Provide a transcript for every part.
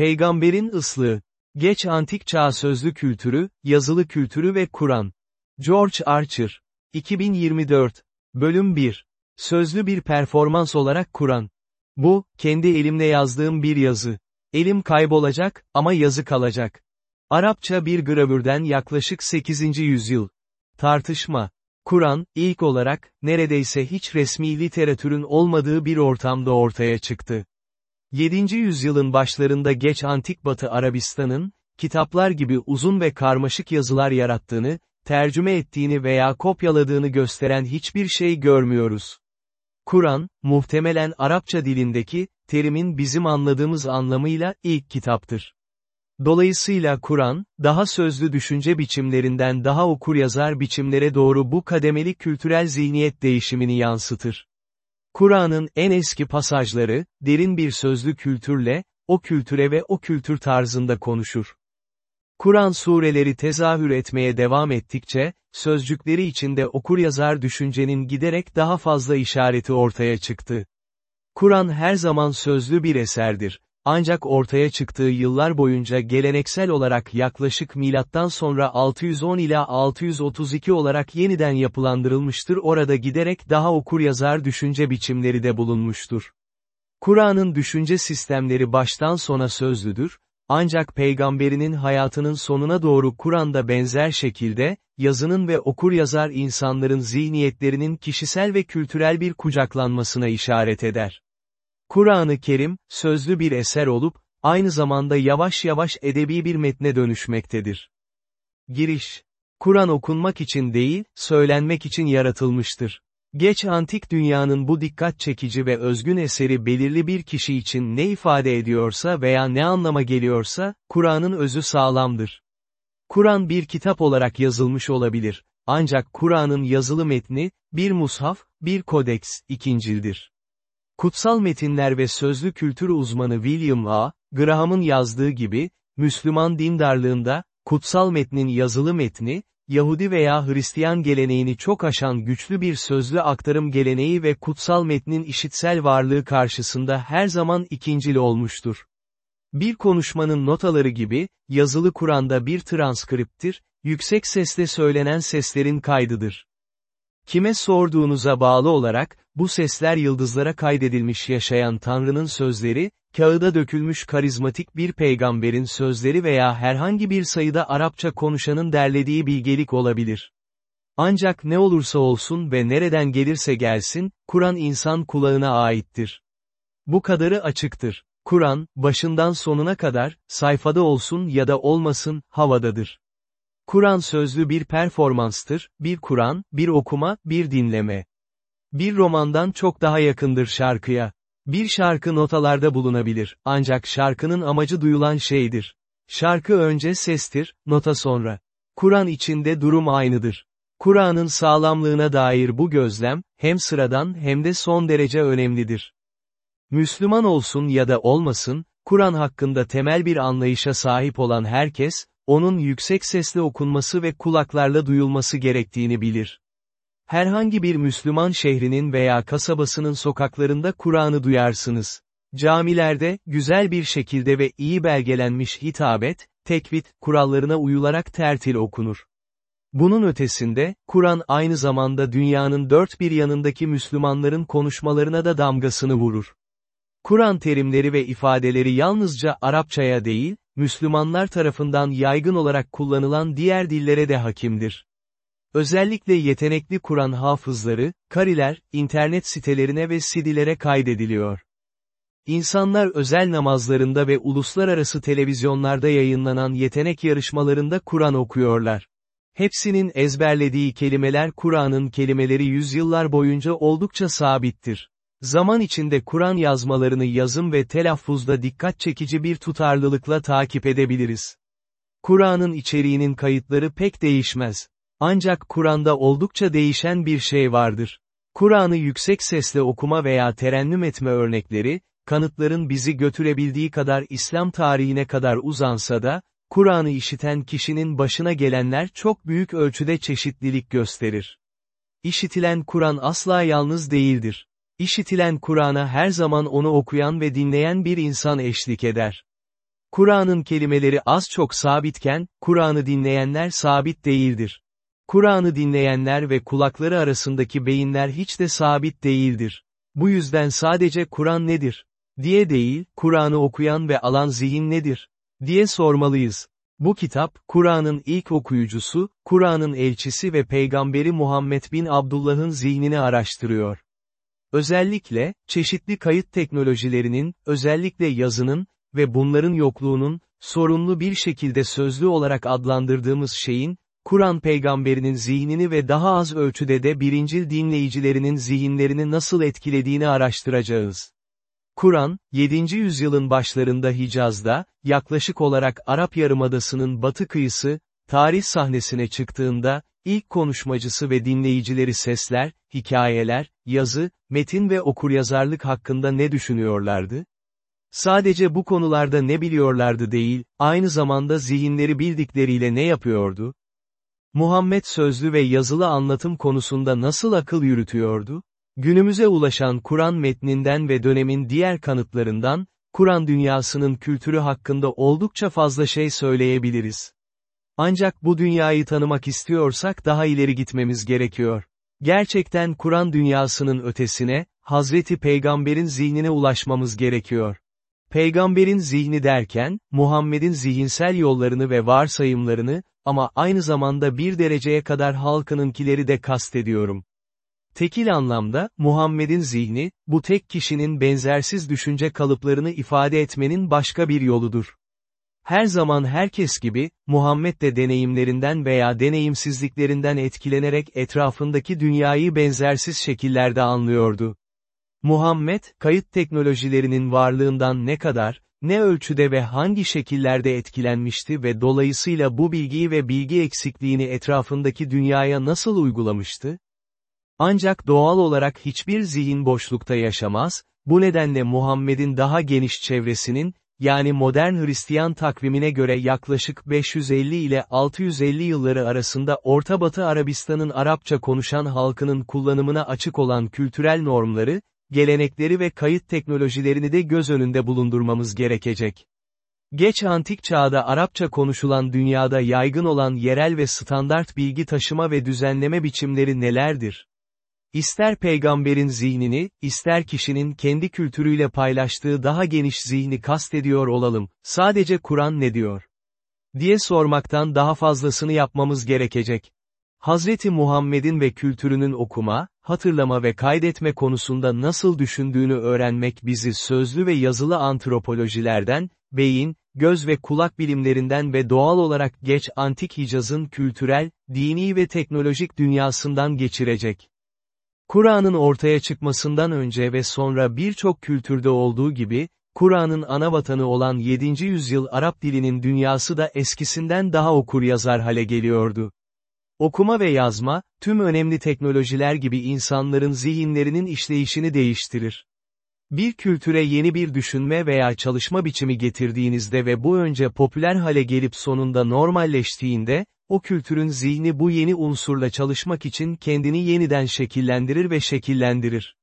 Peygamberin ıslığı. Geç antik çağ sözlü kültürü, yazılı kültürü ve Kur'an. George Archer. 2024. Bölüm 1. Sözlü bir performans olarak Kur'an. Bu, kendi elimle yazdığım bir yazı. Elim kaybolacak, ama yazı kalacak. Arapça bir gravürden yaklaşık 8. yüzyıl. Tartışma. Kur'an, ilk olarak, neredeyse hiç resmi literatürün olmadığı bir ortamda ortaya çıktı. 7. yüzyılın başlarında geç antik Batı Arabistan'ın, kitaplar gibi uzun ve karmaşık yazılar yarattığını, tercüme ettiğini veya kopyaladığını gösteren hiçbir şey görmüyoruz. Kur'an, muhtemelen Arapça dilindeki, terimin bizim anladığımız anlamıyla ilk kitaptır. Dolayısıyla Kur'an, daha sözlü düşünce biçimlerinden daha okur-yazar biçimlere doğru bu kademeli kültürel zihniyet değişimini yansıtır. Kur'an'ın en eski pasajları, derin bir sözlü kültürle, o kültüre ve o kültür tarzında konuşur. Kur'an sureleri tezahür etmeye devam ettikçe, sözcükleri içinde okur-yazar düşüncenin giderek daha fazla işareti ortaya çıktı. Kur'an her zaman sözlü bir eserdir. Ancak ortaya çıktığı yıllar boyunca geleneksel olarak yaklaşık milattan sonra 610 ila 632 olarak yeniden yapılandırılmıştır orada giderek daha okur-yazar düşünce biçimleri de bulunmuştur. Kur'an'ın düşünce sistemleri baştan sona sözlüdür, ancak peygamberinin hayatının sonuna doğru Kur'an'da benzer şekilde, yazının ve okur-yazar insanların zihniyetlerinin kişisel ve kültürel bir kucaklanmasına işaret eder. Kur'an-ı Kerim, sözlü bir eser olup, aynı zamanda yavaş yavaş edebi bir metne dönüşmektedir. Giriş Kur'an okunmak için değil, söylenmek için yaratılmıştır. Geç antik dünyanın bu dikkat çekici ve özgün eseri belirli bir kişi için ne ifade ediyorsa veya ne anlama geliyorsa, Kur'an'ın özü sağlamdır. Kur'an bir kitap olarak yazılmış olabilir, ancak Kur'an'ın yazılı metni, bir mushaf, bir kodeks, ikincildir. Kutsal metinler ve sözlü kültür uzmanı William A. Graham'ın yazdığı gibi, Müslüman dindarlığında, kutsal metnin yazılı metni, Yahudi veya Hristiyan geleneğini çok aşan güçlü bir sözlü aktarım geleneği ve kutsal metnin işitsel varlığı karşısında her zaman ikincil olmuştur. Bir konuşmanın notaları gibi, yazılı Kur'an'da bir transkriptir, yüksek sesle söylenen seslerin kaydıdır. Kime sorduğunuza bağlı olarak, bu sesler yıldızlara kaydedilmiş yaşayan Tanrı'nın sözleri, kağıda dökülmüş karizmatik bir peygamberin sözleri veya herhangi bir sayıda Arapça konuşanın derlediği bilgelik olabilir. Ancak ne olursa olsun ve nereden gelirse gelsin, Kur'an insan kulağına aittir. Bu kadarı açıktır. Kur'an, başından sonuna kadar, sayfada olsun ya da olmasın, havadadır. Kur'an sözlü bir performanstır, bir Kur'an, bir okuma, bir dinleme. Bir romandan çok daha yakındır şarkıya. Bir şarkı notalarda bulunabilir, ancak şarkının amacı duyulan şeydir. Şarkı önce sestir, nota sonra. Kur'an içinde durum aynıdır. Kur'an'ın sağlamlığına dair bu gözlem, hem sıradan hem de son derece önemlidir. Müslüman olsun ya da olmasın, Kur'an hakkında temel bir anlayışa sahip olan herkes, onun yüksek sesle okunması ve kulaklarla duyulması gerektiğini bilir. Herhangi bir Müslüman şehrinin veya kasabasının sokaklarında Kur'an'ı duyarsınız. Camilerde, güzel bir şekilde ve iyi belgelenmiş hitabet, tekvit, kurallarına uyularak tertil okunur. Bunun ötesinde, Kur'an aynı zamanda dünyanın dört bir yanındaki Müslümanların konuşmalarına da damgasını vurur. Kur'an terimleri ve ifadeleri yalnızca Arapçaya değil, Müslümanlar tarafından yaygın olarak kullanılan diğer dillere de hakimdir. Özellikle yetenekli Kur'an hafızları, kariler, internet sitelerine ve CD'lere kaydediliyor. İnsanlar özel namazlarında ve uluslararası televizyonlarda yayınlanan yetenek yarışmalarında Kur'an okuyorlar. Hepsinin ezberlediği kelimeler Kur'an'ın kelimeleri yüzyıllar boyunca oldukça sabittir. Zaman içinde Kur'an yazmalarını yazım ve telaffuzda dikkat çekici bir tutarlılıkla takip edebiliriz. Kur'an'ın içeriğinin kayıtları pek değişmez. Ancak Kur'an'da oldukça değişen bir şey vardır. Kur'an'ı yüksek sesle okuma veya terennüm etme örnekleri, kanıtların bizi götürebildiği kadar İslam tarihine kadar uzansa da, Kur'an'ı işiten kişinin başına gelenler çok büyük ölçüde çeşitlilik gösterir. İşitilen Kur'an asla yalnız değildir. İşitilen Kur'an'a her zaman onu okuyan ve dinleyen bir insan eşlik eder. Kur'an'ın kelimeleri az çok sabitken, Kur'an'ı dinleyenler sabit değildir. Kur'an'ı dinleyenler ve kulakları arasındaki beyinler hiç de sabit değildir. Bu yüzden sadece Kur'an nedir? diye değil, Kur'an'ı okuyan ve alan zihin nedir? diye sormalıyız. Bu kitap, Kur'an'ın ilk okuyucusu, Kur'an'ın elçisi ve peygamberi Muhammed bin Abdullah'ın zihnini araştırıyor. Özellikle, çeşitli kayıt teknolojilerinin, özellikle yazının ve bunların yokluğunun, sorunlu bir şekilde sözlü olarak adlandırdığımız şeyin, Kur'an peygamberinin zihnini ve daha az ölçüde de birincil dinleyicilerinin zihinlerini nasıl etkilediğini araştıracağız. Kur'an, 7. yüzyılın başlarında Hicaz'da, yaklaşık olarak Arap Yarımadası'nın batı kıyısı, tarih sahnesine çıktığında, ilk konuşmacısı ve dinleyicileri sesler, hikayeler, yazı, metin ve okuryazarlık hakkında ne düşünüyorlardı? Sadece bu konularda ne biliyorlardı değil, aynı zamanda zihinleri bildikleriyle ne yapıyordu? Muhammed sözlü ve yazılı anlatım konusunda nasıl akıl yürütüyordu? Günümüze ulaşan Kur'an metninden ve dönemin diğer kanıtlarından, Kur'an dünyasının kültürü hakkında oldukça fazla şey söyleyebiliriz. Ancak bu dünyayı tanımak istiyorsak daha ileri gitmemiz gerekiyor. Gerçekten Kur'an dünyasının ötesine, Hazreti Peygamber'in zihnine ulaşmamız gerekiyor. Peygamberin zihni derken, Muhammed'in zihinsel yollarını ve varsayımlarını, ama aynı zamanda bir dereceye kadar halkınınkileri de kastediyorum. Tekil anlamda, Muhammed'in zihni, bu tek kişinin benzersiz düşünce kalıplarını ifade etmenin başka bir yoludur. Her zaman herkes gibi, Muhammed de deneyimlerinden veya deneyimsizliklerinden etkilenerek etrafındaki dünyayı benzersiz şekillerde anlıyordu. Muhammed, kayıt teknolojilerinin varlığından ne kadar, ne ölçüde ve hangi şekillerde etkilenmişti ve dolayısıyla bu bilgiyi ve bilgi eksikliğini etrafındaki dünyaya nasıl uygulamıştı? Ancak doğal olarak hiçbir zihin boşlukta yaşamaz, bu nedenle Muhammed'in daha geniş çevresinin, yani modern Hristiyan takvimine göre yaklaşık 550 ile 650 yılları arasında Orta Batı Arabistan'ın Arapça konuşan halkının kullanımına açık olan kültürel normları, gelenekleri ve kayıt teknolojilerini de göz önünde bulundurmamız gerekecek. Geç antik çağda Arapça konuşulan dünyada yaygın olan yerel ve standart bilgi taşıma ve düzenleme biçimleri nelerdir? İster peygamberin zihnini, ister kişinin kendi kültürüyle paylaştığı daha geniş zihni kastediyor olalım, sadece Kur'an ne diyor? diye sormaktan daha fazlasını yapmamız gerekecek. Hazreti Muhammed'in ve kültürünün okuma, hatırlama ve kaydetme konusunda nasıl düşündüğünü öğrenmek bizi sözlü ve yazılı antropolojilerden, beyin, göz ve kulak bilimlerinden ve doğal olarak geç antik Hicaz'ın kültürel, dini ve teknolojik dünyasından geçirecek. Kur'an'ın ortaya çıkmasından önce ve sonra birçok kültürde olduğu gibi, Kur'an'ın ana vatanı olan 7. yüzyıl Arap dilinin dünyası da eskisinden daha okur yazar hale geliyordu. Okuma ve yazma, tüm önemli teknolojiler gibi insanların zihinlerinin işleyişini değiştirir. Bir kültüre yeni bir düşünme veya çalışma biçimi getirdiğinizde ve bu önce popüler hale gelip sonunda normalleştiğinde, o kültürün zihni bu yeni unsurla çalışmak için kendini yeniden şekillendirir ve şekillendirir.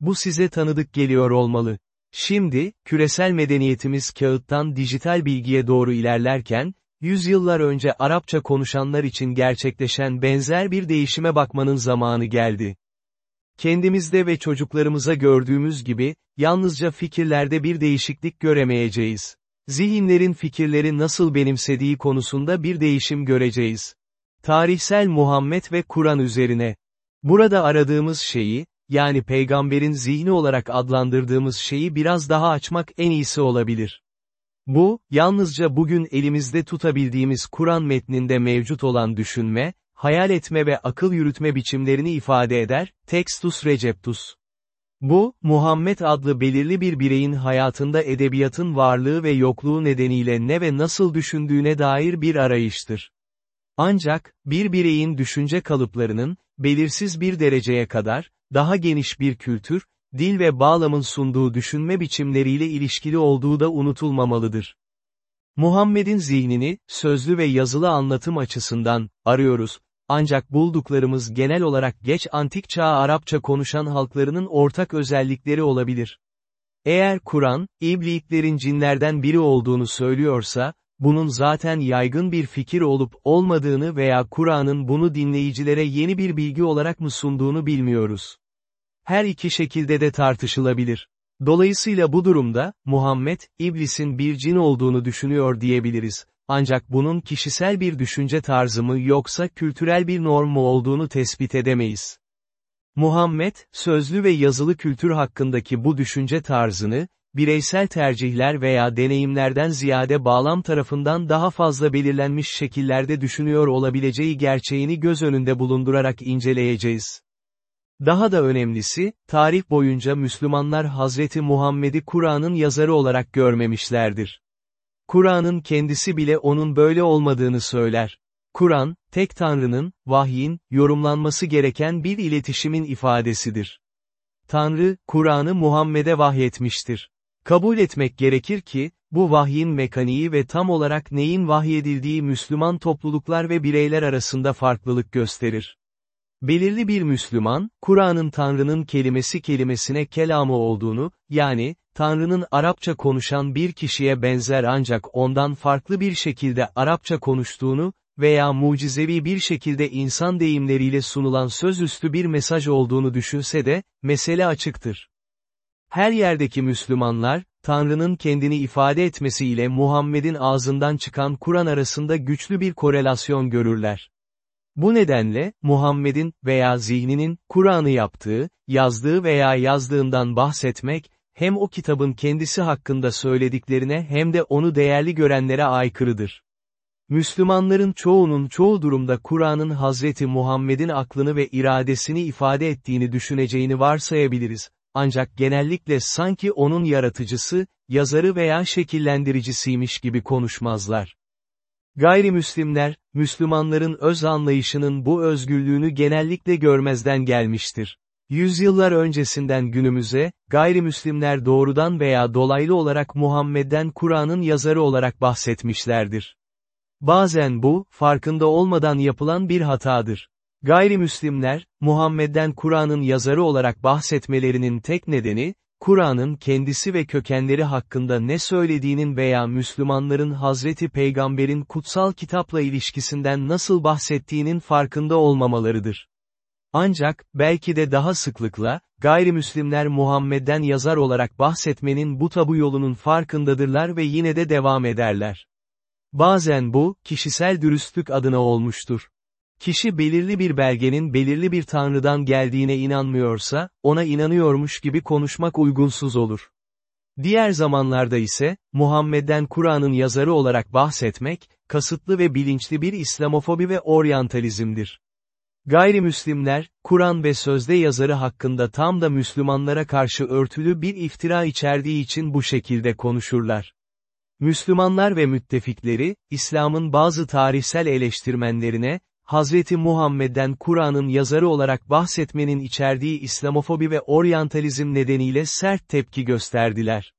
Bu size tanıdık geliyor olmalı. Şimdi, küresel medeniyetimiz kağıttan dijital bilgiye doğru ilerlerken, yüzyıllar önce Arapça konuşanlar için gerçekleşen benzer bir değişime bakmanın zamanı geldi. Kendimizde ve çocuklarımıza gördüğümüz gibi, yalnızca fikirlerde bir değişiklik göremeyeceğiz. Zihinlerin fikirleri nasıl benimsediği konusunda bir değişim göreceğiz. Tarihsel Muhammed ve Kur'an üzerine. Burada aradığımız şeyi, yani peygamberin zihni olarak adlandırdığımız şeyi biraz daha açmak en iyisi olabilir. Bu, yalnızca bugün elimizde tutabildiğimiz Kur'an metninde mevcut olan düşünme, hayal etme ve akıl yürütme biçimlerini ifade eder, textus receptus. Bu, Muhammed adlı belirli bir bireyin hayatında edebiyatın varlığı ve yokluğu nedeniyle ne ve nasıl düşündüğüne dair bir arayıştır. Ancak, bir bireyin düşünce kalıplarının, belirsiz bir dereceye kadar, daha geniş bir kültür, dil ve bağlamın sunduğu düşünme biçimleriyle ilişkili olduğu da unutulmamalıdır. Muhammed'in zihnini, sözlü ve yazılı anlatım açısından, arıyoruz, ancak bulduklarımız genel olarak geç antik çağ Arapça konuşan halklarının ortak özellikleri olabilir. Eğer Kur'an, ibliklerin cinlerden biri olduğunu söylüyorsa, bunun zaten yaygın bir fikir olup olmadığını veya Kur'an'ın bunu dinleyicilere yeni bir bilgi olarak mı sunduğunu bilmiyoruz. Her iki şekilde de tartışılabilir. Dolayısıyla bu durumda, Muhammed, iblisin bir cin olduğunu düşünüyor diyebiliriz. Ancak bunun kişisel bir düşünce tarzı mı yoksa kültürel bir norm mu olduğunu tespit edemeyiz. Muhammed, sözlü ve yazılı kültür hakkındaki bu düşünce tarzını, bireysel tercihler veya deneyimlerden ziyade bağlam tarafından daha fazla belirlenmiş şekillerde düşünüyor olabileceği gerçeğini göz önünde bulundurarak inceleyeceğiz. Daha da önemlisi, tarih boyunca Müslümanlar Hazreti Muhammed'i Kur'an'ın yazarı olarak görmemişlerdir. Kur'an'ın kendisi bile onun böyle olmadığını söyler. Kur'an, tek Tanrı'nın, vahyin, yorumlanması gereken bir iletişimin ifadesidir. Tanrı, Kur'an'ı Muhammed'e vahyetmiştir. Kabul etmek gerekir ki, bu vahyin mekaniği ve tam olarak neyin vahyedildiği Müslüman topluluklar ve bireyler arasında farklılık gösterir. Belirli bir Müslüman, Kur'an'ın Tanrı'nın kelimesi kelimesine kelamı olduğunu, yani, Tanrı'nın Arapça konuşan bir kişiye benzer ancak ondan farklı bir şekilde Arapça konuştuğunu, veya mucizevi bir şekilde insan deyimleriyle sunulan sözüstü bir mesaj olduğunu düşünse de, mesele açıktır. Her yerdeki Müslümanlar, Tanrı'nın kendini ifade etmesiyle Muhammed'in ağzından çıkan Kur'an arasında güçlü bir korelasyon görürler. Bu nedenle, Muhammed'in veya zihninin, Kur'an'ı yaptığı, yazdığı veya yazdığından bahsetmek, hem o kitabın kendisi hakkında söylediklerine hem de onu değerli görenlere aykırıdır. Müslümanların çoğunun çoğu durumda Kur'an'ın Hazreti Muhammed'in aklını ve iradesini ifade ettiğini düşüneceğini varsayabiliriz, ancak genellikle sanki onun yaratıcısı, yazarı veya şekillendiricisiymiş gibi konuşmazlar. Gayrimüslimler, Müslümanların öz anlayışının bu özgürlüğünü genellikle görmezden gelmiştir. Yüzyıllar öncesinden günümüze, gayrimüslimler doğrudan veya dolaylı olarak Muhammed'den Kur'an'ın yazarı olarak bahsetmişlerdir. Bazen bu, farkında olmadan yapılan bir hatadır. Gayrimüslimler, Muhammed'den Kur'an'ın yazarı olarak bahsetmelerinin tek nedeni, Kur'an'ın kendisi ve kökenleri hakkında ne söylediğinin veya Müslümanların Hazreti Peygamber'in kutsal kitapla ilişkisinden nasıl bahsettiğinin farkında olmamalarıdır. Ancak, belki de daha sıklıkla, gayrimüslimler Muhammed'den yazar olarak bahsetmenin bu tabu yolunun farkındadırlar ve yine de devam ederler. Bazen bu, kişisel dürüstlük adına olmuştur. Kişi belirli bir belgenin belirli bir tanrıdan geldiğine inanmıyorsa, ona inanıyormuş gibi konuşmak uygunsuz olur. Diğer zamanlarda ise, Muhammed'den Kur'an'ın yazarı olarak bahsetmek, kasıtlı ve bilinçli bir İslamofobi ve oryantalizmdir. Gayrimüslimler, Kur'an ve sözde yazarı hakkında tam da Müslümanlara karşı örtülü bir iftira içerdiği için bu şekilde konuşurlar. Müslümanlar ve müttefikleri, İslam'ın bazı tarihsel eleştirmenlerine, Hazreti Muhammed'den Kur'an'ın yazarı olarak bahsetmenin içerdiği İslamofobi ve oryantalizm nedeniyle sert tepki gösterdiler.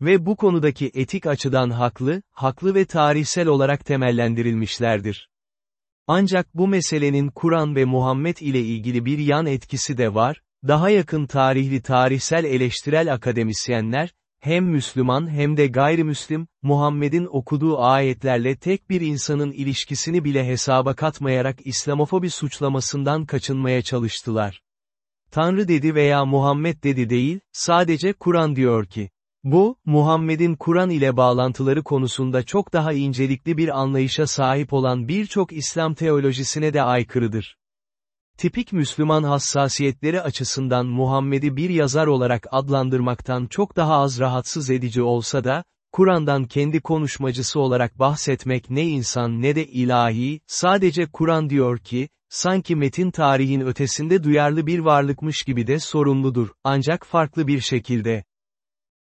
Ve bu konudaki etik açıdan haklı, haklı ve tarihsel olarak temellendirilmişlerdir. Ancak bu meselenin Kur'an ve Muhammed ile ilgili bir yan etkisi de var, daha yakın tarihli tarihsel eleştirel akademisyenler, hem Müslüman hem de gayrimüslim, Muhammed'in okuduğu ayetlerle tek bir insanın ilişkisini bile hesaba katmayarak İslamofobi suçlamasından kaçınmaya çalıştılar. Tanrı dedi veya Muhammed dedi değil, sadece Kur'an diyor ki. Bu, Muhammed'in Kur'an ile bağlantıları konusunda çok daha incelikli bir anlayışa sahip olan birçok İslam teolojisine de aykırıdır. Tipik Müslüman hassasiyetleri açısından Muhammed'i bir yazar olarak adlandırmaktan çok daha az rahatsız edici olsa da, Kur'an'dan kendi konuşmacısı olarak bahsetmek ne insan ne de ilahi, sadece Kur'an diyor ki, sanki metin tarihin ötesinde duyarlı bir varlıkmış gibi de sorumludur, ancak farklı bir şekilde.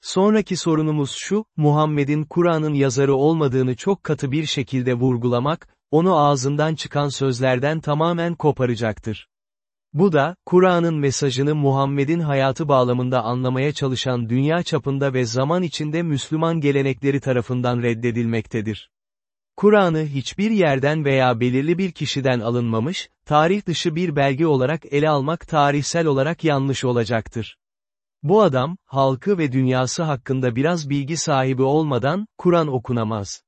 Sonraki sorunumuz şu, Muhammed'in Kur'an'ın yazarı olmadığını çok katı bir şekilde vurgulamak, onu ağzından çıkan sözlerden tamamen koparacaktır. Bu da, Kur'an'ın mesajını Muhammed'in hayatı bağlamında anlamaya çalışan dünya çapında ve zaman içinde Müslüman gelenekleri tarafından reddedilmektedir. Kur'an'ı hiçbir yerden veya belirli bir kişiden alınmamış, tarih dışı bir belge olarak ele almak tarihsel olarak yanlış olacaktır. Bu adam, halkı ve dünyası hakkında biraz bilgi sahibi olmadan, Kur'an okunamaz.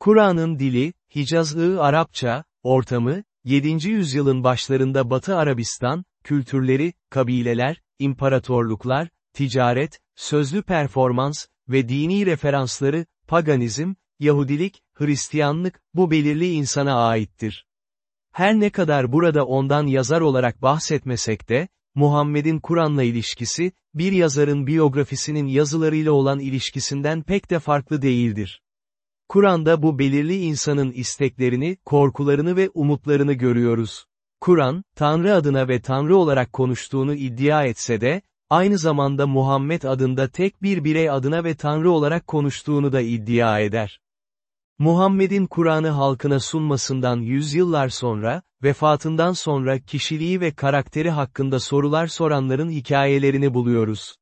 Kur'an'ın dili, Hicazlı Arapça, ortamı, 7. yüzyılın başlarında Batı Arabistan, kültürleri, kabileler, imparatorluklar, ticaret, sözlü performans ve dini referansları, paganizm, Yahudilik, Hristiyanlık, bu belirli insana aittir. Her ne kadar burada ondan yazar olarak bahsetmesek de, Muhammed'in Kur'an'la ilişkisi, bir yazarın biyografisinin yazılarıyla olan ilişkisinden pek de farklı değildir. Kur'an'da bu belirli insanın isteklerini, korkularını ve umutlarını görüyoruz. Kur'an, Tanrı adına ve Tanrı olarak konuştuğunu iddia etse de, aynı zamanda Muhammed adında tek bir birey adına ve Tanrı olarak konuştuğunu da iddia eder. Muhammed'in Kur'an'ı halkına sunmasından yüzyıllar sonra, vefatından sonra kişiliği ve karakteri hakkında sorular soranların hikayelerini buluyoruz.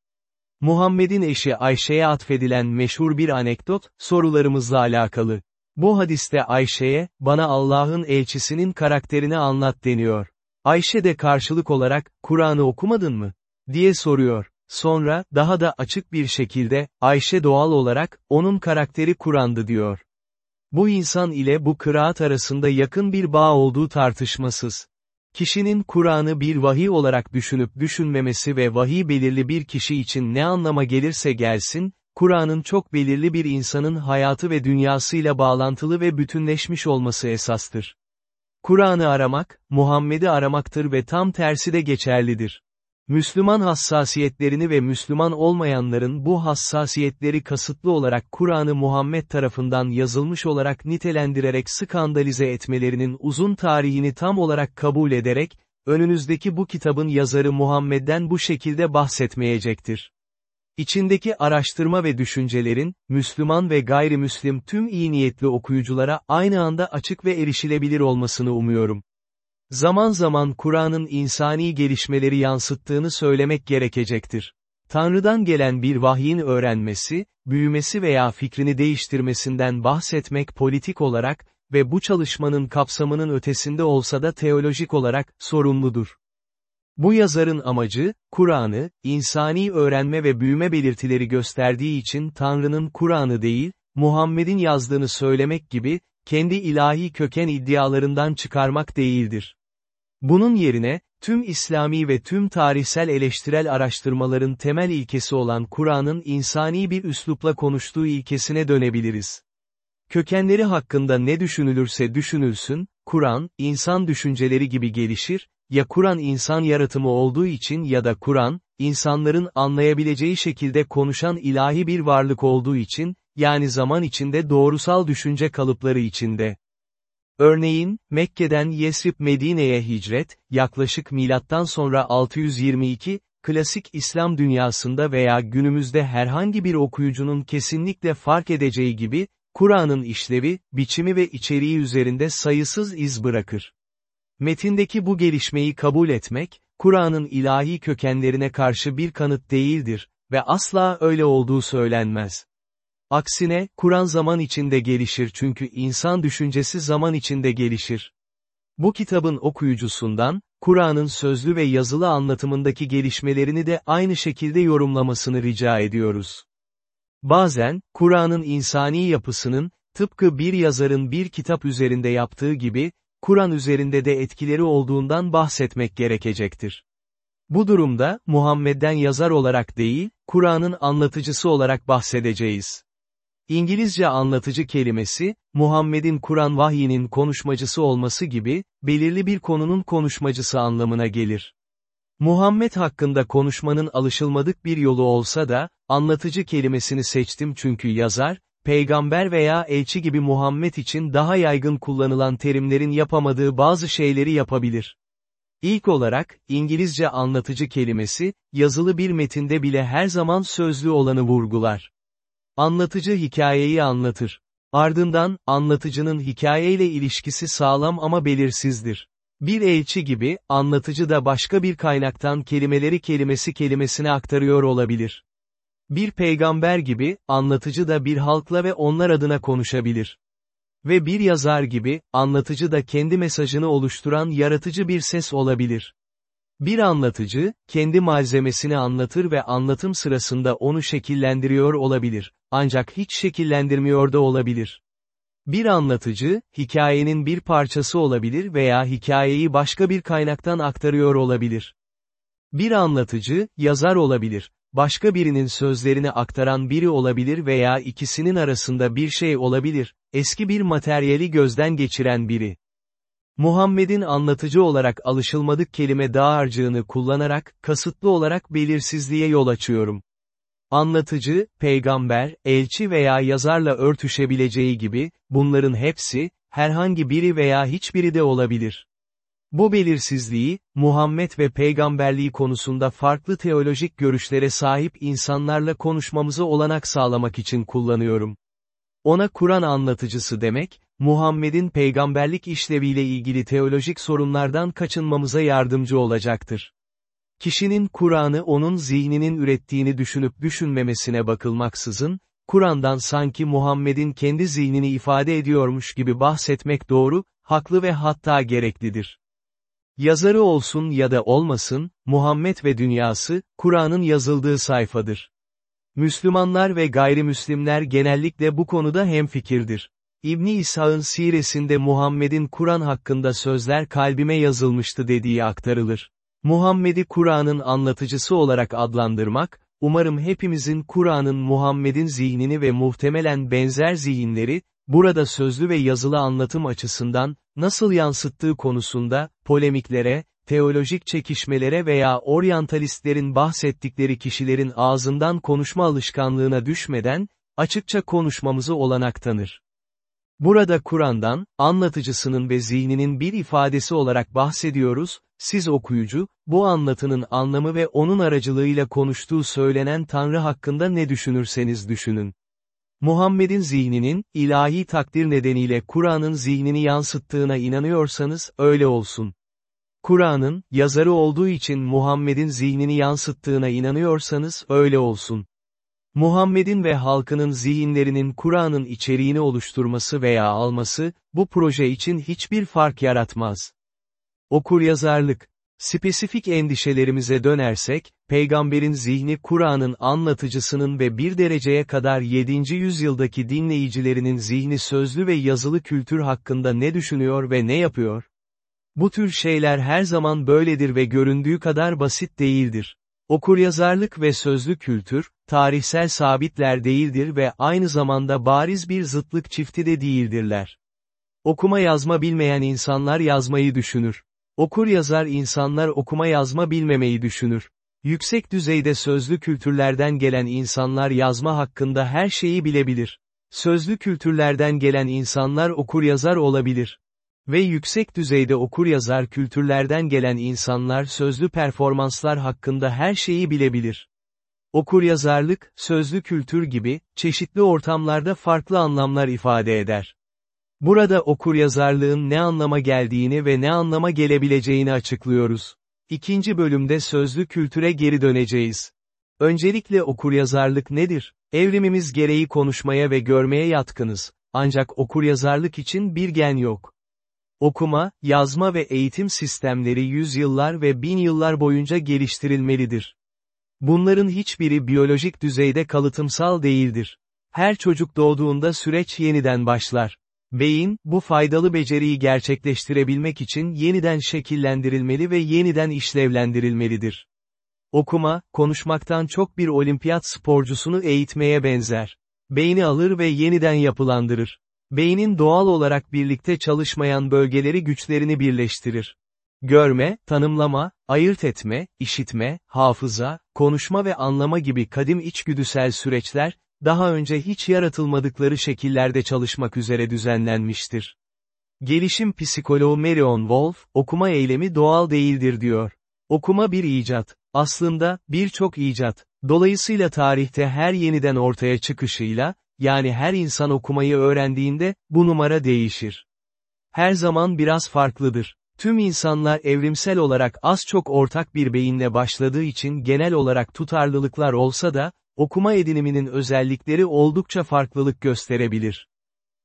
Muhammed'in eşi Ayşe'ye atfedilen meşhur bir anekdot, sorularımızla alakalı. Bu hadiste Ayşe'ye, bana Allah'ın elçisinin karakterini anlat deniyor. Ayşe de karşılık olarak, Kur'an'ı okumadın mı? diye soruyor. Sonra, daha da açık bir şekilde, Ayşe doğal olarak, onun karakteri Kur'an'dı diyor. Bu insan ile bu kıraat arasında yakın bir bağ olduğu tartışmasız. Kişinin Kur'an'ı bir vahiy olarak düşünüp düşünmemesi ve vahiy belirli bir kişi için ne anlama gelirse gelsin, Kur'an'ın çok belirli bir insanın hayatı ve dünyasıyla bağlantılı ve bütünleşmiş olması esastır. Kur'an'ı aramak, Muhammed'i aramaktır ve tam tersi de geçerlidir. Müslüman hassasiyetlerini ve Müslüman olmayanların bu hassasiyetleri kasıtlı olarak Kur'an'ı Muhammed tarafından yazılmış olarak nitelendirerek skandalize etmelerinin uzun tarihini tam olarak kabul ederek, önünüzdeki bu kitabın yazarı Muhammed'den bu şekilde bahsetmeyecektir. İçindeki araştırma ve düşüncelerin, Müslüman ve gayrimüslim tüm iyi niyetli okuyuculara aynı anda açık ve erişilebilir olmasını umuyorum. Zaman zaman Kur'an'ın insani gelişmeleri yansıttığını söylemek gerekecektir. Tanrı'dan gelen bir vahyin öğrenmesi, büyümesi veya fikrini değiştirmesinden bahsetmek politik olarak ve bu çalışmanın kapsamının ötesinde olsa da teolojik olarak sorumludur. Bu yazarın amacı, Kur'an'ı, insani öğrenme ve büyüme belirtileri gösterdiği için Tanrı'nın Kur'an'ı değil, Muhammed'in yazdığını söylemek gibi, kendi ilahi köken iddialarından çıkarmak değildir. Bunun yerine, tüm İslami ve tüm tarihsel eleştirel araştırmaların temel ilkesi olan Kur'an'ın insani bir üslupla konuştuğu ilkesine dönebiliriz. Kökenleri hakkında ne düşünülürse düşünülsün, Kur'an, insan düşünceleri gibi gelişir, ya Kur'an insan yaratımı olduğu için ya da Kur'an, insanların anlayabileceği şekilde konuşan ilahi bir varlık olduğu için, yani zaman içinde doğrusal düşünce kalıpları içinde. Örneğin, Mekke'den Yesrib Medine'ye hicret, yaklaşık milattan sonra 622, klasik İslam dünyasında veya günümüzde herhangi bir okuyucunun kesinlikle fark edeceği gibi, Kur'an'ın işlevi, biçimi ve içeriği üzerinde sayısız iz bırakır. Metindeki bu gelişmeyi kabul etmek, Kur'an'ın ilahi kökenlerine karşı bir kanıt değildir ve asla öyle olduğu söylenmez. Aksine, Kur'an zaman içinde gelişir çünkü insan düşüncesi zaman içinde gelişir. Bu kitabın okuyucusundan, Kur'an'ın sözlü ve yazılı anlatımındaki gelişmelerini de aynı şekilde yorumlamasını rica ediyoruz. Bazen, Kur'an'ın insani yapısının, tıpkı bir yazarın bir kitap üzerinde yaptığı gibi, Kur'an üzerinde de etkileri olduğundan bahsetmek gerekecektir. Bu durumda, Muhammed'den yazar olarak değil, Kur'an'ın anlatıcısı olarak bahsedeceğiz. İngilizce anlatıcı kelimesi, Muhammed'in Kur'an vahyinin konuşmacısı olması gibi, belirli bir konunun konuşmacısı anlamına gelir. Muhammed hakkında konuşmanın alışılmadık bir yolu olsa da, anlatıcı kelimesini seçtim çünkü yazar, peygamber veya elçi gibi Muhammed için daha yaygın kullanılan terimlerin yapamadığı bazı şeyleri yapabilir. İlk olarak, İngilizce anlatıcı kelimesi, yazılı bir metinde bile her zaman sözlü olanı vurgular. Anlatıcı hikayeyi anlatır. Ardından, anlatıcının hikayeyle ilişkisi sağlam ama belirsizdir. Bir elçi gibi, anlatıcı da başka bir kaynaktan kelimeleri kelimesi kelimesine aktarıyor olabilir. Bir peygamber gibi, anlatıcı da bir halkla ve onlar adına konuşabilir. Ve bir yazar gibi, anlatıcı da kendi mesajını oluşturan yaratıcı bir ses olabilir. Bir anlatıcı, kendi malzemesini anlatır ve anlatım sırasında onu şekillendiriyor olabilir, ancak hiç şekillendirmiyor da olabilir. Bir anlatıcı, hikayenin bir parçası olabilir veya hikayeyi başka bir kaynaktan aktarıyor olabilir. Bir anlatıcı, yazar olabilir, başka birinin sözlerini aktaran biri olabilir veya ikisinin arasında bir şey olabilir, eski bir materyali gözden geçiren biri. Muhammed'in anlatıcı olarak alışılmadık kelime dağarcığını kullanarak, kasıtlı olarak belirsizliğe yol açıyorum. Anlatıcı, peygamber, elçi veya yazarla örtüşebileceği gibi, bunların hepsi, herhangi biri veya hiçbiri de olabilir. Bu belirsizliği, Muhammed ve peygamberliği konusunda farklı teolojik görüşlere sahip insanlarla konuşmamızı olanak sağlamak için kullanıyorum. Ona Kur'an anlatıcısı demek, Muhammed'in peygamberlik işleviyle ilgili teolojik sorunlardan kaçınmamıza yardımcı olacaktır. Kişinin Kur'an'ı onun zihninin ürettiğini düşünüp düşünmemesine bakılmaksızın, Kur'an'dan sanki Muhammed'in kendi zihnini ifade ediyormuş gibi bahsetmek doğru, haklı ve hatta gereklidir. Yazarı olsun ya da olmasın, Muhammed ve dünyası, Kur'an'ın yazıldığı sayfadır. Müslümanlar ve gayrimüslimler genellikle bu konuda hemfikirdir. İbni İshak'ın siresinde Muhammed'in Kur'an hakkında sözler kalbime yazılmıştı dediği aktarılır. Muhammed'i Kur'an'ın anlatıcısı olarak adlandırmak, umarım hepimizin Kur'an'ın Muhammed'in zihnini ve muhtemelen benzer zihinleri, burada sözlü ve yazılı anlatım açısından, nasıl yansıttığı konusunda, polemiklere, teolojik çekişmelere veya oryantalistlerin bahsettikleri kişilerin ağzından konuşma alışkanlığına düşmeden, açıkça konuşmamızı olanak tanır. Burada Kur'an'dan, anlatıcısının ve zihninin bir ifadesi olarak bahsediyoruz, siz okuyucu, bu anlatının anlamı ve onun aracılığıyla konuştuğu söylenen Tanrı hakkında ne düşünürseniz düşünün. Muhammed'in zihninin, ilahi takdir nedeniyle Kur'an'ın zihnini yansıttığına inanıyorsanız, öyle olsun. Kur'an'ın, yazarı olduğu için Muhammed'in zihnini yansıttığına inanıyorsanız, öyle olsun. Muhammed'in ve halkının zihinlerinin Kur'an'ın içeriğini oluşturması veya alması, bu proje için hiçbir fark yaratmaz. Okuryazarlık. Spesifik endişelerimize dönersek, peygamberin zihni Kur'an'ın anlatıcısının ve bir dereceye kadar 7. yüzyıldaki dinleyicilerinin zihni sözlü ve yazılı kültür hakkında ne düşünüyor ve ne yapıyor? Bu tür şeyler her zaman böyledir ve göründüğü kadar basit değildir. Okuryazarlık ve sözlü kültür, tarihsel sabitler değildir ve aynı zamanda bariz bir zıtlık çifti de değildirler. Okuma yazma bilmeyen insanlar yazmayı düşünür. Okur yazar insanlar okuma yazma bilmemeyi düşünür. Yüksek düzeyde sözlü kültürlerden gelen insanlar yazma hakkında her şeyi bilebilir. Sözlü kültürlerden gelen insanlar okur yazar olabilir. Ve yüksek düzeyde okur yazar kültürlerden gelen insanlar sözlü performanslar hakkında her şeyi bilebilir. Okuryazarlık, sözlü kültür gibi, çeşitli ortamlarda farklı anlamlar ifade eder. Burada okuryazarlığın ne anlama geldiğini ve ne anlama gelebileceğini açıklıyoruz. İkinci bölümde sözlü kültüre geri döneceğiz. Öncelikle okuryazarlık nedir? Evrimimiz gereği konuşmaya ve görmeye yatkınız. Ancak okuryazarlık için bir gen yok. Okuma, yazma ve eğitim sistemleri yüzyıllar ve bin yıllar boyunca geliştirilmelidir. Bunların hiçbiri biyolojik düzeyde kalıtımsal değildir. Her çocuk doğduğunda süreç yeniden başlar. Beyin, bu faydalı beceriyi gerçekleştirebilmek için yeniden şekillendirilmeli ve yeniden işlevlendirilmelidir. Okuma, konuşmaktan çok bir olimpiyat sporcusunu eğitmeye benzer. Beyni alır ve yeniden yapılandırır. Beynin doğal olarak birlikte çalışmayan bölgeleri güçlerini birleştirir. Görme, tanımlama, ayırt etme, işitme, hafıza, konuşma ve anlama gibi kadim içgüdüsel süreçler, daha önce hiç yaratılmadıkları şekillerde çalışmak üzere düzenlenmiştir. Gelişim psikoloğu Marion Wolf, okuma eylemi doğal değildir diyor. Okuma bir icat. Aslında, birçok icat. Dolayısıyla tarihte her yeniden ortaya çıkışıyla, yani her insan okumayı öğrendiğinde, bu numara değişir. Her zaman biraz farklıdır. Tüm insanlar evrimsel olarak az çok ortak bir beyinle başladığı için genel olarak tutarlılıklar olsa da, okuma ediniminin özellikleri oldukça farklılık gösterebilir.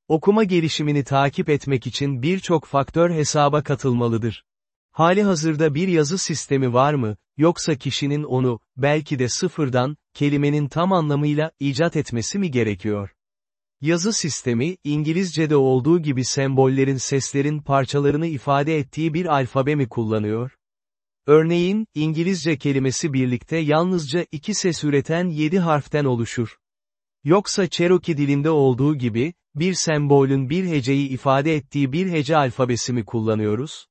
Okuma gelişimini takip etmek için birçok faktör hesaba katılmalıdır. Hali hazırda bir yazı sistemi var mı, yoksa kişinin onu, belki de sıfırdan, kelimenin tam anlamıyla, icat etmesi mi gerekiyor? Yazı sistemi, İngilizce'de olduğu gibi sembollerin seslerin parçalarını ifade ettiği bir alfabe mi kullanıyor? Örneğin, İngilizce kelimesi birlikte yalnızca iki ses üreten yedi harften oluşur. Yoksa Cherokee dilinde olduğu gibi, bir sembolün bir heceyi ifade ettiği bir hece alfabesi mi kullanıyoruz?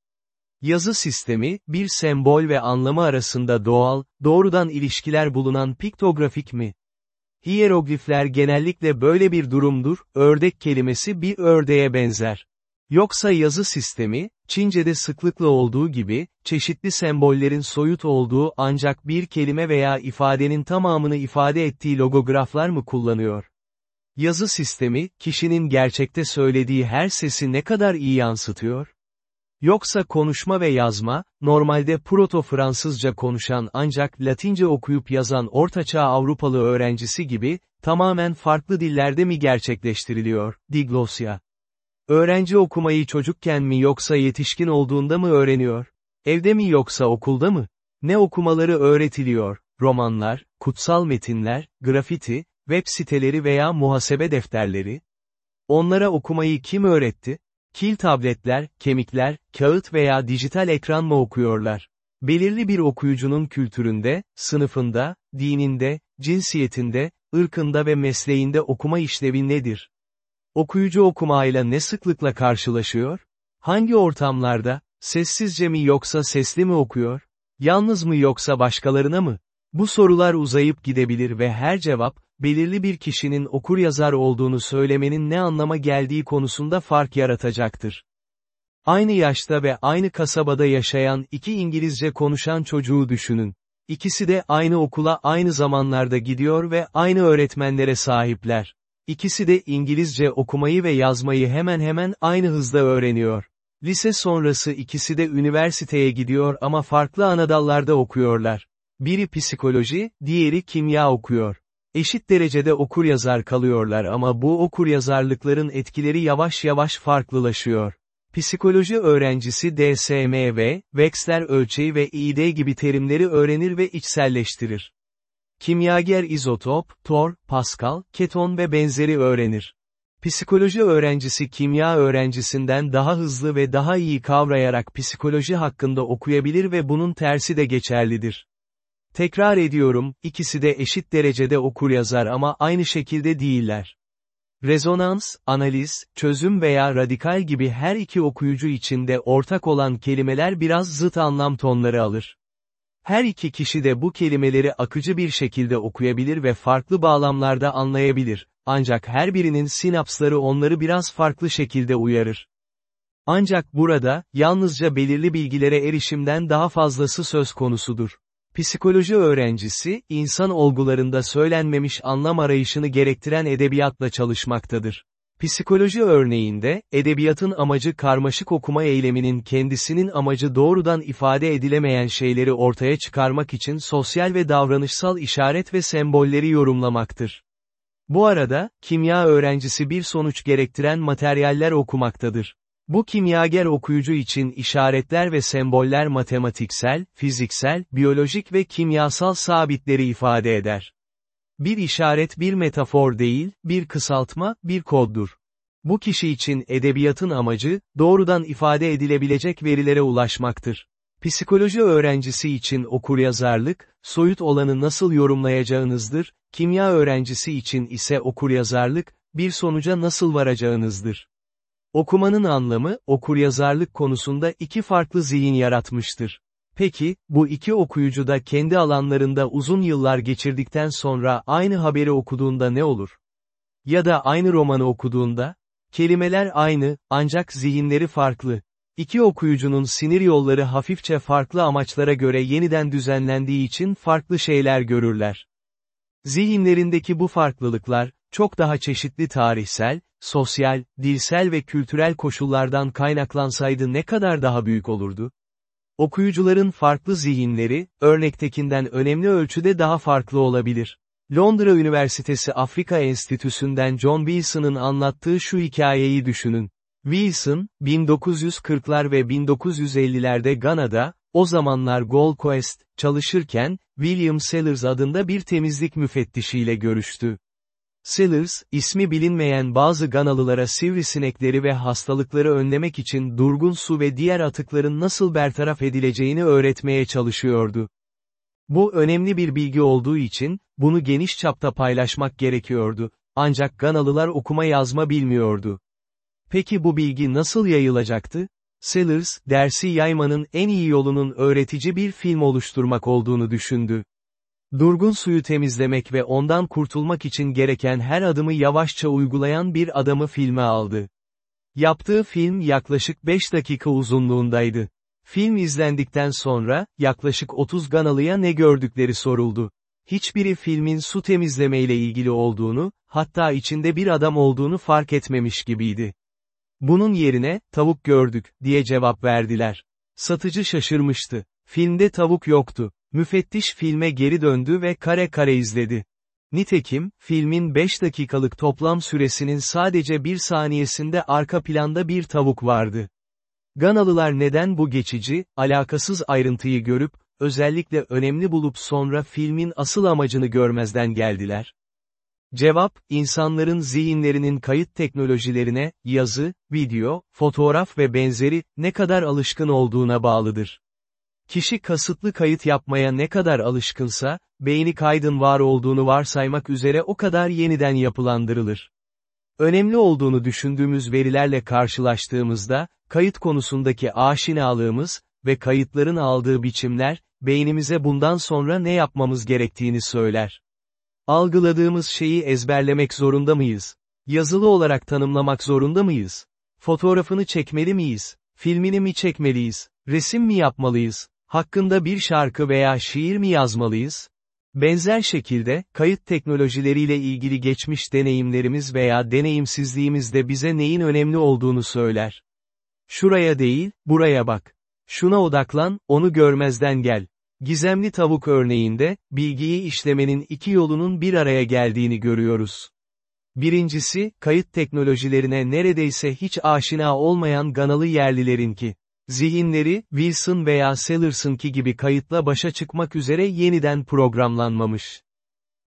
Yazı sistemi, bir sembol ve anlamı arasında doğal, doğrudan ilişkiler bulunan piktografik mi? Hieroglifler genellikle böyle bir durumdur, ördek kelimesi bir ördeğe benzer. Yoksa yazı sistemi, Çince'de sıklıkla olduğu gibi, çeşitli sembollerin soyut olduğu ancak bir kelime veya ifadenin tamamını ifade ettiği logograflar mı kullanıyor? Yazı sistemi, kişinin gerçekte söylediği her sesi ne kadar iyi yansıtıyor? Yoksa konuşma ve yazma, normalde Proto-Fransızca konuşan ancak Latince okuyup yazan Ortaçağ Avrupalı öğrencisi gibi, tamamen farklı dillerde mi gerçekleştiriliyor, diglosya? Öğrenci okumayı çocukken mi yoksa yetişkin olduğunda mı öğreniyor? Evde mi yoksa okulda mı? Ne okumaları öğretiliyor? Romanlar, kutsal metinler, grafiti, web siteleri veya muhasebe defterleri? Onlara okumayı kim öğretti? Kil tabletler, kemikler, kağıt veya dijital ekran mı okuyorlar? Belirli bir okuyucunun kültüründe, sınıfında, dininde, cinsiyetinde, ırkında ve mesleğinde okuma işlevi nedir? Okuyucu okumayla ne sıklıkla karşılaşıyor? Hangi ortamlarda, sessizce mi yoksa sesli mi okuyor? Yalnız mı yoksa başkalarına mı? Bu sorular uzayıp gidebilir ve her cevap, belirli bir kişinin okur-yazar olduğunu söylemenin ne anlama geldiği konusunda fark yaratacaktır. Aynı yaşta ve aynı kasabada yaşayan iki İngilizce konuşan çocuğu düşünün. İkisi de aynı okula aynı zamanlarda gidiyor ve aynı öğretmenlere sahipler. İkisi de İngilizce okumayı ve yazmayı hemen hemen aynı hızda öğreniyor. Lise sonrası ikisi de üniversiteye gidiyor ama farklı anadallarda okuyorlar. Biri psikoloji, diğeri kimya okuyor. Eşit derecede okuryazar kalıyorlar ama bu okuryazarlıkların etkileri yavaş yavaş farklılaşıyor. Psikoloji öğrencisi DSMV, Wechsler ölçeği ve ID gibi terimleri öğrenir ve içselleştirir. Kimyager izotop, Tor, Pascal, keton ve benzeri öğrenir. Psikoloji öğrencisi kimya öğrencisinden daha hızlı ve daha iyi kavrayarak psikoloji hakkında okuyabilir ve bunun tersi de geçerlidir. Tekrar ediyorum, ikisi de eşit derecede okur yazar ama aynı şekilde değiller. Rezonans, analiz, çözüm veya radikal gibi her iki okuyucu içinde ortak olan kelimeler biraz zıt anlam tonları alır. Her iki kişi de bu kelimeleri akıcı bir şekilde okuyabilir ve farklı bağlamlarda anlayabilir, ancak her birinin sinapsları onları biraz farklı şekilde uyarır. Ancak burada, yalnızca belirli bilgilere erişimden daha fazlası söz konusudur. Psikoloji öğrencisi, insan olgularında söylenmemiş anlam arayışını gerektiren edebiyatla çalışmaktadır. Psikoloji örneğinde, edebiyatın amacı karmaşık okuma eyleminin kendisinin amacı doğrudan ifade edilemeyen şeyleri ortaya çıkarmak için sosyal ve davranışsal işaret ve sembolleri yorumlamaktır. Bu arada, kimya öğrencisi bir sonuç gerektiren materyaller okumaktadır. Bu kimyager okuyucu için işaretler ve semboller matematiksel, fiziksel, biyolojik ve kimyasal sabitleri ifade eder. Bir işaret bir metafor değil, bir kısaltma, bir koddur. Bu kişi için edebiyatın amacı, doğrudan ifade edilebilecek verilere ulaşmaktır. Psikoloji öğrencisi için okuryazarlık, soyut olanı nasıl yorumlayacağınızdır, kimya öğrencisi için ise okuryazarlık, bir sonuca nasıl varacağınızdır. Okumanın anlamı, okuryazarlık konusunda iki farklı zihin yaratmıştır. Peki, bu iki okuyucu da kendi alanlarında uzun yıllar geçirdikten sonra aynı haberi okuduğunda ne olur? Ya da aynı romanı okuduğunda? Kelimeler aynı, ancak zihinleri farklı. İki okuyucunun sinir yolları hafifçe farklı amaçlara göre yeniden düzenlendiği için farklı şeyler görürler. Zihinlerindeki bu farklılıklar, çok daha çeşitli tarihsel, sosyal, dilsel ve kültürel koşullardan kaynaklansaydı ne kadar daha büyük olurdu? Okuyucuların farklı zihinleri, örnektekinden önemli ölçüde daha farklı olabilir. Londra Üniversitesi Afrika Enstitüsü'nden John Wilson'ın anlattığı şu hikayeyi düşünün. Wilson, 1940'lar ve 1950'lerde Gana'da, o zamanlar Gold Coast, çalışırken, William Sellers adında bir temizlik müfettişiyle görüştü. Sellers, ismi bilinmeyen bazı Ganalılara sivrisinekleri ve hastalıkları önlemek için durgun su ve diğer atıkların nasıl bertaraf edileceğini öğretmeye çalışıyordu. Bu önemli bir bilgi olduğu için, bunu geniş çapta paylaşmak gerekiyordu, ancak Ganalılar okuma yazma bilmiyordu. Peki bu bilgi nasıl yayılacaktı? Sellers, dersi yaymanın en iyi yolunun öğretici bir film oluşturmak olduğunu düşündü. Durgun suyu temizlemek ve ondan kurtulmak için gereken her adımı yavaşça uygulayan bir adamı filme aldı. Yaptığı film yaklaşık 5 dakika uzunluğundaydı. Film izlendikten sonra, yaklaşık 30 Ganalıya ne gördükleri soruldu. Hiçbiri filmin su temizlemeyle ilgili olduğunu, hatta içinde bir adam olduğunu fark etmemiş gibiydi. Bunun yerine, tavuk gördük, diye cevap verdiler. Satıcı şaşırmıştı. Filmde tavuk yoktu. Müfettiş filme geri döndü ve kare kare izledi. Nitekim, filmin 5 dakikalık toplam süresinin sadece bir saniyesinde arka planda bir tavuk vardı. Ganalılar neden bu geçici, alakasız ayrıntıyı görüp, özellikle önemli bulup sonra filmin asıl amacını görmezden geldiler? Cevap, insanların zihinlerinin kayıt teknolojilerine, yazı, video, fotoğraf ve benzeri, ne kadar alışkın olduğuna bağlıdır. Kişi kasıtlı kayıt yapmaya ne kadar alışkınsa, beyni kaydın var olduğunu varsaymak üzere o kadar yeniden yapılandırılır. Önemli olduğunu düşündüğümüz verilerle karşılaştığımızda, kayıt konusundaki aşinalığımız ve kayıtların aldığı biçimler, beynimize bundan sonra ne yapmamız gerektiğini söyler. Algıladığımız şeyi ezberlemek zorunda mıyız? Yazılı olarak tanımlamak zorunda mıyız? Fotoğrafını çekmeli miyiz? Filmini mi çekmeliyiz? Resim mi yapmalıyız? Hakkında bir şarkı veya şiir mi yazmalıyız? Benzer şekilde, kayıt teknolojileriyle ilgili geçmiş deneyimlerimiz veya deneyimsizliğimiz de bize neyin önemli olduğunu söyler. Şuraya değil, buraya bak. Şuna odaklan, onu görmezden gel. Gizemli tavuk örneğinde, bilgiyi işlemenin iki yolunun bir araya geldiğini görüyoruz. Birincisi, kayıt teknolojilerine neredeyse hiç aşina olmayan Ganalı yerlilerinki. Zihinleri, Wilson veya Sellers'ınki gibi kayıtla başa çıkmak üzere yeniden programlanmamış.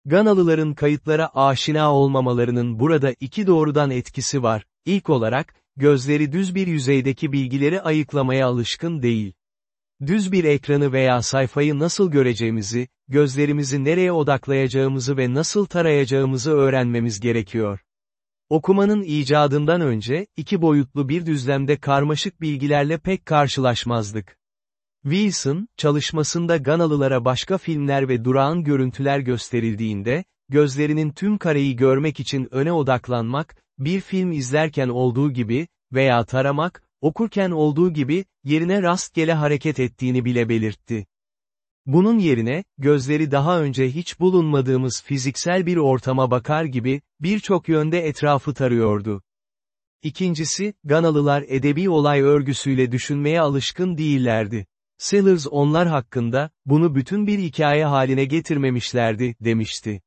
Ganalıların kayıtlara aşina olmamalarının burada iki doğrudan etkisi var. İlk olarak, gözleri düz bir yüzeydeki bilgileri ayıklamaya alışkın değil. Düz bir ekranı veya sayfayı nasıl göreceğimizi, gözlerimizi nereye odaklayacağımızı ve nasıl tarayacağımızı öğrenmemiz gerekiyor. Okumanın icadından önce, iki boyutlu bir düzlemde karmaşık bilgilerle pek karşılaşmazdık. Wilson, çalışmasında Ganalılara başka filmler ve durağan görüntüler gösterildiğinde, gözlerinin tüm kareyi görmek için öne odaklanmak, bir film izlerken olduğu gibi, veya taramak, okurken olduğu gibi, yerine rastgele hareket ettiğini bile belirtti. Bunun yerine, gözleri daha önce hiç bulunmadığımız fiziksel bir ortama bakar gibi, birçok yönde etrafı tarıyordu. İkincisi, Ganalılar edebi olay örgüsüyle düşünmeye alışkın değillerdi. Sellers onlar hakkında, bunu bütün bir hikaye haline getirmemişlerdi, demişti.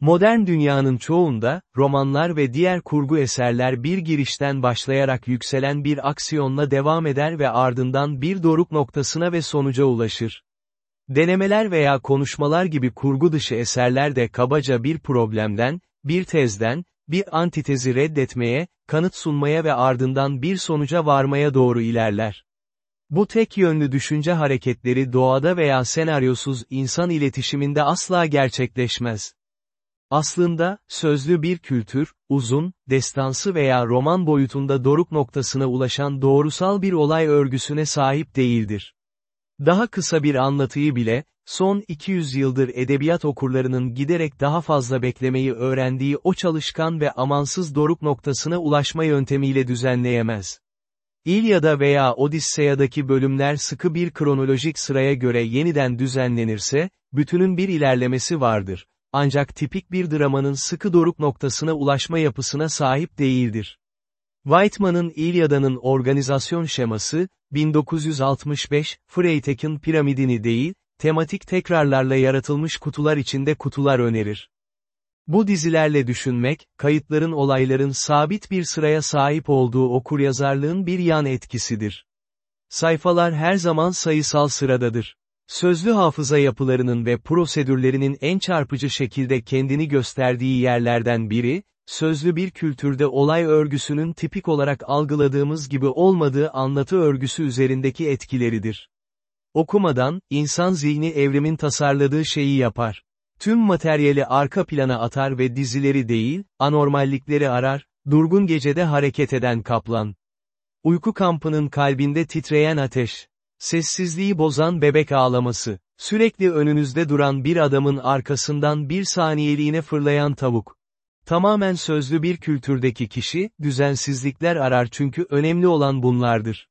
Modern dünyanın çoğunda, romanlar ve diğer kurgu eserler bir girişten başlayarak yükselen bir aksiyonla devam eder ve ardından bir doruk noktasına ve sonuca ulaşır. Denemeler veya konuşmalar gibi kurgu dışı eserler de kabaca bir problemden, bir tezden, bir antitezi reddetmeye, kanıt sunmaya ve ardından bir sonuca varmaya doğru ilerler. Bu tek yönlü düşünce hareketleri doğada veya senaryosuz insan iletişiminde asla gerçekleşmez. Aslında, sözlü bir kültür, uzun, destansı veya roman boyutunda doruk noktasına ulaşan doğrusal bir olay örgüsüne sahip değildir. Daha kısa bir anlatıyı bile, son 200 yıldır edebiyat okurlarının giderek daha fazla beklemeyi öğrendiği o çalışkan ve amansız doruk noktasına ulaşma yöntemiyle düzenleyemez. İlyada veya Odisseya'daki bölümler sıkı bir kronolojik sıraya göre yeniden düzenlenirse, bütünün bir ilerlemesi vardır. Ancak tipik bir dramanın sıkı doruk noktasına ulaşma yapısına sahip değildir. Weitman'ın İlyada'nın organizasyon şeması, 1965, Freytek'in piramidini değil, tematik tekrarlarla yaratılmış kutular içinde kutular önerir. Bu dizilerle düşünmek, kayıtların olayların sabit bir sıraya sahip olduğu okuryazarlığın bir yan etkisidir. Sayfalar her zaman sayısal sıradadır. Sözlü hafıza yapılarının ve prosedürlerinin en çarpıcı şekilde kendini gösterdiği yerlerden biri, sözlü bir kültürde olay örgüsünün tipik olarak algıladığımız gibi olmadığı anlatı örgüsü üzerindeki etkileridir. Okumadan, insan zihni evrimin tasarladığı şeyi yapar. Tüm materyali arka plana atar ve dizileri değil, anormallikleri arar, durgun gecede hareket eden kaplan. Uyku kampının kalbinde titreyen ateş. Sessizliği bozan bebek ağlaması. Sürekli önünüzde duran bir adamın arkasından bir saniyeliğine fırlayan tavuk. Tamamen sözlü bir kültürdeki kişi, düzensizlikler arar çünkü önemli olan bunlardır.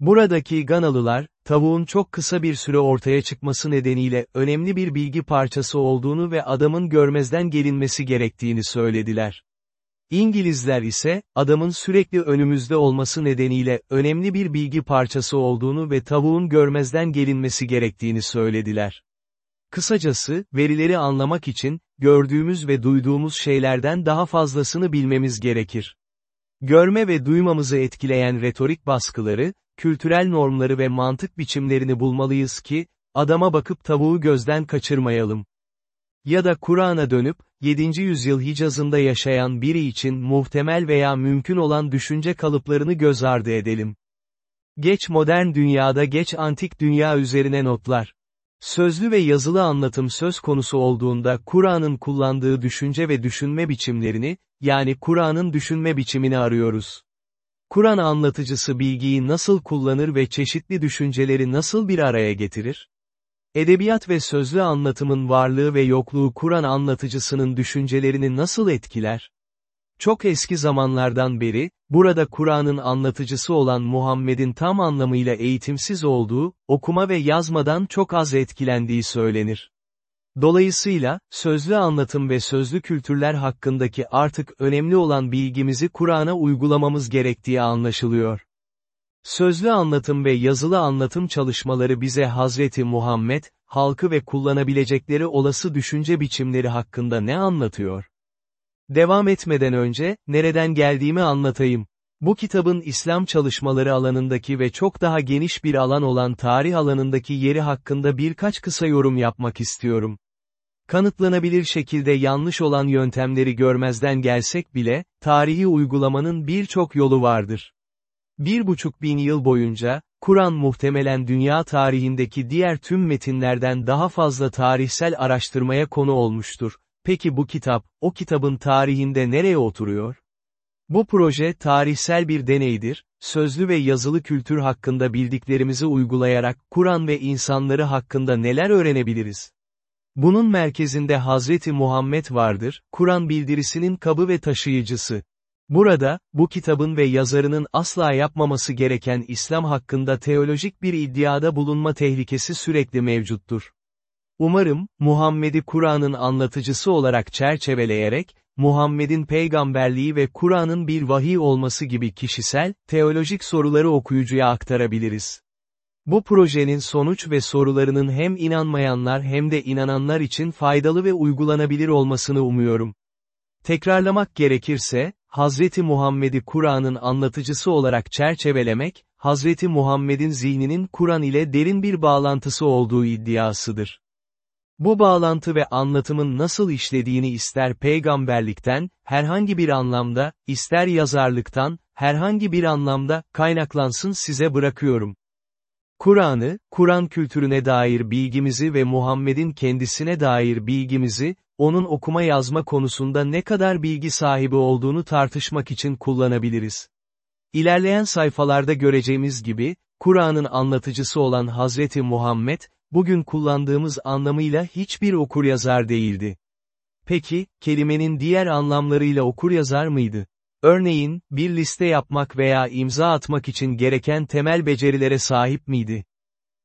Buradaki Ganalılar, tavuğun çok kısa bir süre ortaya çıkması nedeniyle önemli bir bilgi parçası olduğunu ve adamın görmezden gelinmesi gerektiğini söylediler. İngilizler ise, adamın sürekli önümüzde olması nedeniyle önemli bir bilgi parçası olduğunu ve tavuğun görmezden gelinmesi gerektiğini söylediler. Kısacası, verileri anlamak için, gördüğümüz ve duyduğumuz şeylerden daha fazlasını bilmemiz gerekir. Görme ve duymamızı etkileyen retorik baskıları, kültürel normları ve mantık biçimlerini bulmalıyız ki, adama bakıp tavuğu gözden kaçırmayalım. Ya da Kur'an'a dönüp, 7. yüzyıl Hicaz'ında yaşayan biri için muhtemel veya mümkün olan düşünce kalıplarını göz ardı edelim. Geç modern dünyada geç antik dünya üzerine notlar. Sözlü ve yazılı anlatım söz konusu olduğunda Kur'an'ın kullandığı düşünce ve düşünme biçimlerini, yani Kur'an'ın düşünme biçimini arıyoruz. Kur'an anlatıcısı bilgiyi nasıl kullanır ve çeşitli düşünceleri nasıl bir araya getirir? Edebiyat ve sözlü anlatımın varlığı ve yokluğu Kur'an anlatıcısının düşüncelerini nasıl etkiler? Çok eski zamanlardan beri, burada Kur'an'ın anlatıcısı olan Muhammed'in tam anlamıyla eğitimsiz olduğu, okuma ve yazmadan çok az etkilendiği söylenir. Dolayısıyla, sözlü anlatım ve sözlü kültürler hakkındaki artık önemli olan bilgimizi Kur'an'a uygulamamız gerektiği anlaşılıyor. Sözlü anlatım ve yazılı anlatım çalışmaları bize Hazreti Muhammed, halkı ve kullanabilecekleri olası düşünce biçimleri hakkında ne anlatıyor? Devam etmeden önce, nereden geldiğimi anlatayım. Bu kitabın İslam çalışmaları alanındaki ve çok daha geniş bir alan olan tarih alanındaki yeri hakkında birkaç kısa yorum yapmak istiyorum. Kanıtlanabilir şekilde yanlış olan yöntemleri görmezden gelsek bile, tarihi uygulamanın birçok yolu vardır. Bir buçuk bin yıl boyunca, Kur'an muhtemelen dünya tarihindeki diğer tüm metinlerden daha fazla tarihsel araştırmaya konu olmuştur. Peki bu kitap, o kitabın tarihinde nereye oturuyor? Bu proje tarihsel bir deneydir, sözlü ve yazılı kültür hakkında bildiklerimizi uygulayarak Kur'an ve insanları hakkında neler öğrenebiliriz? Bunun merkezinde Hazreti Muhammed vardır, Kur'an bildirisinin kabı ve taşıyıcısı. Burada, bu kitabın ve yazarının asla yapmaması gereken İslam hakkında teolojik bir iddiada bulunma tehlikesi sürekli mevcuttur. Umarım, Muhammed'i Kur'an'ın anlatıcısı olarak çerçeveleyerek, Muhammed'in peygamberliği ve Kur'an'ın bir vahiy olması gibi kişisel, teolojik soruları okuyucuya aktarabiliriz. Bu projenin sonuç ve sorularının hem inanmayanlar hem de inananlar için faydalı ve uygulanabilir olmasını umuyorum. Tekrarlamak gerekirse, Hazreti Muhammed'i Kur'an'ın anlatıcısı olarak çerçevelemek, Hazreti Muhammed'in zihninin Kur'an ile derin bir bağlantısı olduğu iddiasıdır. Bu bağlantı ve anlatımın nasıl işlediğini ister peygamberlikten, herhangi bir anlamda, ister yazarlıktan, herhangi bir anlamda, kaynaklansın size bırakıyorum. Kur'an'ı, Kur'an kültürüne dair bilgimizi ve Muhammed'in kendisine dair bilgimizi, onun okuma yazma konusunda ne kadar bilgi sahibi olduğunu tartışmak için kullanabiliriz. İlerleyen sayfalarda göreceğimiz gibi, Kur'an'ın anlatıcısı olan Hazreti Muhammed, bugün kullandığımız anlamıyla hiçbir okuryazar değildi. Peki, kelimenin diğer anlamlarıyla okuryazar mıydı? Örneğin, bir liste yapmak veya imza atmak için gereken temel becerilere sahip miydi?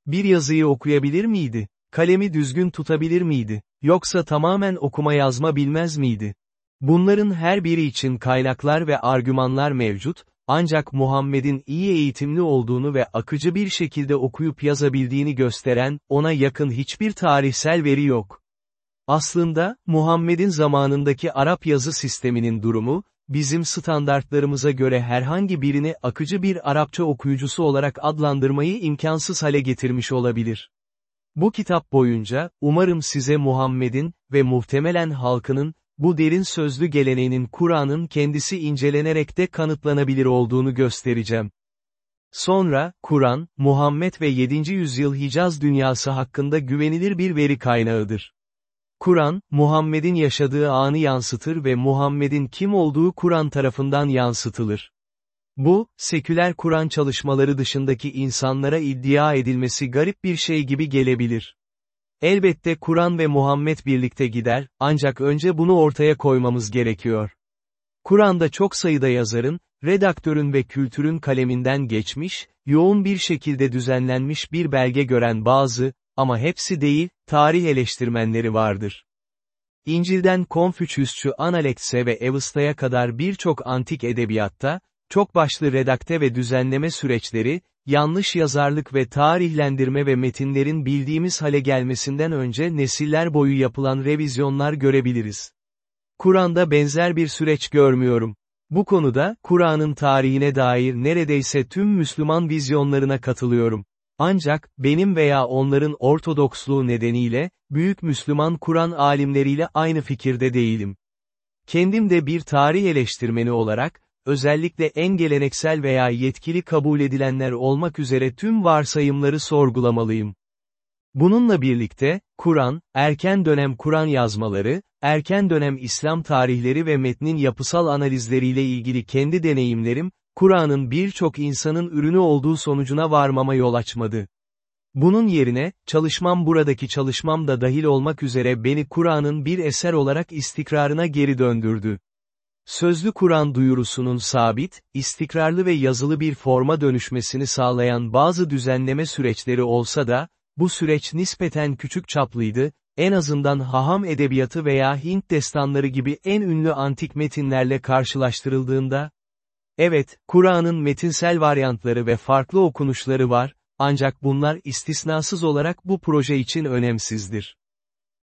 Bir yazıyı okuyabilir miydi? Kalemi düzgün tutabilir miydi? Yoksa tamamen okuma yazma bilmez miydi? Bunların her biri için kaynaklar ve argümanlar mevcut, ancak Muhammed'in iyi eğitimli olduğunu ve akıcı bir şekilde okuyup yazabildiğini gösteren, ona yakın hiçbir tarihsel veri yok. Aslında, Muhammed'in zamanındaki Arap yazı sisteminin durumu, bizim standartlarımıza göre herhangi birini akıcı bir Arapça okuyucusu olarak adlandırmayı imkansız hale getirmiş olabilir. Bu kitap boyunca, umarım size Muhammed'in ve muhtemelen halkının, bu derin sözlü geleneğinin Kur'an'ın kendisi incelenerek de kanıtlanabilir olduğunu göstereceğim. Sonra, Kur'an, Muhammed ve 7. yüzyıl Hicaz dünyası hakkında güvenilir bir veri kaynağıdır. Kur'an, Muhammed'in yaşadığı anı yansıtır ve Muhammed'in kim olduğu Kur'an tarafından yansıtılır. Bu, seküler Kur'an çalışmaları dışındaki insanlara iddia edilmesi garip bir şey gibi gelebilir. Elbette Kur'an ve Muhammed birlikte gider, ancak önce bunu ortaya koymamız gerekiyor. Kur'an'da çok sayıda yazarın, redaktörün ve kültürün kaleminden geçmiş, yoğun bir şekilde düzenlenmiş bir belge gören bazı, ama hepsi değil, tarih eleştirmenleri vardır. İncil'den Konfüçyüsçü Analekse ve Evista'ya kadar birçok antik edebiyatta, çok başlı redakte ve düzenleme süreçleri, yanlış yazarlık ve tarihlendirme ve metinlerin bildiğimiz hale gelmesinden önce nesiller boyu yapılan revizyonlar görebiliriz. Kur'an'da benzer bir süreç görmüyorum. Bu konuda, Kur'an'ın tarihine dair neredeyse tüm Müslüman vizyonlarına katılıyorum. Ancak, benim veya onların ortodoksluğu nedeniyle, büyük Müslüman Kur'an alimleriyle aynı fikirde değilim. Kendim de bir tarih eleştirmeni olarak, özellikle en geleneksel veya yetkili kabul edilenler olmak üzere tüm varsayımları sorgulamalıyım. Bununla birlikte, Kur'an, erken dönem Kur'an yazmaları, erken dönem İslam tarihleri ve metnin yapısal analizleriyle ilgili kendi deneyimlerim, Kur'an'ın birçok insanın ürünü olduğu sonucuna varmama yol açmadı. Bunun yerine, çalışmam buradaki çalışmam da dahil olmak üzere beni Kur'an'ın bir eser olarak istikrarına geri döndürdü. Sözlü Kur'an duyurusunun sabit, istikrarlı ve yazılı bir forma dönüşmesini sağlayan bazı düzenleme süreçleri olsa da, bu süreç nispeten küçük çaplıydı, en azından haham edebiyatı veya Hint destanları gibi en ünlü antik metinlerle karşılaştırıldığında, evet, Kur'an'ın metinsel varyantları ve farklı okunuşları var, ancak bunlar istisnasız olarak bu proje için önemsizdir.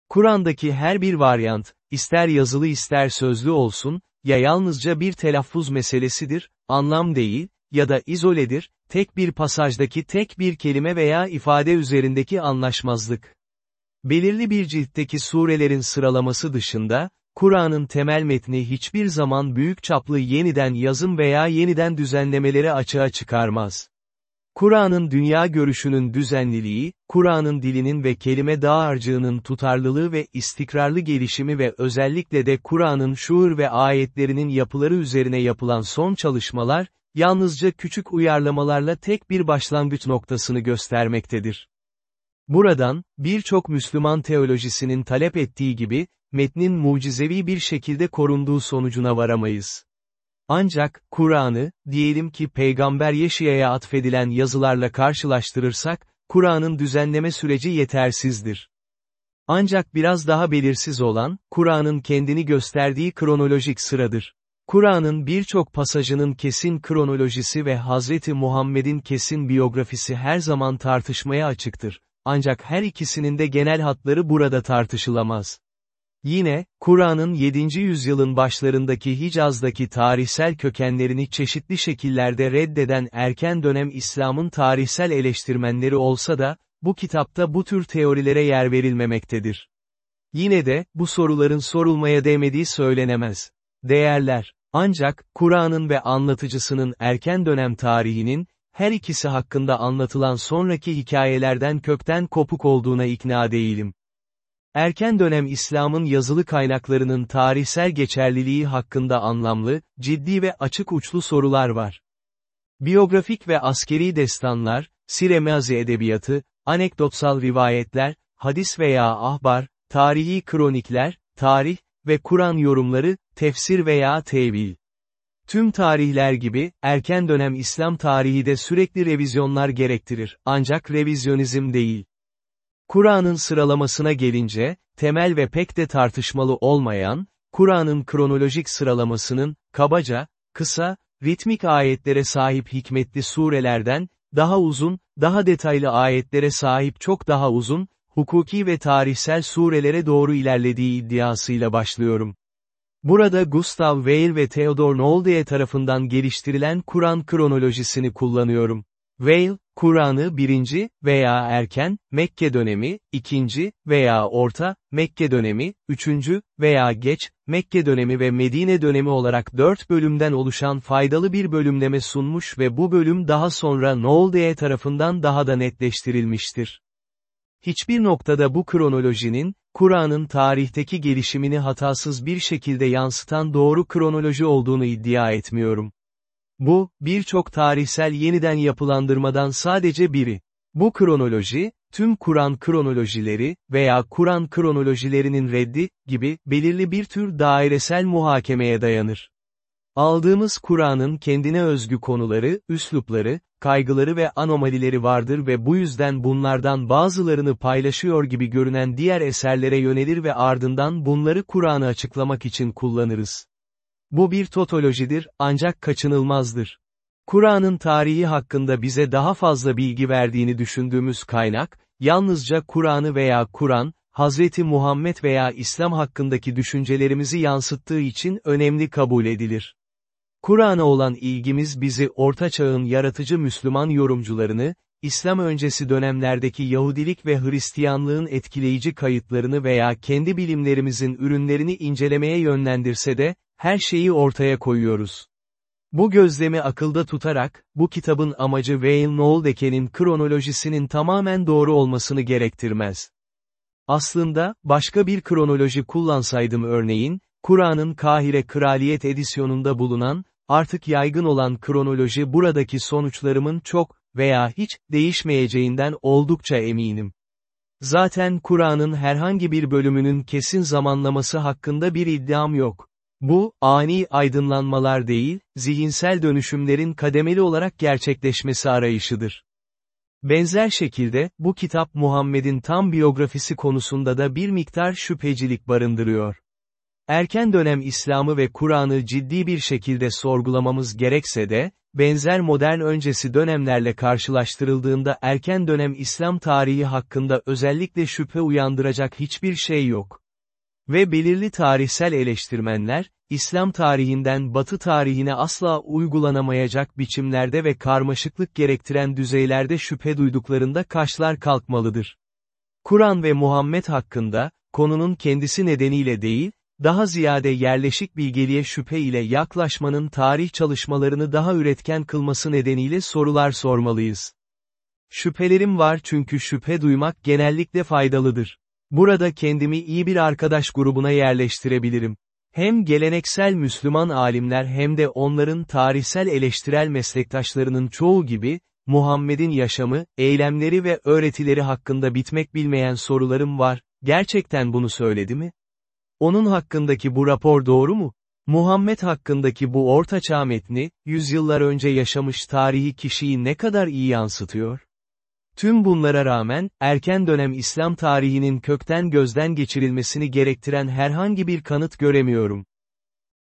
Kur'an'daki her bir varyant, ister yazılı ister sözlü olsun, ya yalnızca bir telaffuz meselesidir, anlam değil, ya da izoledir, tek bir pasajdaki tek bir kelime veya ifade üzerindeki anlaşmazlık. Belirli bir ciltteki surelerin sıralaması dışında, Kur'an'ın temel metni hiçbir zaman büyük çaplı yeniden yazım veya yeniden düzenlemeleri açığa çıkarmaz. Kur'an'ın dünya görüşünün düzenliliği, Kur'an'ın dilinin ve kelime dağarcığının tutarlılığı ve istikrarlı gelişimi ve özellikle de Kur'an'ın şuur ve ayetlerinin yapıları üzerine yapılan son çalışmalar, yalnızca küçük uyarlamalarla tek bir başlangıç noktasını göstermektedir. Buradan, birçok Müslüman teolojisinin talep ettiği gibi, metnin mucizevi bir şekilde korunduğu sonucuna varamayız. Ancak, Kur'an'ı, diyelim ki Peygamber Yeşiya'ya atfedilen yazılarla karşılaştırırsak, Kur'an'ın düzenleme süreci yetersizdir. Ancak biraz daha belirsiz olan, Kur'an'ın kendini gösterdiği kronolojik sıradır. Kur'an'ın birçok pasajının kesin kronolojisi ve Hazreti Muhammed'in kesin biyografisi her zaman tartışmaya açıktır. Ancak her ikisinin de genel hatları burada tartışılamaz. Yine, Kur'an'ın 7. yüzyılın başlarındaki Hicaz'daki tarihsel kökenlerini çeşitli şekillerde reddeden erken dönem İslam'ın tarihsel eleştirmenleri olsa da, bu kitapta bu tür teorilere yer verilmemektedir. Yine de, bu soruların sorulmaya değmediği söylenemez. Değerler. Ancak, Kur'an'ın ve anlatıcısının erken dönem tarihinin, her ikisi hakkında anlatılan sonraki hikayelerden kökten kopuk olduğuna ikna değilim. Erken dönem İslam'ın yazılı kaynaklarının tarihsel geçerliliği hakkında anlamlı, ciddi ve açık uçlu sorular var. Biyografik ve askeri destanlar, siremazi edebiyatı, anekdotsal rivayetler, hadis veya ahbar, tarihi kronikler, tarih ve Kur'an yorumları, tefsir veya tevil. Tüm tarihler gibi, erken dönem İslam tarihi de sürekli revizyonlar gerektirir, ancak revizyonizm değil. Kur'an'ın sıralamasına gelince, temel ve pek de tartışmalı olmayan, Kur'an'ın kronolojik sıralamasının, kabaca, kısa, ritmik ayetlere sahip hikmetli surelerden, daha uzun, daha detaylı ayetlere sahip çok daha uzun, hukuki ve tarihsel surelere doğru ilerlediği iddiasıyla başlıyorum. Burada Gustav Weil ve Theodor Nolde tarafından geliştirilen Kur'an kronolojisini kullanıyorum. Weil, Kur'an'ı birinci veya erken, Mekke dönemi, ikinci veya orta, Mekke dönemi, üçüncü veya geç, Mekke dönemi ve Medine dönemi olarak dört bölümden oluşan faydalı bir bölümleme sunmuş ve bu bölüm daha sonra Nolde tarafından daha da netleştirilmiştir. Hiçbir noktada bu kronolojinin, Kur'an'ın tarihteki gelişimini hatasız bir şekilde yansıtan doğru kronoloji olduğunu iddia etmiyorum. Bu, birçok tarihsel yeniden yapılandırmadan sadece biri. Bu kronoloji, tüm Kur'an kronolojileri veya Kur'an kronolojilerinin reddi gibi belirli bir tür dairesel muhakemeye dayanır. Aldığımız Kur'an'ın kendine özgü konuları, üslupları, kaygıları ve anomalileri vardır ve bu yüzden bunlardan bazılarını paylaşıyor gibi görünen diğer eserlere yönelir ve ardından bunları Kur'an'ı açıklamak için kullanırız. Bu bir totolojidir, ancak kaçınılmazdır. Kur'an'ın tarihi hakkında bize daha fazla bilgi verdiğini düşündüğümüz kaynak, yalnızca Kur'an'ı veya Kur'an, Hazreti Muhammed veya İslam hakkındaki düşüncelerimizi yansıttığı için önemli kabul edilir. Kur'an'a olan ilgimiz bizi Orta Çağ'ın yaratıcı Müslüman yorumcularını, İslam öncesi dönemlerdeki Yahudilik ve Hristiyanlığın etkileyici kayıtlarını veya kendi bilimlerimizin ürünlerini incelemeye yönlendirse de, her şeyi ortaya koyuyoruz. Bu gözlemi akılda tutarak, bu kitabın amacı Wayne Noldeke'nin kronolojisinin tamamen doğru olmasını gerektirmez. Aslında, başka bir kronoloji kullansaydım örneğin, Kur'an'ın Kahire Kraliyet edisyonunda bulunan, artık yaygın olan kronoloji buradaki sonuçlarımın çok veya hiç değişmeyeceğinden oldukça eminim. Zaten Kur'an'ın herhangi bir bölümünün kesin zamanlaması hakkında bir iddiam yok. Bu, ani aydınlanmalar değil, zihinsel dönüşümlerin kademeli olarak gerçekleşmesi arayışıdır. Benzer şekilde, bu kitap Muhammed'in tam biyografisi konusunda da bir miktar şüphecilik barındırıyor. Erken dönem İslam'ı ve Kur'an'ı ciddi bir şekilde sorgulamamız gerekse de, benzer modern öncesi dönemlerle karşılaştırıldığında erken dönem İslam tarihi hakkında özellikle şüphe uyandıracak hiçbir şey yok. Ve belirli tarihsel eleştirmenler, İslam tarihinden Batı tarihine asla uygulanamayacak biçimlerde ve karmaşıklık gerektiren düzeylerde şüphe duyduklarında kaşlar kalkmalıdır. Kur'an ve Muhammed hakkında, konunun kendisi nedeniyle değil, daha ziyade yerleşik bilgeliğe şüphe ile yaklaşmanın tarih çalışmalarını daha üretken kılması nedeniyle sorular sormalıyız. Şüphelerim var çünkü şüphe duymak genellikle faydalıdır. Burada kendimi iyi bir arkadaş grubuna yerleştirebilirim. Hem geleneksel Müslüman alimler hem de onların tarihsel eleştirel meslektaşlarının çoğu gibi, Muhammed'in yaşamı, eylemleri ve öğretileri hakkında bitmek bilmeyen sorularım var, gerçekten bunu söyledi mi? Onun hakkındaki bu rapor doğru mu? Muhammed hakkındaki bu ortaçağ metni, yüzyıllar önce yaşamış tarihi kişiyi ne kadar iyi yansıtıyor? Tüm bunlara rağmen, erken dönem İslam tarihinin kökten gözden geçirilmesini gerektiren herhangi bir kanıt göremiyorum.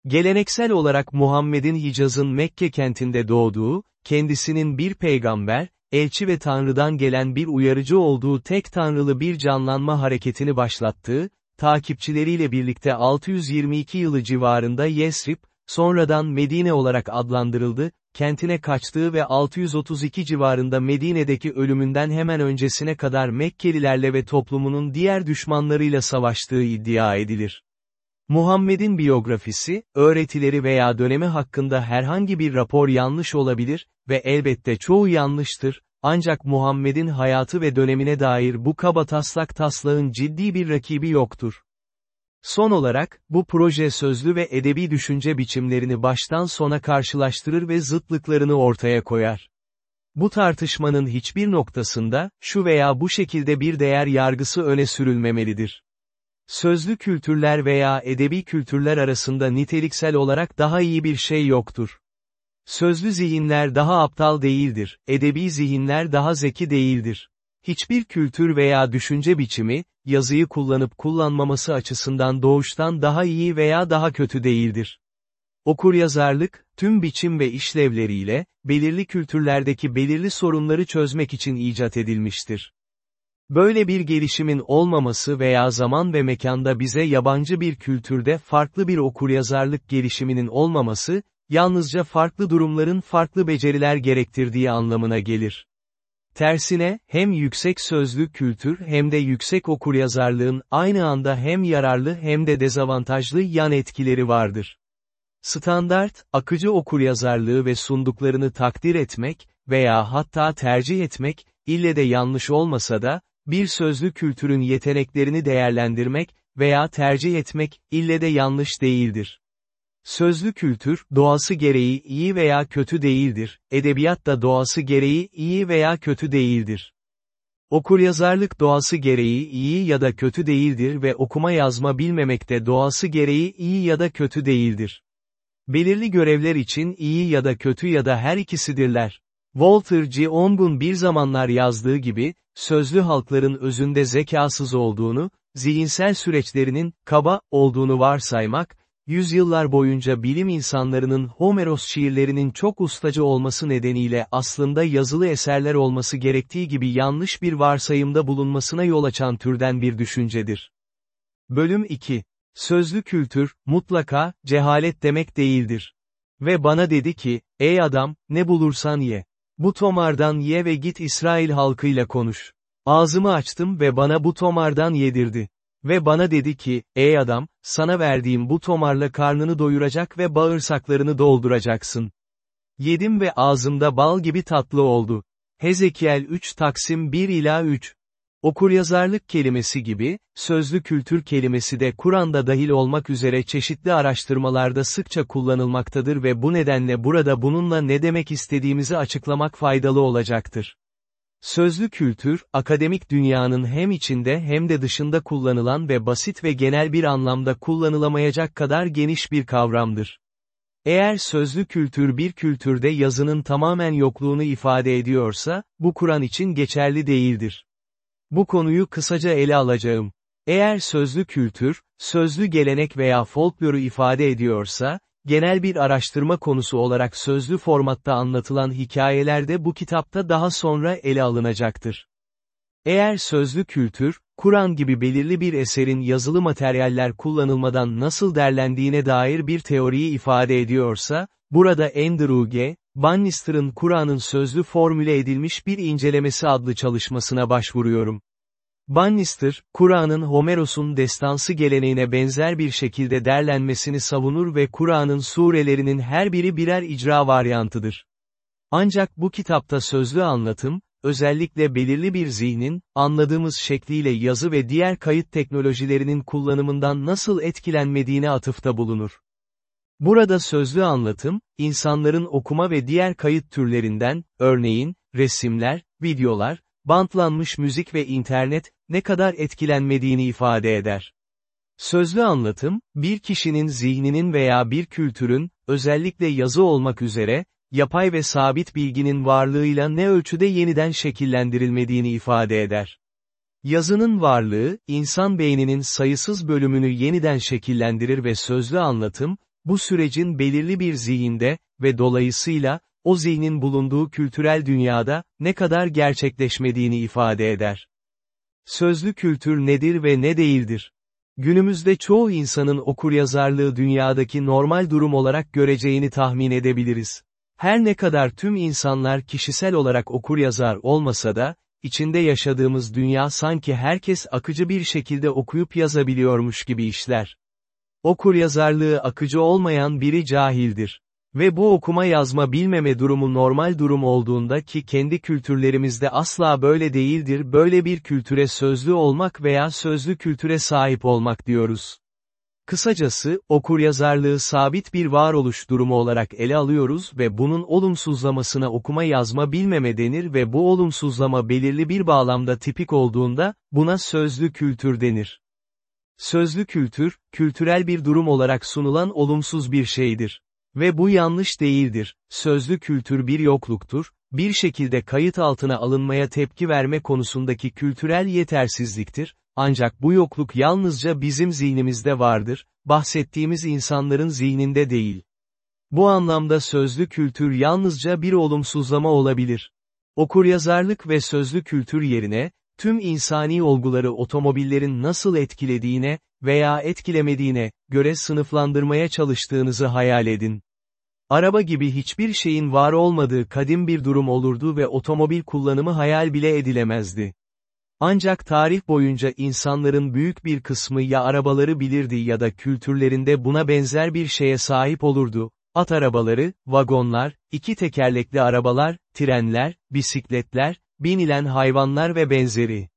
Geleneksel olarak Muhammed'in Hicaz'ın Mekke kentinde doğduğu, kendisinin bir peygamber, elçi ve Tanrı'dan gelen bir uyarıcı olduğu tek tanrılı bir canlanma hareketini başlattığı, takipçileriyle birlikte 622 yılı civarında Yesrib, sonradan Medine olarak adlandırıldı, kentine kaçtığı ve 632 civarında Medine'deki ölümünden hemen öncesine kadar Mekkelilerle ve toplumunun diğer düşmanlarıyla savaştığı iddia edilir. Muhammed'in biyografisi, öğretileri veya dönemi hakkında herhangi bir rapor yanlış olabilir ve elbette çoğu yanlıştır, ancak Muhammed'in hayatı ve dönemine dair bu kaba taslak taslağın ciddi bir rakibi yoktur. Son olarak, bu proje sözlü ve edebi düşünce biçimlerini baştan sona karşılaştırır ve zıtlıklarını ortaya koyar. Bu tartışmanın hiçbir noktasında, şu veya bu şekilde bir değer yargısı öne sürülmemelidir. Sözlü kültürler veya edebi kültürler arasında niteliksel olarak daha iyi bir şey yoktur. Sözlü zihinler daha aptal değildir, edebi zihinler daha zeki değildir. Hiçbir kültür veya düşünce biçimi, yazıyı kullanıp kullanmaması açısından doğuştan daha iyi veya daha kötü değildir. Okuryazarlık, tüm biçim ve işlevleriyle, belirli kültürlerdeki belirli sorunları çözmek için icat edilmiştir. Böyle bir gelişimin olmaması veya zaman ve mekanda bize yabancı bir kültürde farklı bir okuryazarlık gelişiminin olmaması, yalnızca farklı durumların farklı beceriler gerektirdiği anlamına gelir. Tersine, hem yüksek sözlü kültür hem de yüksek okuryazarlığın aynı anda hem yararlı hem de dezavantajlı yan etkileri vardır. Standart, akıcı okuryazarlığı ve sunduklarını takdir etmek veya hatta tercih etmek, ille de yanlış olmasa da, bir sözlü kültürün yeteneklerini değerlendirmek veya tercih etmek, ille de yanlış değildir. Sözlü kültür, doğası gereği iyi veya kötü değildir, edebiyat da doğası gereği iyi veya kötü değildir. Okuryazarlık doğası gereği iyi ya da kötü değildir ve okuma yazma bilmemek de doğası gereği iyi ya da kötü değildir. Belirli görevler için iyi ya da kötü ya da her ikisidirler. Walter G. Ongun bir zamanlar yazdığı gibi, sözlü halkların özünde zekasız olduğunu, zihinsel süreçlerinin, kaba, olduğunu varsaymak, yüzyıllar boyunca bilim insanlarının Homeros şiirlerinin çok ustacı olması nedeniyle aslında yazılı eserler olması gerektiği gibi yanlış bir varsayımda bulunmasına yol açan türden bir düşüncedir. Bölüm 2. Sözlü kültür, mutlaka, cehalet demek değildir. Ve bana dedi ki, ey adam, ne bulursan ye. Bu tomardan ye ve git İsrail halkıyla konuş. Ağzımı açtım ve bana bu tomardan yedirdi. Ve bana dedi ki, ey adam, sana verdiğim bu tomarla karnını doyuracak ve bağırsaklarını dolduracaksın. Yedim ve ağzımda bal gibi tatlı oldu. Hezekiel 3 Taksim 1 ila 3 Okuryazarlık kelimesi gibi, sözlü kültür kelimesi de Kur'an'da dahil olmak üzere çeşitli araştırmalarda sıkça kullanılmaktadır ve bu nedenle burada bununla ne demek istediğimizi açıklamak faydalı olacaktır. Sözlü kültür, akademik dünyanın hem içinde hem de dışında kullanılan ve basit ve genel bir anlamda kullanılamayacak kadar geniş bir kavramdır. Eğer sözlü kültür bir kültürde yazının tamamen yokluğunu ifade ediyorsa, bu Kur'an için geçerli değildir. Bu konuyu kısaca ele alacağım. Eğer sözlü kültür, sözlü gelenek veya folkloru ifade ediyorsa, genel bir araştırma konusu olarak sözlü formatta anlatılan hikayelerde bu kitapta daha sonra ele alınacaktır. Eğer sözlü kültür, Kur'an gibi belirli bir eserin yazılı materyaller kullanılmadan nasıl derlendiğine dair bir teoriyi ifade ediyorsa, burada Andrew G. Bannister'ın Kur'an'ın sözlü formüle edilmiş bir incelemesi adlı çalışmasına başvuruyorum. Bannister, Kur'an'ın Homeros'un destansı geleneğine benzer bir şekilde derlenmesini savunur ve Kur'an'ın surelerinin her biri birer icra varyantıdır. Ancak bu kitapta sözlü anlatım, özellikle belirli bir zihnin, anladığımız şekliyle yazı ve diğer kayıt teknolojilerinin kullanımından nasıl etkilenmediğine atıfta bulunur. Burada sözlü anlatım, insanların okuma ve diğer kayıt türlerinden, örneğin, resimler, videolar, bantlanmış müzik ve internet, ne kadar etkilenmediğini ifade eder. Sözlü anlatım, bir kişinin zihninin veya bir kültürün, özellikle yazı olmak üzere, yapay ve sabit bilginin varlığıyla ne ölçüde yeniden şekillendirilmediğini ifade eder. Yazının varlığı, insan beyninin sayısız bölümünü yeniden şekillendirir ve sözlü anlatım, bu sürecin belirli bir zihinde ve dolayısıyla, o zihnin bulunduğu kültürel dünyada, ne kadar gerçekleşmediğini ifade eder. Sözlü kültür nedir ve ne değildir? Günümüzde çoğu insanın okuryazarlığı dünyadaki normal durum olarak göreceğini tahmin edebiliriz. Her ne kadar tüm insanlar kişisel olarak okuryazar olmasa da, içinde yaşadığımız dünya sanki herkes akıcı bir şekilde okuyup yazabiliyormuş gibi işler. Okuryazarlığı akıcı olmayan biri cahildir. Ve bu okuma yazma bilmeme durumu normal durum olduğunda ki kendi kültürlerimizde asla böyle değildir böyle bir kültüre sözlü olmak veya sözlü kültüre sahip olmak diyoruz. Kısacası, okuryazarlığı sabit bir varoluş durumu olarak ele alıyoruz ve bunun olumsuzlamasına okuma yazma bilmeme denir ve bu olumsuzlama belirli bir bağlamda tipik olduğunda, buna sözlü kültür denir. Sözlü kültür, kültürel bir durum olarak sunulan olumsuz bir şeydir. Ve bu yanlış değildir, sözlü kültür bir yokluktur, bir şekilde kayıt altına alınmaya tepki verme konusundaki kültürel yetersizliktir, ancak bu yokluk yalnızca bizim zihnimizde vardır, bahsettiğimiz insanların zihninde değil. Bu anlamda sözlü kültür yalnızca bir olumsuzlama olabilir. Okuryazarlık ve sözlü kültür yerine, tüm insani olguları otomobillerin nasıl etkilediğine veya etkilemediğine göre sınıflandırmaya çalıştığınızı hayal edin. Araba gibi hiçbir şeyin var olmadığı kadim bir durum olurdu ve otomobil kullanımı hayal bile edilemezdi. Ancak tarih boyunca insanların büyük bir kısmı ya arabaları bilirdi ya da kültürlerinde buna benzer bir şeye sahip olurdu, at arabaları, vagonlar, iki tekerlekli arabalar, trenler, bisikletler, binilen hayvanlar ve benzeri.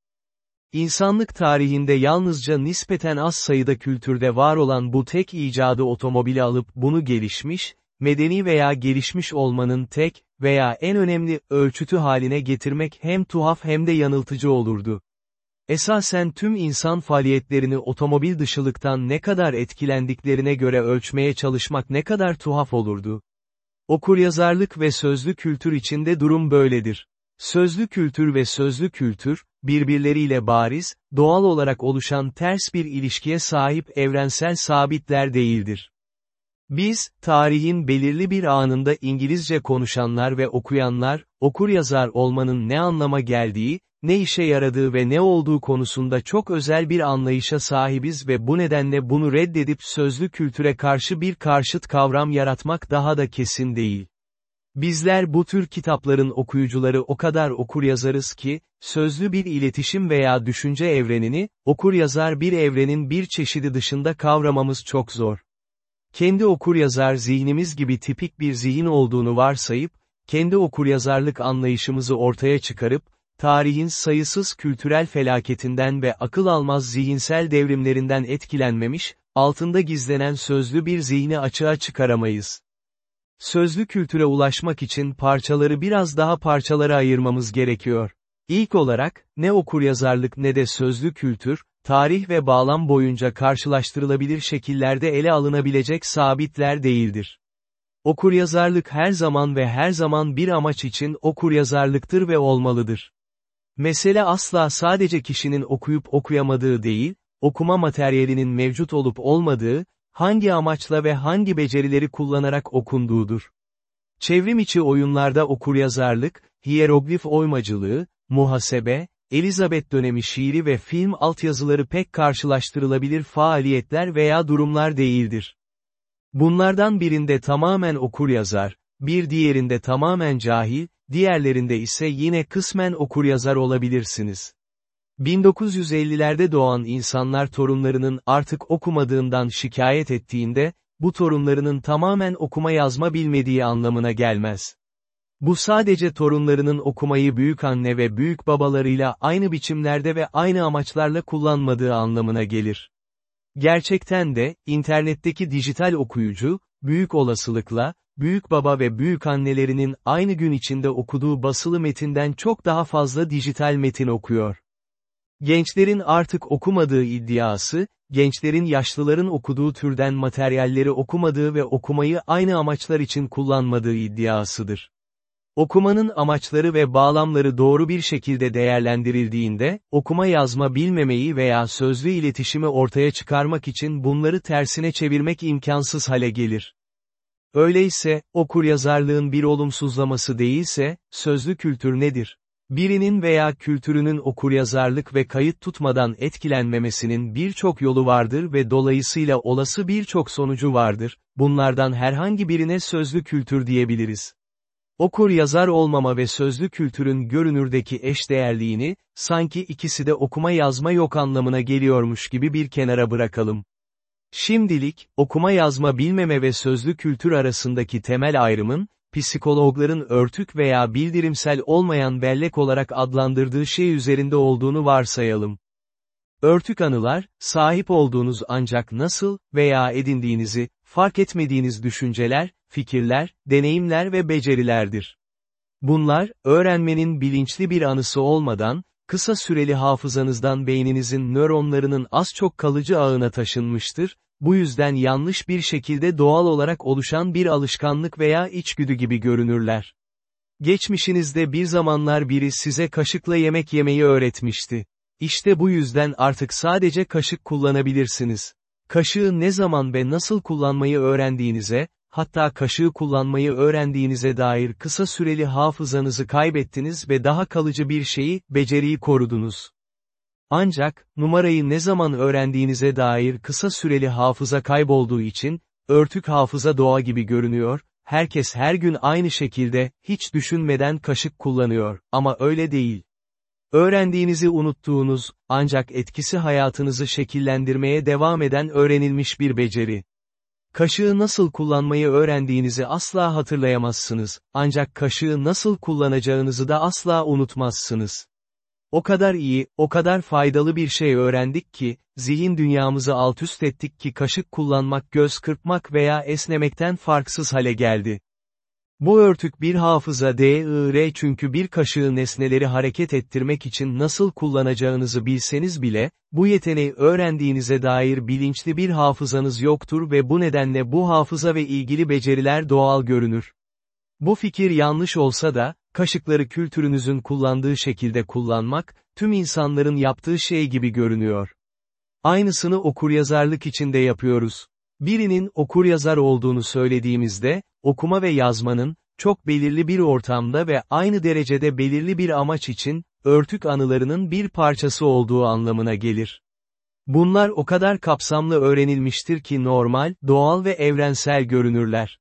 İnsanlık tarihinde yalnızca nispeten az sayıda kültürde var olan bu tek icadı otomobili alıp bunu gelişmiş, medeni veya gelişmiş olmanın tek veya en önemli ölçütü haline getirmek hem tuhaf hem de yanıltıcı olurdu. Esasen tüm insan faaliyetlerini otomobil dışılıktan ne kadar etkilendiklerine göre ölçmeye çalışmak ne kadar tuhaf olurdu. Okuryazarlık ve sözlü kültür içinde durum böyledir. Sözlü kültür ve sözlü kültür, birbirleriyle bariz, doğal olarak oluşan ters bir ilişkiye sahip evrensel sabitler değildir. Biz, tarihin belirli bir anında İngilizce konuşanlar ve okuyanlar, okuryazar olmanın ne anlama geldiği, ne işe yaradığı ve ne olduğu konusunda çok özel bir anlayışa sahibiz ve bu nedenle bunu reddedip sözlü kültüre karşı bir karşıt kavram yaratmak daha da kesin değil. Bizler bu tür kitapların okuyucuları o kadar okur yazarız ki, sözlü bir iletişim veya düşünce evrenini, okur yazar bir evrenin bir çeşidi dışında kavramamız çok zor. Kendi okuryazar zihnimiz gibi tipik bir zihin olduğunu varsayıp, kendi okuryazarlık anlayışımızı ortaya çıkarıp, tarihin sayısız kültürel felaketinden ve akıl almaz zihinsel devrimlerinden etkilenmemiş, altında gizlenen sözlü bir zihni açığa çıkaramayız. Sözlü kültüre ulaşmak için parçaları biraz daha parçalara ayırmamız gerekiyor. İlk olarak, ne okuryazarlık ne de sözlü kültür, tarih ve bağlam boyunca karşılaştırılabilir şekillerde ele alınabilecek sabitler değildir. Okuryazarlık her zaman ve her zaman bir amaç için okuryazarlıktır ve olmalıdır. Mesele asla sadece kişinin okuyup okuyamadığı değil, okuma materyalinin mevcut olup olmadığı, hangi amaçla ve hangi becerileri kullanarak okunduğudur. Çevrim içi oyunlarda okuryazarlık, hieroglif oymacılığı, muhasebe, Elizabeth dönemi şiiri ve film altyazıları pek karşılaştırılabilir faaliyetler veya durumlar değildir. Bunlardan birinde tamamen okuryazar, bir diğerinde tamamen cahil, diğerlerinde ise yine kısmen okuryazar olabilirsiniz. 1950'lerde doğan insanlar torunlarının artık okumadığından şikayet ettiğinde, bu torunlarının tamamen okuma yazma bilmediği anlamına gelmez. Bu sadece torunlarının okumayı büyük anne ve büyük babalarıyla aynı biçimlerde ve aynı amaçlarla kullanmadığı anlamına gelir. Gerçekten de, internetteki dijital okuyucu, büyük olasılıkla, büyük baba ve büyük annelerinin aynı gün içinde okuduğu basılı metinden çok daha fazla dijital metin okuyor. Gençlerin artık okumadığı iddiası, gençlerin yaşlıların okuduğu türden materyalleri okumadığı ve okumayı aynı amaçlar için kullanmadığı iddiasıdır. Okumanın amaçları ve bağlamları doğru bir şekilde değerlendirildiğinde, okuma yazma bilmemeyi veya sözlü iletişimi ortaya çıkarmak için bunları tersine çevirmek imkansız hale gelir. Öyleyse, okuryazarlığın bir olumsuzlaması değilse, sözlü kültür nedir? Birinin veya kültürünün okuryazarlık ve kayıt tutmadan etkilenmemesinin birçok yolu vardır ve dolayısıyla olası birçok sonucu vardır, bunlardan herhangi birine sözlü kültür diyebiliriz. Okur yazar olmama ve sözlü kültürün görünürdeki eşdeğerliğini, sanki ikisi de okuma yazma yok anlamına geliyormuş gibi bir kenara bırakalım. Şimdilik, okuma yazma bilmeme ve sözlü kültür arasındaki temel ayrımın, psikologların örtük veya bildirimsel olmayan bellek olarak adlandırdığı şey üzerinde olduğunu varsayalım. Örtük anılar, sahip olduğunuz ancak nasıl veya edindiğinizi, fark etmediğiniz düşünceler, fikirler, deneyimler ve becerilerdir. Bunlar, öğrenmenin bilinçli bir anısı olmadan, kısa süreli hafızanızdan beyninizin nöronlarının az çok kalıcı ağına taşınmıştır, bu yüzden yanlış bir şekilde doğal olarak oluşan bir alışkanlık veya içgüdü gibi görünürler. Geçmişinizde bir zamanlar biri size kaşıkla yemek yemeyi öğretmişti. İşte bu yüzden artık sadece kaşık kullanabilirsiniz. Kaşığı ne zaman ve nasıl kullanmayı öğrendiğinize, hatta kaşığı kullanmayı öğrendiğinize dair kısa süreli hafızanızı kaybettiniz ve daha kalıcı bir şeyi, beceriyi korudunuz. Ancak, numarayı ne zaman öğrendiğinize dair kısa süreli hafıza kaybolduğu için, örtük hafıza doğa gibi görünüyor, herkes her gün aynı şekilde, hiç düşünmeden kaşık kullanıyor, ama öyle değil. Öğrendiğinizi unuttuğunuz, ancak etkisi hayatınızı şekillendirmeye devam eden öğrenilmiş bir beceri. Kaşığı nasıl kullanmayı öğrendiğinizi asla hatırlayamazsınız, ancak kaşığı nasıl kullanacağınızı da asla unutmazsınız. O kadar iyi, o kadar faydalı bir şey öğrendik ki, zihin dünyamızı alt üst ettik ki kaşık kullanmak göz kırpmak veya esnemekten farksız hale geldi. Bu örtük bir hafıza DIR çünkü bir kaşığı nesneleri hareket ettirmek için nasıl kullanacağınızı bilseniz bile, bu yeteneği öğrendiğinize dair bilinçli bir hafızanız yoktur ve bu nedenle bu hafıza ve ilgili beceriler doğal görünür. Bu fikir yanlış olsa da, kaşıkları kültürünüzün kullandığı şekilde kullanmak, tüm insanların yaptığı şey gibi görünüyor. Aynısını okuryazarlık içinde yapıyoruz. Birinin okuryazar olduğunu söylediğimizde, okuma ve yazmanın, çok belirli bir ortamda ve aynı derecede belirli bir amaç için, örtük anılarının bir parçası olduğu anlamına gelir. Bunlar o kadar kapsamlı öğrenilmiştir ki normal, doğal ve evrensel görünürler.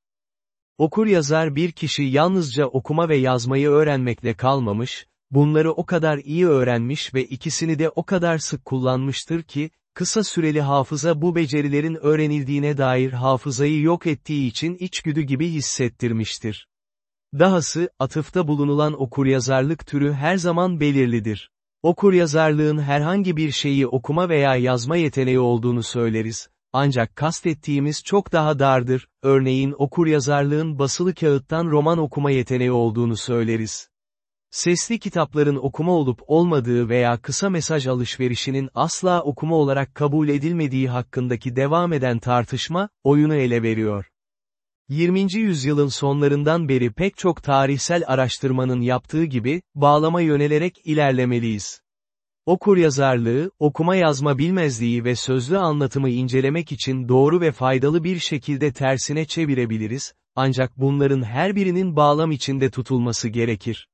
Okur yazar bir kişi yalnızca okuma ve yazmayı öğrenmekle kalmamış, bunları o kadar iyi öğrenmiş ve ikisini de o kadar sık kullanmıştır ki, kısa süreli hafıza bu becerilerin öğrenildiğine dair hafızayı yok ettiği için içgüdü gibi hissettirmiştir. Dahası, atıfta bulunulan okuryazarlık türü her zaman belirlidir. Okuryazarlığın herhangi bir şeyi okuma veya yazma yeteneği olduğunu söyleriz. Ancak kastettiğimiz çok daha dardır, örneğin okuryazarlığın basılı kağıttan roman okuma yeteneği olduğunu söyleriz. Sesli kitapların okuma olup olmadığı veya kısa mesaj alışverişinin asla okuma olarak kabul edilmediği hakkındaki devam eden tartışma, oyunu ele veriyor. 20. yüzyılın sonlarından beri pek çok tarihsel araştırmanın yaptığı gibi, bağlama yönelerek ilerlemeliyiz. Okur yazarlığı, okuma yazma bilmezliği ve sözlü anlatımı incelemek için doğru ve faydalı bir şekilde tersine çevirebiliriz, ancak bunların her birinin bağlam içinde tutulması gerekir.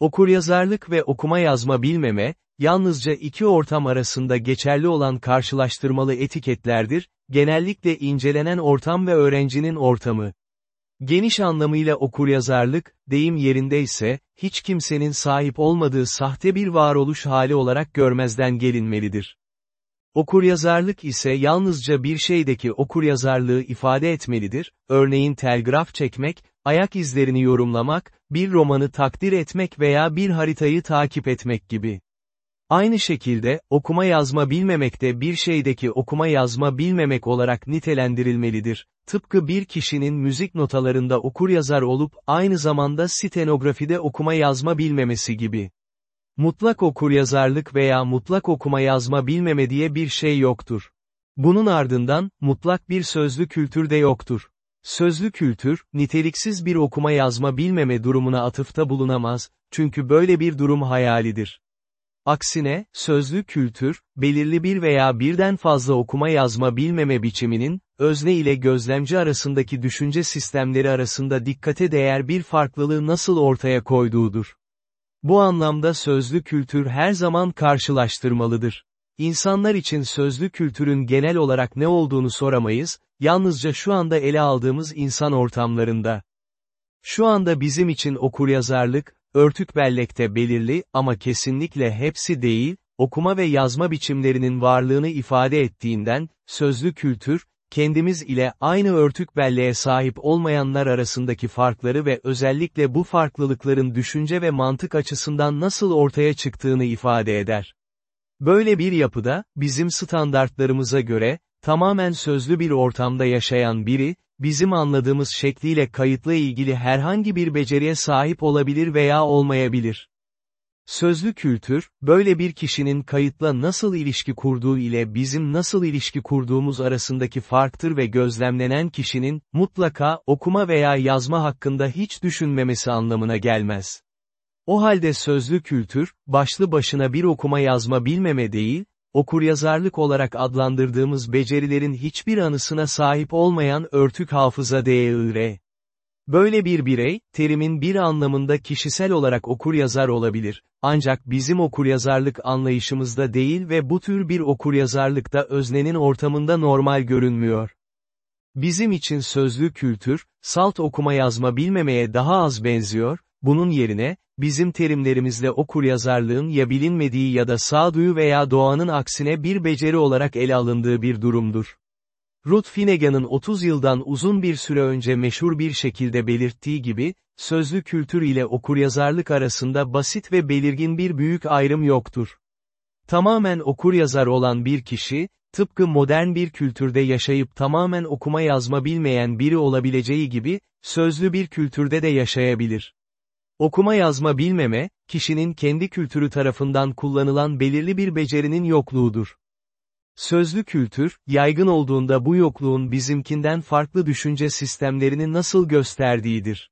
Okuryazarlık ve okuma yazma bilmeme, yalnızca iki ortam arasında geçerli olan karşılaştırmalı etiketlerdir, genellikle incelenen ortam ve öğrencinin ortamı. Geniş anlamıyla okuryazarlık, deyim yerindeyse, hiç kimsenin sahip olmadığı sahte bir varoluş hali olarak görmezden gelinmelidir. Okuryazarlık ise yalnızca bir şeydeki okuryazarlığı ifade etmelidir, örneğin telgraf çekmek, ayak izlerini yorumlamak, bir romanı takdir etmek veya bir haritayı takip etmek gibi. Aynı şekilde, okuma yazma bilmemek de bir şeydeki okuma yazma bilmemek olarak nitelendirilmelidir. Tıpkı bir kişinin müzik notalarında okur yazar olup aynı zamanda stenografide okuma yazma bilmemesi gibi. Mutlak okur yazarlık veya mutlak okuma yazma bilmeme diye bir şey yoktur. Bunun ardından, mutlak bir sözlü kültür de yoktur. Sözlü kültür, niteliksiz bir okuma yazma bilmeme durumuna atıfta bulunamaz, çünkü böyle bir durum hayalidir. Aksine, sözlü kültür, belirli bir veya birden fazla okuma yazma bilmeme biçiminin, özne ile gözlemci arasındaki düşünce sistemleri arasında dikkate değer bir farklılığı nasıl ortaya koyduğudur. Bu anlamda sözlü kültür her zaman karşılaştırmalıdır. İnsanlar için sözlü kültürün genel olarak ne olduğunu soramayız, yalnızca şu anda ele aldığımız insan ortamlarında. Şu anda bizim için okuryazarlık, örtük bellekte belirli ama kesinlikle hepsi değil, okuma ve yazma biçimlerinin varlığını ifade ettiğinden, sözlü kültür, kendimiz ile aynı örtük belleğe sahip olmayanlar arasındaki farkları ve özellikle bu farklılıkların düşünce ve mantık açısından nasıl ortaya çıktığını ifade eder. Böyle bir yapıda, bizim standartlarımıza göre, tamamen sözlü bir ortamda yaşayan biri, bizim anladığımız şekliyle kayıtla ilgili herhangi bir beceriye sahip olabilir veya olmayabilir. Sözlü kültür, böyle bir kişinin kayıtla nasıl ilişki kurduğu ile bizim nasıl ilişki kurduğumuz arasındaki farktır ve gözlemlenen kişinin, mutlaka, okuma veya yazma hakkında hiç düşünmemesi anlamına gelmez. O halde sözlü kültür, başlı başına bir okuma yazma bilmeme değil, okuryazarlık olarak adlandırdığımız becerilerin hiçbir anısına sahip olmayan örtük hafıza DEIR. Böyle bir birey, terimin bir anlamında kişisel olarak okuryazar olabilir, ancak bizim okuryazarlık anlayışımızda değil ve bu tür bir okuryazarlıkta öznenin ortamında normal görünmüyor. Bizim için sözlü kültür, salt okuma yazma bilmemeye daha az benziyor, bunun yerine, bizim terimlerimizle okuryazarlığın ya bilinmediği ya da sağduyu veya doğanın aksine bir beceri olarak ele alındığı bir durumdur. Ruth Finnegan'ın 30 yıldan uzun bir süre önce meşhur bir şekilde belirttiği gibi, sözlü kültür ile okuryazarlık arasında basit ve belirgin bir büyük ayrım yoktur. Tamamen okuryazar olan bir kişi, tıpkı modern bir kültürde yaşayıp tamamen okuma yazma bilmeyen biri olabileceği gibi, sözlü bir kültürde de yaşayabilir. Okuma yazma bilmeme, kişinin kendi kültürü tarafından kullanılan belirli bir becerinin yokluğudur. Sözlü kültür, yaygın olduğunda bu yokluğun bizimkinden farklı düşünce sistemlerini nasıl gösterdiğidir.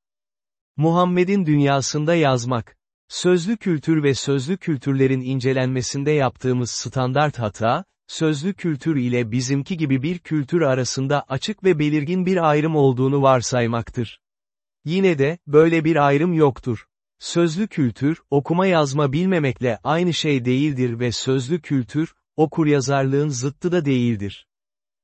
Muhammed'in dünyasında yazmak. Sözlü kültür ve sözlü kültürlerin incelenmesinde yaptığımız standart hata, sözlü kültür ile bizimki gibi bir kültür arasında açık ve belirgin bir ayrım olduğunu varsaymaktır. Yine de, böyle bir ayrım yoktur. Sözlü kültür, okuma yazma bilmemekle aynı şey değildir ve sözlü kültür, okuryazarlığın zıttı da değildir.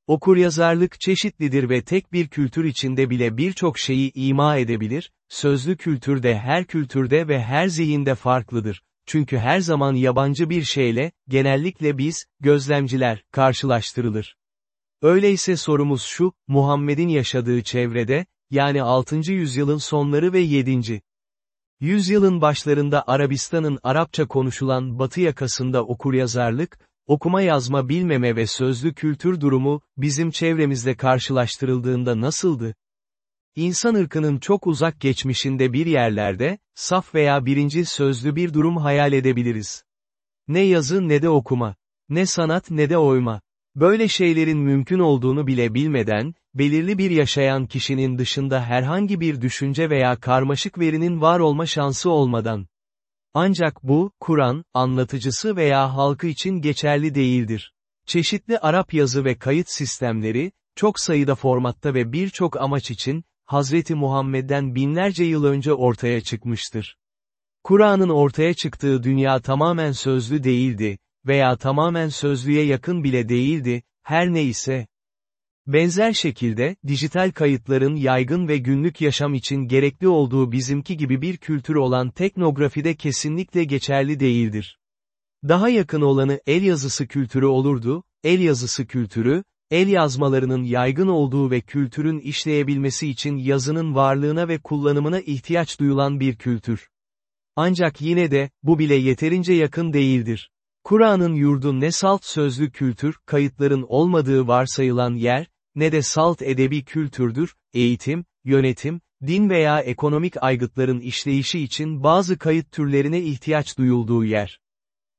Okuryazarlık çeşitlidir ve tek bir kültür içinde bile birçok şeyi ima edebilir, sözlü kültür de her kültürde ve her zihinde farklıdır. Çünkü her zaman yabancı bir şeyle, genellikle biz, gözlemciler, karşılaştırılır. Öyleyse sorumuz şu, Muhammed'in yaşadığı çevrede, yani 6. yüzyılın sonları ve 7. Yüzyılın başlarında Arabistan'ın Arapça konuşulan batı yakasında okuryazarlık, okuma yazma bilmeme ve sözlü kültür durumu, bizim çevremizde karşılaştırıldığında nasıldı? İnsan ırkının çok uzak geçmişinde bir yerlerde, saf veya birinci sözlü bir durum hayal edebiliriz. Ne yazı ne de okuma. Ne sanat ne de oyma. Böyle şeylerin mümkün olduğunu bile bilmeden, belirli bir yaşayan kişinin dışında herhangi bir düşünce veya karmaşık verinin var olma şansı olmadan. Ancak bu, Kur'an, anlatıcısı veya halkı için geçerli değildir. Çeşitli Arap yazı ve kayıt sistemleri, çok sayıda formatta ve birçok amaç için, Hazreti Muhammed'den binlerce yıl önce ortaya çıkmıştır. Kur'an'ın ortaya çıktığı dünya tamamen sözlü değildi, veya tamamen sözlüye yakın bile değildi, her neyse. Benzer şekilde, dijital kayıtların yaygın ve günlük yaşam için gerekli olduğu bizimki gibi bir kültür olan teknografide kesinlikle geçerli değildir. Daha yakın olanı el yazısı kültürü olurdu, el yazısı kültürü, el yazmalarının yaygın olduğu ve kültürün işleyebilmesi için yazının varlığına ve kullanımına ihtiyaç duyulan bir kültür. Ancak yine de, bu bile yeterince yakın değildir. Kur'an'ın yurdu ne salt sözlü kültür, kayıtların olmadığı varsayılan yer, ne de salt edebi kültürdür, eğitim, yönetim, din veya ekonomik aygıtların işleyişi için bazı kayıt türlerine ihtiyaç duyulduğu yer.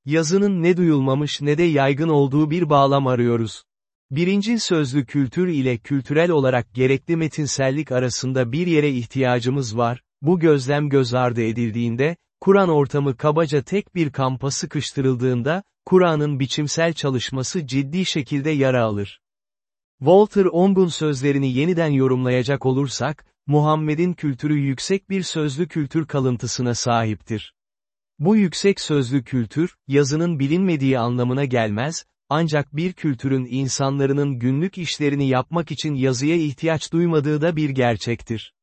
Yazının ne duyulmamış ne de yaygın olduğu bir bağlam arıyoruz. Birinci sözlü kültür ile kültürel olarak gerekli metinsellik arasında bir yere ihtiyacımız var, bu gözlem göz ardı edildiğinde, Kur'an ortamı kabaca tek bir kampa sıkıştırıldığında, Kur'an'ın biçimsel çalışması ciddi şekilde yara alır. Walter Ong'un sözlerini yeniden yorumlayacak olursak, Muhammed'in kültürü yüksek bir sözlü kültür kalıntısına sahiptir. Bu yüksek sözlü kültür, yazının bilinmediği anlamına gelmez, ancak bir kültürün insanların günlük işlerini yapmak için yazıya ihtiyaç duymadığı da bir gerçektir.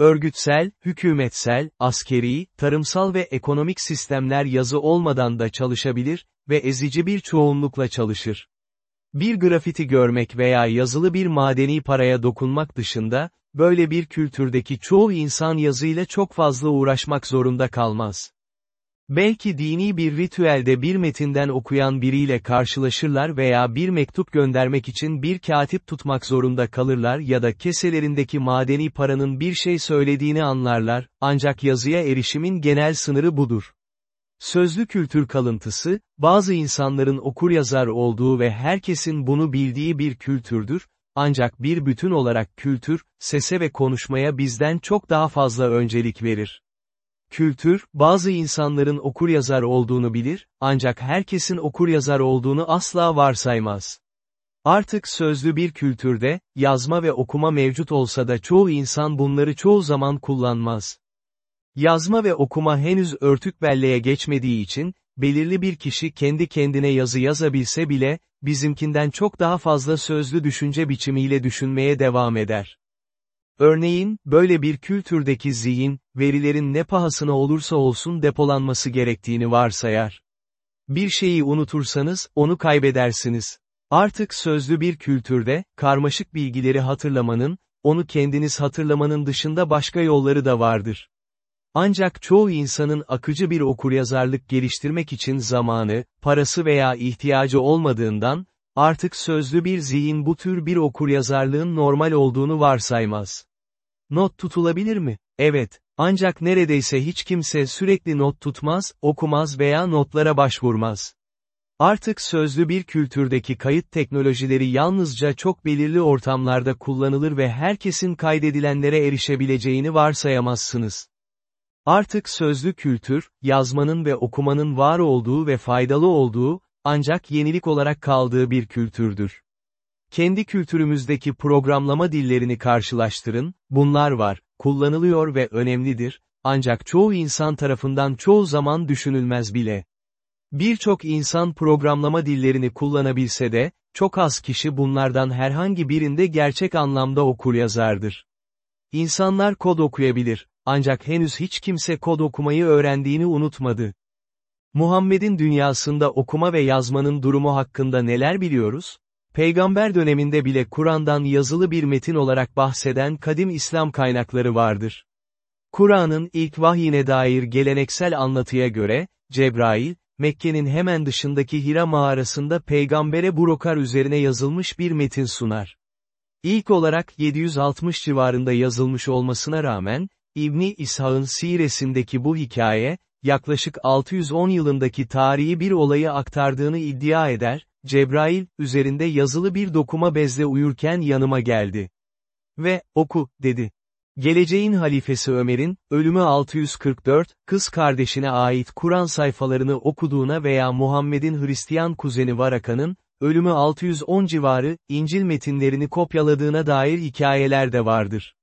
Örgütsel, hükümetsel, askeri, tarımsal ve ekonomik sistemler yazı olmadan da çalışabilir ve ezici bir çoğunlukla çalışır. Bir grafiti görmek veya yazılı bir madeni paraya dokunmak dışında, böyle bir kültürdeki çoğu insan yazıyla çok fazla uğraşmak zorunda kalmaz. Belki dini bir ritüelde bir metinden okuyan biriyle karşılaşırlar veya bir mektup göndermek için bir katip tutmak zorunda kalırlar ya da keselerindeki madeni paranın bir şey söylediğini anlarlar, ancak yazıya erişimin genel sınırı budur. Sözlü kültür kalıntısı, bazı insanların okuryazar olduğu ve herkesin bunu bildiği bir kültürdür, ancak bir bütün olarak kültür, sese ve konuşmaya bizden çok daha fazla öncelik verir. Kültür, bazı insanların okuryazar olduğunu bilir, ancak herkesin okuryazar olduğunu asla varsaymaz. Artık sözlü bir kültürde, yazma ve okuma mevcut olsa da çoğu insan bunları çoğu zaman kullanmaz. Yazma ve okuma henüz örtük belleğe geçmediği için, belirli bir kişi kendi kendine yazı yazabilse bile, bizimkinden çok daha fazla sözlü düşünce biçimiyle düşünmeye devam eder. Örneğin, böyle bir kültürdeki zihin, verilerin ne pahasına olursa olsun depolanması gerektiğini varsayar. Bir şeyi unutursanız, onu kaybedersiniz. Artık sözlü bir kültürde, karmaşık bilgileri hatırlamanın, onu kendiniz hatırlamanın dışında başka yolları da vardır. Ancak çoğu insanın akıcı bir okuryazarlık geliştirmek için zamanı, parası veya ihtiyacı olmadığından, artık sözlü bir zihin bu tür bir okuryazarlığın normal olduğunu varsaymaz. Not tutulabilir mi? Evet, ancak neredeyse hiç kimse sürekli not tutmaz, okumaz veya notlara başvurmaz. Artık sözlü bir kültürdeki kayıt teknolojileri yalnızca çok belirli ortamlarda kullanılır ve herkesin kaydedilenlere erişebileceğini varsayamazsınız. Artık sözlü kültür, yazmanın ve okumanın var olduğu ve faydalı olduğu, ancak yenilik olarak kaldığı bir kültürdür. Kendi kültürümüzdeki programlama dillerini karşılaştırın, bunlar var, kullanılıyor ve önemlidir, ancak çoğu insan tarafından çoğu zaman düşünülmez bile. Birçok insan programlama dillerini kullanabilse de, çok az kişi bunlardan herhangi birinde gerçek anlamda okur yazardır. İnsanlar kod okuyabilir, ancak henüz hiç kimse kod okumayı öğrendiğini unutmadı. Muhammed'in dünyasında okuma ve yazmanın durumu hakkında neler biliyoruz? Peygamber döneminde bile Kur'an'dan yazılı bir metin olarak bahseden kadim İslam kaynakları vardır. Kur'an'ın ilk vahyine dair geleneksel anlatıya göre, Cebrail, Mekke'nin hemen dışındaki Hira mağarasında peygambere Burokar üzerine yazılmış bir metin sunar. İlk olarak 760 civarında yazılmış olmasına rağmen, İbni İshak'ın siresindeki bu hikaye, yaklaşık 610 yılındaki tarihi bir olayı aktardığını iddia eder, Cebrail, üzerinde yazılı bir dokuma bezle uyurken yanıma geldi. Ve, oku, dedi. Geleceğin halifesi Ömer'in, ölümü 644, kız kardeşine ait Kur'an sayfalarını okuduğuna veya Muhammed'in Hristiyan kuzeni Varaka'nın, ölümü 610 civarı, İncil metinlerini kopyaladığına dair hikayeler de vardır.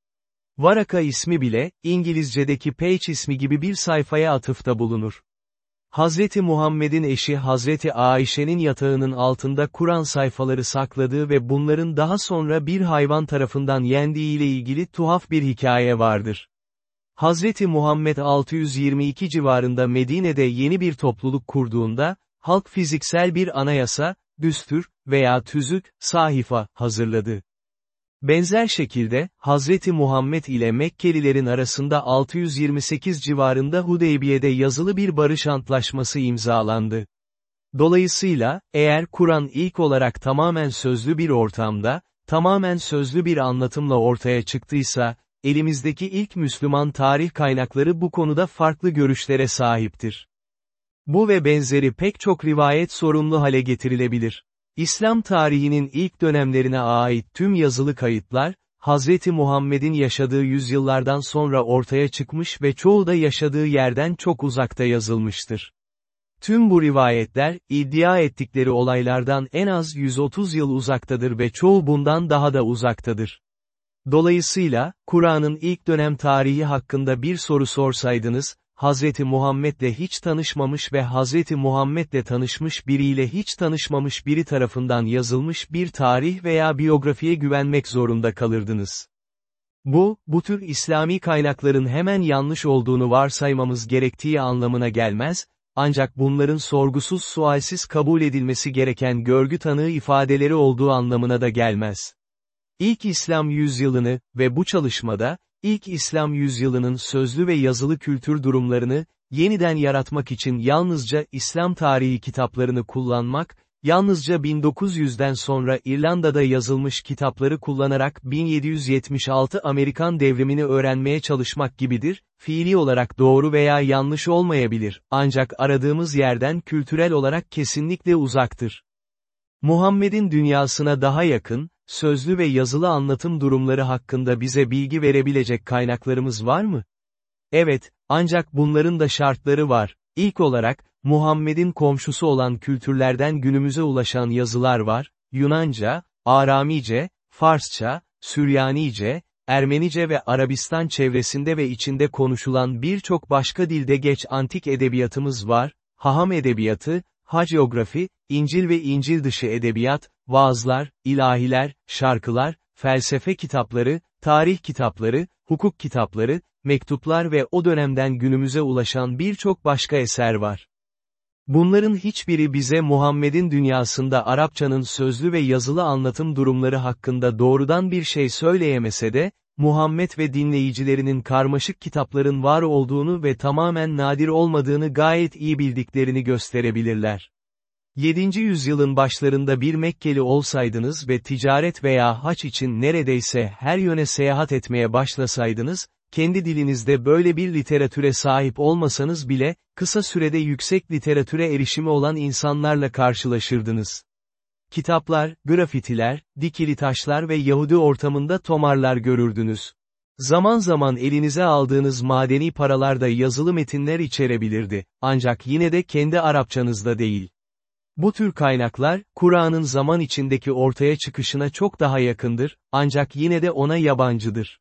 Varaka ismi bile, İngilizce'deki page ismi gibi bir sayfaya atıfta bulunur. Hazreti Muhammed'in eşi Hazreti Ayşe'nin yatağının altında Kur'an sayfaları sakladığı ve bunların daha sonra bir hayvan tarafından yendiği ile ilgili tuhaf bir hikaye vardır. Hazreti Muhammed 622 civarında Medine'de yeni bir topluluk kurduğunda, halk fiziksel bir anayasa, düstür veya tüzük, sahifa hazırladı. Benzer şekilde, Hazreti Muhammed ile Mekkelilerin arasında 628 civarında Hudeybiye'de yazılı bir barış antlaşması imzalandı. Dolayısıyla, eğer Kur'an ilk olarak tamamen sözlü bir ortamda, tamamen sözlü bir anlatımla ortaya çıktıysa, elimizdeki ilk Müslüman tarih kaynakları bu konuda farklı görüşlere sahiptir. Bu ve benzeri pek çok rivayet sorumlu hale getirilebilir. İslam tarihinin ilk dönemlerine ait tüm yazılı kayıtlar, Hazreti Muhammed'in yaşadığı yüzyıllardan sonra ortaya çıkmış ve çoğu da yaşadığı yerden çok uzakta yazılmıştır. Tüm bu rivayetler, iddia ettikleri olaylardan en az 130 yıl uzaktadır ve çoğu bundan daha da uzaktadır. Dolayısıyla, Kur'an'ın ilk dönem tarihi hakkında bir soru sorsaydınız, Hazreti Muhammed'le hiç tanışmamış ve Hazreti Muhammed'le tanışmış biriyle hiç tanışmamış biri tarafından yazılmış bir tarih veya biyografiye güvenmek zorunda kalırdınız. Bu, bu tür İslami kaynakların hemen yanlış olduğunu varsaymamız gerektiği anlamına gelmez, ancak bunların sorgusuz sualsiz kabul edilmesi gereken görgü tanığı ifadeleri olduğu anlamına da gelmez. İlk İslam yüzyılını ve bu çalışmada, İlk İslam yüzyılının sözlü ve yazılı kültür durumlarını, yeniden yaratmak için yalnızca İslam tarihi kitaplarını kullanmak, yalnızca 1900'den sonra İrlanda'da yazılmış kitapları kullanarak 1776 Amerikan devrimini öğrenmeye çalışmak gibidir, fiili olarak doğru veya yanlış olmayabilir, ancak aradığımız yerden kültürel olarak kesinlikle uzaktır. Muhammed'in dünyasına daha yakın, sözlü ve yazılı anlatım durumları hakkında bize bilgi verebilecek kaynaklarımız var mı? Evet, Ancak bunların da şartları var. İlk olarak, Muhammed'in komşusu olan kültürlerden günümüze ulaşan yazılar var, Yunanca, Aramice, Farsça, Süryanice, Ermenice ve Arabistan çevresinde ve içinde konuşulan birçok başka dilde geç antik edebiyatımız var, Haham edebiyatı, haciografi, İncil ve İncil dışı edebiyat, vaazlar, ilahiler, şarkılar, felsefe kitapları, tarih kitapları, hukuk kitapları, mektuplar ve o dönemden günümüze ulaşan birçok başka eser var. Bunların hiçbiri bize Muhammed'in dünyasında Arapçanın sözlü ve yazılı anlatım durumları hakkında doğrudan bir şey söyleyemese de, Muhammed ve dinleyicilerinin karmaşık kitapların var olduğunu ve tamamen nadir olmadığını gayet iyi bildiklerini gösterebilirler. 7. yüzyılın başlarında bir Mekkeli olsaydınız ve ticaret veya haç için neredeyse her yöne seyahat etmeye başlasaydınız, kendi dilinizde böyle bir literatüre sahip olmasanız bile, kısa sürede yüksek literatüre erişimi olan insanlarla karşılaşırdınız. Kitaplar, grafitiler, dikili taşlar ve Yahudi ortamında tomarlar görürdünüz. Zaman zaman elinize aldığınız madeni paralar da yazılı metinler içerebilirdi, ancak yine de kendi Arapçanızda değil. Bu tür kaynaklar, Kur'an'ın zaman içindeki ortaya çıkışına çok daha yakındır, ancak yine de ona yabancıdır.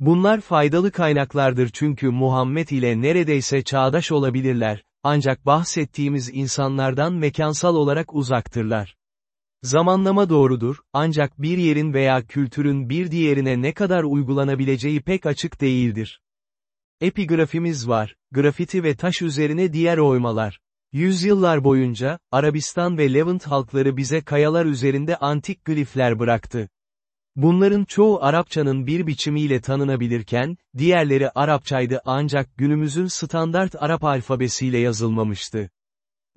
Bunlar faydalı kaynaklardır çünkü Muhammed ile neredeyse çağdaş olabilirler, ancak bahsettiğimiz insanlardan mekansal olarak uzaktırlar. Zamanlama doğrudur, ancak bir yerin veya kültürün bir diğerine ne kadar uygulanabileceği pek açık değildir. Epigrafimiz var, grafiti ve taş üzerine diğer oymalar. Yüzyıllar boyunca, Arabistan ve Levant halkları bize kayalar üzerinde antik glifler bıraktı. Bunların çoğu Arapçanın bir biçimiyle tanınabilirken, diğerleri Arapçaydı ancak günümüzün standart Arap alfabesiyle yazılmamıştı.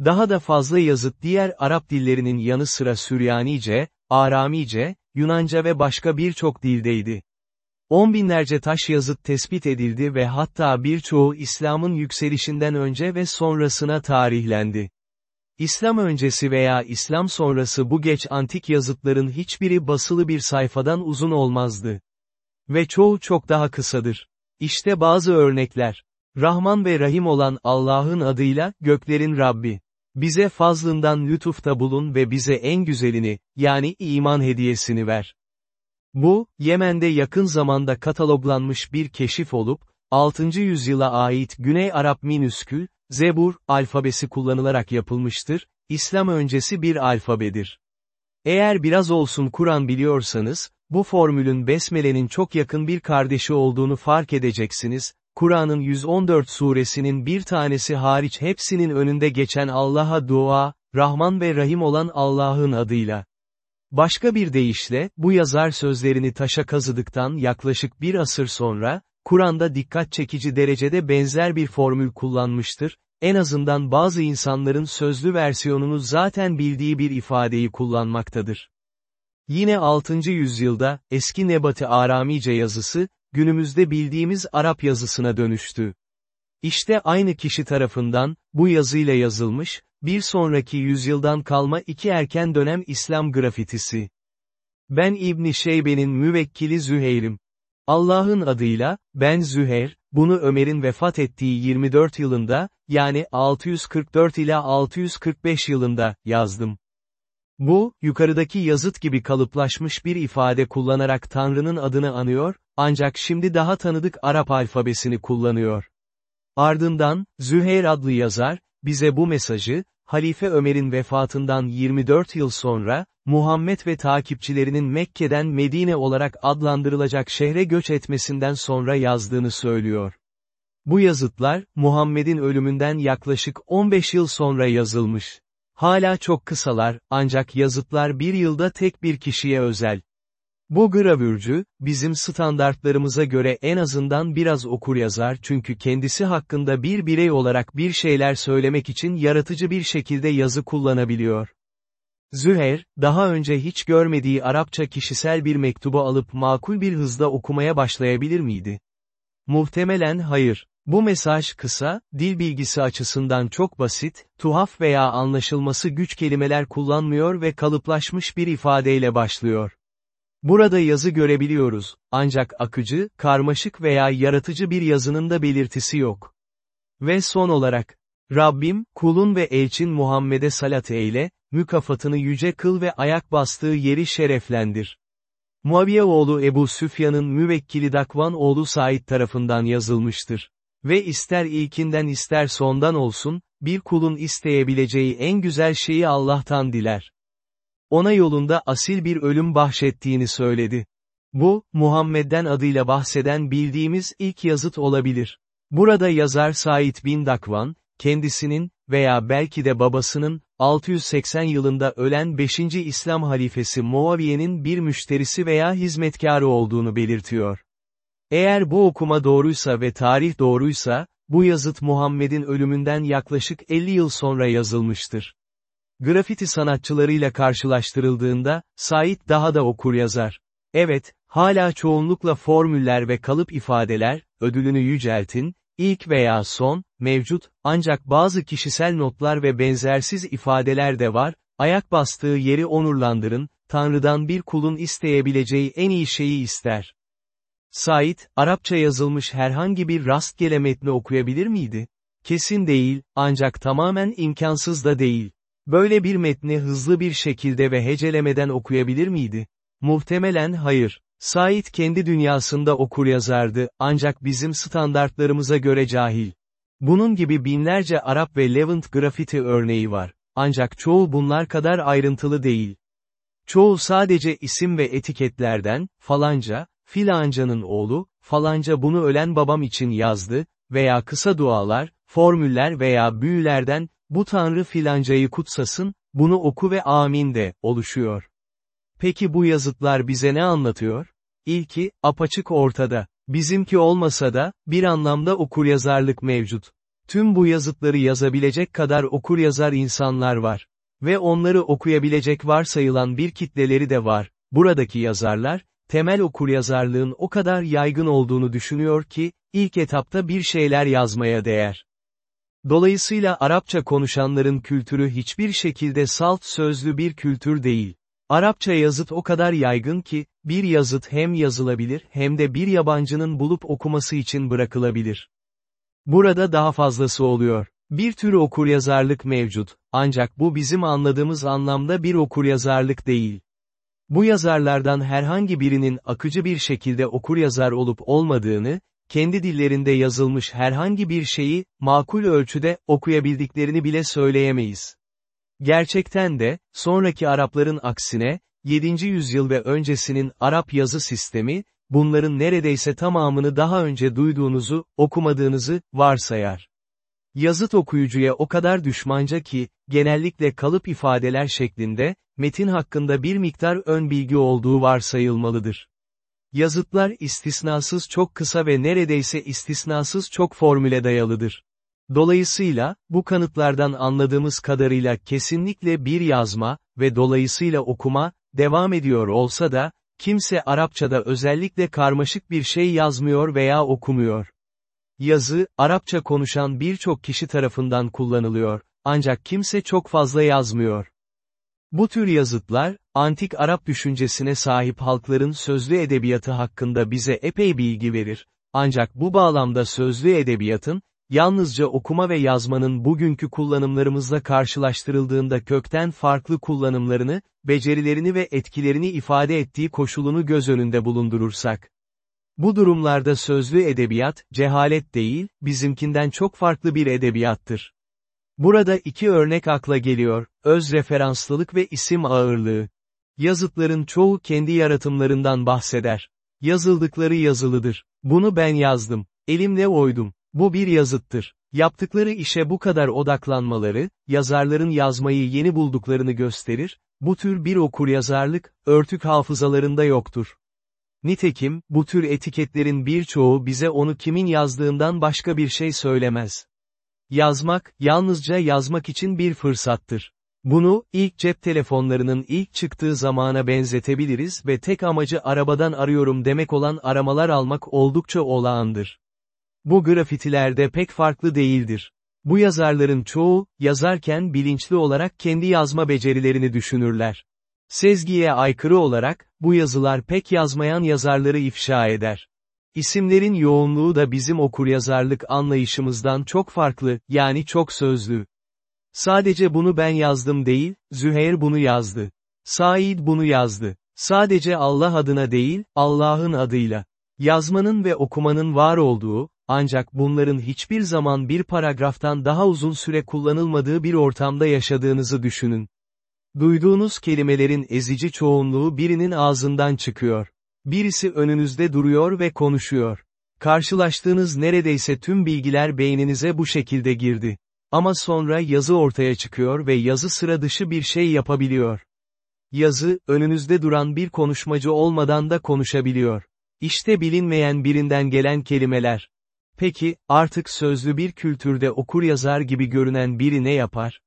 Daha da fazla yazıt diğer Arap dillerinin yanı sıra Süryanice, Aramice, Yunanca ve başka birçok dildeydi. On binlerce taş yazıt tespit edildi ve hatta birçoğu İslam'ın yükselişinden önce ve sonrasına tarihlendi. İslam öncesi veya İslam sonrası bu geç antik yazıtların hiçbiri basılı bir sayfadan uzun olmazdı. Ve çoğu çok daha kısadır. İşte bazı örnekler. Rahman ve Rahim olan Allah'ın adıyla, göklerin Rabbi. Bize fazlından lütufta bulun ve bize en güzelini, yani iman hediyesini ver. Bu, Yemen'de yakın zamanda kataloglanmış bir keşif olup, 6. yüzyıla ait Güney Arap minüskül, Zebur, alfabesi kullanılarak yapılmıştır, İslam öncesi bir alfabedir. Eğer biraz olsun Kur'an biliyorsanız, bu formülün Besmele'nin çok yakın bir kardeşi olduğunu fark edeceksiniz, Kur'an'ın 114 suresinin bir tanesi hariç hepsinin önünde geçen Allah'a dua, Rahman ve Rahim olan Allah'ın adıyla. Başka bir deyişle, bu yazar sözlerini taşa kazıdıktan yaklaşık bir asır sonra, Kur'an'da dikkat çekici derecede benzer bir formül kullanmıştır, en azından bazı insanların sözlü versiyonunu zaten bildiği bir ifadeyi kullanmaktadır. Yine 6. yüzyılda, eski Nebati Aramice yazısı, günümüzde bildiğimiz Arap yazısına dönüştü. İşte aynı kişi tarafından, bu yazıyla yazılmış, bir sonraki yüzyıldan kalma iki erken dönem İslam grafitisi. Ben İbni Şeybe'nin müvekkili Züheyr'im. Allah'ın adıyla, ben Züheyr, bunu Ömer'in vefat ettiği 24 yılında, yani 644 ila 645 yılında, yazdım. Bu, yukarıdaki yazıt gibi kalıplaşmış bir ifade kullanarak Tanrı'nın adını anıyor, ancak şimdi daha tanıdık Arap alfabesini kullanıyor. Ardından, Züheyr adlı yazar, bize bu mesajı, Halife Ömer'in vefatından 24 yıl sonra, Muhammed ve takipçilerinin Mekke'den Medine olarak adlandırılacak şehre göç etmesinden sonra yazdığını söylüyor. Bu yazıtlar, Muhammed'in ölümünden yaklaşık 15 yıl sonra yazılmış. Hala çok kısalar, ancak yazıtlar bir yılda tek bir kişiye özel. Bu gravürcü, bizim standartlarımıza göre en azından biraz okur yazar çünkü kendisi hakkında bir birey olarak bir şeyler söylemek için yaratıcı bir şekilde yazı kullanabiliyor. Züher, daha önce hiç görmediği Arapça kişisel bir mektubu alıp makul bir hızda okumaya başlayabilir miydi? Muhtemelen hayır. Bu mesaj kısa, dil bilgisi açısından çok basit, tuhaf veya anlaşılması güç kelimeler kullanmıyor ve kalıplaşmış bir ifadeyle başlıyor. Burada yazı görebiliyoruz, ancak akıcı, karmaşık veya yaratıcı bir yazının da belirtisi yok. Ve son olarak, Rabbim, kulun ve elçin Muhammed'e salat eyle, mükafatını yüce kıl ve ayak bastığı yeri şereflendir. Muaviye oğlu Ebu Süfyan'ın müvekkili Dakvan oğlu Said tarafından yazılmıştır. Ve ister ilkinden ister sondan olsun, bir kulun isteyebileceği en güzel şeyi Allah'tan diler. Ona yolunda asil bir ölüm bahşettiğini söyledi. Bu, Muhammed'den adıyla bahseden bildiğimiz ilk yazıt olabilir. Burada yazar Said bin Dakvan, kendisinin, veya belki de babasının, 680 yılında ölen 5. İslam halifesi Muaviye'nin bir müşterisi veya hizmetkarı olduğunu belirtiyor. Eğer bu okuma doğruysa ve tarih doğruysa, bu yazıt Muhammed'in ölümünden yaklaşık 50 yıl sonra yazılmıştır. Grafiti sanatçılarıyla karşılaştırıldığında, Said daha da okur yazar. Evet, hala çoğunlukla formüller ve kalıp ifadeler, ödülünü yüceltin, ilk veya son, mevcut, ancak bazı kişisel notlar ve benzersiz ifadeler de var, ayak bastığı yeri onurlandırın, Tanrı'dan bir kulun isteyebileceği en iyi şeyi ister. Said, Arapça yazılmış herhangi bir rastgele metni okuyabilir miydi? Kesin değil, ancak tamamen imkansız da değil. Böyle bir metni hızlı bir şekilde ve hecelemeden okuyabilir miydi? Muhtemelen hayır. Said kendi dünyasında okur yazardı, ancak bizim standartlarımıza göre cahil. Bunun gibi binlerce Arap ve Levant grafiti örneği var. Ancak çoğu bunlar kadar ayrıntılı değil. Çoğu sadece isim ve etiketlerden, falanca, filancanın oğlu, falanca bunu ölen babam için yazdı, veya kısa dualar, formüller veya büyülerden, bu tanrı filancayı kutsasın, bunu oku ve amin de, oluşuyor. Peki bu yazıtlar bize ne anlatıyor? İlki, apaçık ortada. Bizimki olmasa da, bir anlamda okuryazarlık mevcut. Tüm bu yazıtları yazabilecek kadar okuryazar insanlar var. Ve onları okuyabilecek varsayılan bir kitleleri de var. Buradaki yazarlar, temel okuryazarlığın o kadar yaygın olduğunu düşünüyor ki, ilk etapta bir şeyler yazmaya değer. Dolayısıyla Arapça konuşanların kültürü hiçbir şekilde salt sözlü bir kültür değil. Arapça yazıt o kadar yaygın ki, bir yazıt hem yazılabilir hem de bir yabancının bulup okuması için bırakılabilir. Burada daha fazlası oluyor. Bir tür okuryazarlık mevcut, ancak bu bizim anladığımız anlamda bir okuryazarlık değil. Bu yazarlardan herhangi birinin akıcı bir şekilde okuryazar olup olmadığını, kendi dillerinde yazılmış herhangi bir şeyi, makul ölçüde, okuyabildiklerini bile söyleyemeyiz. Gerçekten de, sonraki Arapların aksine, 7. yüzyıl ve öncesinin Arap yazı sistemi, bunların neredeyse tamamını daha önce duyduğunuzu, okumadığınızı, varsayar. Yazıt okuyucuya o kadar düşmanca ki, genellikle kalıp ifadeler şeklinde, metin hakkında bir miktar ön bilgi olduğu varsayılmalıdır. Yazıtlar istisnasız çok kısa ve neredeyse istisnasız çok formüle dayalıdır. Dolayısıyla, bu kanıtlardan anladığımız kadarıyla kesinlikle bir yazma ve dolayısıyla okuma, devam ediyor olsa da, kimse Arapçada özellikle karmaşık bir şey yazmıyor veya okumuyor. Yazı, Arapça konuşan birçok kişi tarafından kullanılıyor, ancak kimse çok fazla yazmıyor. Bu tür yazıtlar, antik Arap düşüncesine sahip halkların sözlü edebiyatı hakkında bize epey bilgi verir. Ancak bu bağlamda sözlü edebiyatın, yalnızca okuma ve yazmanın bugünkü kullanımlarımızla karşılaştırıldığında kökten farklı kullanımlarını, becerilerini ve etkilerini ifade ettiği koşulunu göz önünde bulundurursak. Bu durumlarda sözlü edebiyat, cehalet değil, bizimkinden çok farklı bir edebiyattır. Burada iki örnek akla geliyor, öz referanslılık ve isim ağırlığı. Yazıtların çoğu kendi yaratımlarından bahseder. Yazıldıkları yazılıdır. Bunu ben yazdım. Elimle oydum. Bu bir yazıttır. Yaptıkları işe bu kadar odaklanmaları, yazarların yazmayı yeni bulduklarını gösterir, bu tür bir okuryazarlık, örtük hafızalarında yoktur. Nitekim, bu tür etiketlerin birçoğu bize onu kimin yazdığından başka bir şey söylemez. Yazmak, yalnızca yazmak için bir fırsattır. Bunu, ilk cep telefonlarının ilk çıktığı zamana benzetebiliriz ve tek amacı arabadan arıyorum demek olan aramalar almak oldukça olağandır. Bu grafitilerde pek farklı değildir. Bu yazarların çoğu, yazarken bilinçli olarak kendi yazma becerilerini düşünürler. Sezgiye aykırı olarak, bu yazılar pek yazmayan yazarları ifşa eder. İsimlerin yoğunluğu da bizim okuryazarlık anlayışımızdan çok farklı, yani çok sözlü. Sadece bunu ben yazdım değil, Züheyr bunu yazdı. Said bunu yazdı. Sadece Allah adına değil, Allah'ın adıyla. Yazmanın ve okumanın var olduğu, ancak bunların hiçbir zaman bir paragraftan daha uzun süre kullanılmadığı bir ortamda yaşadığınızı düşünün. Duyduğunuz kelimelerin ezici çoğunluğu birinin ağzından çıkıyor. Birisi önünüzde duruyor ve konuşuyor. Karşılaştığınız neredeyse tüm bilgiler beyninize bu şekilde girdi. Ama sonra yazı ortaya çıkıyor ve yazı sıra dışı bir şey yapabiliyor. Yazı, önünüzde duran bir konuşmacı olmadan da konuşabiliyor. İşte bilinmeyen birinden gelen kelimeler. Peki, artık sözlü bir kültürde okur yazar gibi görünen biri ne yapar?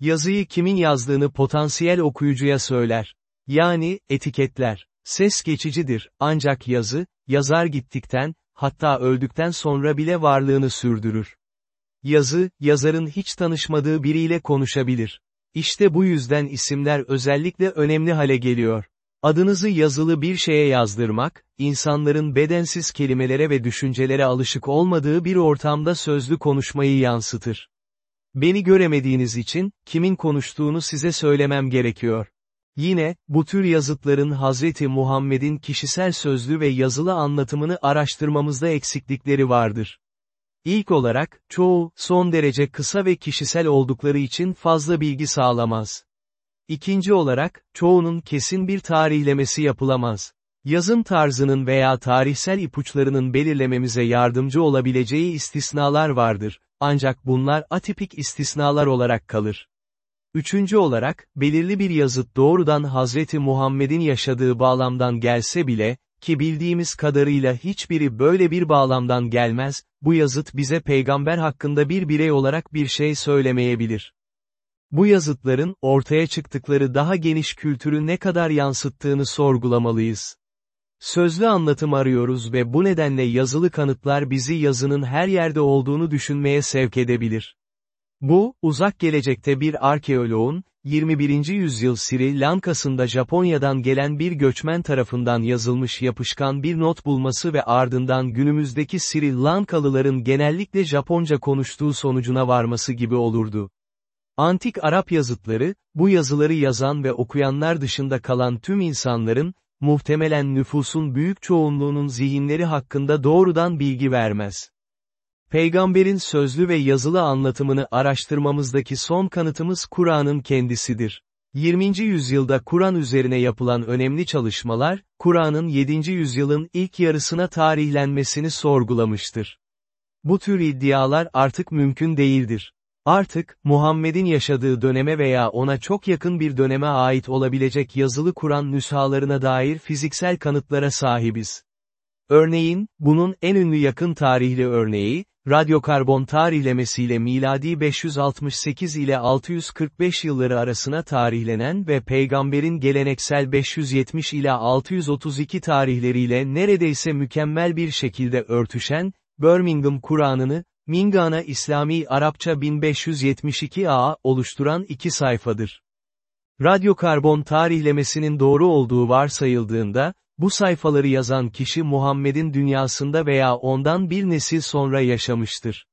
Yazıyı kimin yazdığını potansiyel okuyucuya söyler. Yani, etiketler. Ses geçicidir, ancak yazı, yazar gittikten, hatta öldükten sonra bile varlığını sürdürür. Yazı, yazarın hiç tanışmadığı biriyle konuşabilir. İşte bu yüzden isimler özellikle önemli hale geliyor. Adınızı yazılı bir şeye yazdırmak, insanların bedensiz kelimelere ve düşüncelere alışık olmadığı bir ortamda sözlü konuşmayı yansıtır. Beni göremediğiniz için, kimin konuştuğunu size söylemem gerekiyor. Yine, bu tür yazıtların Hazreti Muhammed'in kişisel sözlü ve yazılı anlatımını araştırmamızda eksiklikleri vardır. İlk olarak, çoğu, son derece kısa ve kişisel oldukları için fazla bilgi sağlamaz. İkinci olarak, çoğunun kesin bir tarihlemesi yapılamaz. Yazım tarzının veya tarihsel ipuçlarının belirlememize yardımcı olabileceği istisnalar vardır, ancak bunlar atipik istisnalar olarak kalır. Üçüncü olarak, belirli bir yazıt doğrudan Hazreti Muhammed'in yaşadığı bağlamdan gelse bile, ki bildiğimiz kadarıyla hiçbiri böyle bir bağlamdan gelmez, bu yazıt bize peygamber hakkında bir birey olarak bir şey söylemeyebilir. Bu yazıtların, ortaya çıktıkları daha geniş kültürü ne kadar yansıttığını sorgulamalıyız. Sözlü anlatım arıyoruz ve bu nedenle yazılı kanıtlar bizi yazının her yerde olduğunu düşünmeye sevk edebilir. Bu, uzak gelecekte bir arkeoloğun, 21. yüzyıl Sri Lanka'sında Japonya'dan gelen bir göçmen tarafından yazılmış yapışkan bir not bulması ve ardından günümüzdeki Sri Lankalıların genellikle Japonca konuştuğu sonucuna varması gibi olurdu. Antik Arap yazıtları, bu yazıları yazan ve okuyanlar dışında kalan tüm insanların, muhtemelen nüfusun büyük çoğunluğunun zihinleri hakkında doğrudan bilgi vermez. Peygamberin sözlü ve yazılı anlatımını araştırmamızdaki son kanıtımız Kur'an'ın kendisidir. 20. yüzyılda Kur'an üzerine yapılan önemli çalışmalar, Kur'an'ın 7. yüzyılın ilk yarısına tarihlenmesini sorgulamıştır. Bu tür iddialar artık mümkün değildir. Artık, Muhammed'in yaşadığı döneme veya ona çok yakın bir döneme ait olabilecek yazılı Kur'an nüshalarına dair fiziksel kanıtlara sahibiz. Örneğin, bunun en ünlü yakın tarihli örneği, radyokarbon tarihlemesiyle miladi 568 ile 645 yılları arasına tarihlenen ve peygamberin geleneksel 570 ile 632 tarihleriyle neredeyse mükemmel bir şekilde örtüşen, Birmingham Kur'an'ını, Mingana İslami Arapça 1572a oluşturan iki sayfadır. Radyokarbon tarihlemesinin doğru olduğu varsayıldığında, bu sayfaları yazan kişi Muhammed'in dünyasında veya ondan bir nesil sonra yaşamıştır.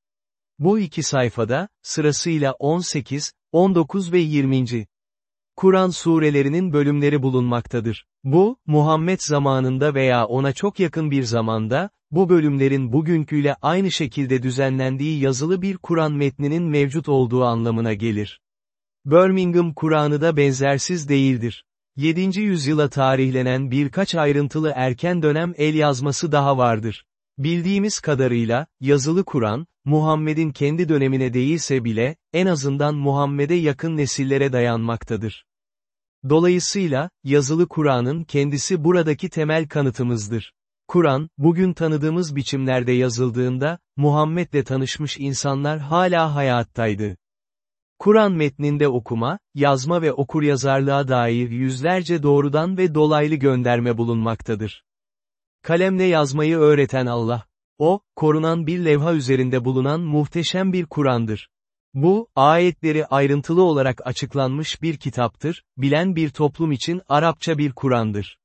Bu iki sayfada, sırasıyla 18, 19 ve 20. Kur'an surelerinin bölümleri bulunmaktadır. Bu, Muhammed zamanında veya ona çok yakın bir zamanda, bu bölümlerin bugünküyle aynı şekilde düzenlendiği yazılı bir Kur'an metninin mevcut olduğu anlamına gelir. Birmingham Kur'an'ı da benzersiz değildir. 7. yüzyıla tarihlenen birkaç ayrıntılı erken dönem el yazması daha vardır. Bildiğimiz kadarıyla, yazılı Kur'an, Muhammed'in kendi dönemine değilse bile, en azından Muhammed'e yakın nesillere dayanmaktadır. Dolayısıyla, yazılı Kur'an'ın kendisi buradaki temel kanıtımızdır. Kur'an, bugün tanıdığımız biçimlerde yazıldığında, Muhammed'le tanışmış insanlar hala hayattaydı. Kur'an metninde okuma, yazma ve okuryazarlığa dair yüzlerce doğrudan ve dolaylı gönderme bulunmaktadır. Kalemle yazmayı öğreten Allah. O, korunan bir levha üzerinde bulunan muhteşem bir Kur'an'dır. Bu, ayetleri ayrıntılı olarak açıklanmış bir kitaptır, bilen bir toplum için Arapça bir Kur'an'dır.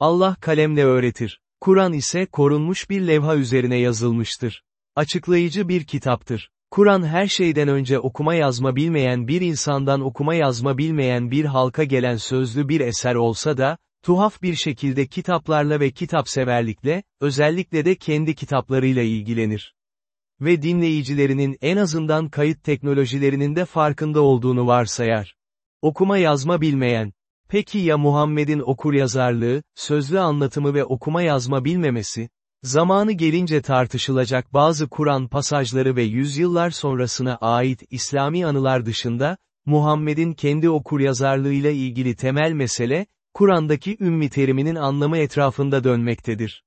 Allah kalemle öğretir. Kur'an ise korunmuş bir levha üzerine yazılmıştır. Açıklayıcı bir kitaptır. Kur'an her şeyden önce okuma yazma bilmeyen bir insandan okuma yazma bilmeyen bir halka gelen sözlü bir eser olsa da, tuhaf bir şekilde kitaplarla ve kitapseverlikle, özellikle de kendi kitaplarıyla ilgilenir. Ve dinleyicilerinin en azından kayıt teknolojilerinin de farkında olduğunu varsayar. Okuma yazma bilmeyen. Peki ya Muhammed'in okuryazarlığı, sözlü anlatımı ve okuma yazma bilmemesi? Zamanı gelince tartışılacak bazı Kur'an pasajları ve yüzyıllar sonrasına ait İslami anılar dışında, Muhammed'in kendi okuryazarlığıyla ilgili temel mesele, Kur'an'daki ümmi teriminin anlamı etrafında dönmektedir.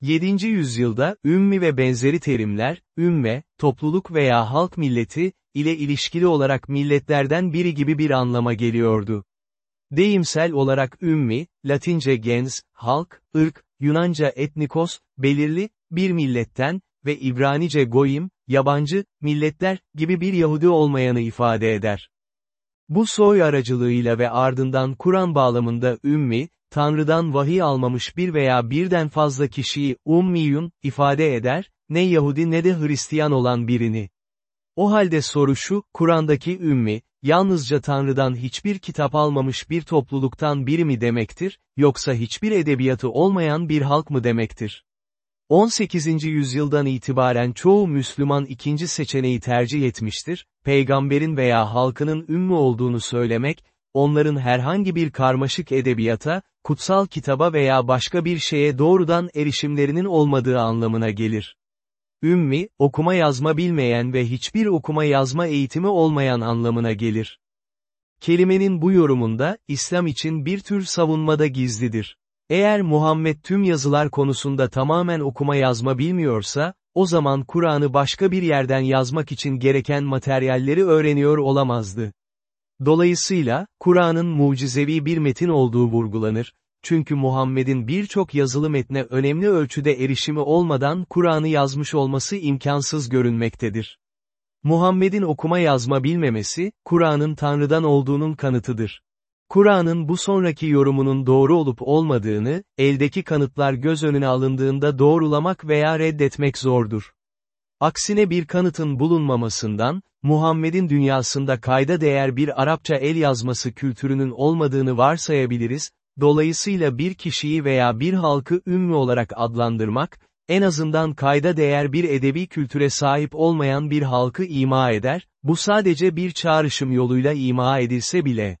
7. yüzyılda, ümmi ve benzeri terimler, ümme, topluluk veya halk milleti, ile ilişkili olarak milletlerden biri gibi bir anlama geliyordu. Deyimsel olarak ümmi, Latince gens, halk, ırk, Yunanca etnikos, belirli, bir milletten ve İbranice goyim, yabancı, milletler gibi bir Yahudi olmayanı ifade eder. Bu soy aracılığıyla ve ardından Kur'an bağlamında ümmi, Tanrı'dan vahiy almamış bir veya birden fazla kişiyi ummiyun ifade eder, ne Yahudi ne de Hristiyan olan birini. O halde soru şu, Kur'an'daki ümmi, yalnızca Tanrı'dan hiçbir kitap almamış bir topluluktan biri mi demektir, yoksa hiçbir edebiyatı olmayan bir halk mı demektir? 18. yüzyıldan itibaren çoğu Müslüman ikinci seçeneği tercih etmiştir, peygamberin veya halkının ümmü olduğunu söylemek, onların herhangi bir karmaşık edebiyata, kutsal kitaba veya başka bir şeye doğrudan erişimlerinin olmadığı anlamına gelir. Ümmi, okuma yazma bilmeyen ve hiçbir okuma yazma eğitimi olmayan anlamına gelir. Kelimenin bu yorumunda, İslam için bir tür savunmada gizlidir. Eğer Muhammed tüm yazılar konusunda tamamen okuma yazma bilmiyorsa, o zaman Kur'an'ı başka bir yerden yazmak için gereken materyalleri öğreniyor olamazdı. Dolayısıyla, Kur'an'ın mucizevi bir metin olduğu vurgulanır, çünkü Muhammed'in birçok yazılı metne önemli ölçüde erişimi olmadan Kur'an'ı yazmış olması imkansız görünmektedir. Muhammed'in okuma yazma bilmemesi, Kur'an'ın Tanrı'dan olduğunun kanıtıdır. Kur'an'ın bu sonraki yorumunun doğru olup olmadığını, eldeki kanıtlar göz önüne alındığında doğrulamak veya reddetmek zordur. Aksine bir kanıtın bulunmamasından, Muhammed'in dünyasında kayda değer bir Arapça el yazması kültürünün olmadığını varsayabiliriz, dolayısıyla bir kişiyi veya bir halkı ümmü olarak adlandırmak, en azından kayda değer bir edebi kültüre sahip olmayan bir halkı ima eder, bu sadece bir çağrışım yoluyla ima edilse bile.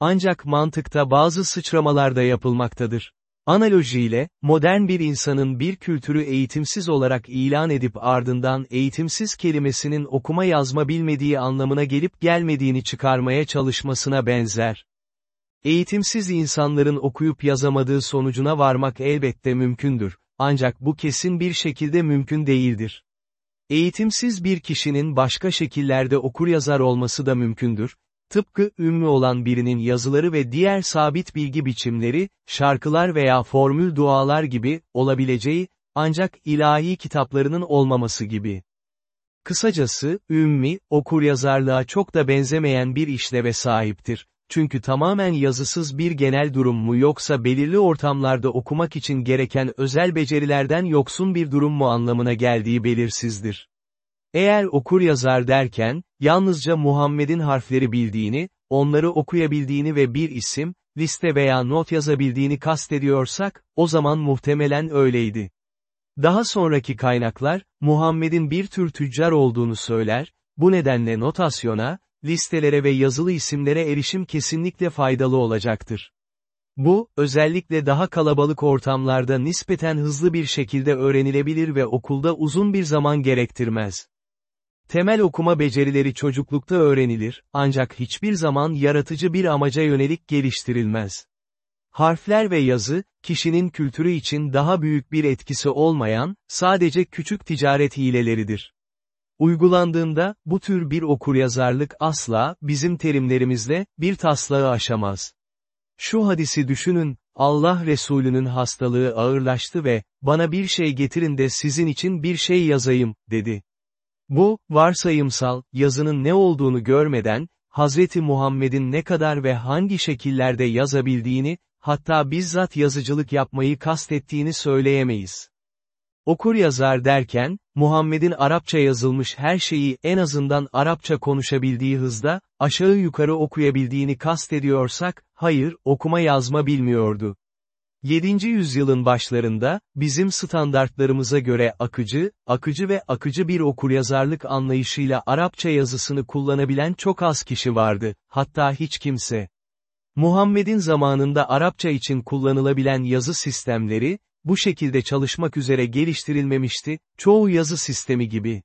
Ancak mantıkta bazı sıçramalar da yapılmaktadır. Analojiyle, modern bir insanın bir kültürü eğitimsiz olarak ilan edip ardından eğitimsiz kelimesinin okuma yazma bilmediği anlamına gelip gelmediğini çıkarmaya çalışmasına benzer. Eğitimsiz insanların okuyup yazamadığı sonucuna varmak elbette mümkündür, ancak bu kesin bir şekilde mümkün değildir. Eğitimsiz bir kişinin başka şekillerde okuryazar olması da mümkündür, tıpkı ünlü olan birinin yazıları ve diğer sabit bilgi biçimleri, şarkılar veya formül dualar gibi, olabileceği, ancak ilahi kitaplarının olmaması gibi. Kısacası, ümmi, okuryazarlığa çok da benzemeyen bir işleve sahiptir. Çünkü tamamen yazısız bir genel durum mu yoksa belirli ortamlarda okumak için gereken özel becerilerden yoksun bir durum mu anlamına geldiği belirsizdir. Eğer okur yazar derken, yalnızca Muhammed'in harfleri bildiğini, onları okuyabildiğini ve bir isim, liste veya not yazabildiğini kastediyorsak, o zaman muhtemelen öyleydi. Daha sonraki kaynaklar, Muhammed'in bir tür tüccar olduğunu söyler, bu nedenle notasyona, listelere ve yazılı isimlere erişim kesinlikle faydalı olacaktır. Bu, özellikle daha kalabalık ortamlarda nispeten hızlı bir şekilde öğrenilebilir ve okulda uzun bir zaman gerektirmez. Temel okuma becerileri çocuklukta öğrenilir, ancak hiçbir zaman yaratıcı bir amaca yönelik geliştirilmez. Harfler ve yazı, kişinin kültürü için daha büyük bir etkisi olmayan, sadece küçük ticaret hileleridir. Uygulandığında, bu tür bir okuryazarlık asla, bizim terimlerimizle, bir taslağı aşamaz. Şu hadisi düşünün, Allah Resulü'nün hastalığı ağırlaştı ve, bana bir şey getirin de sizin için bir şey yazayım, dedi. Bu, varsayımsal, yazının ne olduğunu görmeden, Hazreti Muhammed'in ne kadar ve hangi şekillerde yazabildiğini, hatta bizzat yazıcılık yapmayı kastettiğini söyleyemeyiz. Okur yazar derken, Muhammed'in Arapça yazılmış her şeyi en azından Arapça konuşabildiği hızda, aşağı yukarı okuyabildiğini kastediyorsak, hayır, okuma yazma bilmiyordu. 7. yüzyılın başlarında, bizim standartlarımıza göre akıcı, akıcı ve akıcı bir okuryazarlık anlayışıyla Arapça yazısını kullanabilen çok az kişi vardı, hatta hiç kimse. Muhammed'in zamanında Arapça için kullanılabilen yazı sistemleri, bu şekilde çalışmak üzere geliştirilmemişti, çoğu yazı sistemi gibi.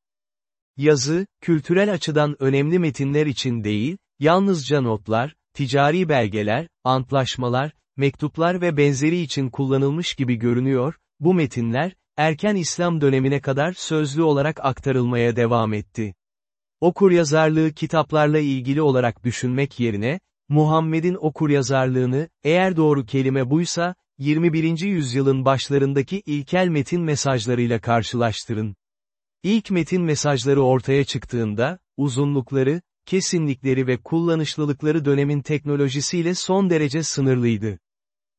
Yazı, kültürel açıdan önemli metinler için değil, yalnızca notlar, ticari belgeler, antlaşmalar, mektuplar ve benzeri için kullanılmış gibi görünüyor, bu metinler, erken İslam dönemine kadar sözlü olarak aktarılmaya devam etti. Okuryazarlığı kitaplarla ilgili olarak düşünmek yerine, Muhammed'in okuryazarlığını, eğer doğru kelime buysa, 21. yüzyılın başlarındaki ilkel metin mesajlarıyla karşılaştırın. İlk metin mesajları ortaya çıktığında, uzunlukları, kesinlikleri ve kullanışlılıkları dönemin teknolojisiyle son derece sınırlıydı.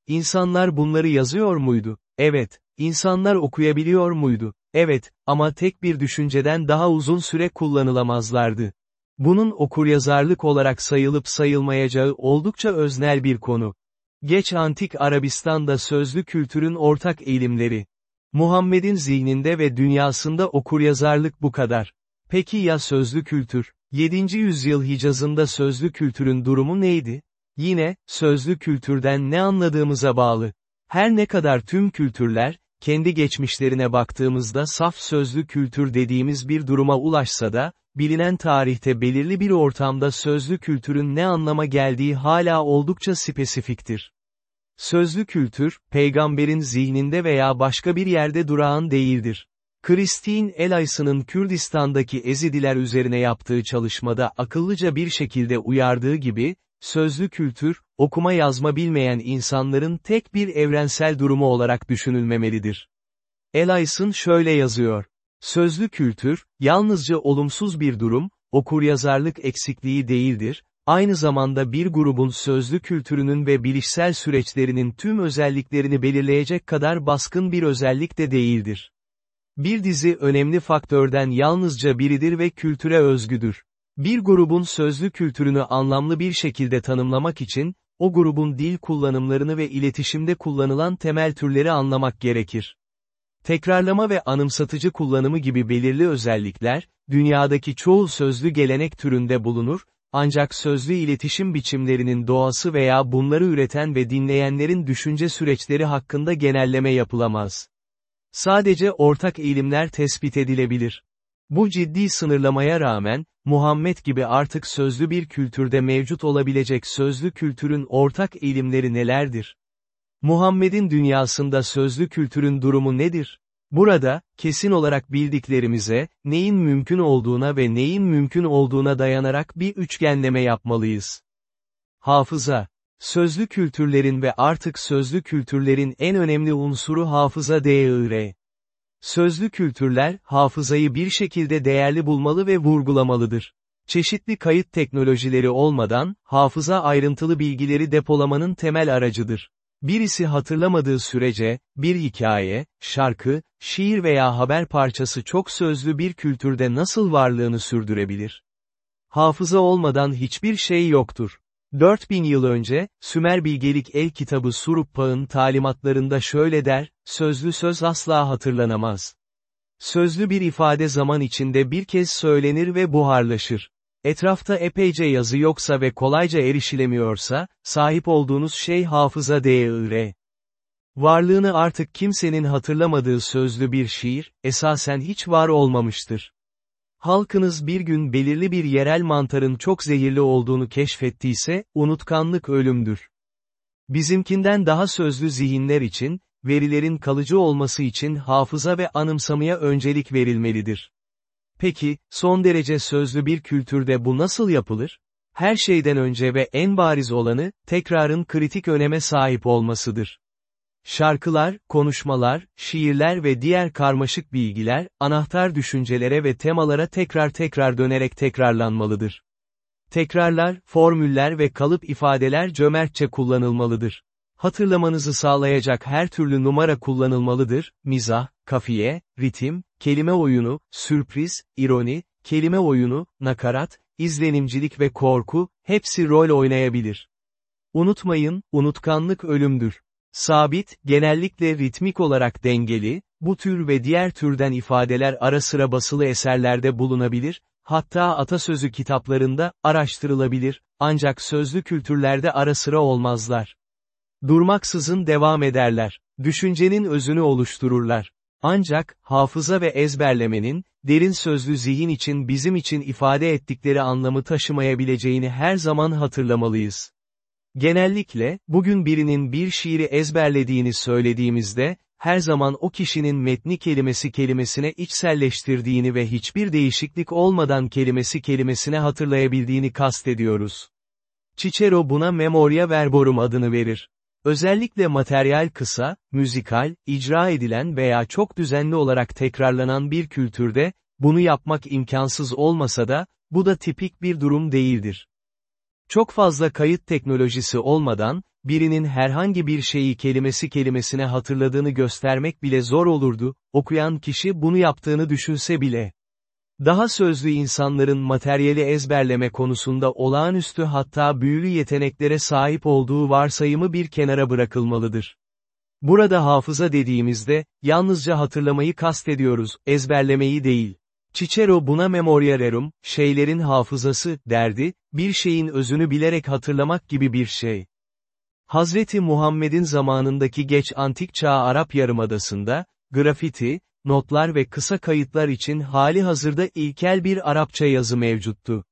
İnsanlar bunları yazıyor muydu? Evet. İnsanlar okuyabiliyor muydu? Evet, ama tek bir düşünceden daha uzun süre kullanılamazlardı. Bunun okuryazarlık olarak sayılıp sayılmayacağı oldukça öznel bir konu. Geç antik Arabistan'da sözlü kültürün ortak eğilimleri. Muhammed'in zihninde ve dünyasında okuryazarlık bu kadar. Peki ya sözlü kültür? 7. yüzyıl Hicaz'ında sözlü kültürün durumu neydi? Yine, sözlü kültürden ne anladığımıza bağlı. Her ne kadar tüm kültürler, kendi geçmişlerine baktığımızda saf sözlü kültür dediğimiz bir duruma ulaşsa da, bilinen tarihte belirli bir ortamda sözlü kültürün ne anlama geldiği hala oldukça spesifiktir. Sözlü kültür, peygamberin zihninde veya başka bir yerde durağan değildir. Christine Elayson'ın Kürdistan'daki Ezidiler üzerine yaptığı çalışmada akıllıca bir şekilde uyardığı gibi, sözlü kültür, okuma yazma bilmeyen insanların tek bir evrensel durumu olarak düşünülmemelidir. Elayson şöyle yazıyor. Sözlü kültür, yalnızca olumsuz bir durum, okuryazarlık eksikliği değildir, aynı zamanda bir grubun sözlü kültürünün ve bilişsel süreçlerinin tüm özelliklerini belirleyecek kadar baskın bir özellik de değildir. Bir dizi önemli faktörden yalnızca biridir ve kültüre özgüdür. Bir grubun sözlü kültürünü anlamlı bir şekilde tanımlamak için, o grubun dil kullanımlarını ve iletişimde kullanılan temel türleri anlamak gerekir. Tekrarlama ve anımsatıcı kullanımı gibi belirli özellikler, dünyadaki çoğu sözlü gelenek türünde bulunur, ancak sözlü iletişim biçimlerinin doğası veya bunları üreten ve dinleyenlerin düşünce süreçleri hakkında genelleme yapılamaz. Sadece ortak eğilimler tespit edilebilir. Bu ciddi sınırlamaya rağmen, Muhammed gibi artık sözlü bir kültürde mevcut olabilecek sözlü kültürün ortak eğilimleri nelerdir? Muhammed'in dünyasında sözlü kültürün durumu nedir? Burada, kesin olarak bildiklerimize, neyin mümkün olduğuna ve neyin mümkün olduğuna dayanarak bir üçgenleme yapmalıyız. Hafıza. Sözlü kültürlerin ve artık sözlü kültürlerin en önemli unsuru hafıza DIR. Sözlü kültürler, hafızayı bir şekilde değerli bulmalı ve vurgulamalıdır. Çeşitli kayıt teknolojileri olmadan, hafıza ayrıntılı bilgileri depolamanın temel aracıdır. Birisi hatırlamadığı sürece, bir hikaye, şarkı, şiir veya haber parçası çok sözlü bir kültürde nasıl varlığını sürdürebilir? Hafıza olmadan hiçbir şey yoktur. 4000 yıl önce, Sümer bilgelik el kitabı Suruppa'nın talimatlarında şöyle der, sözlü söz asla hatırlanamaz. Sözlü bir ifade zaman içinde bir kez söylenir ve buharlaşır. Etrafta epeyce yazı yoksa ve kolayca erişilemiyorsa, sahip olduğunuz şey hafıza değeri. Varlığını artık kimsenin hatırlamadığı sözlü bir şiir, esasen hiç var olmamıştır. Halkınız bir gün belirli bir yerel mantarın çok zehirli olduğunu keşfettiyse, unutkanlık ölümdür. Bizimkinden daha sözlü zihinler için, verilerin kalıcı olması için hafıza ve anımsamaya öncelik verilmelidir. Peki, son derece sözlü bir kültürde bu nasıl yapılır? Her şeyden önce ve en bariz olanı, tekrarın kritik öneme sahip olmasıdır. Şarkılar, konuşmalar, şiirler ve diğer karmaşık bilgiler, anahtar düşüncelere ve temalara tekrar tekrar dönerek tekrarlanmalıdır. Tekrarlar, formüller ve kalıp ifadeler cömertçe kullanılmalıdır. Hatırlamanızı sağlayacak her türlü numara kullanılmalıdır, mizah, kafiye, ritim, kelime oyunu, sürpriz, ironi, kelime oyunu, nakarat, izlenimcilik ve korku, hepsi rol oynayabilir. Unutmayın, unutkanlık ölümdür. Sabit, genellikle ritmik olarak dengeli, bu tür ve diğer türden ifadeler ara sıra basılı eserlerde bulunabilir, hatta atasözü kitaplarında, araştırılabilir, ancak sözlü kültürlerde ara sıra olmazlar. Durmaksızın devam ederler. Düşüncenin özünü oluştururlar. Ancak, hafıza ve ezberlemenin, derin sözlü zihin için bizim için ifade ettikleri anlamı taşımayabileceğini her zaman hatırlamalıyız. Genellikle, bugün birinin bir şiiri ezberlediğini söylediğimizde, her zaman o kişinin metni kelimesi kelimesine içselleştirdiğini ve hiçbir değişiklik olmadan kelimesi kelimesine hatırlayabildiğini kastediyoruz. Cicero buna memoria verborum adını verir. Özellikle materyal kısa, müzikal, icra edilen veya çok düzenli olarak tekrarlanan bir kültürde, bunu yapmak imkansız olmasa da, bu da tipik bir durum değildir. Çok fazla kayıt teknolojisi olmadan, birinin herhangi bir şeyi kelimesi kelimesine hatırladığını göstermek bile zor olurdu, okuyan kişi bunu yaptığını düşünse bile. Daha sözlü insanların materyali ezberleme konusunda olağanüstü hatta büyülü yeteneklere sahip olduğu varsayımı bir kenara bırakılmalıdır. Burada hafıza dediğimizde, yalnızca hatırlamayı kastediyoruz, ezberlemeyi değil. Cicero buna memoria rerum, şeylerin hafızası, derdi, bir şeyin özünü bilerek hatırlamak gibi bir şey. Hazreti Muhammed'in zamanındaki geç antik çağ Arap Yarımadası'nda, grafiti, notlar ve kısa kayıtlar için hali hazırda ilkel bir Arapça yazı mevcuttu.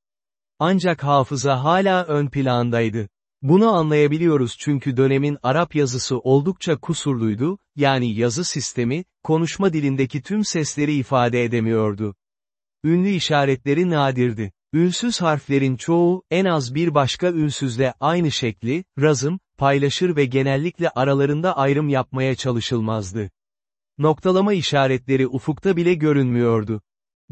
Ancak hafıza hala ön plandaydı. Bunu anlayabiliyoruz çünkü dönemin Arap yazısı oldukça kusurluydu, yani yazı sistemi, konuşma dilindeki tüm sesleri ifade edemiyordu. Ünlü işaretleri nadirdi. Ünsüz harflerin çoğu, en az bir başka ünsüzle aynı şekli, razım, paylaşır ve genellikle aralarında ayrım yapmaya çalışılmazdı. Noktalama işaretleri ufukta bile görünmüyordu.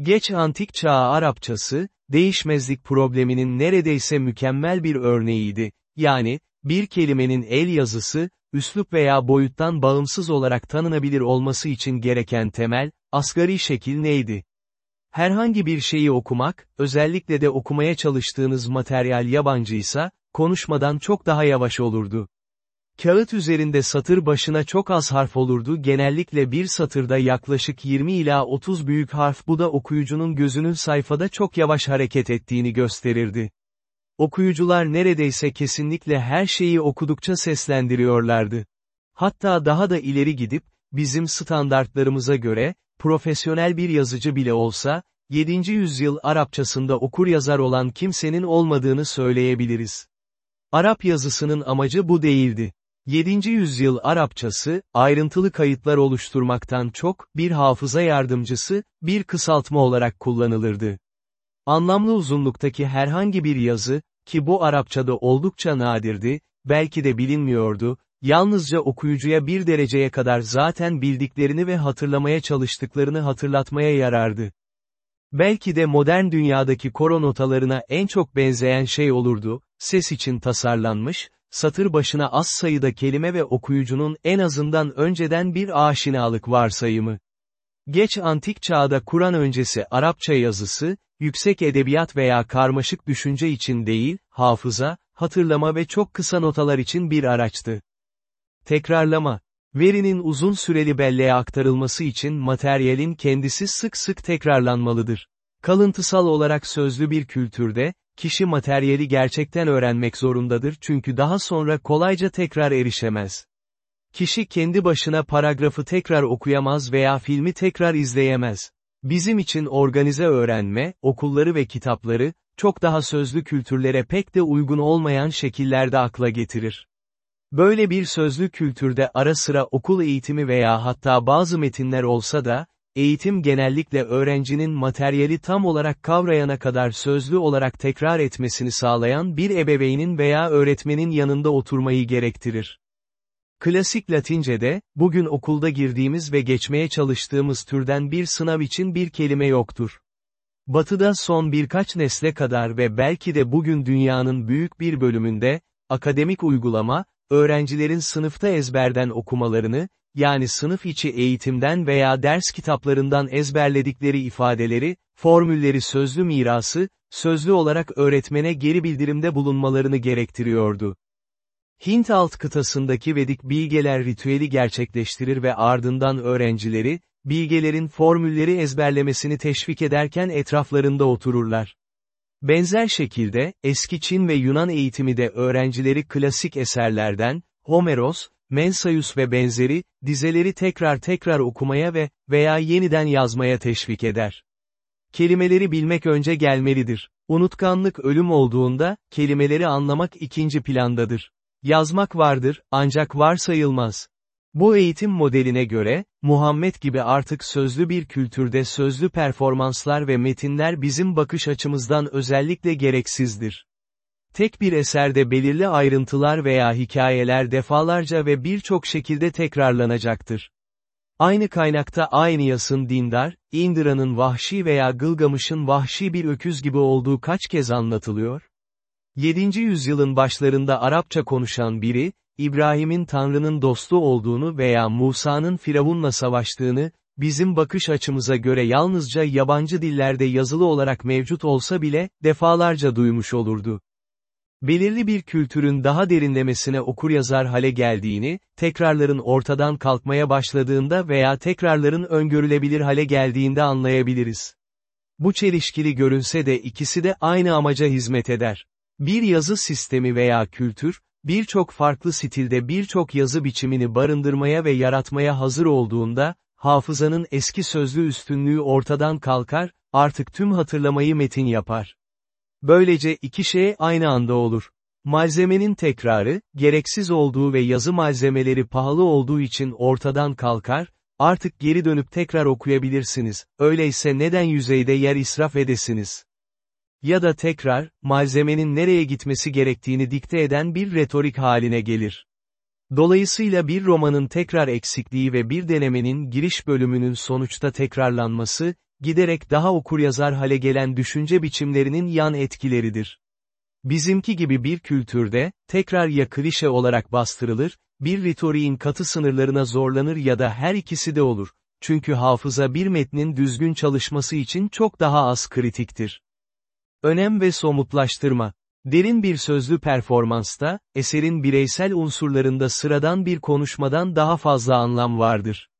Geç antik çağ Arapçası, değişmezlik probleminin neredeyse mükemmel bir örneğiydi, yani, bir kelimenin el yazısı, üslup veya boyuttan bağımsız olarak tanınabilir olması için gereken temel, asgari şekil neydi? Herhangi bir şeyi okumak, özellikle de okumaya çalıştığınız materyal yabancıysa, konuşmadan çok daha yavaş olurdu. Kağıt üzerinde satır başına çok az harf olurdu genellikle bir satırda yaklaşık 20 ila 30 büyük harf bu da okuyucunun gözünün sayfada çok yavaş hareket ettiğini gösterirdi. Okuyucular neredeyse kesinlikle her şeyi okudukça seslendiriyorlardı. Hatta daha da ileri gidip, bizim standartlarımıza göre, profesyonel bir yazıcı bile olsa, 7. yüzyıl Arapçasında okur yazar olan kimsenin olmadığını söyleyebiliriz. Arap yazısının amacı bu değildi. 7. yüzyıl Arapçası, ayrıntılı kayıtlar oluşturmaktan çok, bir hafıza yardımcısı, bir kısaltma olarak kullanılırdı. Anlamlı uzunluktaki herhangi bir yazı, ki bu Arapçada oldukça nadirdi, belki de bilinmiyordu, yalnızca okuyucuya bir dereceye kadar zaten bildiklerini ve hatırlamaya çalıştıklarını hatırlatmaya yarardı. Belki de modern dünyadaki koro notalarına en çok benzeyen şey olurdu, ses için tasarlanmış, satır başına az sayıda kelime ve okuyucunun en azından önceden bir aşinalık varsayımı. Geç antik çağda Kur'an öncesi Arapça yazısı, yüksek edebiyat veya karmaşık düşünce için değil, hafıza, hatırlama ve çok kısa notalar için bir araçtı. Tekrarlama. Verinin uzun süreli belleğe aktarılması için materyalin kendisi sık sık tekrarlanmalıdır. Kalıntısal olarak sözlü bir kültürde, kişi materyali gerçekten öğrenmek zorundadır çünkü daha sonra kolayca tekrar erişemez. Kişi kendi başına paragrafı tekrar okuyamaz veya filmi tekrar izleyemez. Bizim için organize öğrenme, okulları ve kitapları, çok daha sözlü kültürlere pek de uygun olmayan şekillerde akla getirir. Böyle bir sözlü kültürde ara sıra okul eğitimi veya hatta bazı metinler olsa da, eğitim genellikle öğrencinin materyali tam olarak kavrayana kadar sözlü olarak tekrar etmesini sağlayan bir ebeveynin veya öğretmenin yanında oturmayı gerektirir. Klasik Latince'de, bugün okulda girdiğimiz ve geçmeye çalıştığımız türden bir sınav için bir kelime yoktur. Batı'da son birkaç nesle kadar ve belki de bugün dünyanın büyük bir bölümünde, akademik uygulama, öğrencilerin sınıfta ezberden okumalarını, yani sınıf içi eğitimden veya ders kitaplarından ezberledikleri ifadeleri, formülleri sözlü mirası, sözlü olarak öğretmene geri bildirimde bulunmalarını gerektiriyordu. Hint alt kıtasındaki Vedik bilgeler ritüeli gerçekleştirir ve ardından öğrencileri, bilgelerin formülleri ezberlemesini teşvik ederken etraflarında otururlar. Benzer şekilde, eski Çin ve Yunan eğitimi de öğrencileri klasik eserlerden, Homeros, Mensaius ve benzeri, dizeleri tekrar tekrar okumaya ve veya yeniden yazmaya teşvik eder. Kelimeleri bilmek önce gelmelidir. Unutkanlık ölüm olduğunda, kelimeleri anlamak ikinci plandadır. Yazmak vardır, ancak varsayılmaz. Bu eğitim modeline göre, Muhammed gibi artık sözlü bir kültürde sözlü performanslar ve metinler bizim bakış açımızdan özellikle gereksizdir. Tek bir eserde belirli ayrıntılar veya hikayeler defalarca ve birçok şekilde tekrarlanacaktır. Aynı kaynakta aynı yasın dindar, Indra'nın vahşi veya Gılgamış'ın vahşi bir öküz gibi olduğu kaç kez anlatılıyor? 7. yüzyılın başlarında Arapça konuşan biri, İbrahim'in Tanrı'nın dostu olduğunu veya Musa'nın Firavun'la savaştığını, bizim bakış açımıza göre yalnızca yabancı dillerde yazılı olarak mevcut olsa bile, defalarca duymuş olurdu. Belirli bir kültürün daha derinlemesine okuryazar hale geldiğini, tekrarların ortadan kalkmaya başladığında veya tekrarların öngörülebilir hale geldiğinde anlayabiliriz. Bu çelişkili görünse de ikisi de aynı amaca hizmet eder. Bir yazı sistemi veya kültür, birçok farklı stilde birçok yazı biçimini barındırmaya ve yaratmaya hazır olduğunda, hafızanın eski sözlü üstünlüğü ortadan kalkar, artık tüm hatırlamayı metin yapar. Böylece iki şey aynı anda olur. Malzemenin tekrarı, gereksiz olduğu ve yazı malzemeleri pahalı olduğu için ortadan kalkar, artık geri dönüp tekrar okuyabilirsiniz, öyleyse neden yüzeyde yer israf edesiniz? Ya da tekrar, malzemenin nereye gitmesi gerektiğini dikte eden bir retorik haline gelir. Dolayısıyla bir romanın tekrar eksikliği ve bir denemenin giriş bölümünün sonuçta tekrarlanması, giderek daha okuryazar hale gelen düşünce biçimlerinin yan etkileridir. Bizimki gibi bir kültürde, tekrar ya klişe olarak bastırılır, bir ritoriğin katı sınırlarına zorlanır ya da her ikisi de olur. Çünkü hafıza bir metnin düzgün çalışması için çok daha az kritiktir. Önem ve somutlaştırma. Derin bir sözlü performansta, eserin bireysel unsurlarında sıradan bir konuşmadan daha fazla anlam vardır.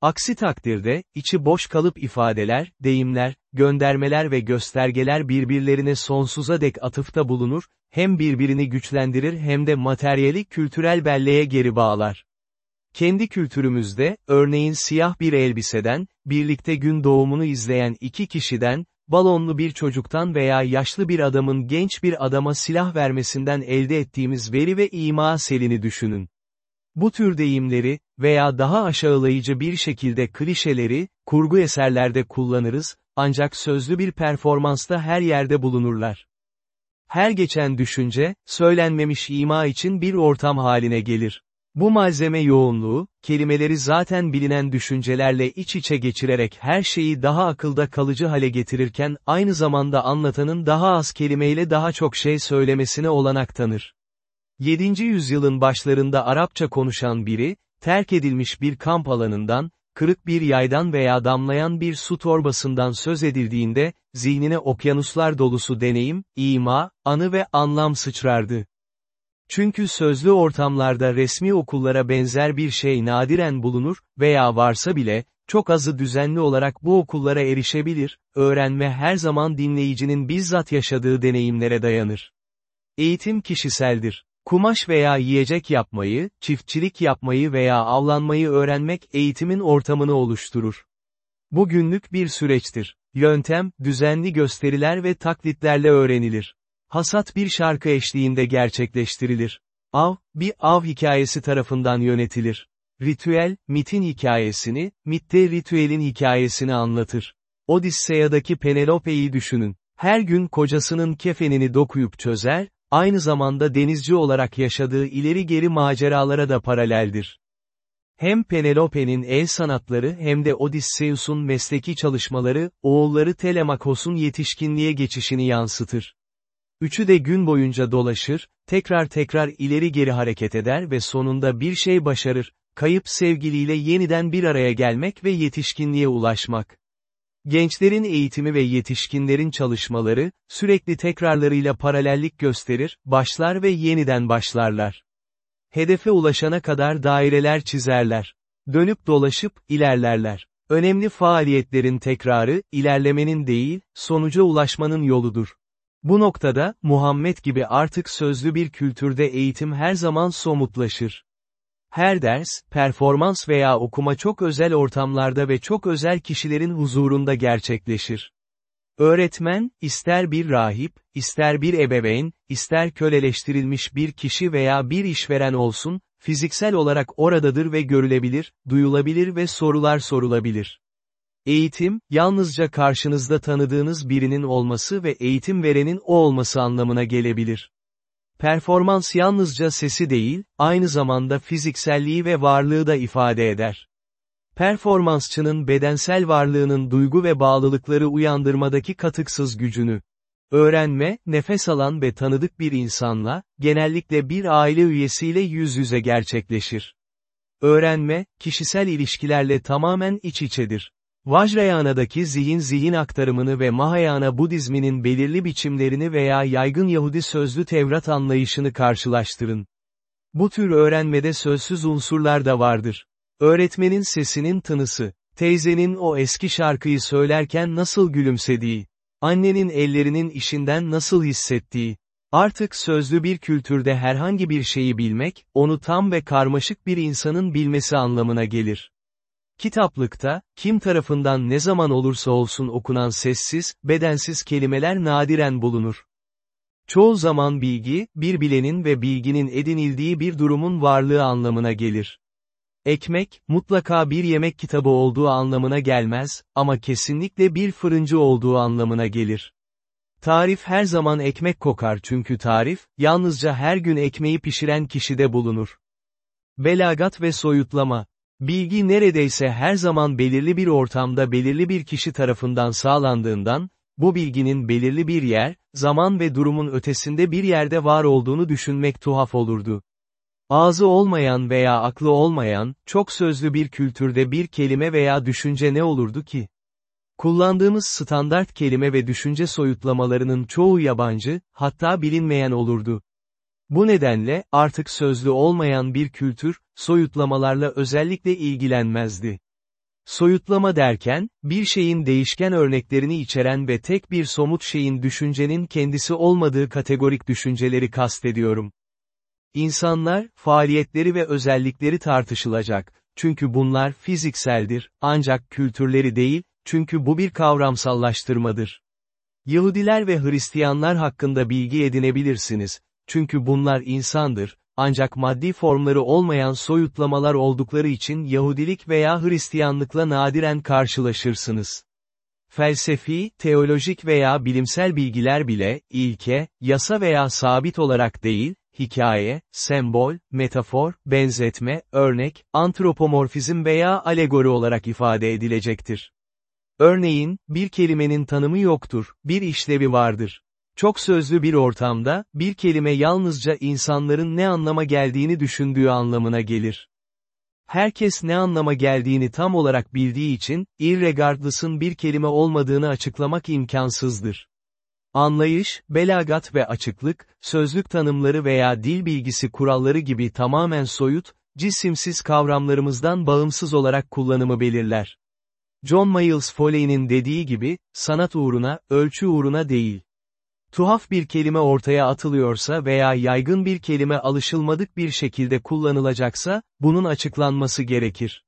Aksi takdirde, içi boş kalıp ifadeler, deyimler, göndermeler ve göstergeler birbirlerine sonsuza dek atıfta bulunur, hem birbirini güçlendirir hem de materyali kültürel belleğe geri bağlar. Kendi kültürümüzde, örneğin siyah bir elbiseden, birlikte gün doğumunu izleyen iki kişiden, balonlu bir çocuktan veya yaşlı bir adamın genç bir adama silah vermesinden elde ettiğimiz veri ve ima selini düşünün. Bu tür deyimleri, veya daha aşağılayıcı bir şekilde klişeleri, kurgu eserlerde kullanırız, ancak sözlü bir performansta her yerde bulunurlar. Her geçen düşünce, söylenmemiş ima için bir ortam haline gelir. Bu malzeme yoğunluğu, kelimeleri zaten bilinen düşüncelerle iç içe geçirerek her şeyi daha akılda kalıcı hale getirirken, aynı zamanda anlatanın daha az kelimeyle daha çok şey söylemesine olanak tanır. 7. yüzyılın başlarında Arapça konuşan biri, terk edilmiş bir kamp alanından, kırık bir yaydan veya damlayan bir su torbasından söz edildiğinde, zihnine okyanuslar dolusu deneyim, ima, anı ve anlam sıçrardı. Çünkü sözlü ortamlarda resmi okullara benzer bir şey nadiren bulunur veya varsa bile, çok azı düzenli olarak bu okullara erişebilir, öğrenme her zaman dinleyicinin bizzat yaşadığı deneyimlere dayanır. Eğitim kişiseldir. Kumaş veya yiyecek yapmayı, çiftçilik yapmayı veya avlanmayı öğrenmek eğitimin ortamını oluşturur. Bu günlük bir süreçtir. Yöntem, düzenli gösteriler ve taklitlerle öğrenilir. Hasat bir şarkı eşliğinde gerçekleştirilir. Av, bir av hikayesi tarafından yönetilir. Ritüel, mitin hikayesini, mitte ritüelin hikayesini anlatır. Odisseya'daki Penelope'yi düşünün. Her gün kocasının kefenini dokuyup çözer, aynı zamanda denizci olarak yaşadığı ileri geri maceralara da paraleldir. Hem Penelope'nin el sanatları hem de Odysseus'un mesleki çalışmaları, oğulları Telemakos'un yetişkinliğe geçişini yansıtır. Üçü de gün boyunca dolaşır, tekrar tekrar ileri geri hareket eder ve sonunda bir şey başarır, kayıp sevgiliyle yeniden bir araya gelmek ve yetişkinliğe ulaşmak. Gençlerin eğitimi ve yetişkinlerin çalışmaları, sürekli tekrarlarıyla paralellik gösterir, başlar ve yeniden başlarlar. Hedefe ulaşana kadar daireler çizerler. Dönüp dolaşıp, ilerlerler. Önemli faaliyetlerin tekrarı, ilerlemenin değil, sonuca ulaşmanın yoludur. Bu noktada, Muhammed gibi artık sözlü bir kültürde eğitim her zaman somutlaşır. Her ders, performans veya okuma çok özel ortamlarda ve çok özel kişilerin huzurunda gerçekleşir. Öğretmen, ister bir rahip, ister bir ebeveyn, ister köleleştirilmiş bir kişi veya bir işveren olsun, fiziksel olarak oradadır ve görülebilir, duyulabilir ve sorular sorulabilir. Eğitim, yalnızca karşınızda tanıdığınız birinin olması ve eğitim verenin o olması anlamına gelebilir. Performans yalnızca sesi değil, aynı zamanda fizikselliği ve varlığı da ifade eder. Performansçının bedensel varlığının duygu ve bağlılıkları uyandırmadaki katıksız gücünü. Öğrenme, nefes alan ve tanıdık bir insanla, genellikle bir aile üyesiyle yüz yüze gerçekleşir. Öğrenme, kişisel ilişkilerle tamamen iç içedir. Vajrayana'daki zihin-zihin aktarımını ve Mahayana Budizminin belirli biçimlerini veya yaygın Yahudi sözlü Tevrat anlayışını karşılaştırın. Bu tür öğrenmede sözsüz unsurlar da vardır. Öğretmenin sesinin tınısı, teyzenin o eski şarkıyı söylerken nasıl gülümsediği, annenin ellerinin işinden nasıl hissettiği, artık sözlü bir kültürde herhangi bir şeyi bilmek, onu tam ve karmaşık bir insanın bilmesi anlamına gelir. Kitaplıkta, kim tarafından ne zaman olursa olsun okunan sessiz, bedensiz kelimeler nadiren bulunur. Çoğu zaman bilgi, bir bilenin ve bilginin edinildiği bir durumun varlığı anlamına gelir. Ekmek, mutlaka bir yemek kitabı olduğu anlamına gelmez, ama kesinlikle bir fırıncı olduğu anlamına gelir. Tarif her zaman ekmek kokar çünkü tarif, yalnızca her gün ekmeği pişiren kişide bulunur. Belagat ve soyutlama, Bilgi neredeyse her zaman belirli bir ortamda belirli bir kişi tarafından sağlandığından, bu bilginin belirli bir yer, zaman ve durumun ötesinde bir yerde var olduğunu düşünmek tuhaf olurdu. Ağzı olmayan veya aklı olmayan, çok sözlü bir kültürde bir kelime veya düşünce ne olurdu ki? Kullandığımız standart kelime ve düşünce soyutlamalarının çoğu yabancı, hatta bilinmeyen olurdu. Bu nedenle, artık sözlü olmayan bir kültür, soyutlamalarla özellikle ilgilenmezdi. Soyutlama derken, bir şeyin değişken örneklerini içeren ve tek bir somut şeyin düşüncenin kendisi olmadığı kategorik düşünceleri kastediyorum. İnsanlar, faaliyetleri ve özellikleri tartışılacak, çünkü bunlar fizikseldir, ancak kültürleri değil, çünkü bu bir kavramsallaştırmadır. Yahudiler ve Hristiyanlar hakkında bilgi edinebilirsiniz, çünkü bunlar insandır, ancak maddi formları olmayan soyutlamalar oldukları için Yahudilik veya Hristiyanlıkla nadiren karşılaşırsınız. Felsefi, teolojik veya bilimsel bilgiler bile, ilke, yasa veya sabit olarak değil, hikaye, sembol, metafor, benzetme, örnek, antropomorfizm veya alegori olarak ifade edilecektir. Örneğin, bir kelimenin tanımı yoktur, bir işlevi vardır. Çok sözlü bir ortamda, bir kelime yalnızca insanların ne anlama geldiğini düşündüğü anlamına gelir. Herkes ne anlama geldiğini tam olarak bildiği için, irregardless'ın bir kelime olmadığını açıklamak imkansızdır. Anlayış, belagat ve açıklık, sözlük tanımları veya dil bilgisi kuralları gibi tamamen soyut, cisimsiz kavramlarımızdan bağımsız olarak kullanımı belirler. John Miles Foley'nin dediği gibi, sanat uğruna, ölçü uğruna değil. Tuhaf bir kelime ortaya atılıyorsa veya yaygın bir kelime alışılmadık bir şekilde kullanılacaksa, bunun açıklanması gerekir.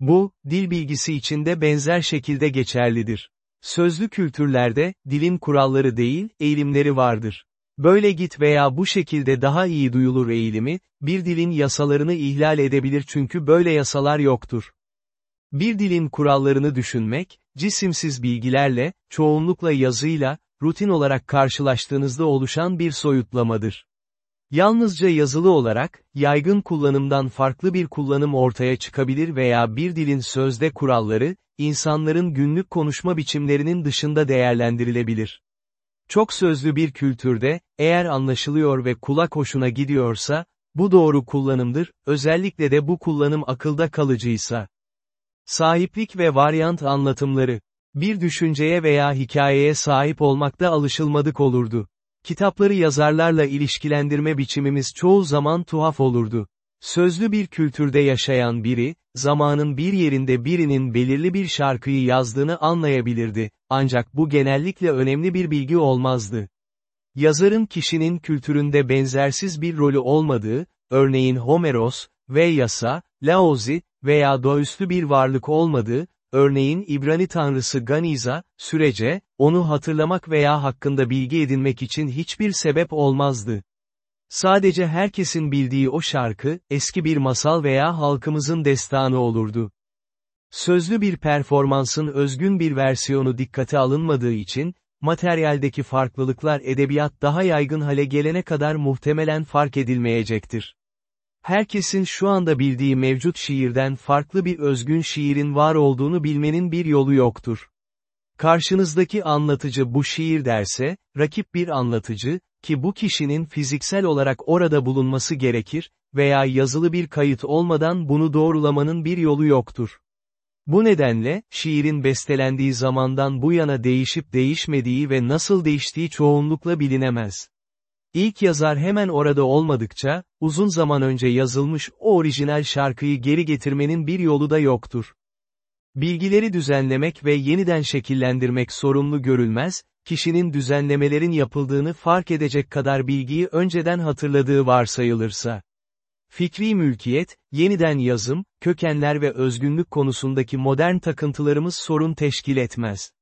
Bu, dil bilgisi içinde benzer şekilde geçerlidir. Sözlü kültürlerde, dilin kuralları değil, eğilimleri vardır. Böyle git veya bu şekilde daha iyi duyulur eğilimi, bir dilin yasalarını ihlal edebilir çünkü böyle yasalar yoktur. Bir dilin kurallarını düşünmek, cisimsiz bilgilerle, çoğunlukla yazıyla, rutin olarak karşılaştığınızda oluşan bir soyutlamadır. Yalnızca yazılı olarak, yaygın kullanımdan farklı bir kullanım ortaya çıkabilir veya bir dilin sözde kuralları, insanların günlük konuşma biçimlerinin dışında değerlendirilebilir. Çok sözlü bir kültürde, eğer anlaşılıyor ve kulak hoşuna gidiyorsa, bu doğru kullanımdır, özellikle de bu kullanım akılda kalıcıysa. Sahiplik ve varyant anlatımları. Bir düşünceye veya hikayeye sahip olmakta alışılmadık olurdu. Kitapları yazarlarla ilişkilendirme biçimimiz çoğu zaman tuhaf olurdu. Sözlü bir kültürde yaşayan biri, zamanın bir yerinde birinin belirli bir şarkıyı yazdığını anlayabilirdi, ancak bu genellikle önemli bir bilgi olmazdı. Yazarın kişinin kültüründe benzersiz bir rolü olmadığı, örneğin Homeros, Veyasa, Laozi veya doğaüstü bir varlık olmadığı, örneğin İbrani tanrısı Ganiza, sürece, onu hatırlamak veya hakkında bilgi edinmek için hiçbir sebep olmazdı. Sadece herkesin bildiği o şarkı, eski bir masal veya halkımızın destanı olurdu. Sözlü bir performansın özgün bir versiyonu dikkate alınmadığı için, materyaldeki farklılıklar edebiyat daha yaygın hale gelene kadar muhtemelen fark edilmeyecektir. Herkesin şu anda bildiği mevcut şiirden farklı bir özgün şiirin var olduğunu bilmenin bir yolu yoktur. Karşınızdaki anlatıcı bu şiir derse, rakip bir anlatıcı, ki bu kişinin fiziksel olarak orada bulunması gerekir, veya yazılı bir kayıt olmadan bunu doğrulamanın bir yolu yoktur. Bu nedenle, şiirin bestelendiği zamandan bu yana değişip değişmediği ve nasıl değiştiği çoğunlukla bilinemez. İlk yazar hemen orada olmadıkça, uzun zaman önce yazılmış o orijinal şarkıyı geri getirmenin bir yolu da yoktur. Bilgileri düzenlemek ve yeniden şekillendirmek sorumlu görülmez, kişinin düzenlemelerin yapıldığını fark edecek kadar bilgiyi önceden hatırladığı varsayılırsa. Fikri mülkiyet, yeniden yazım, kökenler ve özgünlük konusundaki modern takıntılarımız sorun teşkil etmez.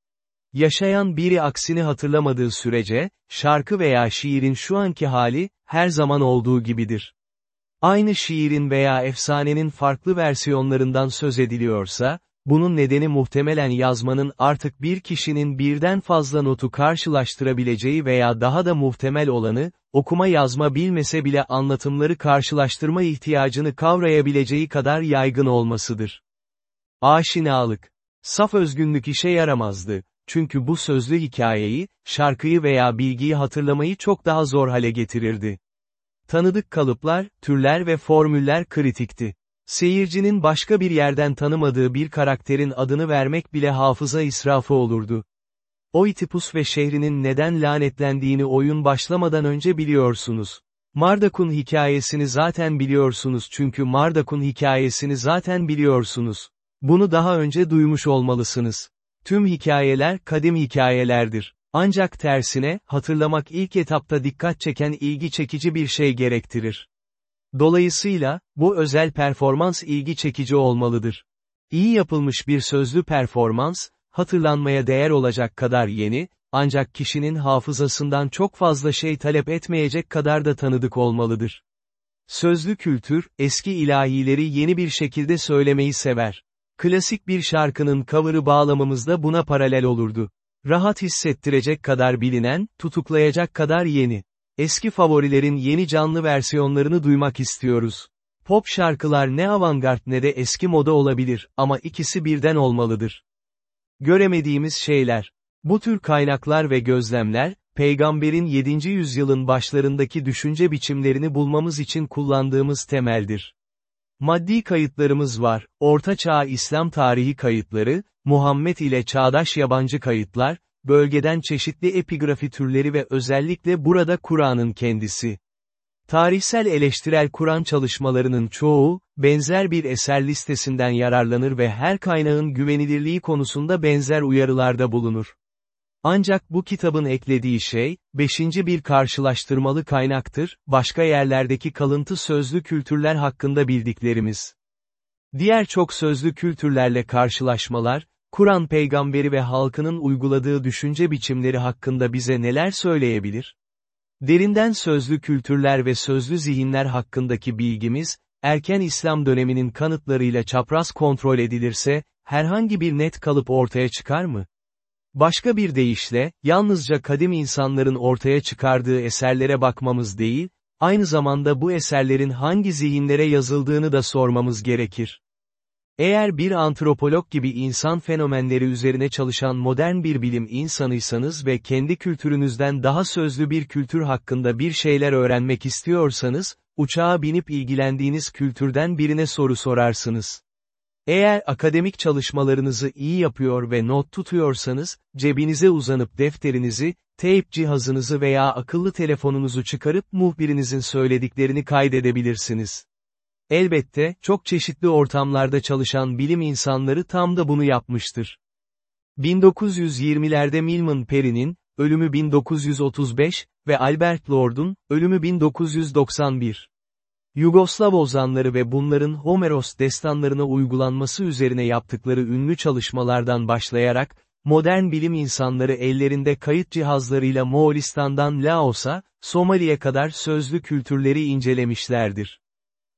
Yaşayan biri aksini hatırlamadığı sürece, şarkı veya şiirin şu anki hali, her zaman olduğu gibidir. Aynı şiirin veya efsanenin farklı versiyonlarından söz ediliyorsa, bunun nedeni muhtemelen yazmanın artık bir kişinin birden fazla notu karşılaştırabileceği veya daha da muhtemel olanı, okuma yazma bilmese bile anlatımları karşılaştırma ihtiyacını kavrayabileceği kadar yaygın olmasıdır. Aşinalık. Saf özgünlük işe yaramazdı. Çünkü bu sözlü hikayeyi, şarkıyı veya bilgiyi hatırlamayı çok daha zor hale getirirdi. Tanıdık kalıplar, türler ve formüller kritikti. Seyircinin başka bir yerden tanımadığı bir karakterin adını vermek bile hafıza israfı olurdu. Oitipus ve şehrinin neden lanetlendiğini oyun başlamadan önce biliyorsunuz. Mardak'un hikayesini zaten biliyorsunuz çünkü Mardak'un hikayesini zaten biliyorsunuz. Bunu daha önce duymuş olmalısınız. Tüm hikayeler kadim hikayelerdir. Ancak tersine, hatırlamak ilk etapta dikkat çeken ilgi çekici bir şey gerektirir. Dolayısıyla, bu özel performans ilgi çekici olmalıdır. İyi yapılmış bir sözlü performans, hatırlanmaya değer olacak kadar yeni, ancak kişinin hafızasından çok fazla şey talep etmeyecek kadar da tanıdık olmalıdır. Sözlü kültür, eski ilahileri yeni bir şekilde söylemeyi sever. Klasik bir şarkının cover'ı bağlamamızda buna paralel olurdu. Rahat hissettirecek kadar bilinen, tutuklayacak kadar yeni. Eski favorilerin yeni canlı versiyonlarını duymak istiyoruz. Pop şarkılar ne avantgard ne de eski moda olabilir, ama ikisi birden olmalıdır. Göremediğimiz şeyler. Bu tür kaynaklar ve gözlemler, peygamberin 7. yüzyılın başlarındaki düşünce biçimlerini bulmamız için kullandığımız temeldir. Maddi kayıtlarımız var, Orta Çağ İslam tarihi kayıtları, Muhammed ile çağdaş yabancı kayıtlar, bölgeden çeşitli epigrafi türleri ve özellikle burada Kur'an'ın kendisi. Tarihsel eleştirel Kur'an çalışmalarının çoğu, benzer bir eser listesinden yararlanır ve her kaynağın güvenilirliği konusunda benzer uyarılarda bulunur. Ancak bu kitabın eklediği şey, beşinci bir karşılaştırmalı kaynaktır, başka yerlerdeki kalıntı sözlü kültürler hakkında bildiklerimiz. Diğer çok sözlü kültürlerle karşılaşmalar, Kur'an peygamberi ve halkının uyguladığı düşünce biçimleri hakkında bize neler söyleyebilir? Derinden sözlü kültürler ve sözlü zihinler hakkındaki bilgimiz, erken İslam döneminin kanıtlarıyla çapraz kontrol edilirse, herhangi bir net kalıp ortaya çıkar mı? Başka bir deyişle, yalnızca kadim insanların ortaya çıkardığı eserlere bakmamız değil, aynı zamanda bu eserlerin hangi zihinlere yazıldığını da sormamız gerekir. Eğer bir antropolog gibi insan fenomenleri üzerine çalışan modern bir bilim insanıysanız ve kendi kültürünüzden daha sözlü bir kültür hakkında bir şeyler öğrenmek istiyorsanız, uçağa binip ilgilendiğiniz kültürden birine soru sorarsınız. Eğer akademik çalışmalarınızı iyi yapıyor ve not tutuyorsanız, cebinize uzanıp defterinizi, teyp cihazınızı veya akıllı telefonunuzu çıkarıp muhbirinizin söylediklerini kaydedebilirsiniz. Elbette, çok çeşitli ortamlarda çalışan bilim insanları tam da bunu yapmıştır. 1920'lerde Milman Perry'nin, ölümü 1935 ve Albert Lord'un, ölümü 1991. Yugoslav ozanları ve bunların Homeros destanlarına uygulanması üzerine yaptıkları ünlü çalışmalardan başlayarak, modern bilim insanları ellerinde kayıt cihazlarıyla Moğolistan'dan Laos'a, Somali'ye kadar sözlü kültürleri incelemişlerdir.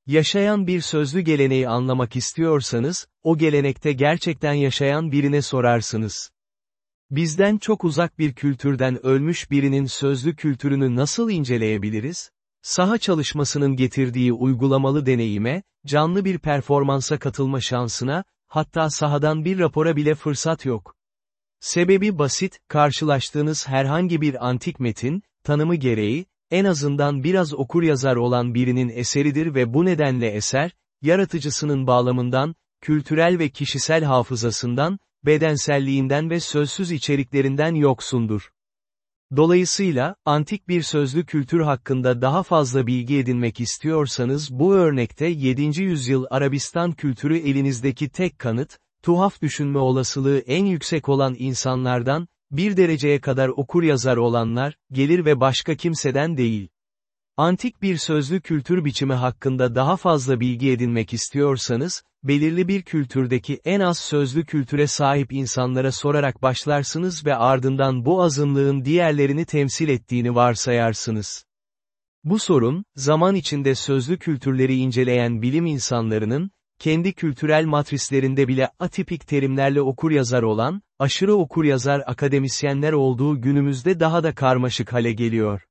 Yaşayan bir sözlü geleneği anlamak istiyorsanız, o gelenekte gerçekten yaşayan birine sorarsınız. Bizden çok uzak bir kültürden ölmüş birinin sözlü kültürünü nasıl inceleyebiliriz? Saha çalışmasının getirdiği uygulamalı deneyime, canlı bir performansa katılma şansına, hatta sahadan bir rapora bile fırsat yok. Sebebi basit, karşılaştığınız herhangi bir antik metin, tanımı gereği, en azından biraz okur yazar olan birinin eseridir ve bu nedenle eser, yaratıcısının bağlamından, kültürel ve kişisel hafızasından, bedenselliğinden ve sözsüz içeriklerinden yoksundur. Dolayısıyla, antik bir sözlü kültür hakkında daha fazla bilgi edinmek istiyorsanız bu örnekte 7. yüzyıl Arabistan kültürü elinizdeki tek kanıt, tuhaf düşünme olasılığı en yüksek olan insanlardan, bir dereceye kadar okur yazar olanlar, gelir ve başka kimseden değil. Antik bir sözlü kültür biçimi hakkında daha fazla bilgi edinmek istiyorsanız, belirli bir kültürdeki en az sözlü kültüre sahip insanlara sorarak başlarsınız ve ardından bu azınlığın diğerlerini temsil ettiğini varsayarsınız. Bu sorun, zaman içinde sözlü kültürleri inceleyen bilim insanlarının, kendi kültürel matrislerinde bile atipik terimlerle okur-yazar olan, aşırı okur-yazar akademisyenler olduğu günümüzde daha da karmaşık hale geliyor.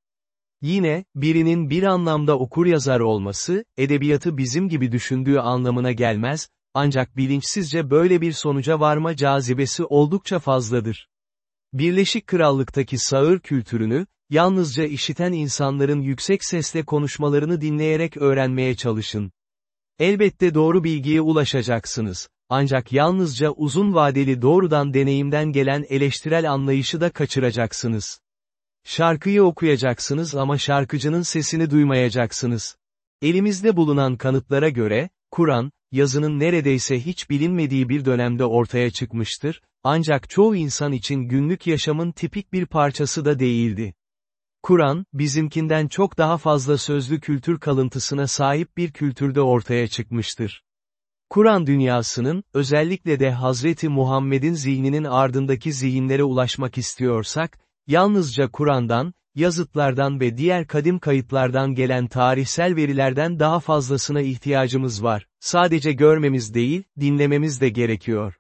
Yine, birinin bir anlamda okur-yazar olması, edebiyatı bizim gibi düşündüğü anlamına gelmez, ancak bilinçsizce böyle bir sonuca varma cazibesi oldukça fazladır. Birleşik Krallık'taki sağır kültürünü, yalnızca işiten insanların yüksek sesle konuşmalarını dinleyerek öğrenmeye çalışın. Elbette doğru bilgiye ulaşacaksınız. Ancak yalnızca uzun vadeli doğrudan deneyimden gelen eleştirel anlayışı da kaçıracaksınız. Şarkıyı okuyacaksınız ama şarkıcının sesini duymayacaksınız. Elimizde bulunan kanıtlara göre, Kur'an, yazının neredeyse hiç bilinmediği bir dönemde ortaya çıkmıştır, ancak çoğu insan için günlük yaşamın tipik bir parçası da değildi. Kur'an, bizimkinden çok daha fazla sözlü kültür kalıntısına sahip bir kültürde ortaya çıkmıştır. Kur'an dünyasının, özellikle de Hazreti Muhammed'in zihninin ardındaki zihinlere ulaşmak istiyorsak, yalnızca Kur'an'dan, yazıtlardan ve diğer kadim kayıtlardan gelen tarihsel verilerden daha fazlasına ihtiyacımız var. Sadece görmemiz değil, dinlememiz de gerekiyor.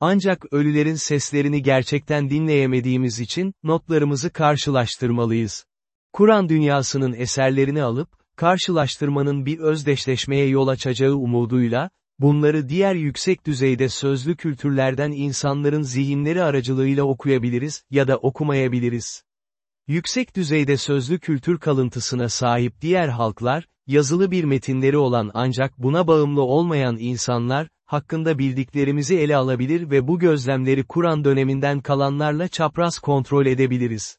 Ancak ölülerin seslerini gerçekten dinleyemediğimiz için, notlarımızı karşılaştırmalıyız. Kur'an dünyasının eserlerini alıp, karşılaştırmanın bir özdeşleşmeye yol açacağı umuduyla, bunları diğer yüksek düzeyde sözlü kültürlerden insanların zihinleri aracılığıyla okuyabiliriz ya da okumayabiliriz. Yüksek düzeyde sözlü kültür kalıntısına sahip diğer halklar, yazılı bir metinleri olan ancak buna bağımlı olmayan insanlar, hakkında bildiklerimizi ele alabilir ve bu gözlemleri Kur'an döneminden kalanlarla çapraz kontrol edebiliriz.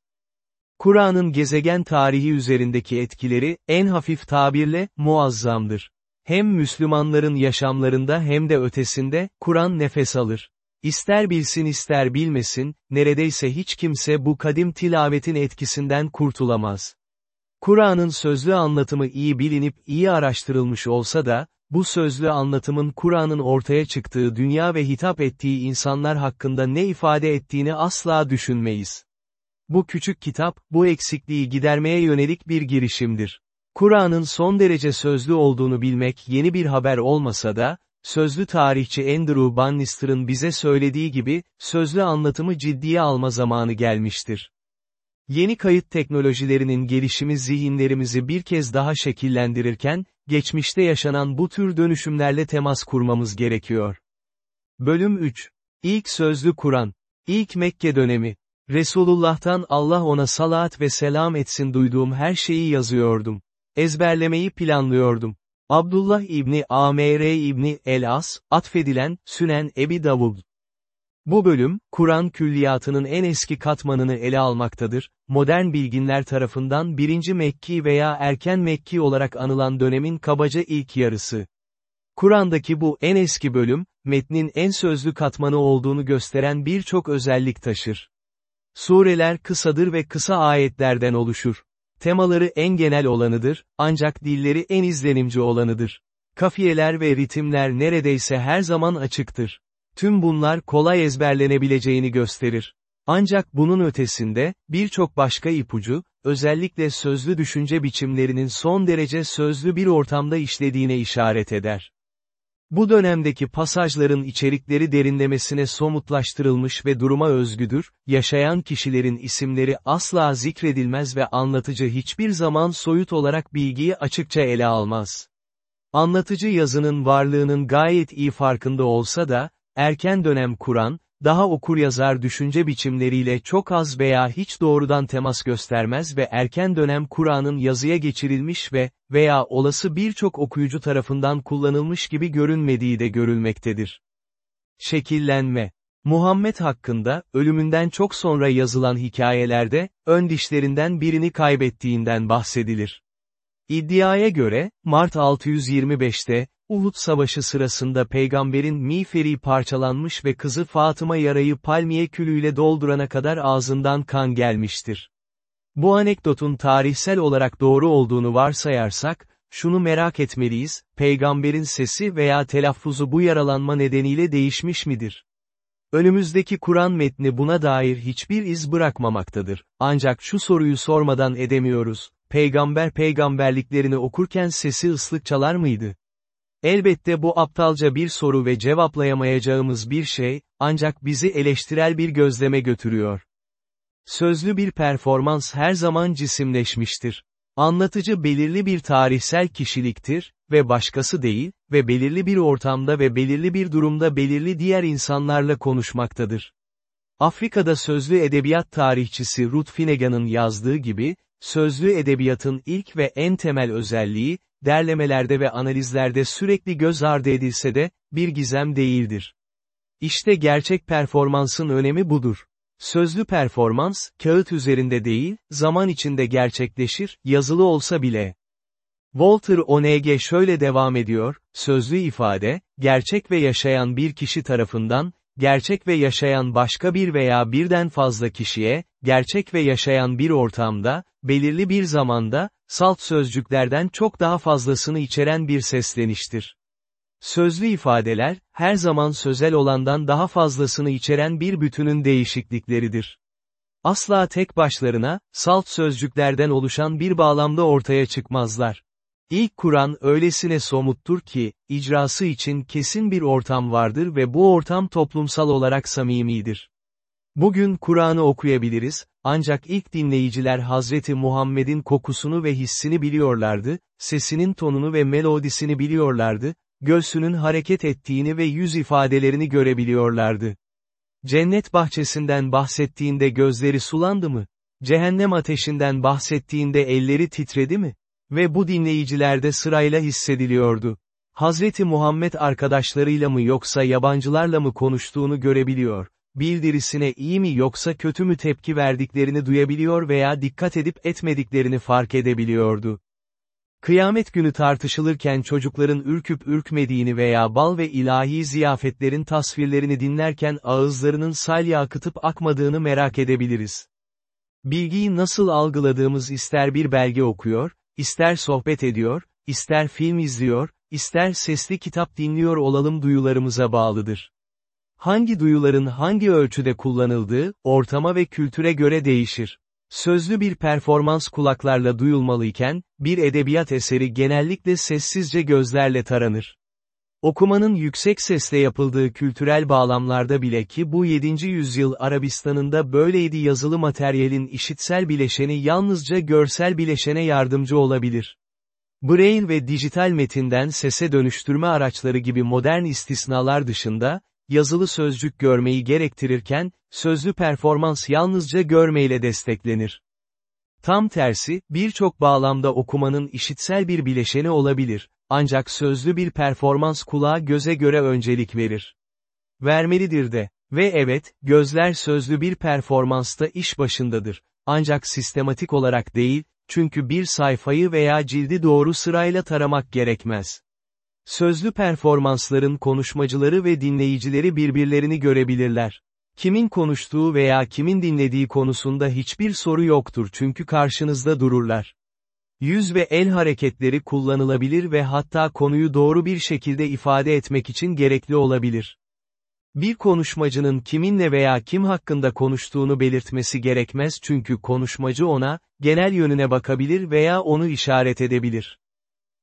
Kur'an'ın gezegen tarihi üzerindeki etkileri, en hafif tabirle, muazzamdır. Hem Müslümanların yaşamlarında hem de ötesinde, Kur'an nefes alır. İster bilsin ister bilmesin, neredeyse hiç kimse bu kadim tilavetin etkisinden kurtulamaz. Kur'an'ın sözlü anlatımı iyi bilinip iyi araştırılmış olsa da, bu sözlü anlatımın Kur'an'ın ortaya çıktığı dünya ve hitap ettiği insanlar hakkında ne ifade ettiğini asla düşünmeyiz. Bu küçük kitap, bu eksikliği gidermeye yönelik bir girişimdir. Kur'an'ın son derece sözlü olduğunu bilmek yeni bir haber olmasa da, sözlü tarihçi Andrew Bannister'ın bize söylediği gibi, sözlü anlatımı ciddiye alma zamanı gelmiştir. Yeni kayıt teknolojilerinin gelişimi zihinlerimizi bir kez daha şekillendirirken, geçmişte yaşanan bu tür dönüşümlerle temas kurmamız gerekiyor. Bölüm 3. İlk Sözlü Kur'an. İlk Mekke dönemi. Resulullah'tan Allah ona salat ve selam etsin duyduğum her şeyi yazıyordum. Ezberlemeyi planlıyordum. Abdullah İbni Amr İbni El-As, atfedilen, Sünen Ebi Davud. Bu bölüm, Kur'an külliyatının en eski katmanını ele almaktadır, modern bilginler tarafından 1. Mekki veya erken Mekki olarak anılan dönemin kabaca ilk yarısı. Kur'an'daki bu en eski bölüm, metnin en sözlü katmanı olduğunu gösteren birçok özellik taşır. Sureler kısadır ve kısa ayetlerden oluşur. Temaları en genel olanıdır, ancak dilleri en izlenimci olanıdır. Kafiyeler ve ritimler neredeyse her zaman açıktır. Tüm bunlar kolay ezberlenebileceğini gösterir. Ancak bunun ötesinde, birçok başka ipucu, özellikle sözlü düşünce biçimlerinin son derece sözlü bir ortamda işlediğine işaret eder. Bu dönemdeki pasajların içerikleri derinlemesine somutlaştırılmış ve duruma özgüdür, yaşayan kişilerin isimleri asla zikredilmez ve anlatıcı hiçbir zaman soyut olarak bilgiyi açıkça ele almaz. Anlatıcı yazının varlığının gayet iyi farkında olsa da, erken dönem Kur'an, daha okur-yazar düşünce biçimleriyle çok az veya hiç doğrudan temas göstermez ve erken dönem Kur'an'ın yazıya geçirilmiş ve, veya olası birçok okuyucu tarafından kullanılmış gibi görünmediği de görülmektedir. Şekillenme Muhammed hakkında, ölümünden çok sonra yazılan hikayelerde, ön dişlerinden birini kaybettiğinden bahsedilir. İddiaya göre, Mart 625'te, Uhud Savaşı sırasında peygamberin miğferi parçalanmış ve kızı Fatıma yarayı palmiye külüyle doldurana kadar ağzından kan gelmiştir. Bu anekdotun tarihsel olarak doğru olduğunu varsayarsak, şunu merak etmeliyiz, peygamberin sesi veya telaffuzu bu yaralanma nedeniyle değişmiş midir? Önümüzdeki Kur'an metni buna dair hiçbir iz bırakmamaktadır. Ancak şu soruyu sormadan edemiyoruz, peygamber peygamberliklerini okurken sesi ıslık çalar mıydı? Elbette bu aptalca bir soru ve cevaplayamayacağımız bir şey, ancak bizi eleştirel bir gözleme götürüyor. Sözlü bir performans her zaman cisimleşmiştir. Anlatıcı belirli bir tarihsel kişiliktir ve başkası değil ve belirli bir ortamda ve belirli bir durumda belirli diğer insanlarla konuşmaktadır. Afrika'da sözlü edebiyat tarihçisi Ruth Finnegan'ın yazdığı gibi, sözlü edebiyatın ilk ve en temel özelliği, derlemelerde ve analizlerde sürekli göz ardı edilse de, bir gizem değildir. İşte gerçek performansın önemi budur. Sözlü performans, kağıt üzerinde değil, zaman içinde gerçekleşir, yazılı olsa bile. Walter Onege şöyle devam ediyor, sözlü ifade, gerçek ve yaşayan bir kişi tarafından, gerçek ve yaşayan başka bir veya birden fazla kişiye, gerçek ve yaşayan bir ortamda, belirli bir zamanda, salt sözcüklerden çok daha fazlasını içeren bir sesleniştir. Sözlü ifadeler, her zaman sözel olandan daha fazlasını içeren bir bütünün değişiklikleridir. Asla tek başlarına, salt sözcüklerden oluşan bir bağlamda ortaya çıkmazlar. İlk Kur'an öylesine somuttur ki, icrası için kesin bir ortam vardır ve bu ortam toplumsal olarak samimidir. Bugün Kur'an'ı okuyabiliriz, ancak ilk dinleyiciler Hazreti Muhammed'in kokusunu ve hissini biliyorlardı, sesinin tonunu ve melodisini biliyorlardı, göğsünün hareket ettiğini ve yüz ifadelerini görebiliyorlardı. Cennet bahçesinden bahsettiğinde gözleri sulandı mı? Cehennem ateşinden bahsettiğinde elleri titredi mi? Ve bu dinleyicilerde sırayla hissediliyordu. Hazreti Muhammed arkadaşlarıyla mı yoksa yabancılarla mı konuştuğunu görebiliyor bildirisine iyi mi yoksa kötü mü tepki verdiklerini duyabiliyor veya dikkat edip etmediklerini fark edebiliyordu. Kıyamet günü tartışılırken çocukların ürküp ürkmediğini veya bal ve ilahi ziyafetlerin tasvirlerini dinlerken ağızlarının salya akıtıp akmadığını merak edebiliriz. Bilgiyi nasıl algıladığımız ister bir belge okuyor, ister sohbet ediyor, ister film izliyor, ister sesli kitap dinliyor olalım duyularımıza bağlıdır. Hangi duyuların hangi ölçüde kullanıldığı, ortama ve kültüre göre değişir. Sözlü bir performans kulaklarla duyulmalıyken, bir edebiyat eseri genellikle sessizce gözlerle taranır. Okumanın yüksek sesle yapıldığı kültürel bağlamlarda bile ki bu 7. yüzyıl Arabistan'ında böyleydi yazılı materyalin işitsel bileşeni yalnızca görsel bileşene yardımcı olabilir. Braille ve dijital metinden sese dönüştürme araçları gibi modern istisnalar dışında, yazılı sözcük görmeyi gerektirirken, sözlü performans yalnızca görmeyle desteklenir. Tam tersi, birçok bağlamda okumanın işitsel bir bileşeni olabilir, ancak sözlü bir performans kulağa göze göre öncelik verir. Vermelidir de. Ve evet, gözler sözlü bir performansta iş başındadır. Ancak sistematik olarak değil, çünkü bir sayfayı veya cildi doğru sırayla taramak gerekmez. Sözlü performansların konuşmacıları ve dinleyicileri birbirlerini görebilirler. Kimin konuştuğu veya kimin dinlediği konusunda hiçbir soru yoktur çünkü karşınızda dururlar. Yüz ve el hareketleri kullanılabilir ve hatta konuyu doğru bir şekilde ifade etmek için gerekli olabilir. Bir konuşmacının kiminle veya kim hakkında konuştuğunu belirtmesi gerekmez çünkü konuşmacı ona, genel yönüne bakabilir veya onu işaret edebilir.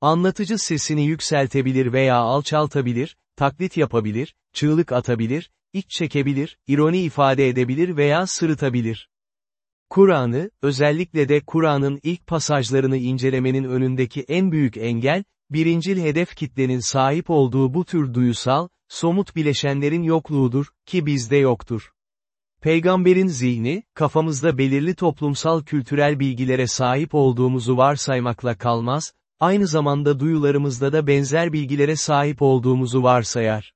Anlatıcı sesini yükseltebilir veya alçaltabilir, taklit yapabilir, çığlık atabilir, iç çekebilir, ironi ifade edebilir veya sırıtabilir. Kur'an'ı, özellikle de Kur'an'ın ilk pasajlarını incelemenin önündeki en büyük engel, birincil hedef kitlenin sahip olduğu bu tür duysal, somut bileşenlerin yokluğudur, ki bizde yoktur. Peygamberin zihni, kafamızda belirli toplumsal kültürel bilgilere sahip olduğumuzu varsaymakla kalmaz, aynı zamanda duyularımızda da benzer bilgilere sahip olduğumuzu varsayar.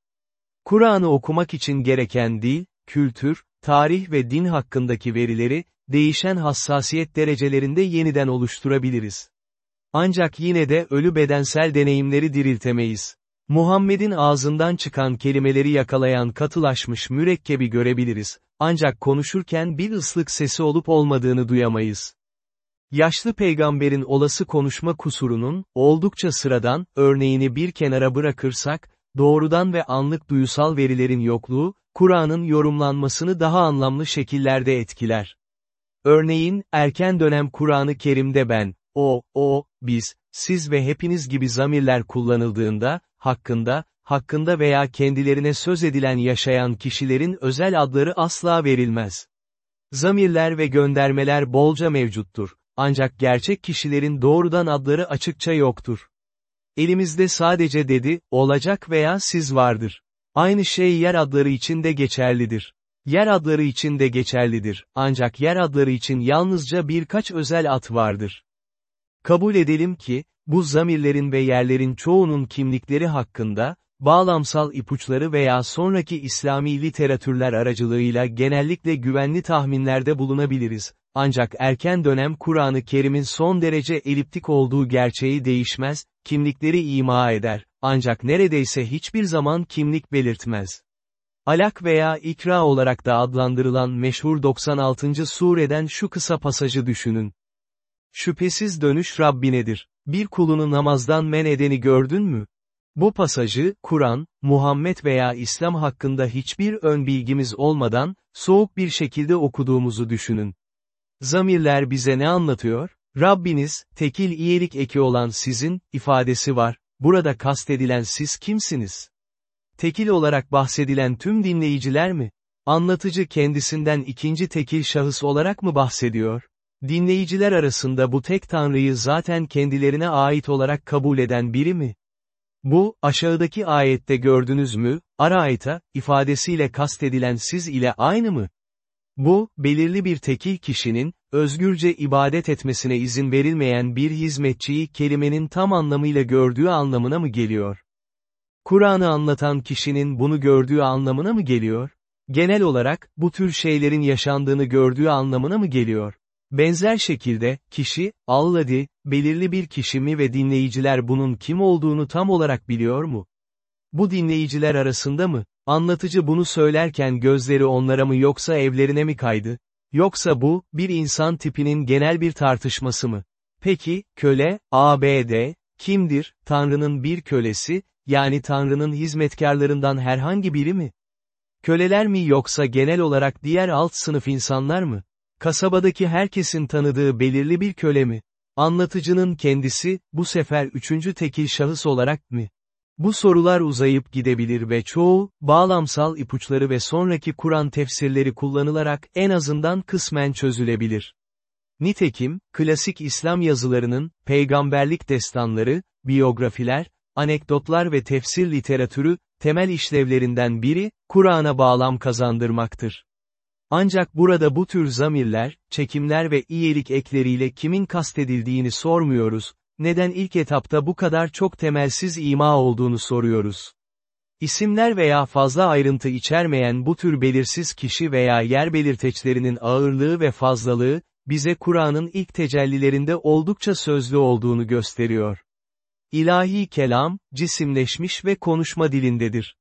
Kur'an'ı okumak için gereken dil, kültür, tarih ve din hakkındaki verileri, değişen hassasiyet derecelerinde yeniden oluşturabiliriz. Ancak yine de ölü bedensel deneyimleri diriltemeyiz. Muhammed'in ağzından çıkan kelimeleri yakalayan katılaşmış mürekkebi görebiliriz, ancak konuşurken bir ıslık sesi olup olmadığını duyamayız. Yaşlı peygamberin olası konuşma kusurunun, oldukça sıradan, örneğini bir kenara bırakırsak, doğrudan ve anlık duyusal verilerin yokluğu, Kur'an'ın yorumlanmasını daha anlamlı şekillerde etkiler. Örneğin, erken dönem Kur'an-ı Kerim'de ben, o, o, biz, siz ve hepiniz gibi zamirler kullanıldığında, hakkında, hakkında veya kendilerine söz edilen yaşayan kişilerin özel adları asla verilmez. Zamirler ve göndermeler bolca mevcuttur, ancak gerçek kişilerin doğrudan adları açıkça yoktur. Elimizde sadece dedi, olacak veya siz vardır. Aynı şey yer adları için de geçerlidir. Yer adları için de geçerlidir, ancak yer adları için yalnızca birkaç özel at vardır. Kabul edelim ki, bu zamirlerin ve yerlerin çoğunun kimlikleri hakkında, bağlamsal ipuçları veya sonraki İslami literatürler aracılığıyla genellikle güvenli tahminlerde bulunabiliriz. Ancak erken dönem Kur'an-ı Kerim'in son derece eliptik olduğu gerçeği değişmez, kimlikleri ima eder, ancak neredeyse hiçbir zaman kimlik belirtmez. Alak veya ikra olarak da adlandırılan meşhur 96. sureden şu kısa pasajı düşünün. Şüphesiz dönüş Rabbinedir. Bir kulunu namazdan men edeni gördün mü? Bu pasajı, Kur'an, Muhammed veya İslam hakkında hiçbir ön bilgimiz olmadan, soğuk bir şekilde okuduğumuzu düşünün. Zamirler bize ne anlatıyor? Rabbiniz, tekil iyilik eki olan sizin, ifadesi var. Burada kastedilen siz kimsiniz? Tekil olarak bahsedilen tüm dinleyiciler mi? Anlatıcı kendisinden ikinci tekil şahıs olarak mı bahsediyor? Dinleyiciler arasında bu tek tanrıyı zaten kendilerine ait olarak kabul eden biri mi? Bu, aşağıdaki ayette gördünüz mü, araayta, ifadesiyle kastedilen siz ile aynı mı? Bu, belirli bir tekil kişinin, özgürce ibadet etmesine izin verilmeyen bir hizmetçiyi kelimenin tam anlamıyla gördüğü anlamına mı geliyor? Kur'an'ı anlatan kişinin bunu gördüğü anlamına mı geliyor? Genel olarak, bu tür şeylerin yaşandığını gördüğü anlamına mı geliyor? Benzer şekilde, kişi, Alladi, belirli bir kişi mi ve dinleyiciler bunun kim olduğunu tam olarak biliyor mu? Bu dinleyiciler arasında mı? Anlatıcı bunu söylerken gözleri onlara mı yoksa evlerine mi kaydı? Yoksa bu, bir insan tipinin genel bir tartışması mı? Peki, köle, ABD, kimdir, Tanrı'nın bir kölesi, yani Tanrı'nın hizmetkarlarından herhangi biri mi? Köleler mi yoksa genel olarak diğer alt sınıf insanlar mı? Kasabadaki herkesin tanıdığı belirli bir köle mi? Anlatıcının kendisi, bu sefer üçüncü tekil şahıs olarak mı? Bu sorular uzayıp gidebilir ve çoğu, bağlamsal ipuçları ve sonraki Kur'an tefsirleri kullanılarak en azından kısmen çözülebilir. Nitekim, klasik İslam yazılarının, peygamberlik destanları, biyografiler, anekdotlar ve tefsir literatürü, temel işlevlerinden biri, Kur'an'a bağlam kazandırmaktır. Ancak burada bu tür zamirler, çekimler ve iyilik ekleriyle kimin kastedildiğini sormuyoruz, neden ilk etapta bu kadar çok temelsiz ima olduğunu soruyoruz. İsimler veya fazla ayrıntı içermeyen bu tür belirsiz kişi veya yer belirteçlerinin ağırlığı ve fazlalığı, bize Kur'an'ın ilk tecellilerinde oldukça sözlü olduğunu gösteriyor. İlahi kelam, cisimleşmiş ve konuşma dilindedir.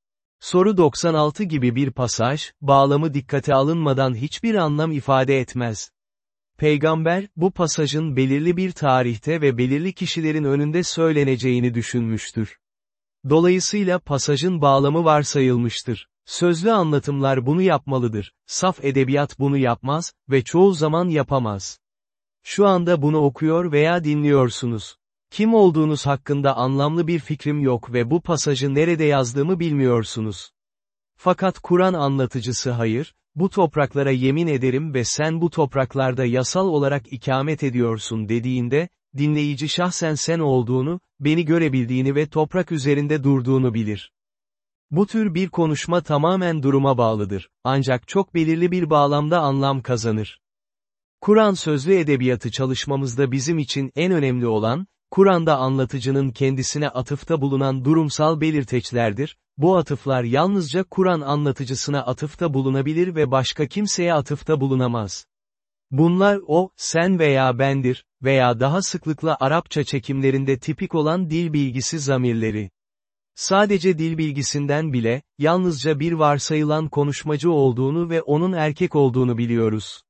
Soru 96 gibi bir pasaj, bağlamı dikkate alınmadan hiçbir anlam ifade etmez. Peygamber, bu pasajın belirli bir tarihte ve belirli kişilerin önünde söyleneceğini düşünmüştür. Dolayısıyla pasajın bağlamı varsayılmıştır. Sözlü anlatımlar bunu yapmalıdır, saf edebiyat bunu yapmaz ve çoğu zaman yapamaz. Şu anda bunu okuyor veya dinliyorsunuz. Kim olduğunuz hakkında anlamlı bir fikrim yok ve bu pasajı nerede yazdığımı bilmiyorsunuz. Fakat Kur'an anlatıcısı hayır, bu topraklara yemin ederim ve sen bu topraklarda yasal olarak ikamet ediyorsun dediğinde, dinleyici şahsen sen olduğunu, beni görebildiğini ve toprak üzerinde durduğunu bilir. Bu tür bir konuşma tamamen duruma bağlıdır, ancak çok belirli bir bağlamda anlam kazanır. Kur'an sözlü edebiyatı çalışmamızda bizim için en önemli olan, Kur'an'da anlatıcının kendisine atıfta bulunan durumsal belirteçlerdir, bu atıflar yalnızca Kur'an anlatıcısına atıfta bulunabilir ve başka kimseye atıfta bulunamaz. Bunlar o, sen veya bendir, veya daha sıklıkla Arapça çekimlerinde tipik olan dil bilgisi zamirleri. Sadece dil bilgisinden bile, yalnızca bir varsayılan konuşmacı olduğunu ve onun erkek olduğunu biliyoruz.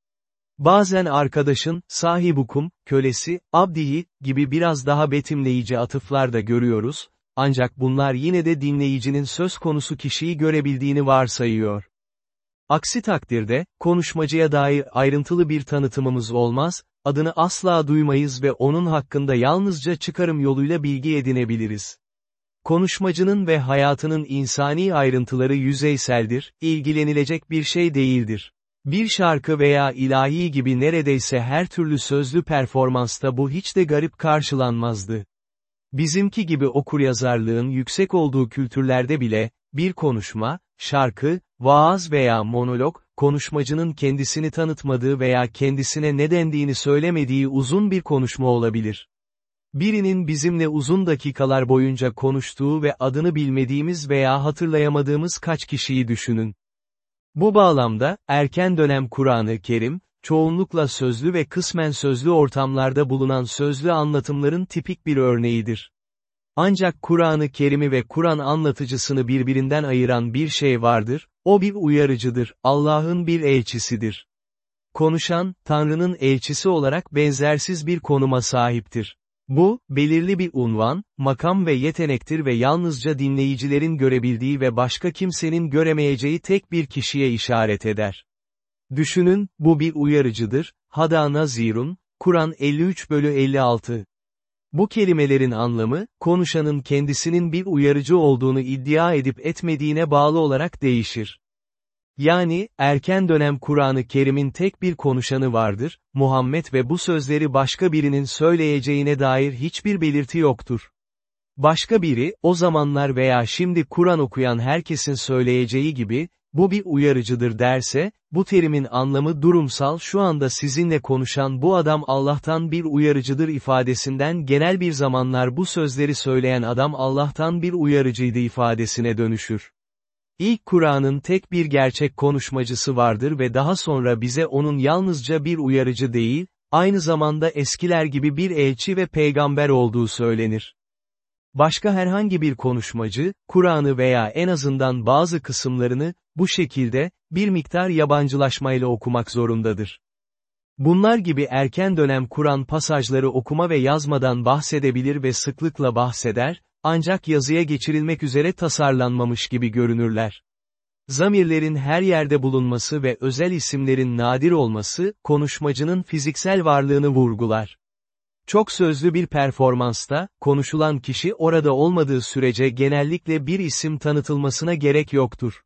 Bazen arkadaşın, sahibukum, kölesi, abdihi, gibi biraz daha betimleyici atıflar da görüyoruz, ancak bunlar yine de dinleyicinin söz konusu kişiyi görebildiğini varsayıyor. Aksi takdirde, konuşmacıya dair ayrıntılı bir tanıtımımız olmaz, adını asla duymayız ve onun hakkında yalnızca çıkarım yoluyla bilgi edinebiliriz. Konuşmacının ve hayatının insani ayrıntıları yüzeyseldir, ilgilenilecek bir şey değildir. Bir şarkı veya ilahi gibi neredeyse her türlü sözlü performansta bu hiç de garip karşılanmazdı. Bizimki gibi okuryazarlığın yüksek olduğu kültürlerde bile, bir konuşma, şarkı, vaaz veya monolog, konuşmacının kendisini tanıtmadığı veya kendisine ne dendiğini söylemediği uzun bir konuşma olabilir. Birinin bizimle uzun dakikalar boyunca konuştuğu ve adını bilmediğimiz veya hatırlayamadığımız kaç kişiyi düşünün. Bu bağlamda, erken dönem Kur'an-ı Kerim, çoğunlukla sözlü ve kısmen sözlü ortamlarda bulunan sözlü anlatımların tipik bir örneğidir. Ancak Kur'an-ı Kerim'i ve Kur'an anlatıcısını birbirinden ayıran bir şey vardır, o bir uyarıcıdır, Allah'ın bir elçisidir. Konuşan, Tanrı'nın elçisi olarak benzersiz bir konuma sahiptir. Bu, belirli bir unvan, makam ve yetenektir ve yalnızca dinleyicilerin görebildiği ve başka kimsenin göremeyeceği tek bir kişiye işaret eder. Düşünün, bu bir uyarıcıdır, Hada Nazirun, Kur'an 53 bölü 56. Bu kelimelerin anlamı, konuşanın kendisinin bir uyarıcı olduğunu iddia edip etmediğine bağlı olarak değişir. Yani, erken dönem Kur'an-ı Kerim'in tek bir konuşanı vardır, Muhammed ve bu sözleri başka birinin söyleyeceğine dair hiçbir belirti yoktur. Başka biri, o zamanlar veya şimdi Kur'an okuyan herkesin söyleyeceği gibi, bu bir uyarıcıdır derse, bu terimin anlamı durumsal şu anda sizinle konuşan bu adam Allah'tan bir uyarıcıdır ifadesinden genel bir zamanlar bu sözleri söyleyen adam Allah'tan bir uyarıcıydı ifadesine dönüşür. İlk Kur'an'ın tek bir gerçek konuşmacısı vardır ve daha sonra bize onun yalnızca bir uyarıcı değil, aynı zamanda eskiler gibi bir elçi ve peygamber olduğu söylenir. Başka herhangi bir konuşmacı, Kur'an'ı veya en azından bazı kısımlarını, bu şekilde, bir miktar yabancılaşmayla okumak zorundadır. Bunlar gibi erken dönem Kur'an pasajları okuma ve yazmadan bahsedebilir ve sıklıkla bahseder, ancak yazıya geçirilmek üzere tasarlanmamış gibi görünürler. Zamirlerin her yerde bulunması ve özel isimlerin nadir olması, konuşmacının fiziksel varlığını vurgular. Çok sözlü bir performansta, konuşulan kişi orada olmadığı sürece genellikle bir isim tanıtılmasına gerek yoktur.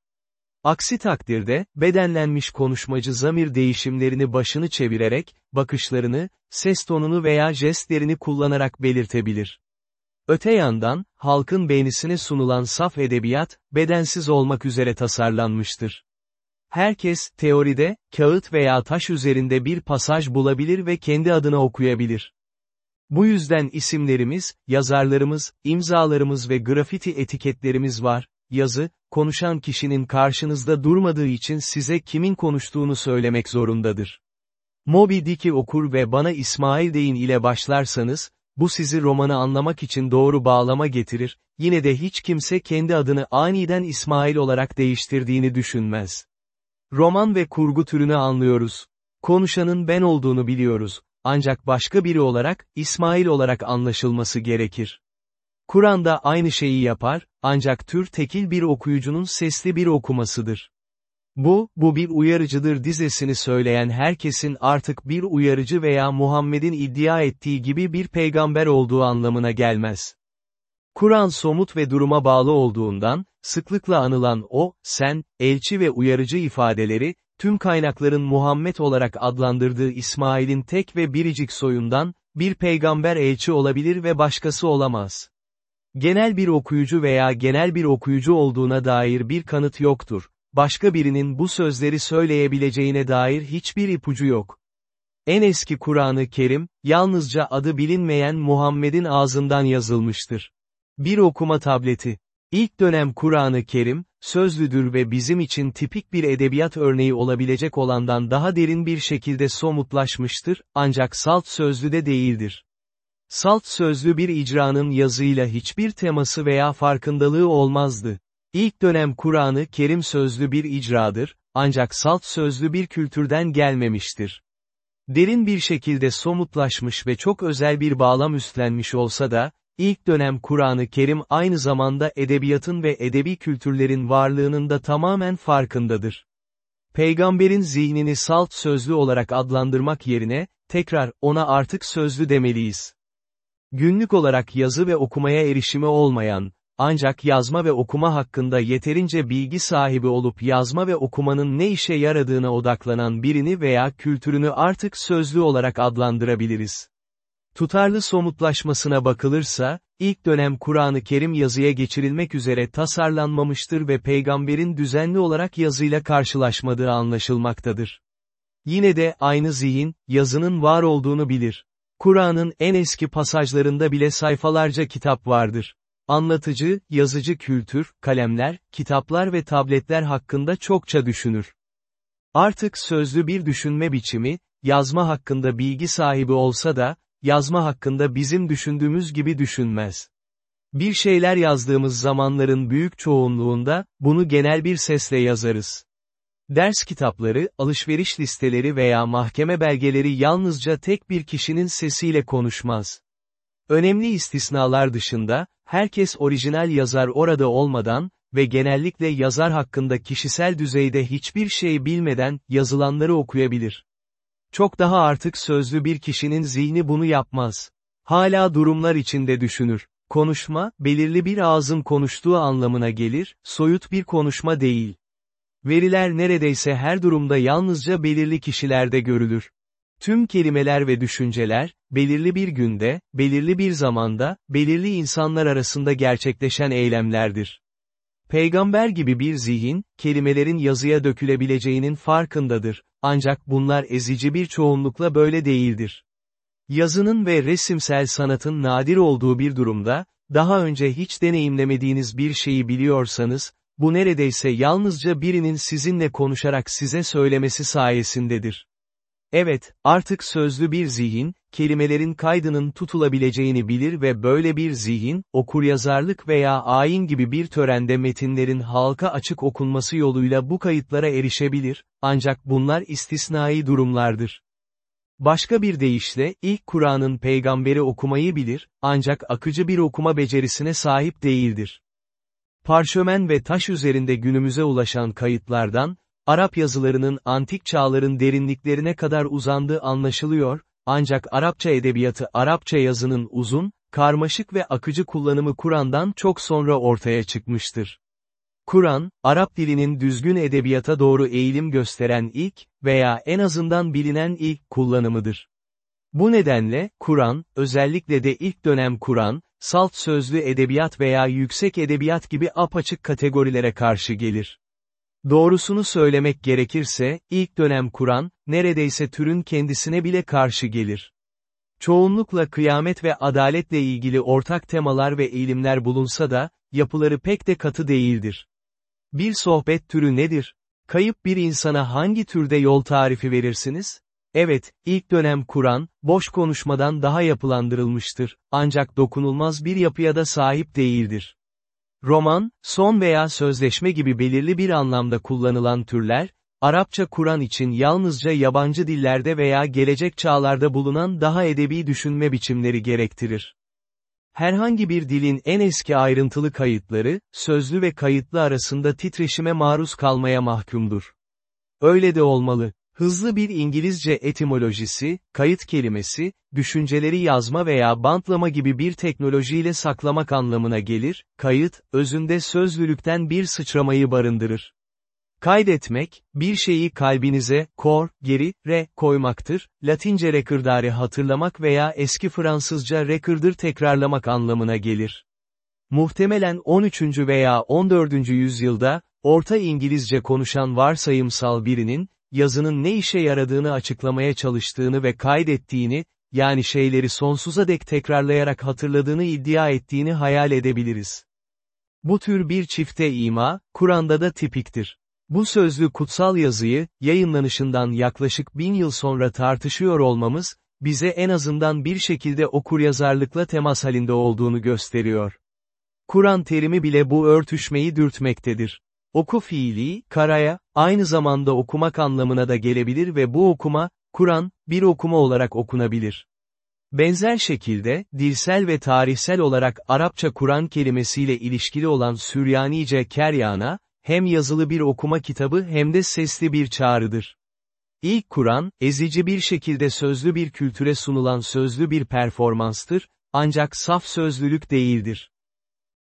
Aksi takdirde, bedenlenmiş konuşmacı zamir değişimlerini başını çevirerek, bakışlarını, ses tonunu veya jestlerini kullanarak belirtebilir. Öte yandan, halkın beğenisine sunulan saf edebiyat, bedensiz olmak üzere tasarlanmıştır. Herkes, teoride, kağıt veya taş üzerinde bir pasaj bulabilir ve kendi adına okuyabilir. Bu yüzden isimlerimiz, yazarlarımız, imzalarımız ve grafiti etiketlerimiz var, yazı, konuşan kişinin karşınızda durmadığı için size kimin konuştuğunu söylemek zorundadır. Moby Dick'i okur ve bana İsmail deyin ile başlarsanız, bu sizi romanı anlamak için doğru bağlama getirir, yine de hiç kimse kendi adını aniden İsmail olarak değiştirdiğini düşünmez. Roman ve kurgu türünü anlıyoruz. Konuşanın ben olduğunu biliyoruz, ancak başka biri olarak, İsmail olarak anlaşılması gerekir. Kur'an'da aynı şeyi yapar, ancak tür tekil bir okuyucunun sesli bir okumasıdır. Bu, bu bir uyarıcıdır dizesini söyleyen herkesin artık bir uyarıcı veya Muhammed'in iddia ettiği gibi bir peygamber olduğu anlamına gelmez. Kur'an somut ve duruma bağlı olduğundan, sıklıkla anılan o, sen, elçi ve uyarıcı ifadeleri, tüm kaynakların Muhammed olarak adlandırdığı İsmail'in tek ve biricik soyundan, bir peygamber elçi olabilir ve başkası olamaz. Genel bir okuyucu veya genel bir okuyucu olduğuna dair bir kanıt yoktur. Başka birinin bu sözleri söyleyebileceğine dair hiçbir ipucu yok. En eski Kur'an-ı Kerim, yalnızca adı bilinmeyen Muhammed'in ağzından yazılmıştır. Bir okuma tableti. İlk dönem Kur'an-ı Kerim, sözlüdür ve bizim için tipik bir edebiyat örneği olabilecek olandan daha derin bir şekilde somutlaşmıştır, ancak salt sözlüde değildir. Salt sözlü bir icranın yazıyla hiçbir teması veya farkındalığı olmazdı. İlk dönem Kur'an-ı Kerim sözlü bir icradır, ancak salt sözlü bir kültürden gelmemiştir. Derin bir şekilde somutlaşmış ve çok özel bir bağlam üstlenmiş olsa da, ilk dönem Kur'an-ı Kerim aynı zamanda edebiyatın ve edebi kültürlerin varlığının da tamamen farkındadır. Peygamberin zihnini salt sözlü olarak adlandırmak yerine, tekrar, ona artık sözlü demeliyiz. Günlük olarak yazı ve okumaya erişimi olmayan, ancak yazma ve okuma hakkında yeterince bilgi sahibi olup yazma ve okumanın ne işe yaradığına odaklanan birini veya kültürünü artık sözlü olarak adlandırabiliriz. Tutarlı somutlaşmasına bakılırsa, ilk dönem Kur'an-ı Kerim yazıya geçirilmek üzere tasarlanmamıştır ve peygamberin düzenli olarak yazıyla karşılaşmadığı anlaşılmaktadır. Yine de aynı zihin, yazının var olduğunu bilir. Kur'an'ın en eski pasajlarında bile sayfalarca kitap vardır. Anlatıcı, yazıcı kültür, kalemler, kitaplar ve tabletler hakkında çokça düşünür. Artık sözlü bir düşünme biçimi, yazma hakkında bilgi sahibi olsa da, yazma hakkında bizim düşündüğümüz gibi düşünmez. Bir şeyler yazdığımız zamanların büyük çoğunluğunda, bunu genel bir sesle yazarız. Ders kitapları, alışveriş listeleri veya mahkeme belgeleri yalnızca tek bir kişinin sesiyle konuşmaz. Önemli istisnalar dışında, herkes orijinal yazar orada olmadan ve genellikle yazar hakkında kişisel düzeyde hiçbir şey bilmeden yazılanları okuyabilir. Çok daha artık sözlü bir kişinin zihni bunu yapmaz. Hala durumlar içinde düşünür. Konuşma, belirli bir ağzın konuştuğu anlamına gelir, soyut bir konuşma değil. Veriler neredeyse her durumda yalnızca belirli kişilerde görülür. Tüm kelimeler ve düşünceler, belirli bir günde, belirli bir zamanda, belirli insanlar arasında gerçekleşen eylemlerdir. Peygamber gibi bir zihin, kelimelerin yazıya dökülebileceğinin farkındadır, ancak bunlar ezici bir çoğunlukla böyle değildir. Yazının ve resimsel sanatın nadir olduğu bir durumda, daha önce hiç deneyimlemediğiniz bir şeyi biliyorsanız, bu neredeyse yalnızca birinin sizinle konuşarak size söylemesi sayesindedir. Evet, artık sözlü bir zihin, kelimelerin kaydının tutulabileceğini bilir ve böyle bir zihin, okuryazarlık veya ayin gibi bir törende metinlerin halka açık okunması yoluyla bu kayıtlara erişebilir, ancak bunlar istisnai durumlardır. Başka bir deyişle, ilk Kur'an'ın peygamberi okumayı bilir, ancak akıcı bir okuma becerisine sahip değildir. Parşömen ve taş üzerinde günümüze ulaşan kayıtlardan, Arap yazılarının antik çağların derinliklerine kadar uzandığı anlaşılıyor, ancak Arapça edebiyatı Arapça yazının uzun, karmaşık ve akıcı kullanımı Kur'an'dan çok sonra ortaya çıkmıştır. Kur'an, Arap dilinin düzgün edebiyata doğru eğilim gösteren ilk veya en azından bilinen ilk kullanımıdır. Bu nedenle, Kur'an, özellikle de ilk dönem Kur'an, salt sözlü edebiyat veya yüksek edebiyat gibi apaçık kategorilere karşı gelir. Doğrusunu söylemek gerekirse, ilk dönem Kur'an, neredeyse türün kendisine bile karşı gelir. Çoğunlukla kıyamet ve adaletle ilgili ortak temalar ve eğilimler bulunsa da, yapıları pek de katı değildir. Bir sohbet türü nedir? Kayıp bir insana hangi türde yol tarifi verirsiniz? Evet, ilk dönem Kur'an, boş konuşmadan daha yapılandırılmıştır, ancak dokunulmaz bir yapıya da sahip değildir. Roman, son veya sözleşme gibi belirli bir anlamda kullanılan türler, Arapça Kur'an için yalnızca yabancı dillerde veya gelecek çağlarda bulunan daha edebi düşünme biçimleri gerektirir. Herhangi bir dilin en eski ayrıntılı kayıtları, sözlü ve kayıtlı arasında titreşime maruz kalmaya mahkumdur. Öyle de olmalı. Hızlı bir İngilizce etimolojisi, kayıt kelimesi, düşünceleri yazma veya bantlama gibi bir teknolojiyle saklamak anlamına gelir, kayıt, özünde sözlülükten bir sıçramayı barındırır. Kaydetmek, bir şeyi kalbinize, kor, geri, re, koymaktır, Latince recordare hatırlamak veya eski Fransızca recorder tekrarlamak anlamına gelir. Muhtemelen 13. veya 14. yüzyılda, Orta İngilizce konuşan varsayımsal birinin, yazının ne işe yaradığını açıklamaya çalıştığını ve kaydettiğini, yani şeyleri sonsuza dek tekrarlayarak hatırladığını iddia ettiğini hayal edebiliriz. Bu tür bir çifte ima, Kur'an'da da tipiktir. Bu sözlü kutsal yazıyı, yayınlanışından yaklaşık bin yıl sonra tartışıyor olmamız, bize en azından bir şekilde okuryazarlıkla temas halinde olduğunu gösteriyor. Kur'an terimi bile bu örtüşmeyi dürtmektedir. Oku fiili, karaya, aynı zamanda okumak anlamına da gelebilir ve bu okuma, Kur'an, bir okuma olarak okunabilir. Benzer şekilde, dilsel ve tarihsel olarak Arapça Kur'an kelimesiyle ilişkili olan Süryanice keryana, hem yazılı bir okuma kitabı hem de sesli bir çağrıdır. İlk Kur'an, ezici bir şekilde sözlü bir kültüre sunulan sözlü bir performanstır, ancak saf sözlülük değildir.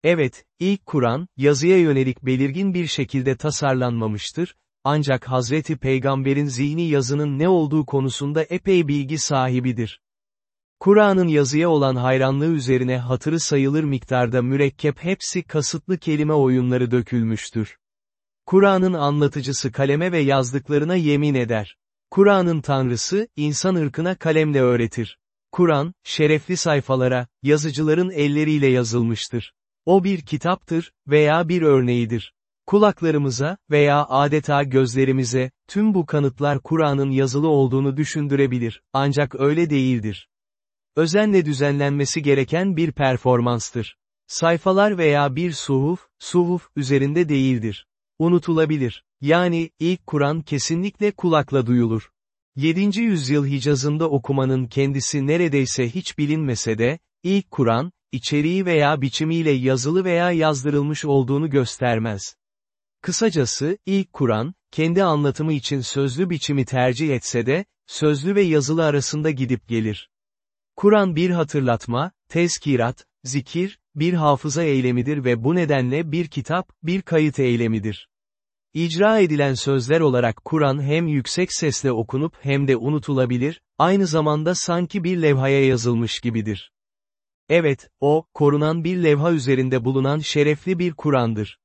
Evet, ilk Kur'an, yazıya yönelik belirgin bir şekilde tasarlanmamıştır, ancak Hazreti Peygamber'in zihni yazının ne olduğu konusunda epey bilgi sahibidir. Kur'an'ın yazıya olan hayranlığı üzerine hatırı sayılır miktarda mürekkep hepsi kasıtlı kelime oyunları dökülmüştür. Kur'an'ın anlatıcısı kaleme ve yazdıklarına yemin eder. Kur'an'ın tanrısı, insan ırkına kalemle öğretir. Kur'an, şerefli sayfalara, yazıcıların elleriyle yazılmıştır. O bir kitaptır, veya bir örneğidir. Kulaklarımıza, veya adeta gözlerimize, tüm bu kanıtlar Kur'an'ın yazılı olduğunu düşündürebilir, ancak öyle değildir. Özenle düzenlenmesi gereken bir performanstır. Sayfalar veya bir suhuf, suhuf, üzerinde değildir. Unutulabilir. Yani, ilk Kur'an kesinlikle kulakla duyulur. 7. yüzyıl Hicaz'ında okumanın kendisi neredeyse hiç bilinmese de, ilk Kur'an, içeriği veya biçimiyle yazılı veya yazdırılmış olduğunu göstermez. Kısacası, ilk Kur'an, kendi anlatımı için sözlü biçimi tercih etse de, sözlü ve yazılı arasında gidip gelir. Kur'an bir hatırlatma, tezkirat, zikir, bir hafıza eylemidir ve bu nedenle bir kitap, bir kayıt eylemidir. İcra edilen sözler olarak Kur'an hem yüksek sesle okunup hem de unutulabilir, aynı zamanda sanki bir levhaya yazılmış gibidir. Evet, o, korunan bir levha üzerinde bulunan şerefli bir Kur'an'dır.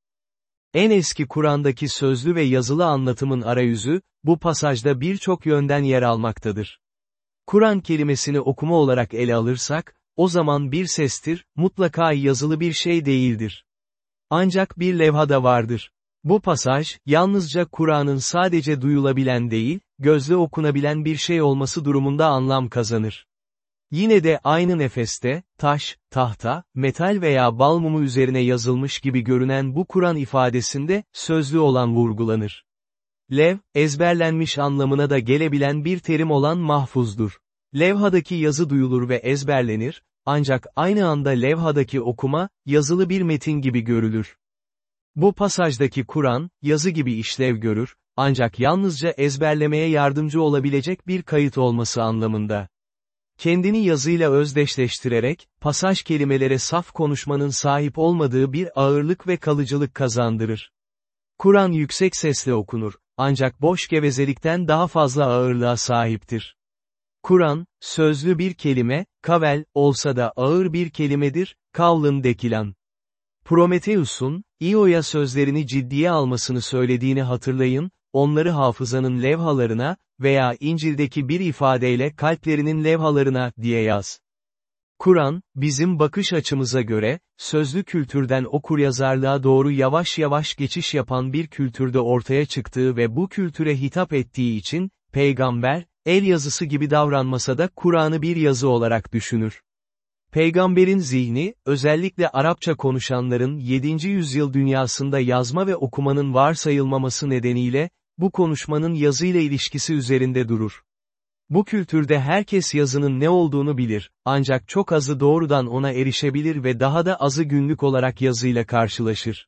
En eski Kur'an'daki sözlü ve yazılı anlatımın arayüzü, bu pasajda birçok yönden yer almaktadır. Kur'an kelimesini okuma olarak ele alırsak, o zaman bir sestir, mutlaka yazılı bir şey değildir. Ancak bir levha da vardır. Bu pasaj, yalnızca Kur'an'ın sadece duyulabilen değil, gözle okunabilen bir şey olması durumunda anlam kazanır. Yine de aynı nefeste, taş, tahta, metal veya bal mumu üzerine yazılmış gibi görünen bu Kur'an ifadesinde, sözlü olan vurgulanır. Lev, ezberlenmiş anlamına da gelebilen bir terim olan mahfuzdur. Levhadaki yazı duyulur ve ezberlenir, ancak aynı anda levhadaki okuma, yazılı bir metin gibi görülür. Bu pasajdaki Kur'an, yazı gibi işlev görür, ancak yalnızca ezberlemeye yardımcı olabilecek bir kayıt olması anlamında. Kendini yazıyla özdeşleştirerek, pasaj kelimelere saf konuşmanın sahip olmadığı bir ağırlık ve kalıcılık kazandırır. Kur'an yüksek sesle okunur, ancak boş gevezelikten daha fazla ağırlığa sahiptir. Kur'an, sözlü bir kelime, kavel, olsa da ağır bir kelimedir, kavlın dekilan. Prometheus'un, İo'ya sözlerini ciddiye almasını söylediğini hatırlayın, onları hafızanın levhalarına veya İncil'deki bir ifadeyle kalplerinin levhalarına diye yaz. Kur'an, bizim bakış açımıza göre, sözlü kültürden okuryazarlığa doğru yavaş yavaş geçiş yapan bir kültürde ortaya çıktığı ve bu kültüre hitap ettiği için, peygamber, el yazısı gibi davranmasa da Kur'an'ı bir yazı olarak düşünür. Peygamberin zihni, özellikle Arapça konuşanların 7. yüzyıl dünyasında yazma ve okumanın varsayılmaması nedeniyle, bu konuşmanın yazıyla ilişkisi üzerinde durur. Bu kültürde herkes yazının ne olduğunu bilir, ancak çok azı doğrudan ona erişebilir ve daha da azı günlük olarak yazıyla karşılaşır.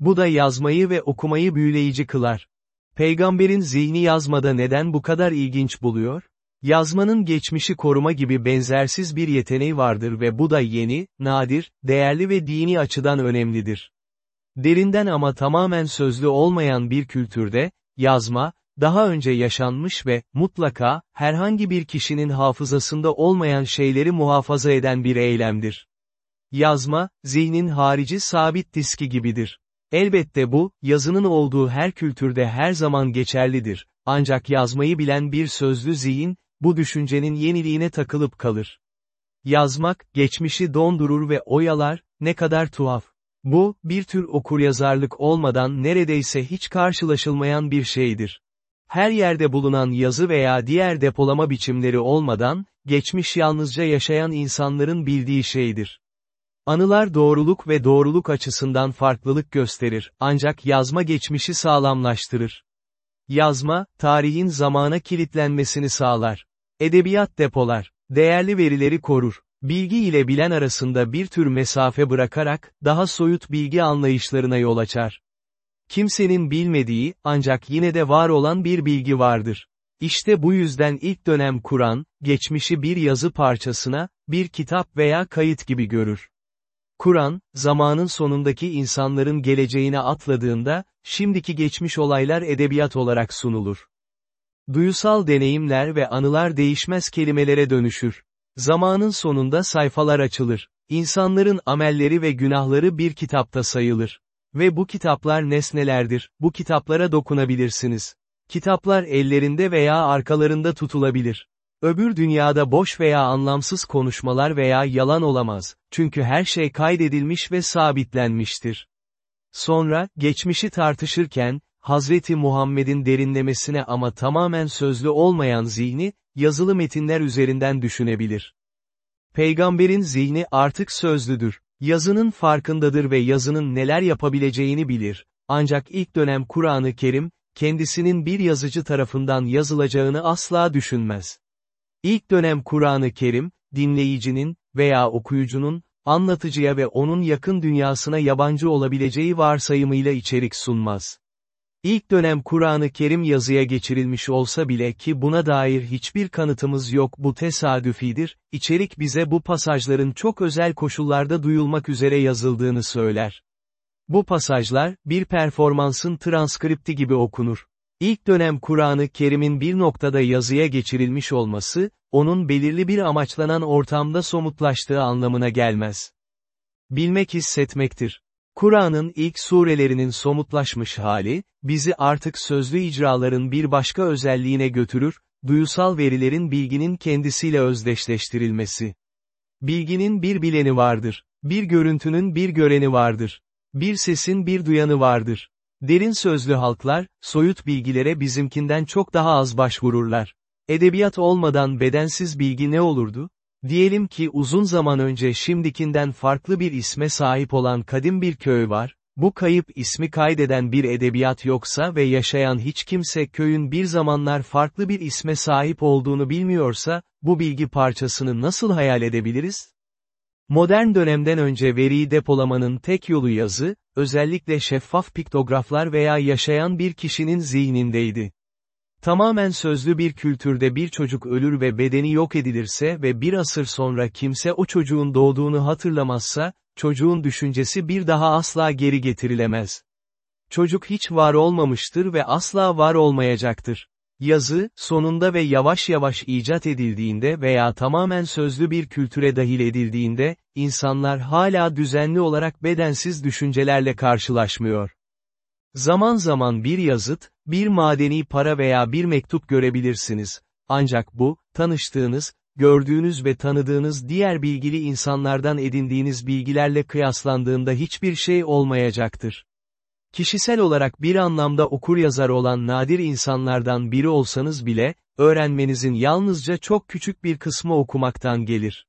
Bu da yazmayı ve okumayı büyüleyici kılar. Peygamberin zihni yazmada neden bu kadar ilginç buluyor? Yazmanın geçmişi koruma gibi benzersiz bir yeteneği vardır ve bu da yeni, nadir, değerli ve dini açıdan önemlidir. Derinden ama tamamen sözlü olmayan bir kültürde, yazma, daha önce yaşanmış ve, mutlaka, herhangi bir kişinin hafızasında olmayan şeyleri muhafaza eden bir eylemdir. Yazma, zihnin harici sabit diski gibidir. Elbette bu, yazının olduğu her kültürde her zaman geçerlidir, ancak yazmayı bilen bir sözlü zihin, bu düşüncenin yeniliğine takılıp kalır. Yazmak, geçmişi dondurur ve oyalar, ne kadar tuhaf. Bu, bir tür okuryazarlık olmadan neredeyse hiç karşılaşılmayan bir şeydir. Her yerde bulunan yazı veya diğer depolama biçimleri olmadan, geçmiş yalnızca yaşayan insanların bildiği şeydir. Anılar doğruluk ve doğruluk açısından farklılık gösterir, ancak yazma geçmişi sağlamlaştırır. Yazma, tarihin zamana kilitlenmesini sağlar. Edebiyat depolar, değerli verileri korur. Bilgi ile bilen arasında bir tür mesafe bırakarak, daha soyut bilgi anlayışlarına yol açar. Kimsenin bilmediği, ancak yine de var olan bir bilgi vardır. İşte bu yüzden ilk dönem Kur'an, geçmişi bir yazı parçasına, bir kitap veya kayıt gibi görür. Kur'an, zamanın sonundaki insanların geleceğine atladığında, şimdiki geçmiş olaylar edebiyat olarak sunulur. Duyusal deneyimler ve anılar değişmez kelimelere dönüşür. Zamanın sonunda sayfalar açılır. İnsanların amelleri ve günahları bir kitapta sayılır. Ve bu kitaplar nesnelerdir, bu kitaplara dokunabilirsiniz. Kitaplar ellerinde veya arkalarında tutulabilir. Öbür dünyada boş veya anlamsız konuşmalar veya yalan olamaz, çünkü her şey kaydedilmiş ve sabitlenmiştir. Sonra, geçmişi tartışırken, Hazreti Muhammed'in derinlemesine ama tamamen sözlü olmayan zihni, yazılı metinler üzerinden düşünebilir. Peygamberin zihni artık sözlüdür. Yazının farkındadır ve yazının neler yapabileceğini bilir. Ancak ilk dönem Kur'an-ı Kerim, kendisinin bir yazıcı tarafından yazılacağını asla düşünmez. İlk dönem Kur'an-ı Kerim, dinleyicinin veya okuyucunun, anlatıcıya ve onun yakın dünyasına yabancı olabileceği varsayımıyla içerik sunmaz. İlk dönem Kur'an-ı Kerim yazıya geçirilmiş olsa bile ki buna dair hiçbir kanıtımız yok bu tesadüfidir, içerik bize bu pasajların çok özel koşullarda duyulmak üzere yazıldığını söyler. Bu pasajlar, bir performansın transkripti gibi okunur. İlk dönem Kur'an-ı Kerim'in bir noktada yazıya geçirilmiş olması, onun belirli bir amaçlanan ortamda somutlaştığı anlamına gelmez. Bilmek hissetmektir. Kur'an'ın ilk surelerinin somutlaşmış hali, bizi artık sözlü icraların bir başka özelliğine götürür, duyusal verilerin bilginin kendisiyle özdeşleştirilmesi. Bilginin bir bileni vardır. Bir görüntünün bir göreni vardır. Bir sesin bir duyanı vardır. Derin sözlü halklar, soyut bilgilere bizimkinden çok daha az başvururlar. Edebiyat olmadan bedensiz bilgi ne olurdu? Diyelim ki uzun zaman önce şimdikinden farklı bir isme sahip olan kadim bir köy var, bu kayıp ismi kaydeden bir edebiyat yoksa ve yaşayan hiç kimse köyün bir zamanlar farklı bir isme sahip olduğunu bilmiyorsa, bu bilgi parçasını nasıl hayal edebiliriz? Modern dönemden önce veriyi depolamanın tek yolu yazı, özellikle şeffaf piktograflar veya yaşayan bir kişinin zihnindeydi. Tamamen sözlü bir kültürde bir çocuk ölür ve bedeni yok edilirse ve bir asır sonra kimse o çocuğun doğduğunu hatırlamazsa, çocuğun düşüncesi bir daha asla geri getirilemez. Çocuk hiç var olmamıştır ve asla var olmayacaktır. Yazı, sonunda ve yavaş yavaş icat edildiğinde veya tamamen sözlü bir kültüre dahil edildiğinde, insanlar hala düzenli olarak bedensiz düşüncelerle karşılaşmıyor. Zaman zaman bir yazıt, bir madeni para veya bir mektup görebilirsiniz. Ancak bu, tanıştığınız, gördüğünüz ve tanıdığınız diğer bilgili insanlardan edindiğiniz bilgilerle kıyaslandığında hiçbir şey olmayacaktır. Kişisel olarak bir anlamda okur yazar olan nadir insanlardan biri olsanız bile, öğrenmenizin yalnızca çok küçük bir kısmı okumaktan gelir.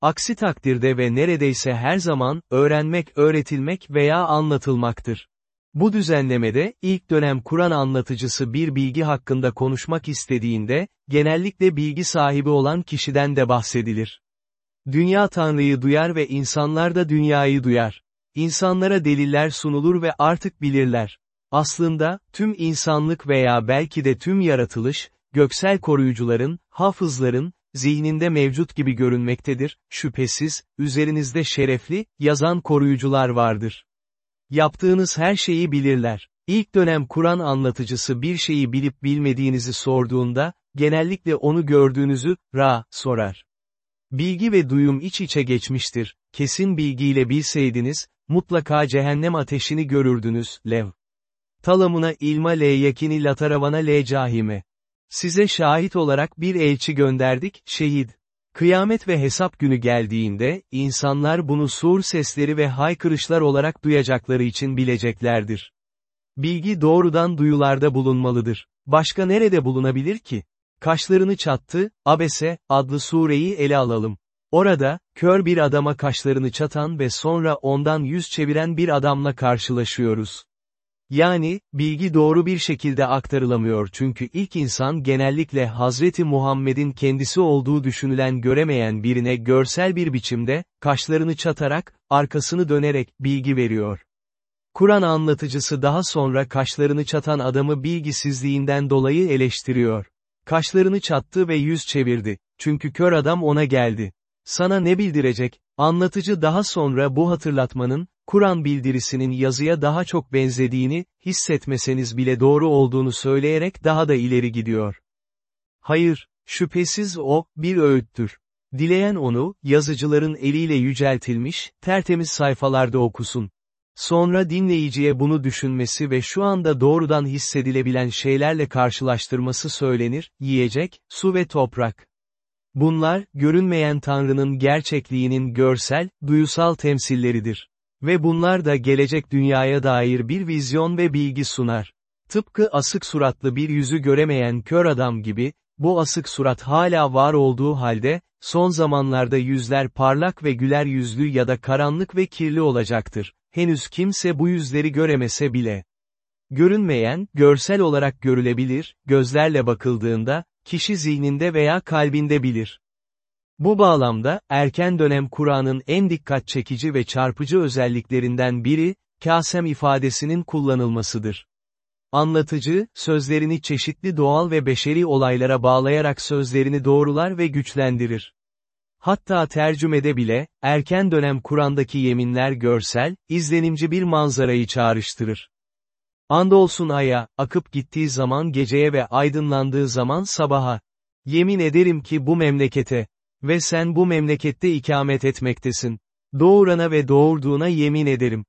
Aksi takdirde ve neredeyse her zaman, öğrenmek öğretilmek veya anlatılmaktır. Bu düzenlemede, ilk dönem Kur'an anlatıcısı bir bilgi hakkında konuşmak istediğinde, genellikle bilgi sahibi olan kişiden de bahsedilir. Dünya Tanrı'yı duyar ve insanlar da dünyayı duyar. İnsanlara deliller sunulur ve artık bilirler. Aslında, tüm insanlık veya belki de tüm yaratılış, göksel koruyucuların, hafızların, zihninde mevcut gibi görünmektedir, şüphesiz, üzerinizde şerefli, yazan koruyucular vardır. Yaptığınız her şeyi bilirler. İlk dönem Kur'an anlatıcısı bir şeyi bilip bilmediğinizi sorduğunda, genellikle onu gördüğünüzü, ra, sorar. Bilgi ve duyum iç içe geçmiştir, kesin bilgiyle bilseydiniz, mutlaka cehennem ateşini görürdünüz, Lev. Talamına ilma le yakini lataravana le cahime. Size şahit olarak bir elçi gönderdik, şehit. Kıyamet ve hesap günü geldiğinde, insanlar bunu sur sesleri ve haykırışlar olarak duyacakları için bileceklerdir. Bilgi doğrudan duyularda bulunmalıdır. Başka nerede bulunabilir ki? Kaşlarını çattı, Abese, adlı sureyi ele alalım. Orada, kör bir adama kaşlarını çatan ve sonra ondan yüz çeviren bir adamla karşılaşıyoruz. Yani, bilgi doğru bir şekilde aktarılamıyor çünkü ilk insan genellikle Hazreti Muhammed'in kendisi olduğu düşünülen göremeyen birine görsel bir biçimde, kaşlarını çatarak, arkasını dönerek, bilgi veriyor. Kur'an anlatıcısı daha sonra kaşlarını çatan adamı bilgisizliğinden dolayı eleştiriyor. Kaşlarını çattı ve yüz çevirdi, çünkü kör adam ona geldi. Sana ne bildirecek? Anlatıcı daha sonra bu hatırlatmanın, Kur'an bildirisinin yazıya daha çok benzediğini, hissetmeseniz bile doğru olduğunu söyleyerek daha da ileri gidiyor. Hayır, şüphesiz o, bir öğüttür. Dileyen onu, yazıcıların eliyle yüceltilmiş, tertemiz sayfalarda okusun. Sonra dinleyiciye bunu düşünmesi ve şu anda doğrudan hissedilebilen şeylerle karşılaştırması söylenir, yiyecek, su ve toprak. Bunlar, görünmeyen Tanrı'nın gerçekliğinin görsel, duyusal temsilleridir. Ve bunlar da gelecek dünyaya dair bir vizyon ve bilgi sunar. Tıpkı asık suratlı bir yüzü göremeyen kör adam gibi, bu asık surat hala var olduğu halde, son zamanlarda yüzler parlak ve güler yüzlü ya da karanlık ve kirli olacaktır. Henüz kimse bu yüzleri göremese bile. Görünmeyen, görsel olarak görülebilir, gözlerle bakıldığında, kişi zihninde veya kalbinde bilir. Bu bağlamda, erken dönem Kur'an'ın en dikkat çekici ve çarpıcı özelliklerinden biri, kasem ifadesinin kullanılmasıdır. Anlatıcı, sözlerini çeşitli doğal ve beşeri olaylara bağlayarak sözlerini doğrular ve güçlendirir. Hatta tercümede bile, erken dönem Kur'an'daki yeminler görsel, izlenimci bir manzarayı çağrıştırır. Andolsun aya, akıp gittiği zaman geceye ve aydınlandığı zaman sabaha. Yemin ederim ki bu memlekete, ve sen bu memlekette ikamet etmektesin. Doğurana ve doğurduğuna yemin ederim.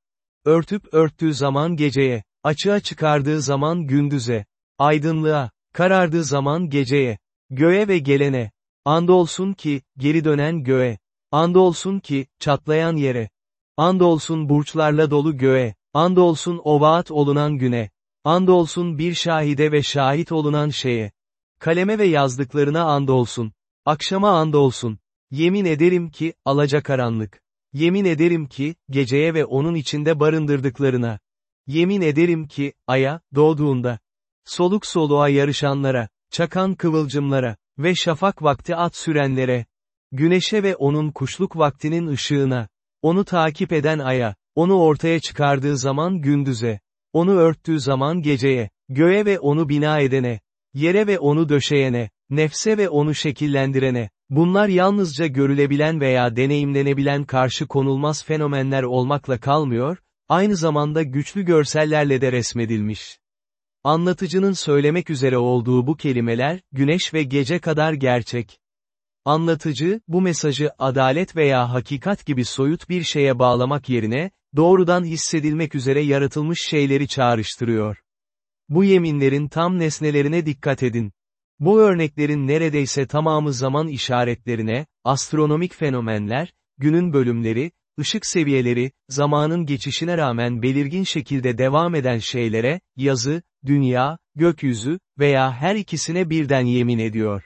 Örtüp örttüğü zaman geceye, açığa çıkardığı zaman gündüze, aydınlığa, karardığı zaman geceye, göğe ve gelene. Andolsun ki, geri dönen göğe. Andolsun ki, çatlayan yere. Andolsun burçlarla dolu göğe. Andolsun o vaat olunan güne. Andolsun bir şahide ve şahit olunan şeye. Kaleme ve yazdıklarına andolsun. Akşama andolsun. Yemin ederim ki, alacakaranlık. Yemin ederim ki, geceye ve onun içinde barındırdıklarına. Yemin ederim ki, aya, doğduğunda. Soluk soluğa yarışanlara, çakan kıvılcımlara ve şafak vakti at sürenlere. Güneşe ve onun kuşluk vaktinin ışığına. Onu takip eden aya, onu ortaya çıkardığı zaman gündüze. Onu örttüğü zaman geceye, göğe ve onu bina edene, yere ve onu döşeyene, nefse ve onu şekillendirene, bunlar yalnızca görülebilen veya deneyimlenebilen karşı konulmaz fenomenler olmakla kalmıyor, aynı zamanda güçlü görsellerle de resmedilmiş. Anlatıcının söylemek üzere olduğu bu kelimeler, güneş ve gece kadar gerçek. Anlatıcı, bu mesajı adalet veya hakikat gibi soyut bir şeye bağlamak yerine, doğrudan hissedilmek üzere yaratılmış şeyleri çağrıştırıyor. Bu yeminlerin tam nesnelerine dikkat edin. Bu örneklerin neredeyse tamamı zaman işaretlerine, astronomik fenomenler, günün bölümleri, ışık seviyeleri, zamanın geçişine rağmen belirgin şekilde devam eden şeylere, yazı, dünya, gökyüzü veya her ikisine birden yemin ediyor.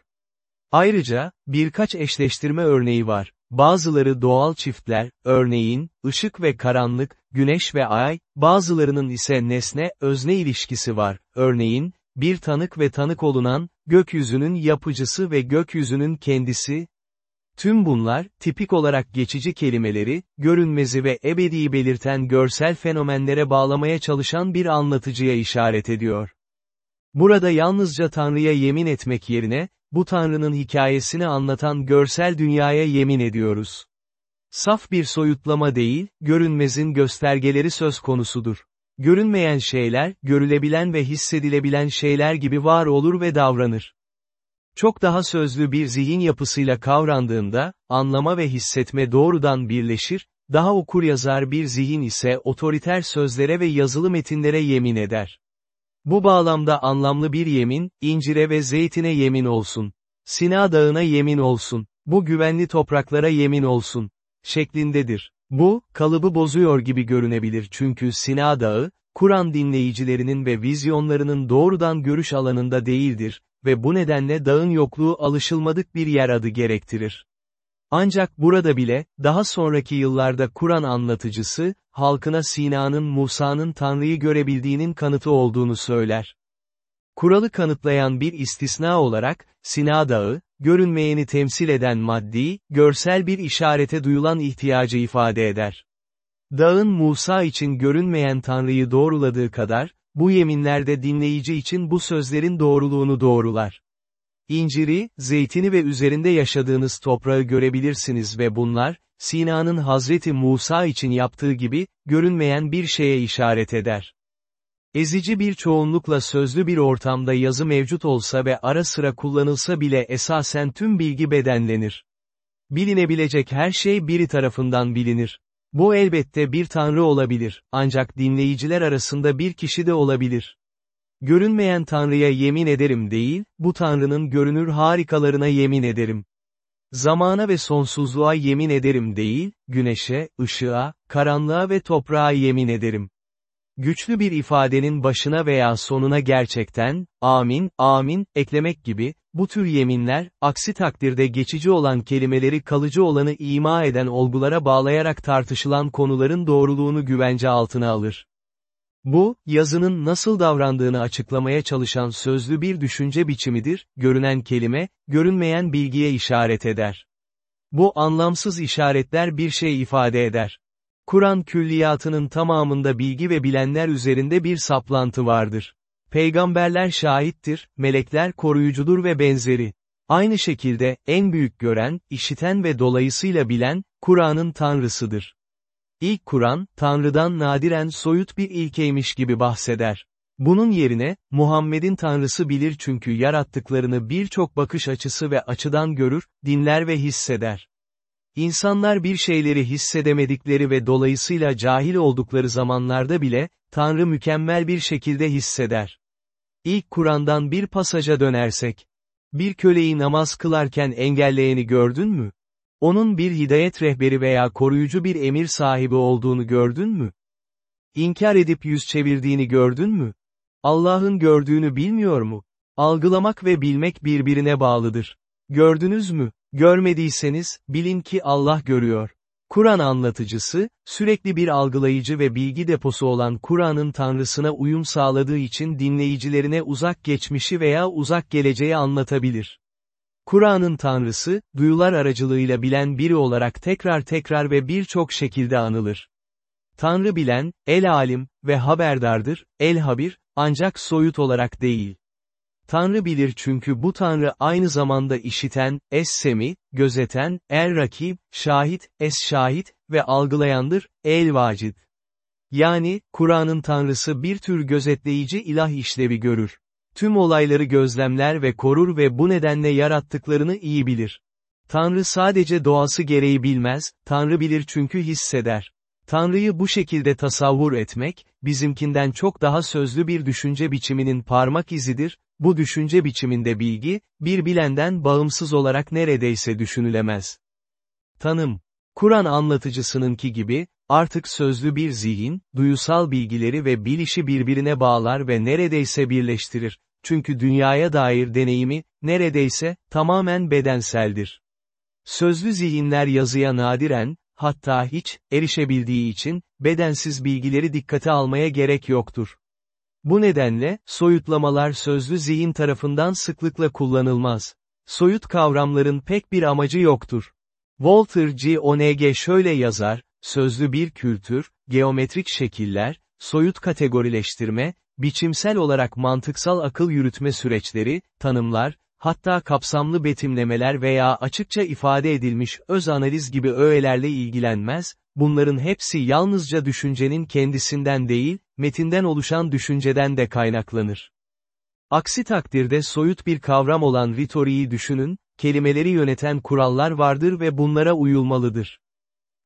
Ayrıca, birkaç eşleştirme örneği var. Bazıları doğal çiftler, örneğin, ışık ve karanlık, güneş ve ay, bazılarının ise nesne-özne ilişkisi var, örneğin, bir tanık ve tanık olunan, gökyüzünün yapıcısı ve gökyüzünün kendisi, Tüm bunlar, tipik olarak geçici kelimeleri, görünmezi ve ebediyi belirten görsel fenomenlere bağlamaya çalışan bir anlatıcıya işaret ediyor. Burada yalnızca Tanrı'ya yemin etmek yerine, bu Tanrı'nın hikayesini anlatan görsel dünyaya yemin ediyoruz. Saf bir soyutlama değil, görünmezin göstergeleri söz konusudur. Görünmeyen şeyler, görülebilen ve hissedilebilen şeyler gibi var olur ve davranır. Çok daha sözlü bir zihin yapısıyla kavrandığında, anlama ve hissetme doğrudan birleşir, daha okur yazar bir zihin ise otoriter sözlere ve yazılı metinlere yemin eder. Bu bağlamda anlamlı bir yemin, incire ve zeytine yemin olsun. Sina dağına yemin olsun. Bu güvenli topraklara yemin olsun. Şeklindedir. Bu, kalıbı bozuyor gibi görünebilir çünkü Sina dağı, Kur'an dinleyicilerinin ve vizyonlarının doğrudan görüş alanında değildir, ve bu nedenle dağın yokluğu alışılmadık bir yer adı gerektirir. Ancak burada bile, daha sonraki yıllarda Kur'an anlatıcısı, halkına Sina'nın Musa'nın Tanrı'yı görebildiğinin kanıtı olduğunu söyler. Kuralı kanıtlayan bir istisna olarak, Sina Dağı, görünmeyeni temsil eden maddi, görsel bir işarete duyulan ihtiyacı ifade eder. Dağın Musa için görünmeyen Tanrı'yı doğruladığı kadar, bu yeminlerde dinleyici için bu sözlerin doğruluğunu doğrular. İnciri, zeytini ve üzerinde yaşadığınız toprağı görebilirsiniz ve bunlar, Sina'nın Hazreti Musa için yaptığı gibi, görünmeyen bir şeye işaret eder. Ezici bir çoğunlukla sözlü bir ortamda yazı mevcut olsa ve ara sıra kullanılsa bile esasen tüm bilgi bedenlenir. Bilinebilecek her şey biri tarafından bilinir. Bu elbette bir tanrı olabilir, ancak dinleyiciler arasında bir kişi de olabilir. Görünmeyen tanrıya yemin ederim değil, bu tanrının görünür harikalarına yemin ederim. Zamana ve sonsuzluğa yemin ederim değil, güneşe, ışığa, karanlığa ve toprağa yemin ederim. Güçlü bir ifadenin başına veya sonuna gerçekten, amin, amin, eklemek gibi, bu tür yeminler, aksi takdirde geçici olan kelimeleri kalıcı olanı ima eden olgulara bağlayarak tartışılan konuların doğruluğunu güvence altına alır. Bu, yazının nasıl davrandığını açıklamaya çalışan sözlü bir düşünce biçimidir, görünen kelime, görünmeyen bilgiye işaret eder. Bu anlamsız işaretler bir şey ifade eder. Kur'an külliyatının tamamında bilgi ve bilenler üzerinde bir saplantı vardır. Peygamberler şahittir, melekler koruyucudur ve benzeri. Aynı şekilde, en büyük gören, işiten ve dolayısıyla bilen, Kur'an'ın tanrısıdır. İlk Kur'an, Tanrı'dan nadiren soyut bir ilkeymiş gibi bahseder. Bunun yerine, Muhammed'in Tanrısı bilir çünkü yarattıklarını birçok bakış açısı ve açıdan görür, dinler ve hisseder. İnsanlar bir şeyleri hissedemedikleri ve dolayısıyla cahil oldukları zamanlarda bile, Tanrı mükemmel bir şekilde hisseder. İlk Kur'an'dan bir pasaja dönersek. Bir köleyi namaz kılarken engelleyeni gördün mü? Onun bir hidayet rehberi veya koruyucu bir emir sahibi olduğunu gördün mü? İnkar edip yüz çevirdiğini gördün mü? Allah'ın gördüğünü bilmiyor mu? Algılamak ve bilmek birbirine bağlıdır. Gördünüz mü? Görmediyseniz, bilin ki Allah görüyor. Kur'an anlatıcısı, sürekli bir algılayıcı ve bilgi deposu olan Kur'an'ın tanrısına uyum sağladığı için dinleyicilerine uzak geçmişi veya uzak geleceği anlatabilir. Kur'an'ın tanrısı, duyular aracılığıyla bilen biri olarak tekrar tekrar ve birçok şekilde anılır. Tanrı bilen, el alim ve haberdardır, el habir, ancak soyut olarak değil. Tanrı bilir çünkü bu Tanrı aynı zamanda işiten, es-semi, gözeten, el-rakib, şahit, es-şahit ve algılayandır, el-vacid. Yani, Kur'an'ın tanrısı bir tür gözetleyici ilah işlevi görür. Tüm olayları gözlemler ve korur ve bu nedenle yarattıklarını iyi bilir. Tanrı sadece doğası gereği bilmez, Tanrı bilir çünkü hisseder. Tanrı'yı bu şekilde tasavvur etmek, bizimkinden çok daha sözlü bir düşünce biçiminin parmak izidir, bu düşünce biçiminde bilgi, bir bilenden bağımsız olarak neredeyse düşünülemez. Tanım Kur'an anlatıcısınınki gibi, artık sözlü bir zihin, duyusal bilgileri ve bilişi birbirine bağlar ve neredeyse birleştirir. Çünkü dünyaya dair deneyimi, neredeyse, tamamen bedenseldir. Sözlü zihinler yazıya nadiren, hatta hiç, erişebildiği için, bedensiz bilgileri dikkate almaya gerek yoktur. Bu nedenle, soyutlamalar sözlü zihin tarafından sıklıkla kullanılmaz. Soyut kavramların pek bir amacı yoktur. Walter G. Onege şöyle yazar, sözlü bir kültür, geometrik şekiller, soyut kategorileştirme, biçimsel olarak mantıksal akıl yürütme süreçleri, tanımlar, hatta kapsamlı betimlemeler veya açıkça ifade edilmiş öz analiz gibi öğelerle ilgilenmez, bunların hepsi yalnızca düşüncenin kendisinden değil, metinden oluşan düşünceden de kaynaklanır. Aksi takdirde soyut bir kavram olan ritoriyi düşünün, kelimeleri yöneten kurallar vardır ve bunlara uyulmalıdır.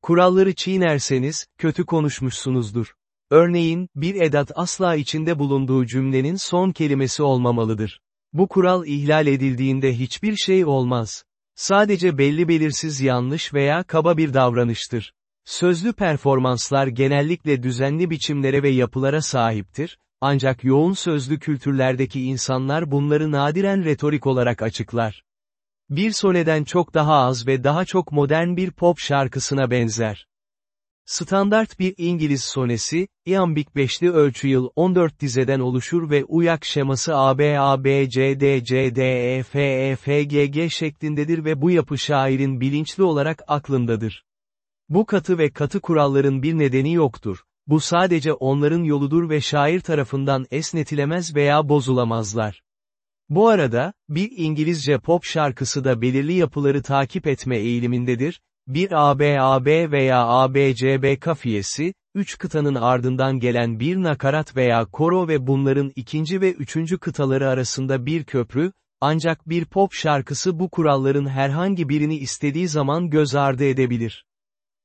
Kuralları çiğnerseniz, kötü konuşmuşsunuzdur. Örneğin, bir edat asla içinde bulunduğu cümlenin son kelimesi olmamalıdır. Bu kural ihlal edildiğinde hiçbir şey olmaz. Sadece belli belirsiz yanlış veya kaba bir davranıştır. Sözlü performanslar genellikle düzenli biçimlere ve yapılara sahiptir, ancak yoğun sözlü kültürlerdeki insanlar bunları nadiren retorik olarak açıklar. Bir soneden çok daha az ve daha çok modern bir pop şarkısına benzer. Standart bir İngiliz sonesi, iambik beşli ölçü yıl 14 dizeden oluşur ve uyak şeması AB AB C D C D E F E F G G şeklindedir ve bu yapı şairin bilinçli olarak aklındadır. Bu katı ve katı kuralların bir nedeni yoktur. Bu sadece onların yoludur ve şair tarafından esnetilemez veya bozulamazlar. Bu arada, bir İngilizce pop şarkısı da belirli yapıları takip etme eğilimindedir, bir ABAB veya ABCB kafiyesi, üç kıtanın ardından gelen bir nakarat veya koro ve bunların ikinci ve üçüncü kıtaları arasında bir köprü, ancak bir pop şarkısı bu kuralların herhangi birini istediği zaman göz ardı edebilir.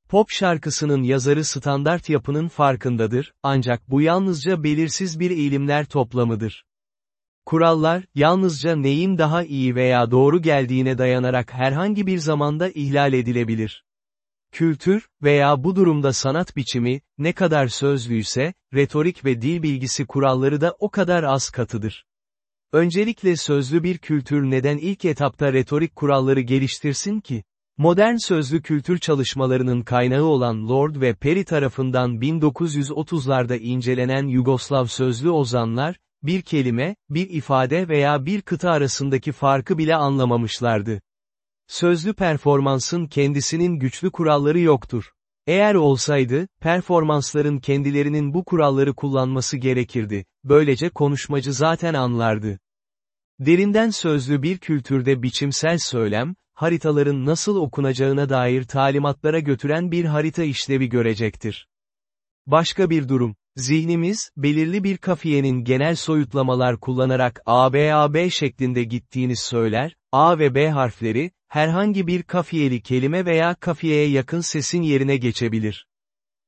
Pop şarkısının yazarı standart yapının farkındadır, ancak bu yalnızca belirsiz bir eğilimler toplamıdır. Kurallar, yalnızca neyin daha iyi veya doğru geldiğine dayanarak herhangi bir zamanda ihlal edilebilir. Kültür, veya bu durumda sanat biçimi, ne kadar sözlüyse, retorik ve dil bilgisi kuralları da o kadar az katıdır. Öncelikle sözlü bir kültür neden ilk etapta retorik kuralları geliştirsin ki? Modern sözlü kültür çalışmalarının kaynağı olan Lord ve Perry tarafından 1930'larda incelenen Yugoslav sözlü ozanlar, bir kelime, bir ifade veya bir kıta arasındaki farkı bile anlamamışlardı. Sözlü performansın kendisinin güçlü kuralları yoktur. Eğer olsaydı, performansların kendilerinin bu kuralları kullanması gerekirdi, böylece konuşmacı zaten anlardı. Derinden sözlü bir kültürde biçimsel söylem, haritaların nasıl okunacağına dair talimatlara götüren bir harita işlevi görecektir. Başka bir durum, Zihnimiz, belirli bir kafiyenin genel soyutlamalar kullanarak ABAB şeklinde gittiğini söyler, A ve B harfleri, herhangi bir kafiyeli kelime veya kafiyeye yakın sesin yerine geçebilir.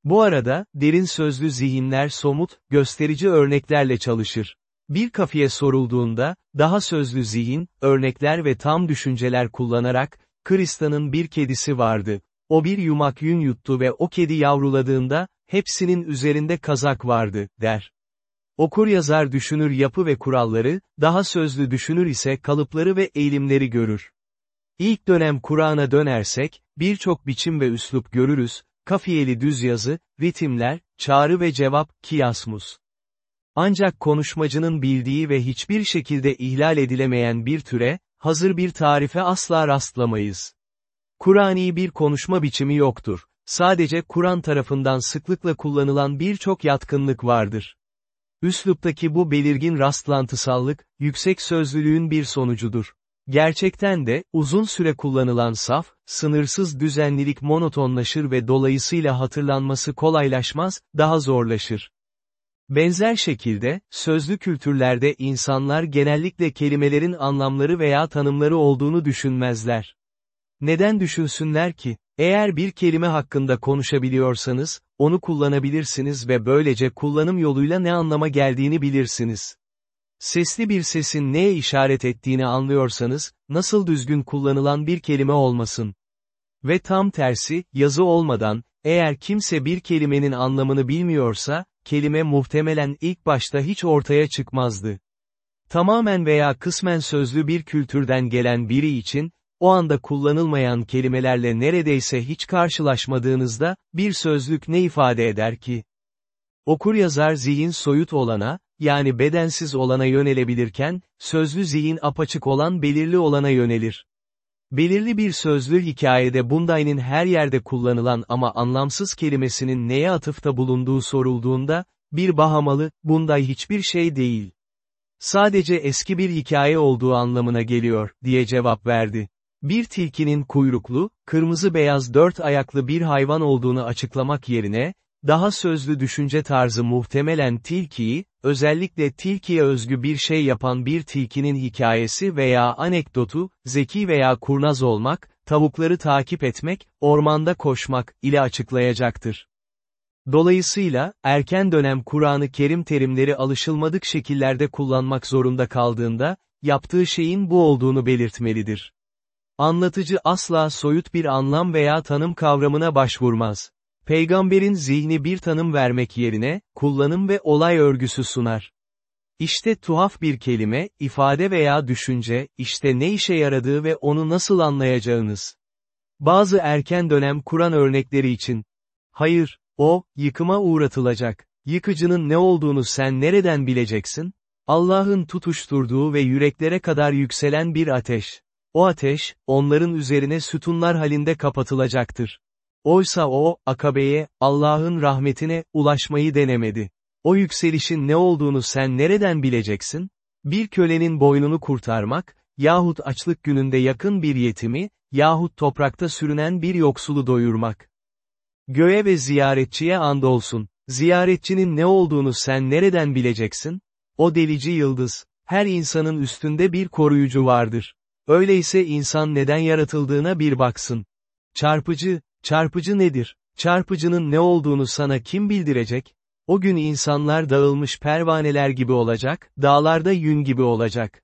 Bu arada, derin sözlü zihinler somut, gösterici örneklerle çalışır. Bir kafiye sorulduğunda, daha sözlü zihin, örnekler ve tam düşünceler kullanarak, Krista'nın bir kedisi vardı. O bir yumak yün yuttu ve o kedi yavruladığında, hepsinin üzerinde kazak vardı, der. Okur yazar düşünür yapı ve kuralları, daha sözlü düşünür ise kalıpları ve eğilimleri görür. İlk dönem Kur'an'a dönersek, birçok biçim ve üslup görürüz, kafiyeli düz yazı, ritimler, çağrı ve cevap, kiyasmus. Ancak konuşmacının bildiği ve hiçbir şekilde ihlal edilemeyen bir türe, hazır bir tarife asla rastlamayız. Kur'ani bir konuşma biçimi yoktur sadece Kur'an tarafından sıklıkla kullanılan birçok yatkınlık vardır. Üsluptaki bu belirgin rastlantısallık, yüksek sözlülüğün bir sonucudur. Gerçekten de, uzun süre kullanılan saf, sınırsız düzenlilik monotonlaşır ve dolayısıyla hatırlanması kolaylaşmaz, daha zorlaşır. Benzer şekilde, sözlü kültürlerde insanlar genellikle kelimelerin anlamları veya tanımları olduğunu düşünmezler. Neden düşünsünler ki? Eğer bir kelime hakkında konuşabiliyorsanız, onu kullanabilirsiniz ve böylece kullanım yoluyla ne anlama geldiğini bilirsiniz. Sesli bir sesin neye işaret ettiğini anlıyorsanız, nasıl düzgün kullanılan bir kelime olmasın. Ve tam tersi, yazı olmadan, eğer kimse bir kelimenin anlamını bilmiyorsa, kelime muhtemelen ilk başta hiç ortaya çıkmazdı. Tamamen veya kısmen sözlü bir kültürden gelen biri için, o anda kullanılmayan kelimelerle neredeyse hiç karşılaşmadığınızda, bir sözlük ne ifade eder ki? Okur yazar zihin soyut olana, yani bedensiz olana yönelebilirken, sözlü zihin apaçık olan belirli olana yönelir. Belirli bir sözlü hikayede Bunday'ın her yerde kullanılan ama anlamsız kelimesinin neye atıfta bulunduğu sorulduğunda, bir Bahamalı, Bunday hiçbir şey değil. Sadece eski bir hikaye olduğu anlamına geliyor, diye cevap verdi. Bir tilkinin kuyruklu, kırmızı beyaz dört ayaklı bir hayvan olduğunu açıklamak yerine, daha sözlü düşünce tarzı muhtemelen tilkiyi, özellikle tilkiye özgü bir şey yapan bir tilkinin hikayesi veya anekdotu, zeki veya kurnaz olmak, tavukları takip etmek, ormanda koşmak ile açıklayacaktır. Dolayısıyla, erken dönem Kur'an-ı Kerim terimleri alışılmadık şekillerde kullanmak zorunda kaldığında, yaptığı şeyin bu olduğunu belirtmelidir. Anlatıcı asla soyut bir anlam veya tanım kavramına başvurmaz. Peygamberin zihni bir tanım vermek yerine, kullanım ve olay örgüsü sunar. İşte tuhaf bir kelime, ifade veya düşünce, işte ne işe yaradığı ve onu nasıl anlayacağınız. Bazı erken dönem Kur'an örnekleri için. Hayır, o, yıkıma uğratılacak. Yıkıcının ne olduğunu sen nereden bileceksin? Allah'ın tutuşturduğu ve yüreklere kadar yükselen bir ateş. O ateş, onların üzerine sütunlar halinde kapatılacaktır. Oysa o, akabeye, Allah'ın rahmetine, ulaşmayı denemedi. O yükselişin ne olduğunu sen nereden bileceksin? Bir kölenin boynunu kurtarmak, yahut açlık gününde yakın bir yetimi, yahut toprakta sürünen bir yoksulu doyurmak. Göğe ve ziyaretçiye andolsun, ziyaretçinin ne olduğunu sen nereden bileceksin? O delici yıldız, her insanın üstünde bir koruyucu vardır. Öyleyse insan neden yaratıldığına bir baksın. Çarpıcı, çarpıcı nedir? Çarpıcının ne olduğunu sana kim bildirecek? O gün insanlar dağılmış pervaneler gibi olacak, dağlarda yün gibi olacak.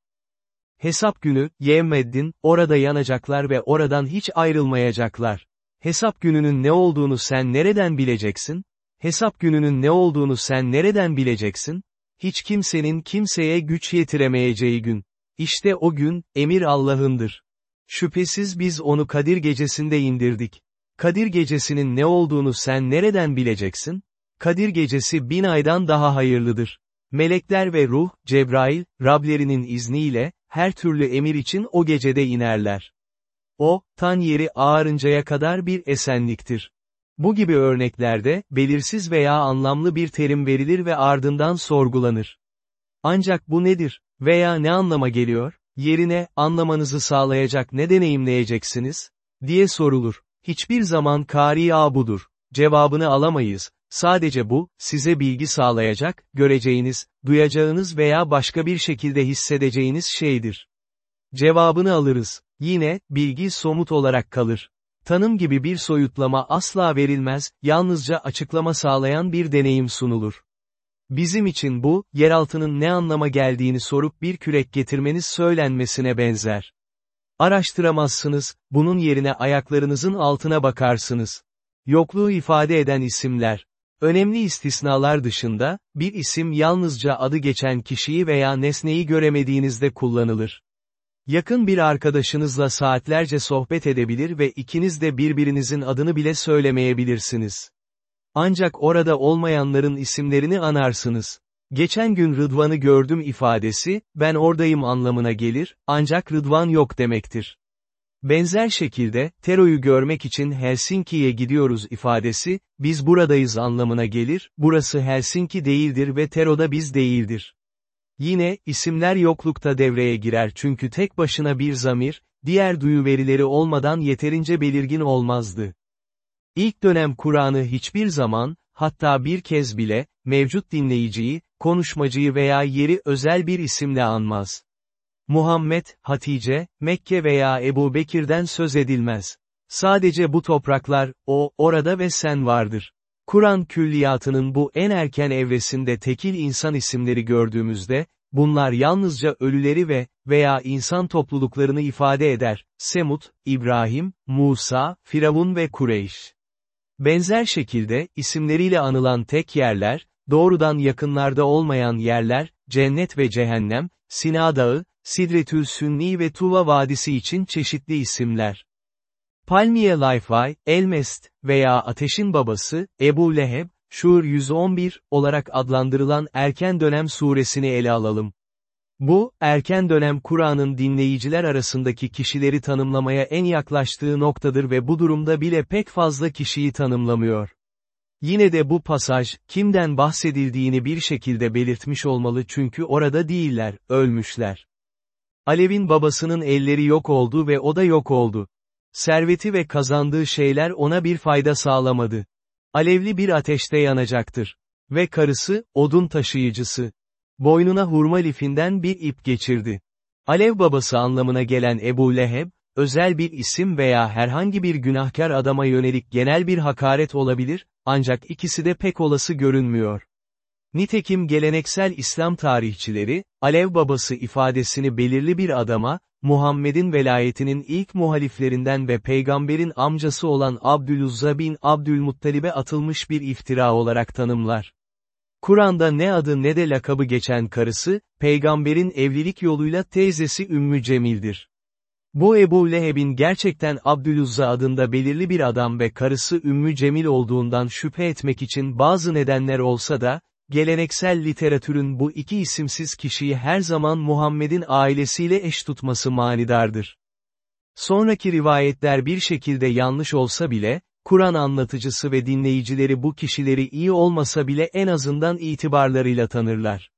Hesap günü, Yevmeddin, orada yanacaklar ve oradan hiç ayrılmayacaklar. Hesap gününün ne olduğunu sen nereden bileceksin? Hesap gününün ne olduğunu sen nereden bileceksin? Hiç kimsenin kimseye güç yetiremeyeceği gün. İşte o gün, emir Allah'ındır. Şüphesiz biz onu Kadir gecesinde indirdik. Kadir gecesinin ne olduğunu sen nereden bileceksin? Kadir gecesi bin aydan daha hayırlıdır. Melekler ve ruh, Cebrail, Rablerinin izniyle, her türlü emir için o gecede inerler. O, tan yeri ağarıncaya kadar bir esenliktir. Bu gibi örneklerde, belirsiz veya anlamlı bir terim verilir ve ardından sorgulanır. Ancak bu nedir? Veya ne anlama geliyor? Yerine, anlamanızı sağlayacak ne deneyimleyeceksiniz? diye sorulur. Hiçbir zaman kari budur. Cevabını alamayız. Sadece bu, size bilgi sağlayacak, göreceğiniz, duyacağınız veya başka bir şekilde hissedeceğiniz şeydir. Cevabını alırız. Yine, bilgi somut olarak kalır. Tanım gibi bir soyutlama asla verilmez, yalnızca açıklama sağlayan bir deneyim sunulur. Bizim için bu, yeraltının ne anlama geldiğini sorup bir kürek getirmeniz söylenmesine benzer. Araştıramazsınız, bunun yerine ayaklarınızın altına bakarsınız. Yokluğu ifade eden isimler. Önemli istisnalar dışında, bir isim yalnızca adı geçen kişiyi veya nesneyi göremediğinizde kullanılır. Yakın bir arkadaşınızla saatlerce sohbet edebilir ve ikiniz de birbirinizin adını bile söylemeyebilirsiniz. Ancak orada olmayanların isimlerini anarsınız. Geçen gün Rıdvan'ı gördüm ifadesi, ben oradayım anlamına gelir, ancak Rıdvan yok demektir. Benzer şekilde, Tero'yu görmek için Helsinki'ye gidiyoruz ifadesi, biz buradayız anlamına gelir, burası Helsinki değildir ve Tero da biz değildir. Yine, isimler yoklukta devreye girer çünkü tek başına bir zamir, diğer duyu verileri olmadan yeterince belirgin olmazdı. İlk dönem Kur'an'ı hiçbir zaman, hatta bir kez bile, mevcut dinleyiciyi, konuşmacıyı veya yeri özel bir isimle anmaz. Muhammed, Hatice, Mekke veya Ebu Bekir'den söz edilmez. Sadece bu topraklar, o, orada ve sen vardır. Kur'an külliyatının bu en erken evresinde tekil insan isimleri gördüğümüzde, bunlar yalnızca ölüleri ve, veya insan topluluklarını ifade eder, Semut, İbrahim, Musa, Firavun ve Kureyş. Benzer şekilde, isimleriyle anılan tek yerler, doğrudan yakınlarda olmayan yerler, cennet ve cehennem, Sina Dağı, Sidretül Sünni ve Tuva Vadisi için çeşitli isimler. Palmiye Lifey, Elmest veya Ateşin Babası, Ebu Leheb, Şur 111 olarak adlandırılan erken dönem suresini ele alalım. Bu, erken dönem Kur'an'ın dinleyiciler arasındaki kişileri tanımlamaya en yaklaştığı noktadır ve bu durumda bile pek fazla kişiyi tanımlamıyor. Yine de bu pasaj, kimden bahsedildiğini bir şekilde belirtmiş olmalı çünkü orada değiller, ölmüşler. Alev'in babasının elleri yok oldu ve o da yok oldu. Serveti ve kazandığı şeyler ona bir fayda sağlamadı. Alevli bir ateşte yanacaktır. Ve karısı, odun taşıyıcısı. Boynuna hurma lifinden bir ip geçirdi. Alev babası anlamına gelen Ebu Leheb, özel bir isim veya herhangi bir günahkar adama yönelik genel bir hakaret olabilir, ancak ikisi de pek olası görünmüyor. Nitekim geleneksel İslam tarihçileri, Alev babası ifadesini belirli bir adama, Muhammed'in velayetinin ilk muhaliflerinden ve peygamberin amcası olan Abdüluzza bin Abdülmuttalib'e atılmış bir iftira olarak tanımlar. Kur'an'da ne adı ne de lakabı geçen karısı, peygamberin evlilik yoluyla teyzesi Ümmü Cemil'dir. Bu Ebu Leheb'in gerçekten Abdüluzza adında belirli bir adam ve karısı Ümmü Cemil olduğundan şüphe etmek için bazı nedenler olsa da, geleneksel literatürün bu iki isimsiz kişiyi her zaman Muhammed'in ailesiyle eş tutması manidardır. Sonraki rivayetler bir şekilde yanlış olsa bile, Kur'an anlatıcısı ve dinleyicileri bu kişileri iyi olmasa bile en azından itibarlarıyla tanırlar.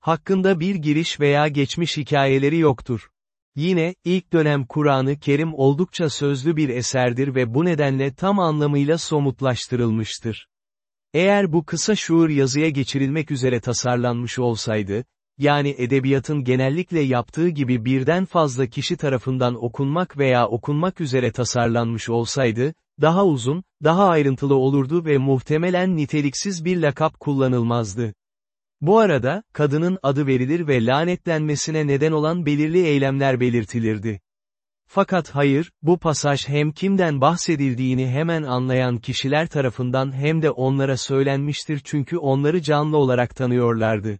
Hakkında bir giriş veya geçmiş hikayeleri yoktur. Yine, ilk dönem Kur'an-ı Kerim oldukça sözlü bir eserdir ve bu nedenle tam anlamıyla somutlaştırılmıştır. Eğer bu kısa şuur yazıya geçirilmek üzere tasarlanmış olsaydı, yani edebiyatın genellikle yaptığı gibi birden fazla kişi tarafından okunmak veya okunmak üzere tasarlanmış olsaydı, daha uzun, daha ayrıntılı olurdu ve muhtemelen niteliksiz bir lakap kullanılmazdı. Bu arada, kadının adı verilir ve lanetlenmesine neden olan belirli eylemler belirtilirdi. Fakat hayır, bu pasaj hem kimden bahsedildiğini hemen anlayan kişiler tarafından hem de onlara söylenmiştir çünkü onları canlı olarak tanıyorlardı.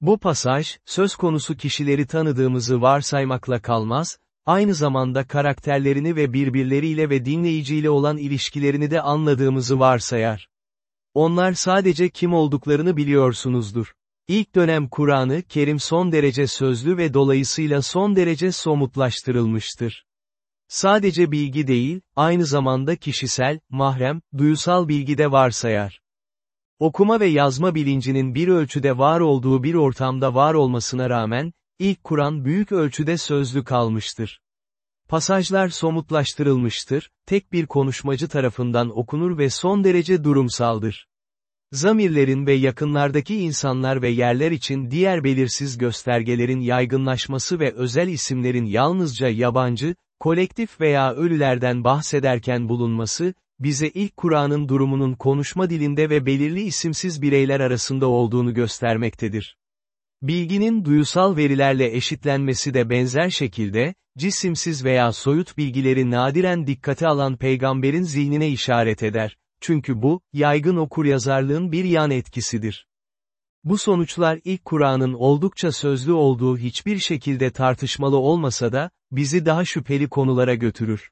Bu pasaj, söz konusu kişileri tanıdığımızı varsaymakla kalmaz, aynı zamanda karakterlerini ve birbirleriyle ve dinleyiciyle olan ilişkilerini de anladığımızı varsayar. Onlar sadece kim olduklarını biliyorsunuzdur. İlk dönem Kur'an-ı Kerim son derece sözlü ve dolayısıyla son derece somutlaştırılmıştır. Sadece bilgi değil, aynı zamanda kişisel, mahrem, duyusal bilgi de varsayar. Okuma ve yazma bilincinin bir ölçüde var olduğu bir ortamda var olmasına rağmen, ilk Kur'an büyük ölçüde sözlü kalmıştır. Pasajlar somutlaştırılmıştır, tek bir konuşmacı tarafından okunur ve son derece durumsaldır. Zamirlerin ve yakınlardaki insanlar ve yerler için diğer belirsiz göstergelerin yaygınlaşması ve özel isimlerin yalnızca yabancı, kolektif veya ölülerden bahsederken bulunması, bize ilk Kur'an'ın durumunun konuşma dilinde ve belirli isimsiz bireyler arasında olduğunu göstermektedir. Bilginin duyusal verilerle eşitlenmesi de benzer şekilde, cisimsiz veya soyut bilgileri nadiren dikkate alan peygamberin zihnine işaret eder. Çünkü bu, yaygın okuryazarlığın bir yan etkisidir. Bu sonuçlar ilk Kur'an'ın oldukça sözlü olduğu hiçbir şekilde tartışmalı olmasa da, bizi daha şüpheli konulara götürür.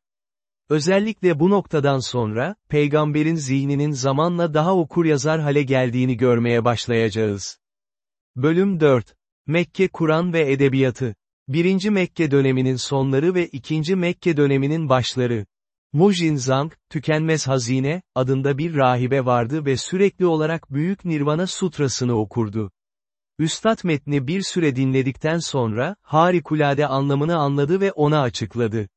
Özellikle bu noktadan sonra, peygamberin zihninin zamanla daha okuryazar hale geldiğini görmeye başlayacağız. Bölüm 4. Mekke Kur'an ve Edebiyatı. 1. Mekke döneminin sonları ve 2. Mekke döneminin başları. Mujin Zang, Tükenmez Hazine, adında bir rahibe vardı ve sürekli olarak Büyük Nirvana Sutrasını okurdu. Üstad metni bir süre dinledikten sonra, harikulade anlamını anladı ve ona açıkladı.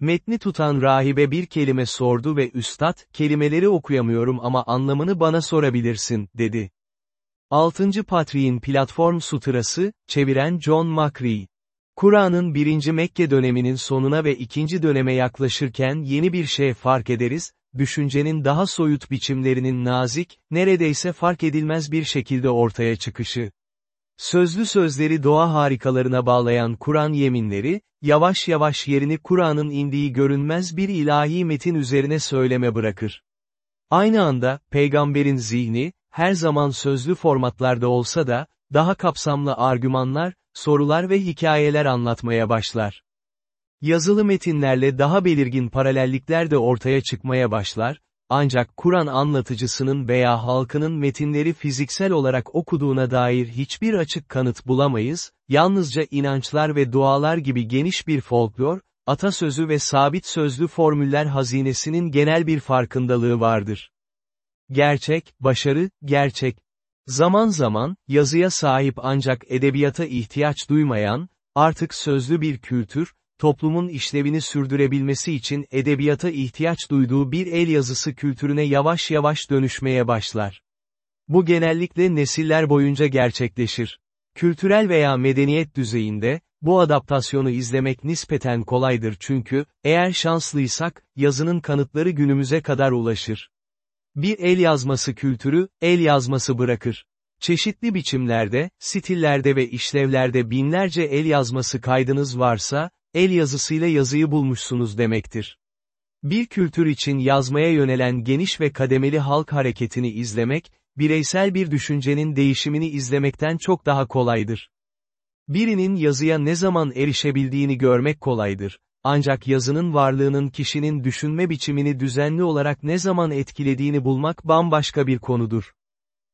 Metni tutan rahibe bir kelime sordu ve üstad, kelimeleri okuyamıyorum ama anlamını bana sorabilirsin, dedi. 6. Patriğin platform sutrası, çeviren John McCree. Kur'an'ın 1. Mekke döneminin sonuna ve 2. döneme yaklaşırken yeni bir şey fark ederiz, düşüncenin daha soyut biçimlerinin nazik, neredeyse fark edilmez bir şekilde ortaya çıkışı. Sözlü sözleri doğa harikalarına bağlayan Kur'an yeminleri, yavaş yavaş yerini Kur'an'ın indiği görünmez bir ilahi metin üzerine söyleme bırakır. Aynı anda, peygamberin zihni, her zaman sözlü formatlarda olsa da, daha kapsamlı argümanlar, sorular ve hikayeler anlatmaya başlar. Yazılı metinlerle daha belirgin paralellikler de ortaya çıkmaya başlar, ancak Kur'an anlatıcısının veya halkının metinleri fiziksel olarak okuduğuna dair hiçbir açık kanıt bulamayız, yalnızca inançlar ve dualar gibi geniş bir folklor, atasözü ve sabit sözlü formüller hazinesinin genel bir farkındalığı vardır. Gerçek, başarı, gerçek. Zaman zaman, yazıya sahip ancak edebiyata ihtiyaç duymayan, artık sözlü bir kültür, toplumun işlevini sürdürebilmesi için edebiyata ihtiyaç duyduğu bir el yazısı kültürüne yavaş yavaş dönüşmeye başlar. Bu genellikle nesiller boyunca gerçekleşir. Kültürel veya medeniyet düzeyinde, bu adaptasyonu izlemek nispeten kolaydır çünkü, eğer şanslıysak, yazının kanıtları günümüze kadar ulaşır. Bir el yazması kültürü, el yazması bırakır. Çeşitli biçimlerde, stillerde ve işlevlerde binlerce el yazması kaydınız varsa, el yazısıyla yazıyı bulmuşsunuz demektir. Bir kültür için yazmaya yönelen geniş ve kademeli halk hareketini izlemek, bireysel bir düşüncenin değişimini izlemekten çok daha kolaydır. Birinin yazıya ne zaman erişebildiğini görmek kolaydır. Ancak yazının varlığının kişinin düşünme biçimini düzenli olarak ne zaman etkilediğini bulmak bambaşka bir konudur.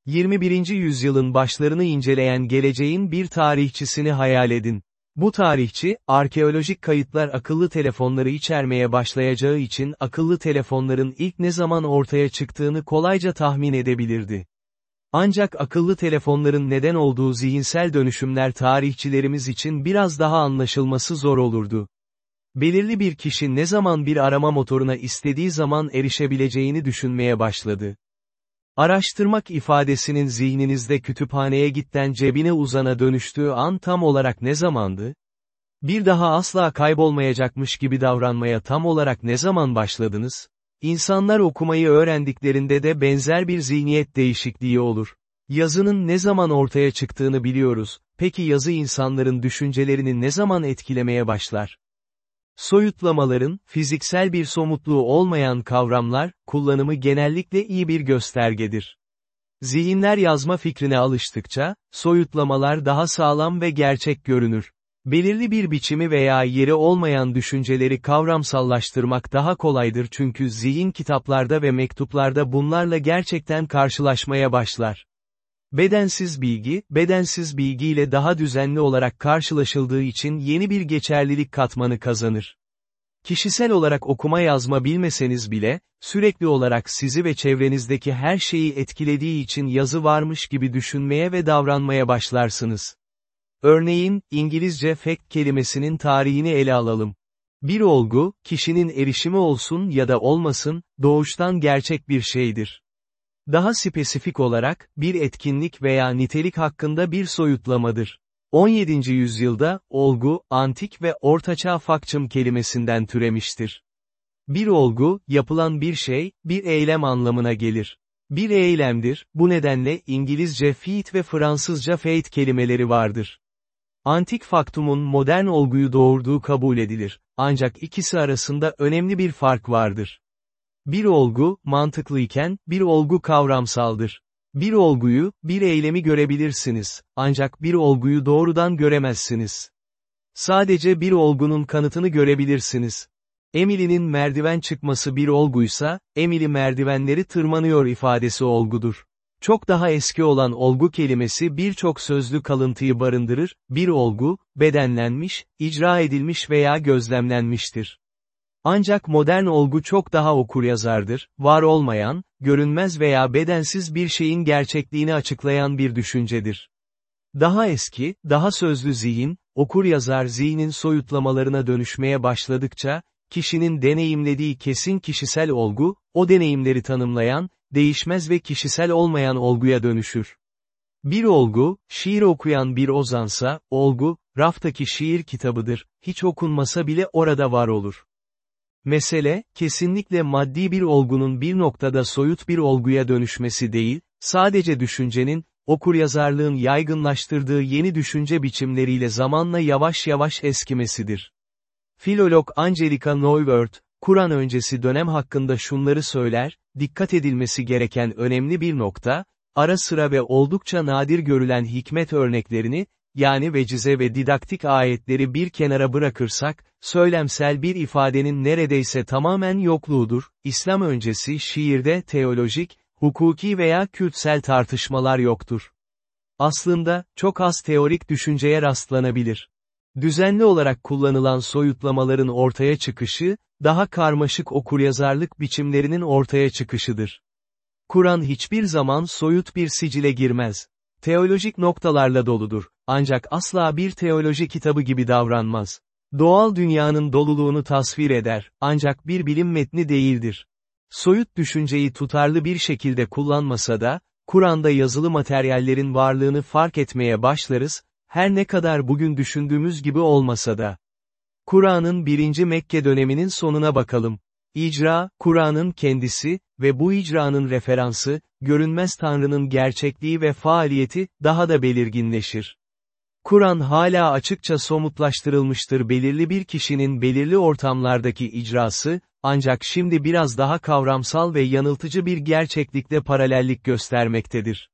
21. yüzyılın başlarını inceleyen geleceğin bir tarihçisini hayal edin. Bu tarihçi, arkeolojik kayıtlar akıllı telefonları içermeye başlayacağı için akıllı telefonların ilk ne zaman ortaya çıktığını kolayca tahmin edebilirdi. Ancak akıllı telefonların neden olduğu zihinsel dönüşümler tarihçilerimiz için biraz daha anlaşılması zor olurdu. Belirli bir kişi ne zaman bir arama motoruna istediği zaman erişebileceğini düşünmeye başladı. Araştırmak ifadesinin zihninizde kütüphaneye gitten cebine uzana dönüştüğü an tam olarak ne zamandı? Bir daha asla kaybolmayacakmış gibi davranmaya tam olarak ne zaman başladınız? İnsanlar okumayı öğrendiklerinde de benzer bir zihniyet değişikliği olur. Yazının ne zaman ortaya çıktığını biliyoruz, peki yazı insanların düşüncelerini ne zaman etkilemeye başlar? Soyutlamaların, fiziksel bir somutluğu olmayan kavramlar, kullanımı genellikle iyi bir göstergedir. Zihinler yazma fikrine alıştıkça, soyutlamalar daha sağlam ve gerçek görünür. Belirli bir biçimi veya yeri olmayan düşünceleri kavramsallaştırmak daha kolaydır çünkü zihin kitaplarda ve mektuplarda bunlarla gerçekten karşılaşmaya başlar. Bedensiz bilgi, bedensiz bilgiyle daha düzenli olarak karşılaşıldığı için yeni bir geçerlilik katmanı kazanır. Kişisel olarak okuma yazma bilmeseniz bile, sürekli olarak sizi ve çevrenizdeki her şeyi etkilediği için yazı varmış gibi düşünmeye ve davranmaya başlarsınız. Örneğin, İngilizce fact kelimesinin tarihini ele alalım. Bir olgu, kişinin erişimi olsun ya da olmasın, doğuştan gerçek bir şeydir. Daha spesifik olarak, bir etkinlik veya nitelik hakkında bir soyutlamadır. 17. yüzyılda, olgu, antik ve ortaçağ fakçım kelimesinden türemiştir. Bir olgu, yapılan bir şey, bir eylem anlamına gelir. Bir eylemdir, bu nedenle İngilizce feat ve Fransızca fate kelimeleri vardır. Antik faktumun modern olguyu doğurduğu kabul edilir, ancak ikisi arasında önemli bir fark vardır. Bir olgu, mantıklıyken, bir olgu kavramsaldır. Bir olguyu, bir eylemi görebilirsiniz, ancak bir olguyu doğrudan göremezsiniz. Sadece bir olgunun kanıtını görebilirsiniz. Emily'nin merdiven çıkması bir olguysa, Emily merdivenleri tırmanıyor ifadesi olgudur. Çok daha eski olan olgu kelimesi birçok sözlü kalıntıyı barındırır, bir olgu, bedenlenmiş, icra edilmiş veya gözlemlenmiştir. Ancak modern olgu çok daha okuryazardır, var olmayan, görünmez veya bedensiz bir şeyin gerçekliğini açıklayan bir düşüncedir. Daha eski, daha sözlü zihin, okur-yazar zihnin soyutlamalarına dönüşmeye başladıkça, kişinin deneyimlediği kesin kişisel olgu, o deneyimleri tanımlayan, değişmez ve kişisel olmayan olguya dönüşür. Bir olgu, şiir okuyan bir ozansa, olgu, raftaki şiir kitabıdır, hiç okunmasa bile orada var olur. Mesele, kesinlikle maddi bir olgunun bir noktada soyut bir olguya dönüşmesi değil, sadece düşüncenin, okuryazarlığın yaygınlaştırdığı yeni düşünce biçimleriyle zamanla yavaş yavaş eskimesidir. Filolog Angelica Neuwirth, Kur'an öncesi dönem hakkında şunları söyler, dikkat edilmesi gereken önemli bir nokta, ara sıra ve oldukça nadir görülen hikmet örneklerini, yani vecize ve didaktik ayetleri bir kenara bırakırsak, söylemsel bir ifadenin neredeyse tamamen yokluğudur, İslam öncesi şiirde teolojik, hukuki veya kültsel tartışmalar yoktur. Aslında, çok az teorik düşünceye rastlanabilir. Düzenli olarak kullanılan soyutlamaların ortaya çıkışı, daha karmaşık okuryazarlık biçimlerinin ortaya çıkışıdır. Kur'an hiçbir zaman soyut bir sicile girmez. Teolojik noktalarla doludur, ancak asla bir teoloji kitabı gibi davranmaz. Doğal dünyanın doluluğunu tasvir eder, ancak bir bilim metni değildir. Soyut düşünceyi tutarlı bir şekilde kullanmasa da, Kur'an'da yazılı materyallerin varlığını fark etmeye başlarız, her ne kadar bugün düşündüğümüz gibi olmasa da. Kur'an'ın birinci Mekke döneminin sonuna bakalım. İcra, Kur'an'ın kendisi ve bu icranın referansı, görünmez Tanrı'nın gerçekliği ve faaliyeti, daha da belirginleşir. Kur'an hala açıkça somutlaştırılmıştır belirli bir kişinin belirli ortamlardaki icrası, ancak şimdi biraz daha kavramsal ve yanıltıcı bir gerçeklikle paralellik göstermektedir.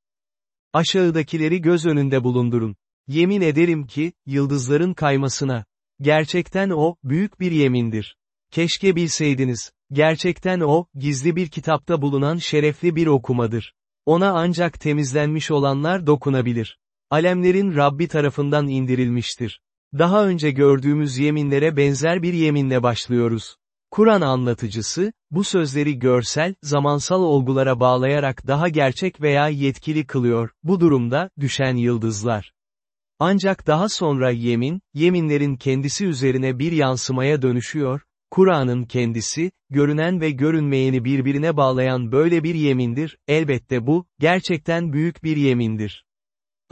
Aşağıdakileri göz önünde bulundurun. Yemin ederim ki, yıldızların kaymasına. Gerçekten o, büyük bir yemindir. Keşke bilseydiniz. Gerçekten o, gizli bir kitapta bulunan şerefli bir okumadır. Ona ancak temizlenmiş olanlar dokunabilir. Alemlerin Rabbi tarafından indirilmiştir. Daha önce gördüğümüz yeminlere benzer bir yeminle başlıyoruz. Kur'an anlatıcısı, bu sözleri görsel, zamansal olgulara bağlayarak daha gerçek veya yetkili kılıyor, bu durumda, düşen yıldızlar. Ancak daha sonra yemin, yeminlerin kendisi üzerine bir yansımaya dönüşüyor, Kur'an'ın kendisi, görünen ve görünmeyeni birbirine bağlayan böyle bir yemindir, elbette bu, gerçekten büyük bir yemindir.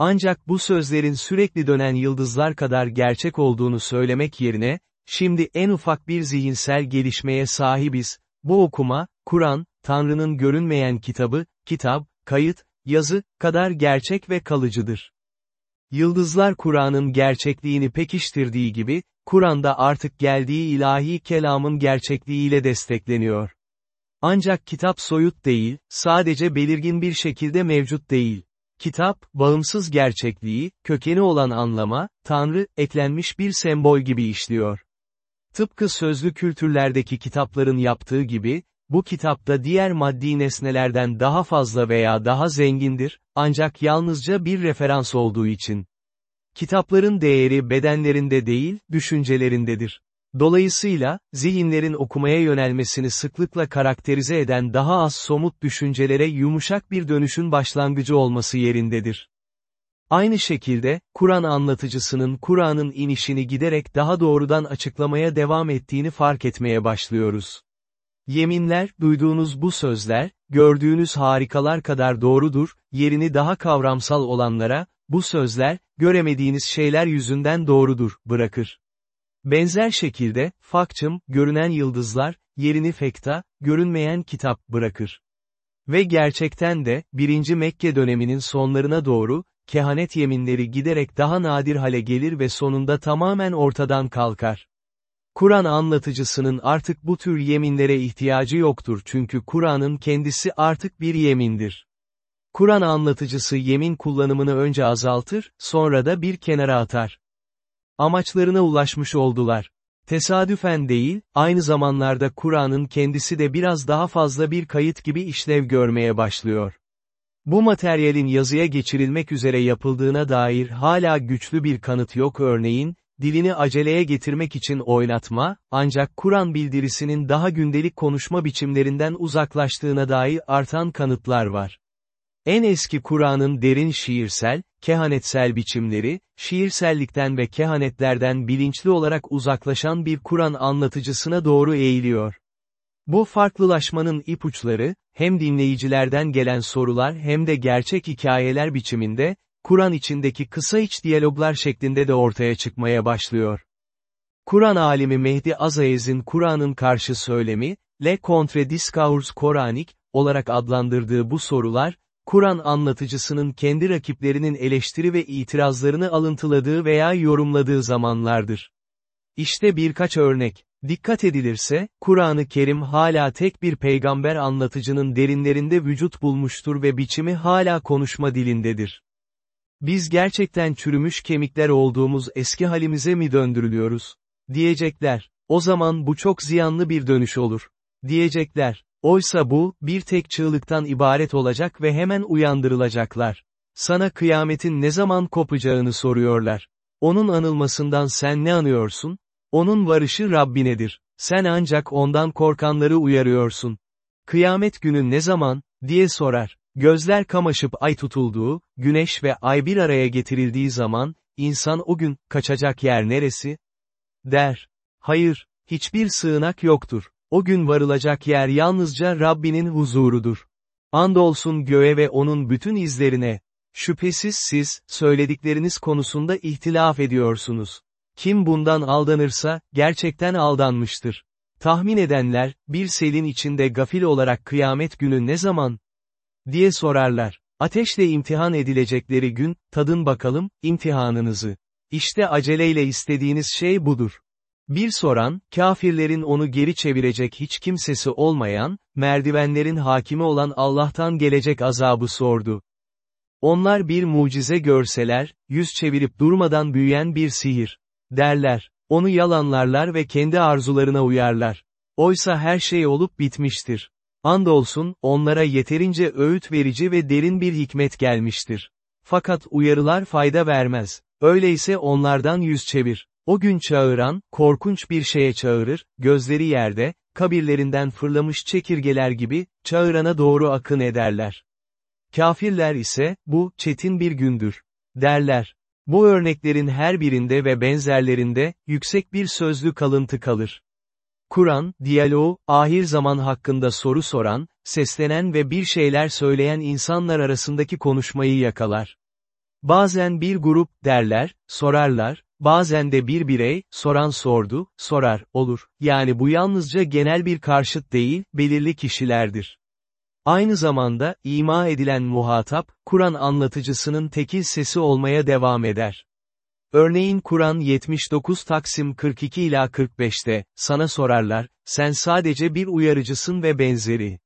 Ancak bu sözlerin sürekli dönen yıldızlar kadar gerçek olduğunu söylemek yerine, şimdi en ufak bir zihinsel gelişmeye sahibiz, bu okuma, Kur'an, Tanrı'nın görünmeyen kitabı, kitap, kayıt, yazı, kadar gerçek ve kalıcıdır. Yıldızlar Kur'an'ın gerçekliğini pekiştirdiği gibi, Kur'an'da artık geldiği ilahi kelamın gerçekliğiyle destekleniyor. Ancak kitap soyut değil, sadece belirgin bir şekilde mevcut değil. Kitap, bağımsız gerçekliği, kökeni olan anlama, Tanrı, eklenmiş bir sembol gibi işliyor. Tıpkı sözlü kültürlerdeki kitapların yaptığı gibi, bu kitapta diğer maddi nesnelerden daha fazla veya daha zengindir, ancak yalnızca bir referans olduğu için. Kitapların değeri bedenlerinde değil, düşüncelerindedir. Dolayısıyla, zihinlerin okumaya yönelmesini sıklıkla karakterize eden daha az somut düşüncelere yumuşak bir dönüşün başlangıcı olması yerindedir. Aynı şekilde, Kur'an anlatıcısının Kur'an'ın inişini giderek daha doğrudan açıklamaya devam ettiğini fark etmeye başlıyoruz. Yeminler, duyduğunuz bu sözler, gördüğünüz harikalar kadar doğrudur, yerini daha kavramsal olanlara, bu sözler, göremediğiniz şeyler yüzünden doğrudur, bırakır. Benzer şekilde, fakçım, görünen yıldızlar, yerini fekta, görünmeyen kitap, bırakır. Ve gerçekten de, 1. Mekke döneminin sonlarına doğru, kehanet yeminleri giderek daha nadir hale gelir ve sonunda tamamen ortadan kalkar. Kur'an anlatıcısının artık bu tür yeminlere ihtiyacı yoktur çünkü Kur'an'ın kendisi artık bir yemindir. Kur'an anlatıcısı yemin kullanımını önce azaltır, sonra da bir kenara atar. Amaçlarına ulaşmış oldular. Tesadüfen değil, aynı zamanlarda Kur'an'ın kendisi de biraz daha fazla bir kayıt gibi işlev görmeye başlıyor. Bu materyalin yazıya geçirilmek üzere yapıldığına dair hala güçlü bir kanıt yok örneğin, dilini aceleye getirmek için oynatma, ancak Kur'an bildirisinin daha gündelik konuşma biçimlerinden uzaklaştığına dair artan kanıtlar var. En eski Kur'an'ın derin şiirsel, kehanetsel biçimleri, şiirsellikten ve kehanetlerden bilinçli olarak uzaklaşan bir Kur'an anlatıcısına doğru eğiliyor. Bu farklılaşmanın ipuçları, hem dinleyicilerden gelen sorular hem de gerçek hikayeler biçiminde, Kur'an içindeki kısa iç diyaloglar şeklinde de ortaya çıkmaya başlıyor. Kur'an alimi Mehdi Azayez'in Kur'an'ın karşı söylemi, Le Contre Discours Coranique, olarak adlandırdığı bu sorular, Kur'an anlatıcısının kendi rakiplerinin eleştiri ve itirazlarını alıntıladığı veya yorumladığı zamanlardır. İşte birkaç örnek. Dikkat edilirse, Kur'an-ı Kerim hala tek bir peygamber anlatıcının derinlerinde vücut bulmuştur ve biçimi hala konuşma dilindedir. Biz gerçekten çürümüş kemikler olduğumuz eski halimize mi döndürülüyoruz? Diyecekler. O zaman bu çok ziyanlı bir dönüş olur. Diyecekler. Oysa bu, bir tek çığlıktan ibaret olacak ve hemen uyandırılacaklar. Sana kıyametin ne zaman kopacağını soruyorlar. Onun anılmasından sen ne anıyorsun? Onun varışı Rabbinedir. Sen ancak ondan korkanları uyarıyorsun. Kıyamet günü ne zaman, diye sorar. Gözler kamaşıp ay tutulduğu, güneş ve ay bir araya getirildiği zaman, insan o gün, kaçacak yer neresi? Der. Hayır, hiçbir sığınak yoktur. O gün varılacak yer yalnızca Rabbinin huzurudur. Andolsun göğe ve onun bütün izlerine. Şüphesiz siz, söyledikleriniz konusunda ihtilaf ediyorsunuz. Kim bundan aldanırsa, gerçekten aldanmıştır. Tahmin edenler, bir selin içinde gafil olarak kıyamet günü ne zaman? diye sorarlar. Ateşle imtihan edilecekleri gün, tadın bakalım, imtihanınızı. İşte aceleyle istediğiniz şey budur. Bir soran, kafirlerin onu geri çevirecek hiç kimsesi olmayan, merdivenlerin hakimi olan Allah'tan gelecek azabı sordu. Onlar bir mucize görseler, yüz çevirip durmadan büyüyen bir sihir. Derler. Onu yalanlarlar ve kendi arzularına uyarlar. Oysa her şey olup bitmiştir. Andolsun, onlara yeterince öğüt verici ve derin bir hikmet gelmiştir. Fakat uyarılar fayda vermez. Öyleyse onlardan yüz çevir. O gün çağıran, korkunç bir şeye çağırır, gözleri yerde, kabirlerinden fırlamış çekirgeler gibi, çağırana doğru akın ederler. Kafirler ise, bu, çetin bir gündür. Derler. Bu örneklerin her birinde ve benzerlerinde, yüksek bir sözlü kalıntı kalır. Kur'an, diyaloğu, ahir zaman hakkında soru soran, seslenen ve bir şeyler söyleyen insanlar arasındaki konuşmayı yakalar. Bazen bir grup, derler, sorarlar, bazen de bir birey, soran sordu, sorar, olur, yani bu yalnızca genel bir karşıt değil, belirli kişilerdir. Aynı zamanda, ima edilen muhatap, Kur'an anlatıcısının tekil sesi olmaya devam eder. Örneğin Kur'an 79 Taksim 42 ila 45'te, sana sorarlar, sen sadece bir uyarıcısın ve benzeri.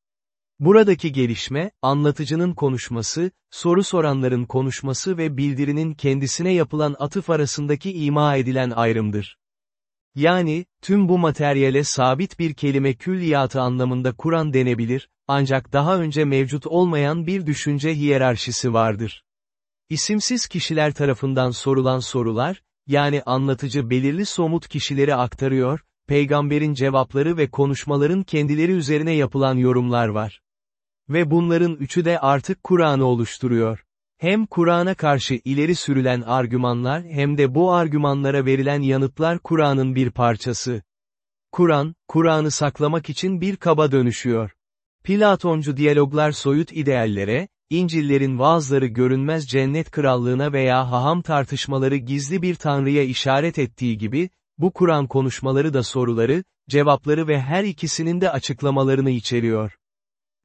Buradaki gelişme, anlatıcının konuşması, soru soranların konuşması ve bildirinin kendisine yapılan atıf arasındaki ima edilen ayrımdır. Yani, tüm bu materyale sabit bir kelime külliyatı anlamında Kur'an denebilir, ancak daha önce mevcut olmayan bir düşünce hiyerarşisi vardır. İsimsiz kişiler tarafından sorulan sorular, yani anlatıcı belirli somut kişileri aktarıyor, peygamberin cevapları ve konuşmaların kendileri üzerine yapılan yorumlar var. Ve bunların üçü de artık Kur'an'ı oluşturuyor. Hem Kur'an'a karşı ileri sürülen argümanlar hem de bu argümanlara verilen yanıtlar Kur'an'ın bir parçası. Kur'an, Kur'an'ı saklamak için bir kaba dönüşüyor. Platoncu diyaloglar soyut ideallere, İncillerin vaazları görünmez cennet krallığına veya haham tartışmaları gizli bir tanrıya işaret ettiği gibi, bu Kur'an konuşmaları da soruları, cevapları ve her ikisinin de açıklamalarını içeriyor.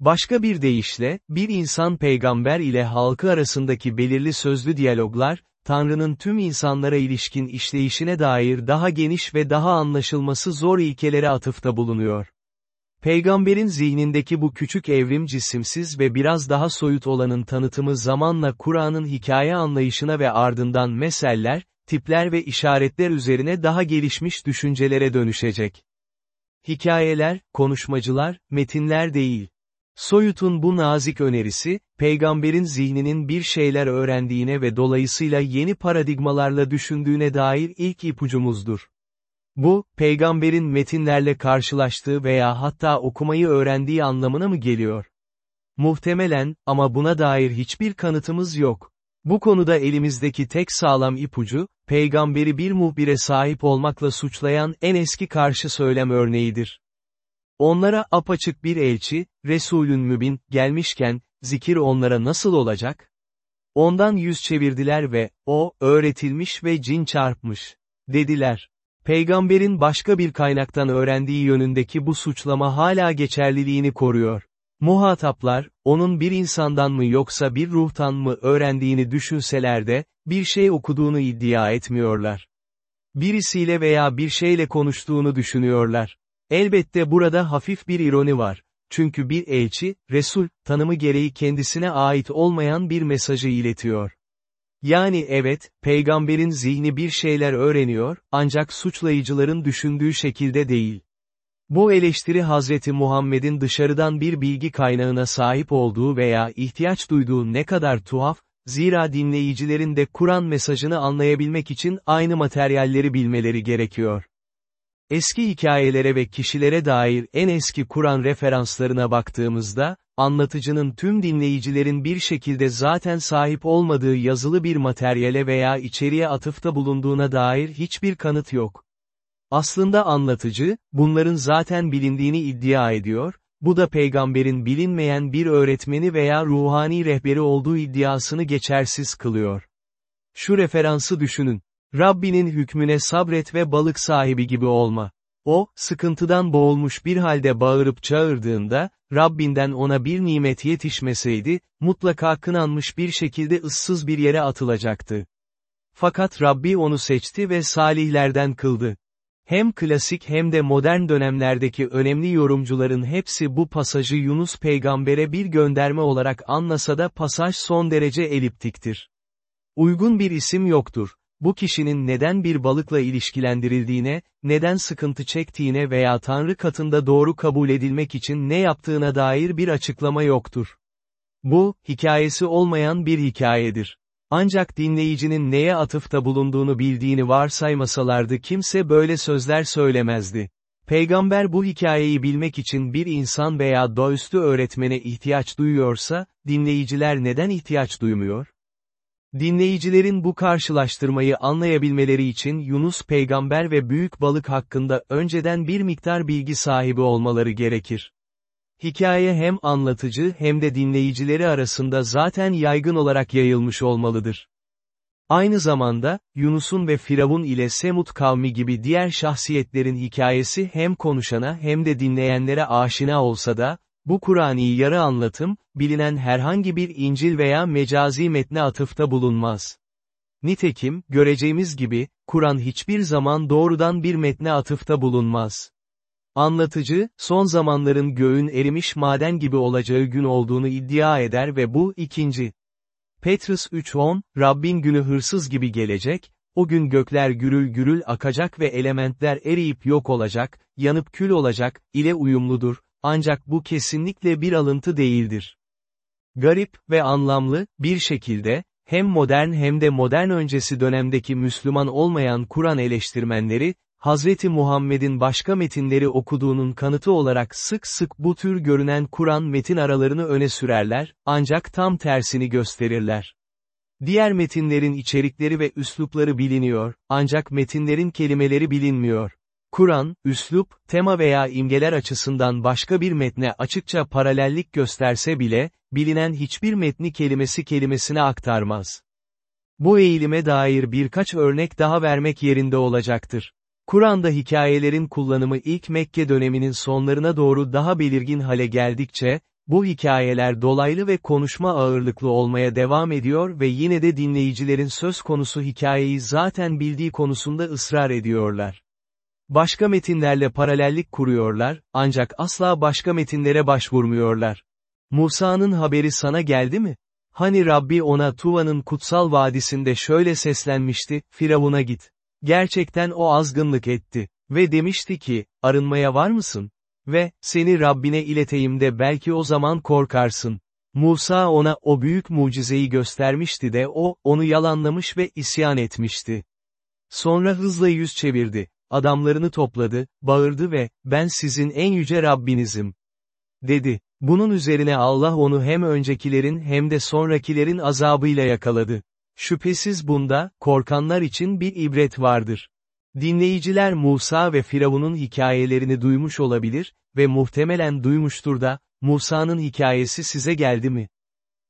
Başka bir deyişle, bir insan peygamber ile halkı arasındaki belirli sözlü diyaloglar, Tanrı'nın tüm insanlara ilişkin işleyişine dair daha geniş ve daha anlaşılması zor ilkelere atıfta bulunuyor. Peygamberin zihnindeki bu küçük evrim cisimsiz ve biraz daha soyut olanın tanıtımı zamanla Kur'an'ın hikaye anlayışına ve ardından meseller, tipler ve işaretler üzerine daha gelişmiş düşüncelere dönüşecek. Hikayeler, konuşmacılar, metinler değil. Soyut'un bu nazik önerisi, peygamberin zihninin bir şeyler öğrendiğine ve dolayısıyla yeni paradigmalarla düşündüğüne dair ilk ipucumuzdur. Bu, peygamberin metinlerle karşılaştığı veya hatta okumayı öğrendiği anlamına mı geliyor? Muhtemelen, ama buna dair hiçbir kanıtımız yok. Bu konuda elimizdeki tek sağlam ipucu, peygamberi bir muhbire sahip olmakla suçlayan en eski karşı söylem örneğidir. Onlara apaçık bir elçi, Resulün mübin, gelmişken, zikir onlara nasıl olacak? Ondan yüz çevirdiler ve, o, öğretilmiş ve cin çarpmış, dediler. Peygamberin başka bir kaynaktan öğrendiği yönündeki bu suçlama hala geçerliliğini koruyor. Muhataplar, onun bir insandan mı yoksa bir ruhtan mı öğrendiğini düşünseler de, bir şey okuduğunu iddia etmiyorlar. Birisiyle veya bir şeyle konuştuğunu düşünüyorlar. Elbette burada hafif bir ironi var. Çünkü bir elçi, Resul, tanımı gereği kendisine ait olmayan bir mesajı iletiyor. Yani evet, peygamberin zihni bir şeyler öğreniyor, ancak suçlayıcıların düşündüğü şekilde değil. Bu eleştiri Hazreti Muhammed'in dışarıdan bir bilgi kaynağına sahip olduğu veya ihtiyaç duyduğu ne kadar tuhaf, zira dinleyicilerin de Kur'an mesajını anlayabilmek için aynı materyalleri bilmeleri gerekiyor. Eski hikayelere ve kişilere dair en eski Kur'an referanslarına baktığımızda, anlatıcının tüm dinleyicilerin bir şekilde zaten sahip olmadığı yazılı bir materyale veya içeriğe atıfta bulunduğuna dair hiçbir kanıt yok. Aslında anlatıcı, bunların zaten bilindiğini iddia ediyor, bu da peygamberin bilinmeyen bir öğretmeni veya ruhani rehberi olduğu iddiasını geçersiz kılıyor. Şu referansı düşünün. Rabbinin hükmüne sabret ve balık sahibi gibi olma. O, sıkıntıdan boğulmuş bir halde bağırıp çağırdığında, Rabbinden ona bir nimet yetişmeseydi, mutlaka kınanmış bir şekilde ıssız bir yere atılacaktı. Fakat Rabbi onu seçti ve salihlerden kıldı. Hem klasik hem de modern dönemlerdeki önemli yorumcuların hepsi bu pasajı Yunus peygambere bir gönderme olarak anlasa da pasaj son derece eliptiktir. Uygun bir isim yoktur bu kişinin neden bir balıkla ilişkilendirildiğine, neden sıkıntı çektiğine veya Tanrı katında doğru kabul edilmek için ne yaptığına dair bir açıklama yoktur. Bu, hikayesi olmayan bir hikayedir. Ancak dinleyicinin neye atıfta bulunduğunu bildiğini varsaymasalardı kimse böyle sözler söylemezdi. Peygamber bu hikayeyi bilmek için bir insan veya doğaüstü öğretmene ihtiyaç duyuyorsa, dinleyiciler neden ihtiyaç duymuyor? Dinleyicilerin bu karşılaştırmayı anlayabilmeleri için Yunus peygamber ve büyük balık hakkında önceden bir miktar bilgi sahibi olmaları gerekir. Hikaye hem anlatıcı hem de dinleyicileri arasında zaten yaygın olarak yayılmış olmalıdır. Aynı zamanda, Yunus'un ve Firavun ile Semut kavmi gibi diğer şahsiyetlerin hikayesi hem konuşana hem de dinleyenlere aşina olsa da, bu Kur'ani yarı anlatım, bilinen herhangi bir İncil veya mecazi metne atıfta bulunmaz. Nitekim, göreceğimiz gibi, Kur'an hiçbir zaman doğrudan bir metne atıfta bulunmaz. Anlatıcı, son zamanların göğün erimiş maden gibi olacağı gün olduğunu iddia eder ve bu, ikinci. Petrus 3.10, Rabbin günü hırsız gibi gelecek, o gün gökler gürül gürül akacak ve elementler eriyip yok olacak, yanıp kül olacak, ile uyumludur, ancak bu kesinlikle bir alıntı değildir. Garip ve anlamlı, bir şekilde, hem modern hem de modern öncesi dönemdeki Müslüman olmayan Kur'an eleştirmenleri, Hazreti Muhammed'in başka metinleri okuduğunun kanıtı olarak sık sık bu tür görünen Kur'an metin aralarını öne sürerler, ancak tam tersini gösterirler. Diğer metinlerin içerikleri ve üslupları biliniyor, ancak metinlerin kelimeleri bilinmiyor. Kur'an, üslup, tema veya imgeler açısından başka bir metne açıkça paralellik gösterse bile, bilinen hiçbir metni kelimesi kelimesine aktarmaz. Bu eğilime dair birkaç örnek daha vermek yerinde olacaktır. Kur'an'da hikayelerin kullanımı ilk Mekke döneminin sonlarına doğru daha belirgin hale geldikçe, bu hikayeler dolaylı ve konuşma ağırlıklı olmaya devam ediyor ve yine de dinleyicilerin söz konusu hikayeyi zaten bildiği konusunda ısrar ediyorlar. Başka metinlerle paralellik kuruyorlar, ancak asla başka metinlere başvurmuyorlar. Musa'nın haberi sana geldi mi? Hani Rabbi ona Tuva'nın kutsal vadisinde şöyle seslenmişti, Firavun'a git. Gerçekten o azgınlık etti. Ve demişti ki, arınmaya var mısın? Ve, seni Rabbine ileteyim de belki o zaman korkarsın. Musa ona o büyük mucizeyi göstermişti de o, onu yalanlamış ve isyan etmişti. Sonra hızla yüz çevirdi adamlarını topladı, bağırdı ve, ben sizin en yüce Rabbinizim. Dedi. Bunun üzerine Allah onu hem öncekilerin hem de sonrakilerin azabıyla yakaladı. Şüphesiz bunda, korkanlar için bir ibret vardır. Dinleyiciler Musa ve Firavun'un hikayelerini duymuş olabilir ve muhtemelen duymuştur da, Musa'nın hikayesi size geldi mi?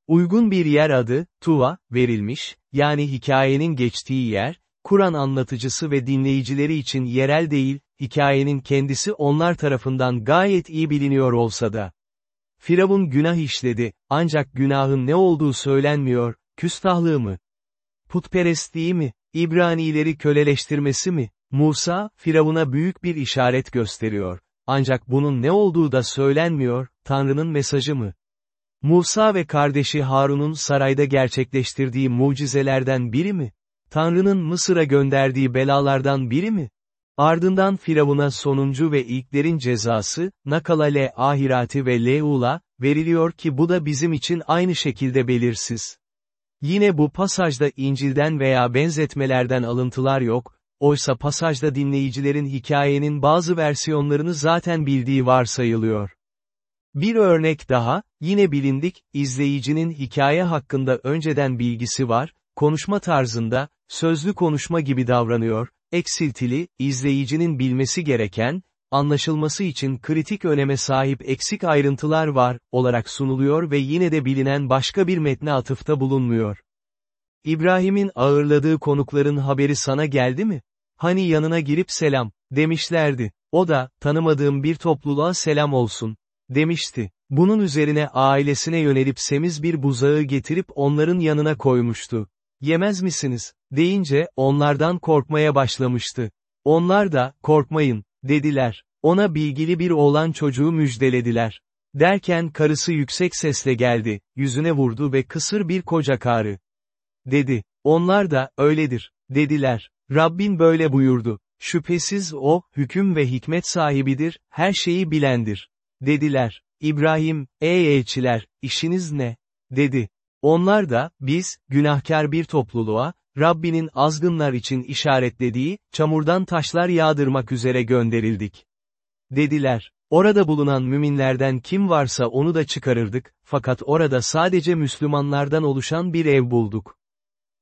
Uygun bir yer adı, Tuva, verilmiş, yani hikayenin geçtiği yer, Kur'an anlatıcısı ve dinleyicileri için yerel değil, hikayenin kendisi onlar tarafından gayet iyi biliniyor olsa da. Firavun günah işledi, ancak günahın ne olduğu söylenmiyor, küstahlığı mı? Putperestliği mi? İbranileri köleleştirmesi mi? Musa, Firavun'a büyük bir işaret gösteriyor. Ancak bunun ne olduğu da söylenmiyor, Tanrı'nın mesajı mı? Musa ve kardeşi Harun'un sarayda gerçekleştirdiği mucizelerden biri mi? Tanrı'nın Mısır'a gönderdiği belalardan biri mi? Ardından Firavun'a sonuncu ve ilklerin cezası, Nakalale ahirati ve Leula, veriliyor ki bu da bizim için aynı şekilde belirsiz. Yine bu pasajda İncil'den veya benzetmelerden alıntılar yok, oysa pasajda dinleyicilerin hikayenin bazı versiyonlarını zaten bildiği varsayılıyor. Bir örnek daha, yine bilindik, izleyicinin hikaye hakkında önceden bilgisi var, konuşma tarzında, sözlü konuşma gibi davranıyor, eksiltili, izleyicinin bilmesi gereken, anlaşılması için kritik öneme sahip eksik ayrıntılar var, olarak sunuluyor ve yine de bilinen başka bir metne atıfta bulunmuyor. İbrahim'in ağırladığı konukların haberi sana geldi mi? Hani yanına girip selam, demişlerdi. O da, tanımadığım bir topluluğa selam olsun, demişti. Bunun üzerine ailesine yönelip semiz bir buzağı getirip onların yanına koymuştu. Yemez misiniz? deyince, onlardan korkmaya başlamıştı. Onlar da, korkmayın, dediler. Ona bilgili bir oğlan çocuğu müjdelediler. Derken karısı yüksek sesle geldi, yüzüne vurdu ve kısır bir koca karı. Dedi. Onlar da, öyledir, dediler. Rabbin böyle buyurdu. Şüphesiz o, hüküm ve hikmet sahibidir, her şeyi bilendir. Dediler. İbrahim, ey elçiler, işiniz ne? Dedi. Onlar da, biz, günahkar bir topluluğa, Rabbinin azgınlar için işaretlediği, çamurdan taşlar yağdırmak üzere gönderildik. Dediler. Orada bulunan müminlerden kim varsa onu da çıkarırdık, fakat orada sadece Müslümanlardan oluşan bir ev bulduk.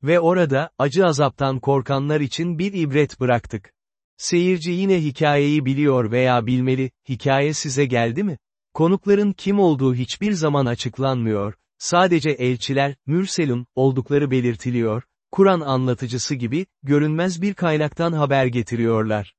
Ve orada, acı azaptan korkanlar için bir ibret bıraktık. Seyirci yine hikayeyi biliyor veya bilmeli, hikaye size geldi mi? Konukların kim olduğu hiçbir zaman açıklanmıyor, sadece elçiler, mürselun, oldukları belirtiliyor, Kur'an anlatıcısı gibi, görünmez bir kaynaktan haber getiriyorlar.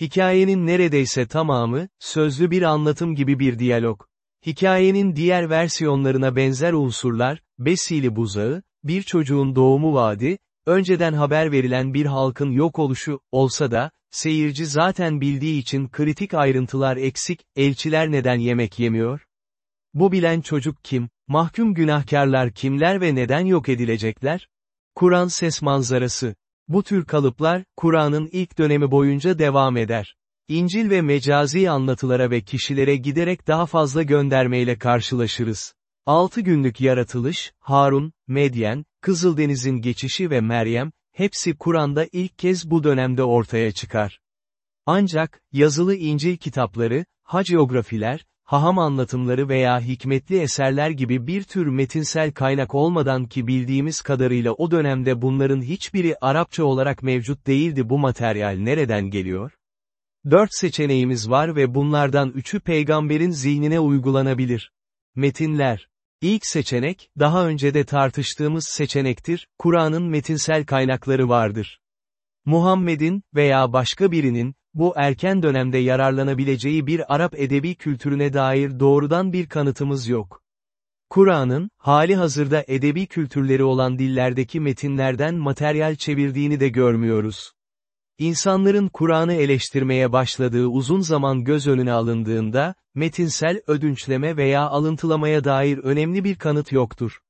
Hikayenin neredeyse tamamı, sözlü bir anlatım gibi bir diyalog. Hikayenin diğer versiyonlarına benzer unsurlar, Besili buzağı, bir çocuğun doğumu vaadi, önceden haber verilen bir halkın yok oluşu, olsa da, seyirci zaten bildiği için kritik ayrıntılar eksik, elçiler neden yemek yemiyor? Bu bilen çocuk kim, mahkum günahkarlar kimler ve neden yok edilecekler? Kur'an ses manzarası. Bu tür kalıplar, Kur'an'ın ilk dönemi boyunca devam eder. İncil ve mecazi anlatılara ve kişilere giderek daha fazla göndermeyle karşılaşırız. Altı günlük yaratılış, Harun, Medyen, Kızıldeniz'in geçişi ve Meryem, hepsi Kur'an'da ilk kez bu dönemde ortaya çıkar. Ancak, yazılı İncil kitapları, haciografiler, haham anlatımları veya hikmetli eserler gibi bir tür metinsel kaynak olmadan ki bildiğimiz kadarıyla o dönemde bunların hiçbiri Arapça olarak mevcut değildi bu materyal nereden geliyor? Dört seçeneğimiz var ve bunlardan üçü peygamberin zihnine uygulanabilir. Metinler İlk seçenek, daha önce de tartıştığımız seçenektir, Kur'an'ın metinsel kaynakları vardır. Muhammed'in, veya başka birinin, bu erken dönemde yararlanabileceği bir Arap edebi kültürüne dair doğrudan bir kanıtımız yok. Kur'an'ın, hali hazırda edebi kültürleri olan dillerdeki metinlerden materyal çevirdiğini de görmüyoruz. İnsanların Kur'an'ı eleştirmeye başladığı uzun zaman göz önüne alındığında, metinsel ödünçleme veya alıntılamaya dair önemli bir kanıt yoktur.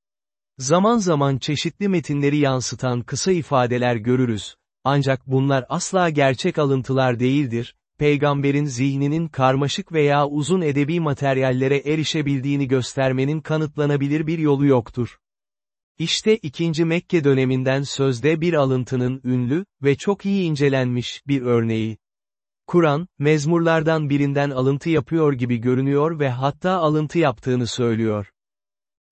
Zaman zaman çeşitli metinleri yansıtan kısa ifadeler görürüz, ancak bunlar asla gerçek alıntılar değildir, peygamberin zihninin karmaşık veya uzun edebi materyallere erişebildiğini göstermenin kanıtlanabilir bir yolu yoktur. İşte 2. Mekke döneminden sözde bir alıntının ünlü ve çok iyi incelenmiş bir örneği. Kur'an, mezmurlardan birinden alıntı yapıyor gibi görünüyor ve hatta alıntı yaptığını söylüyor.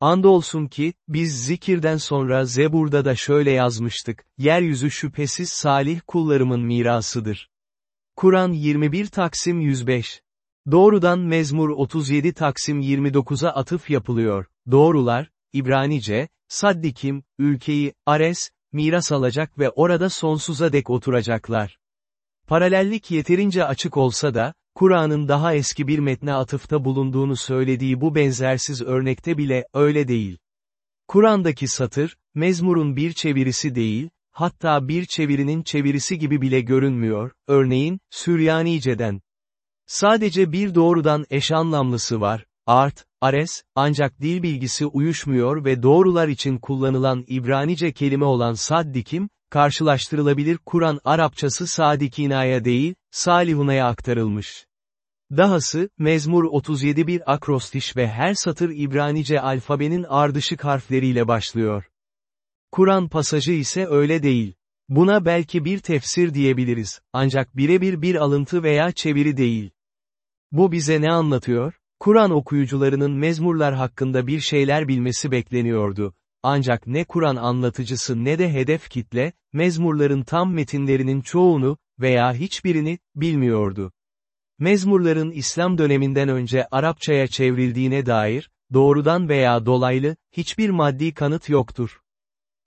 Andolsun ki, biz zikirden sonra Zebur'da da şöyle yazmıştık, yeryüzü şüphesiz salih kullarımın mirasıdır. Kur'an 21 Taksim 105 Doğrudan Mezmur 37 Taksim 29'a atıf yapılıyor. Doğrular, İbranice, Saddikim, ülkeyi, Ares, miras alacak ve orada sonsuza dek oturacaklar. Paralellik yeterince açık olsa da, Kur'an'ın daha eski bir metne atıfta bulunduğunu söylediği bu benzersiz örnekte bile öyle değil. Kur'an'daki satır, mezmurun bir çevirisi değil, hatta bir çevirinin çevirisi gibi bile görünmüyor, örneğin, Süryanice'den. Sadece bir doğrudan eş anlamlısı var, art, ares, ancak dil bilgisi uyuşmuyor ve doğrular için kullanılan İbranice kelime olan saddikim, karşılaştırılabilir Kur'an Arapçası sadikinaya değil, salihunaya aktarılmış. Dahası, Mezmur 37 bir akrostiş ve her satır İbranice alfabenin ardışık harfleriyle başlıyor. Kur'an pasajı ise öyle değil. Buna belki bir tefsir diyebiliriz, ancak birebir bir alıntı veya çeviri değil. Bu bize ne anlatıyor? Kur'an okuyucularının mezmurlar hakkında bir şeyler bilmesi bekleniyordu. Ancak ne Kur'an anlatıcısı ne de hedef kitle, mezmurların tam metinlerinin çoğunu, veya hiçbirini, bilmiyordu. Mezmurların İslam döneminden önce Arapçaya çevrildiğine dair, doğrudan veya dolaylı, hiçbir maddi kanıt yoktur.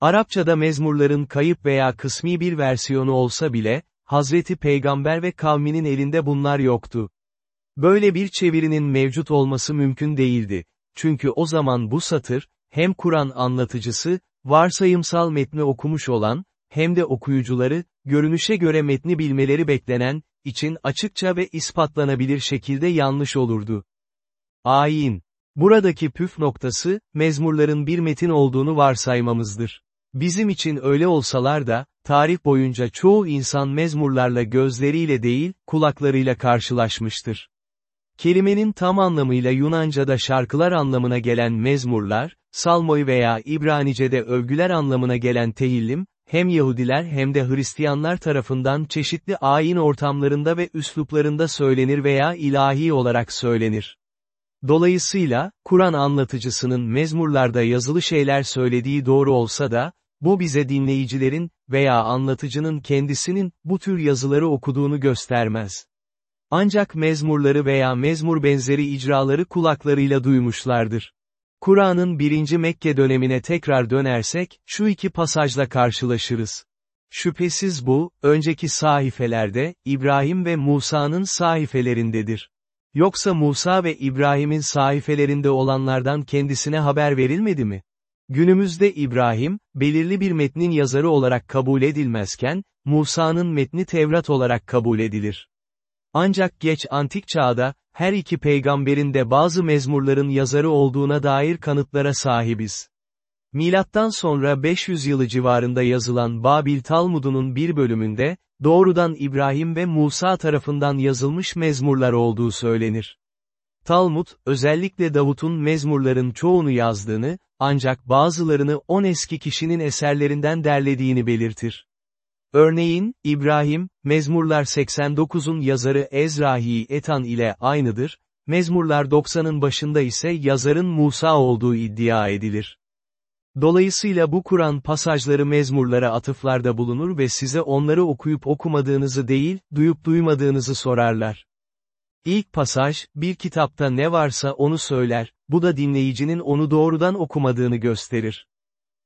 Arapçada mezmurların kayıp veya kısmi bir versiyonu olsa bile, Hazreti Peygamber ve kavminin elinde bunlar yoktu. Böyle bir çevirinin mevcut olması mümkün değildi. Çünkü o zaman bu satır, hem Kur'an anlatıcısı, varsayımsal metni okumuş olan, hem de okuyucuları, görünüşe göre metni bilmeleri beklenen, için açıkça ve ispatlanabilir şekilde yanlış olurdu. Ayin. Buradaki püf noktası, mezmurların bir metin olduğunu varsaymamızdır. Bizim için öyle olsalar da, tarih boyunca çoğu insan mezmurlarla gözleriyle değil, kulaklarıyla karşılaşmıştır. Kelimenin tam anlamıyla Yunanca'da şarkılar anlamına gelen mezmurlar, salmoy veya İbranice'de övgüler anlamına gelen tehillim, hem Yahudiler hem de Hristiyanlar tarafından çeşitli ayin ortamlarında ve üsluplarında söylenir veya ilahi olarak söylenir. Dolayısıyla, Kur'an anlatıcısının mezmurlarda yazılı şeyler söylediği doğru olsa da, bu bize dinleyicilerin veya anlatıcının kendisinin bu tür yazıları okuduğunu göstermez. Ancak mezmurları veya mezmur benzeri icraları kulaklarıyla duymuşlardır. Kur'an'ın birinci Mekke dönemine tekrar dönersek, şu iki pasajla karşılaşırız. Şüphesiz bu, önceki sahifelerde, İbrahim ve Musa'nın sahifelerindedir. Yoksa Musa ve İbrahim'in sahifelerinde olanlardan kendisine haber verilmedi mi? Günümüzde İbrahim, belirli bir metnin yazarı olarak kabul edilmezken, Musa'nın metni Tevrat olarak kabul edilir. Ancak geç antik çağda, her iki peygamberin de bazı mezmurların yazarı olduğuna dair kanıtlara sahibiz. Milattan sonra 500 yılı civarında yazılan Babil Talmud'unun bir bölümünde, doğrudan İbrahim ve Musa tarafından yazılmış mezmurlar olduğu söylenir. Talmud, özellikle Davut'un mezmurların çoğunu yazdığını, ancak bazılarını on eski kişinin eserlerinden derlediğini belirtir. Örneğin, İbrahim, Mezmurlar 89'un yazarı Ezrahi Etan ile aynıdır, Mezmurlar 90'ın başında ise yazarın Musa olduğu iddia edilir. Dolayısıyla bu Kur'an pasajları mezmurlara atıflarda bulunur ve size onları okuyup okumadığınızı değil, duyup duymadığınızı sorarlar. İlk pasaj, bir kitapta ne varsa onu söyler, bu da dinleyicinin onu doğrudan okumadığını gösterir.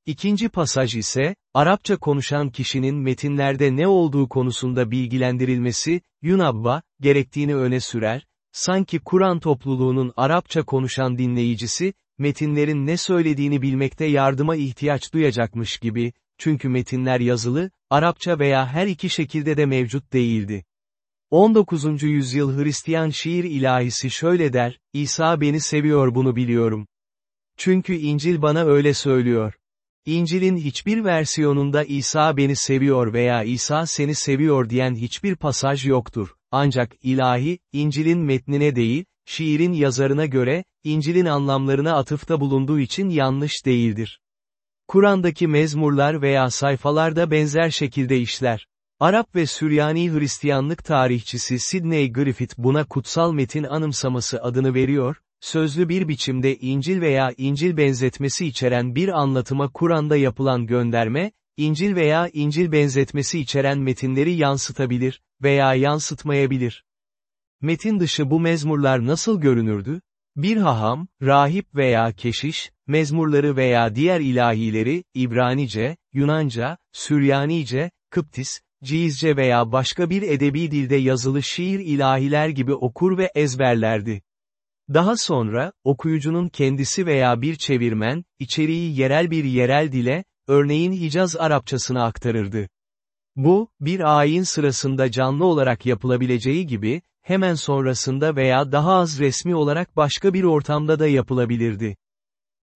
İkinci pasaj ise, Arapça konuşan kişinin metinlerde ne olduğu konusunda bilgilendirilmesi, Yunabba, gerektiğini öne sürer, sanki Kur'an topluluğunun Arapça konuşan dinleyicisi, metinlerin ne söylediğini bilmekte yardıma ihtiyaç duyacakmış gibi, çünkü metinler yazılı, Arapça veya her iki şekilde de mevcut değildi. 19. yüzyıl Hristiyan şiir ilahisi şöyle der, İsa beni seviyor bunu biliyorum. Çünkü İncil bana öyle söylüyor. İncil'in hiçbir versiyonunda İsa beni seviyor veya İsa seni seviyor diyen hiçbir pasaj yoktur. Ancak ilahi, İncil'in metnine değil, şiirin yazarına göre, İncil'in anlamlarına atıfta bulunduğu için yanlış değildir. Kur'an'daki mezmurlar veya sayfalar da benzer şekilde işler. Arap ve Süryani Hristiyanlık tarihçisi Sidney Griffith buna kutsal metin anımsaması adını veriyor, sözlü bir biçimde İncil veya İncil benzetmesi içeren bir anlatıma Kur'an'da yapılan gönderme, İncil veya İncil benzetmesi içeren metinleri yansıtabilir veya yansıtmayabilir. Metin dışı bu mezmurlar nasıl görünürdü? Bir haham, rahip veya keşiş, mezmurları veya diğer ilahileri, İbranice, Yunanca, Süryanice, Kıptis, Cizce veya başka bir edebi dilde yazılı şiir ilahiler gibi okur ve ezberlerdi. Daha sonra, okuyucunun kendisi veya bir çevirmen, içeriği yerel bir yerel dile, örneğin Hicaz Arapçasına aktarırdı. Bu, bir ayin sırasında canlı olarak yapılabileceği gibi, hemen sonrasında veya daha az resmi olarak başka bir ortamda da yapılabilirdi.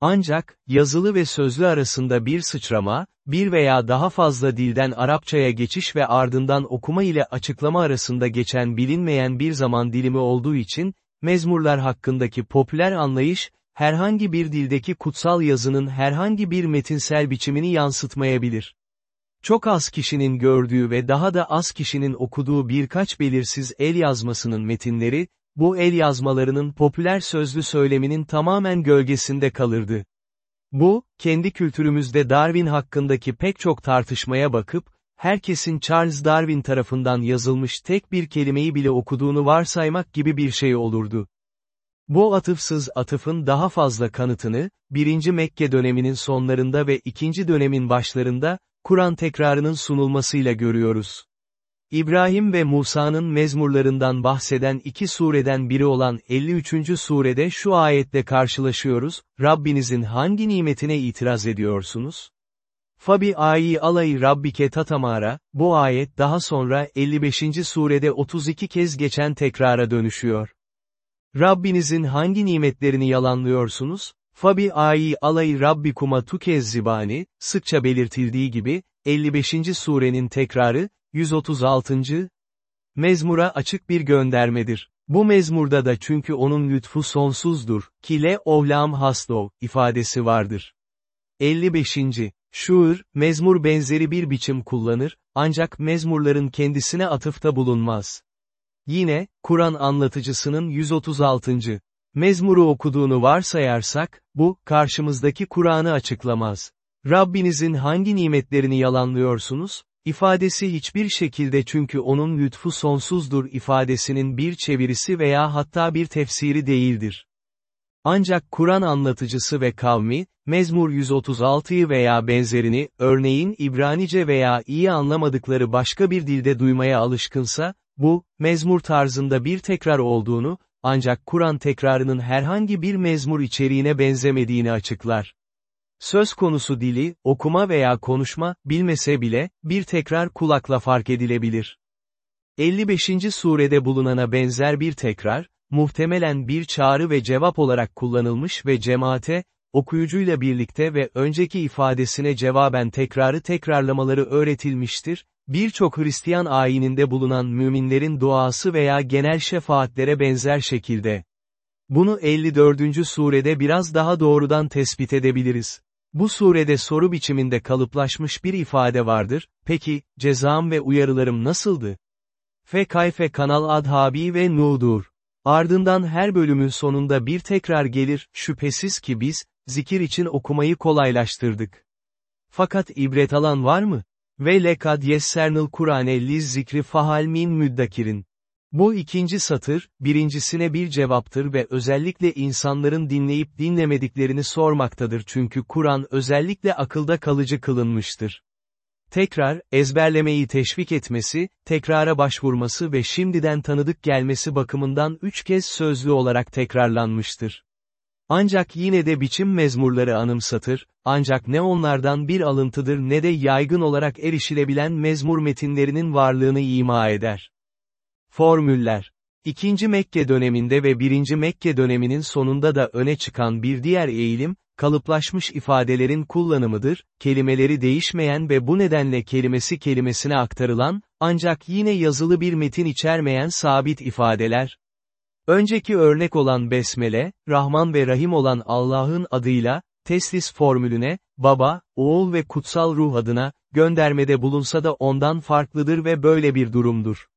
Ancak, yazılı ve sözlü arasında bir sıçrama, bir veya daha fazla dilden Arapçaya geçiş ve ardından okuma ile açıklama arasında geçen bilinmeyen bir zaman dilimi olduğu için, mezmurlar hakkındaki popüler anlayış, herhangi bir dildeki kutsal yazının herhangi bir metinsel biçimini yansıtmayabilir. Çok az kişinin gördüğü ve daha da az kişinin okuduğu birkaç belirsiz el yazmasının metinleri, bu el yazmalarının popüler sözlü söyleminin tamamen gölgesinde kalırdı. Bu, kendi kültürümüzde Darwin hakkındaki pek çok tartışmaya bakıp, herkesin Charles Darwin tarafından yazılmış tek bir kelimeyi bile okuduğunu varsaymak gibi bir şey olurdu. Bu atıfsız atıfın daha fazla kanıtını, 1. Mekke döneminin sonlarında ve 2. dönemin başlarında, Kur'an tekrarının sunulmasıyla görüyoruz. İbrahim ve Musa'nın mezmurlarından bahseden iki sureden biri olan 53. surede şu ayetle karşılaşıyoruz, Rabbinizin hangi nimetine itiraz ediyorsunuz? Fabi ayi alayı Rabbike tatamara, bu ayet daha sonra 55. surede 32 kez geçen tekrara dönüşüyor. Rabbinizin hangi nimetlerini yalanlıyorsunuz? Fabi ayi alayı Rabbikuma tukezzibani, sıkça belirtildiği gibi, 55. surenin tekrarı, 136. Mezmura açık bir göndermedir. Bu mezmurda da çünkü onun lütfu sonsuzdur, kile ovlam hasdov, ifadesi vardır. 55. Şuur, mezmur benzeri bir biçim kullanır, ancak mezmurların kendisine atıfta bulunmaz. Yine, Kur'an anlatıcısının 136. Mezmuru okuduğunu varsayarsak, bu, karşımızdaki Kur'an'ı açıklamaz. Rabbinizin hangi nimetlerini yalanlıyorsunuz? İfadesi hiçbir şekilde çünkü onun lütfu sonsuzdur ifadesinin bir çevirisi veya hatta bir tefsiri değildir. Ancak Kur'an anlatıcısı ve kavmi, Mezmur 136'yı veya benzerini, örneğin İbranice veya iyi anlamadıkları başka bir dilde duymaya alışkınsa, bu, mezmur tarzında bir tekrar olduğunu, ancak Kur'an tekrarının herhangi bir mezmur içeriğine benzemediğini açıklar. Söz konusu dili, okuma veya konuşma, bilmese bile, bir tekrar kulakla fark edilebilir. 55. surede bulunana benzer bir tekrar, muhtemelen bir çağrı ve cevap olarak kullanılmış ve cemaate, okuyucuyla birlikte ve önceki ifadesine cevaben tekrarı tekrarlamaları öğretilmiştir, birçok Hristiyan ayininde bulunan müminlerin duası veya genel şefaatlere benzer şekilde. Bunu 54. surede biraz daha doğrudan tespit edebiliriz. Bu surede soru biçiminde kalıplaşmış bir ifade vardır, peki, cezam ve uyarılarım nasıldı? Fe kayfe kanal adhabi ve nudur. Ardından her bölümün sonunda bir tekrar gelir, şüphesiz ki biz, zikir için okumayı kolaylaştırdık. Fakat ibret alan var mı? Ve lekad yessernil Kur'ane liz zikri fahal min müddakirin. Bu ikinci satır, birincisine bir cevaptır ve özellikle insanların dinleyip dinlemediklerini sormaktadır çünkü Kur'an özellikle akılda kalıcı kılınmıştır. Tekrar, ezberlemeyi teşvik etmesi, tekrara başvurması ve şimdiden tanıdık gelmesi bakımından üç kez sözlü olarak tekrarlanmıştır. Ancak yine de biçim mezmurları anımsatır, ancak ne onlardan bir alıntıdır ne de yaygın olarak erişilebilen mezmur metinlerinin varlığını ima eder. Formüller İkinci Mekke döneminde ve birinci Mekke döneminin sonunda da öne çıkan bir diğer eğilim, kalıplaşmış ifadelerin kullanımıdır, kelimeleri değişmeyen ve bu nedenle kelimesi kelimesine aktarılan, ancak yine yazılı bir metin içermeyen sabit ifadeler. Önceki örnek olan Besmele, Rahman ve Rahim olan Allah'ın adıyla, teslis formülüne, Baba, Oğul ve Kutsal Ruh adına, göndermede bulunsa da ondan farklıdır ve böyle bir durumdur.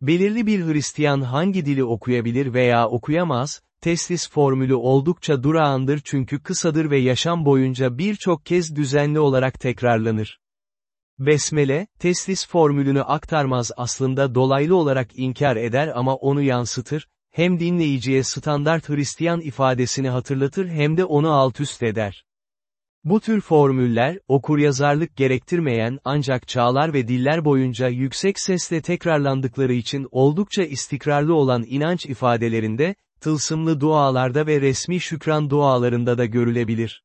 Belirli bir Hristiyan hangi dili okuyabilir veya okuyamaz, teslis formülü oldukça durağandır çünkü kısadır ve yaşam boyunca birçok kez düzenli olarak tekrarlanır. Besmele, teslis formülünü aktarmaz aslında dolaylı olarak inkar eder ama onu yansıtır, hem dinleyiciye standart Hristiyan ifadesini hatırlatır hem de onu altüst eder. Bu tür formüller, okuryazarlık gerektirmeyen ancak çağlar ve diller boyunca yüksek sesle tekrarlandıkları için oldukça istikrarlı olan inanç ifadelerinde, tılsımlı dualarda ve resmi şükran dualarında da görülebilir.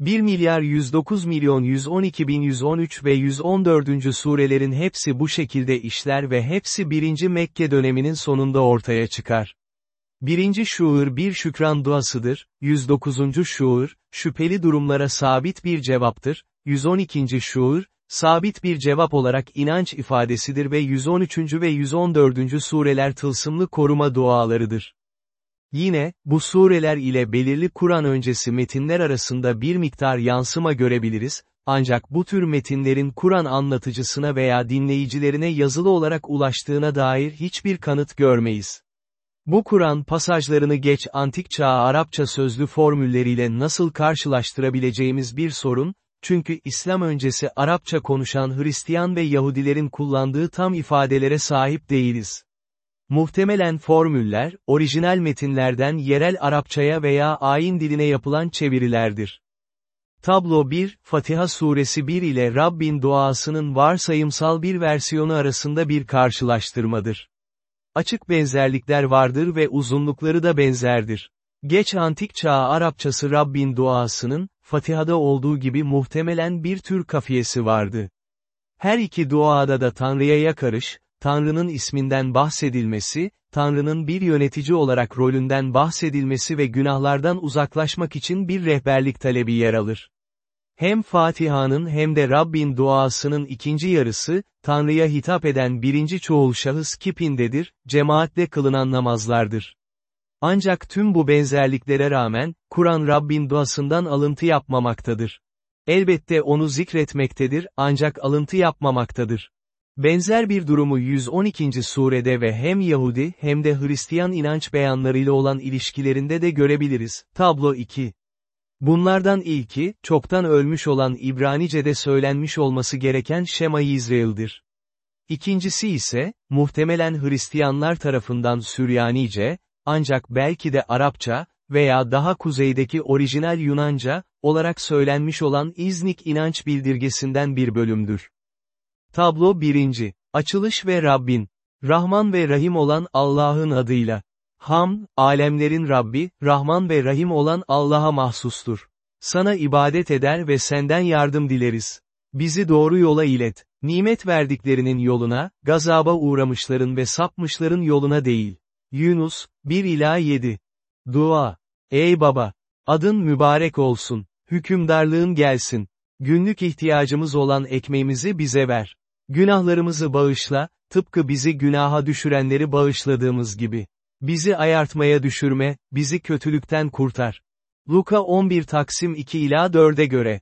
1 milyar 109 milyon 112 bin 113 ve 114. surelerin hepsi bu şekilde işler ve hepsi 1. Mekke döneminin sonunda ortaya çıkar. Birinci şuur bir şükran duasıdır, 109. şuur, şüpheli durumlara sabit bir cevaptır, 112. şuur, sabit bir cevap olarak inanç ifadesidir ve 113. ve 114. sureler tılsımlı koruma dualarıdır. Yine, bu sureler ile belirli Kur'an öncesi metinler arasında bir miktar yansıma görebiliriz, ancak bu tür metinlerin Kur'an anlatıcısına veya dinleyicilerine yazılı olarak ulaştığına dair hiçbir kanıt görmeyiz. Bu Kur'an pasajlarını geç antik çağ Arapça sözlü formülleriyle nasıl karşılaştırabileceğimiz bir sorun, çünkü İslam öncesi Arapça konuşan Hristiyan ve Yahudilerin kullandığı tam ifadelere sahip değiliz. Muhtemelen formüller, orijinal metinlerden yerel Arapçaya veya ayin diline yapılan çevirilerdir. Tablo 1, Fatiha suresi 1 ile Rabbin duasının varsayımsal bir versiyonu arasında bir karşılaştırmadır. Açık benzerlikler vardır ve uzunlukları da benzerdir. Geç antik çağ Arapçası Rabbin duasının, Fatiha'da olduğu gibi muhtemelen bir tür kafiyesi vardı. Her iki duada da Tanrı'ya yakarış, Tanrı'nın isminden bahsedilmesi, Tanrı'nın bir yönetici olarak rolünden bahsedilmesi ve günahlardan uzaklaşmak için bir rehberlik talebi yer alır. Hem Fatiha'nın hem de Rabbin duasının ikinci yarısı, Tanrı'ya hitap eden birinci çoğul şahıs kipindedir, cemaatle kılınan namazlardır. Ancak tüm bu benzerliklere rağmen, Kur'an Rabbin duasından alıntı yapmamaktadır. Elbette onu zikretmektedir, ancak alıntı yapmamaktadır. Benzer bir durumu 112. surede ve hem Yahudi hem de Hristiyan inanç beyanlarıyla olan ilişkilerinde de görebiliriz. Tablo 2 Bunlardan ilki, çoktan ölmüş olan İbranice'de söylenmiş olması gereken Şema-i İsrail'dir. İkincisi ise, muhtemelen Hristiyanlar tarafından Süryanice, ancak belki de Arapça, veya daha kuzeydeki orijinal Yunanca, olarak söylenmiş olan İznik inanç bildirgesinden bir bölümdür. Tablo 1. Açılış ve Rabbin. Rahman ve Rahim olan Allah'ın adıyla. Ham, alemlerin Rabbi, Rahman ve Rahim olan Allah'a mahsustur. Sana ibadet eder ve senden yardım dileriz. Bizi doğru yola ilet. Nimet verdiklerinin yoluna, gazaba uğramışların ve sapmışların yoluna değil. Yunus, 1 ila 7. Dua. Ey baba! Adın mübarek olsun. Hükümdarlığın gelsin. Günlük ihtiyacımız olan ekmeğimizi bize ver. Günahlarımızı bağışla, tıpkı bizi günaha düşürenleri bağışladığımız gibi. Bizi ayartmaya düşürme, bizi kötülükten kurtar. Luka 11 Taksim 2 ila 4'e göre.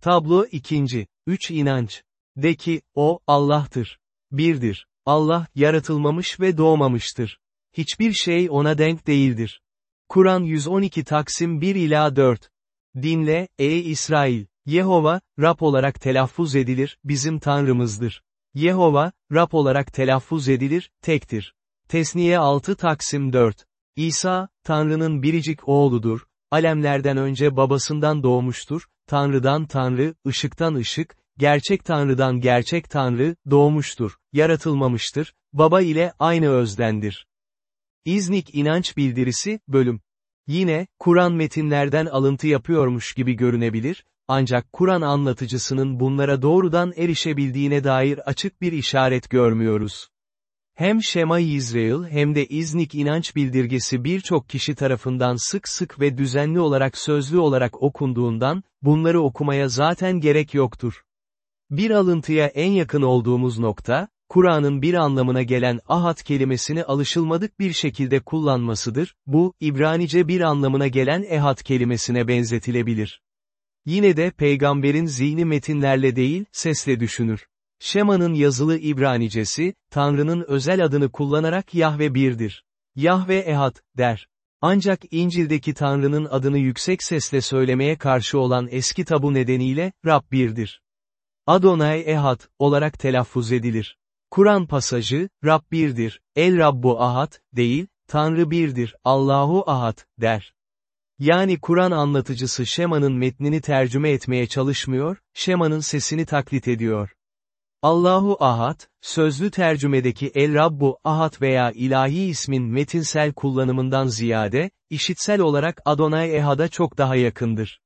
Tablo 2. 3 inanç. De ki, O, Allah'tır. Birdir. Allah, yaratılmamış ve doğmamıştır. Hiçbir şey ona denk değildir. Kur'an 112 Taksim 1 ila 4. Dinle, ey İsrail. Yehova, Rab olarak telaffuz edilir, bizim Tanrımızdır. Yehova, Rab olarak telaffuz edilir, tektir. Tesniye 6 Taksim 4. İsa, Tanrı'nın biricik oğludur, alemlerden önce babasından doğmuştur, Tanrı'dan Tanrı, ışıktan ışık, gerçek Tanrı'dan gerçek Tanrı, doğmuştur, yaratılmamıştır, baba ile aynı özdendir. İznik İnanç Bildirisi, Bölüm. Yine, Kur'an metinlerden alıntı yapıyormuş gibi görünebilir, ancak Kur'an anlatıcısının bunlara doğrudan erişebildiğine dair açık bir işaret görmüyoruz. Hem Şema-i İsrail hem de İznik inanç bildirgesi birçok kişi tarafından sık sık ve düzenli olarak sözlü olarak okunduğundan, bunları okumaya zaten gerek yoktur. Bir alıntıya en yakın olduğumuz nokta, Kur'an'ın bir anlamına gelen ahad kelimesini alışılmadık bir şekilde kullanmasıdır, bu, İbranice bir anlamına gelen ehad kelimesine benzetilebilir. Yine de peygamberin zihni metinlerle değil, sesle düşünür. Şemanın yazılı İbranicesi, Tanrı'nın özel adını kullanarak Yahve birdir. Yahve ehad, der. Ancak İncil'deki Tanrı'nın adını yüksek sesle söylemeye karşı olan eski tabu nedeniyle, Rab birdir. Adonai ehad, olarak telaffuz edilir. Kur'an pasajı, Rab birdir, El Rabbu ahad, değil, Tanrı birdir, Allahu ahad, der. Yani Kur'an anlatıcısı Şema'nın metnini tercüme etmeye çalışmıyor, Şema'nın sesini taklit ediyor. Allahu Ahad, sözlü tercümedeki El Rabbu Ahad veya ilahi ismin metinsel kullanımından ziyade, işitsel olarak Adonai Ehad'a çok daha yakındır.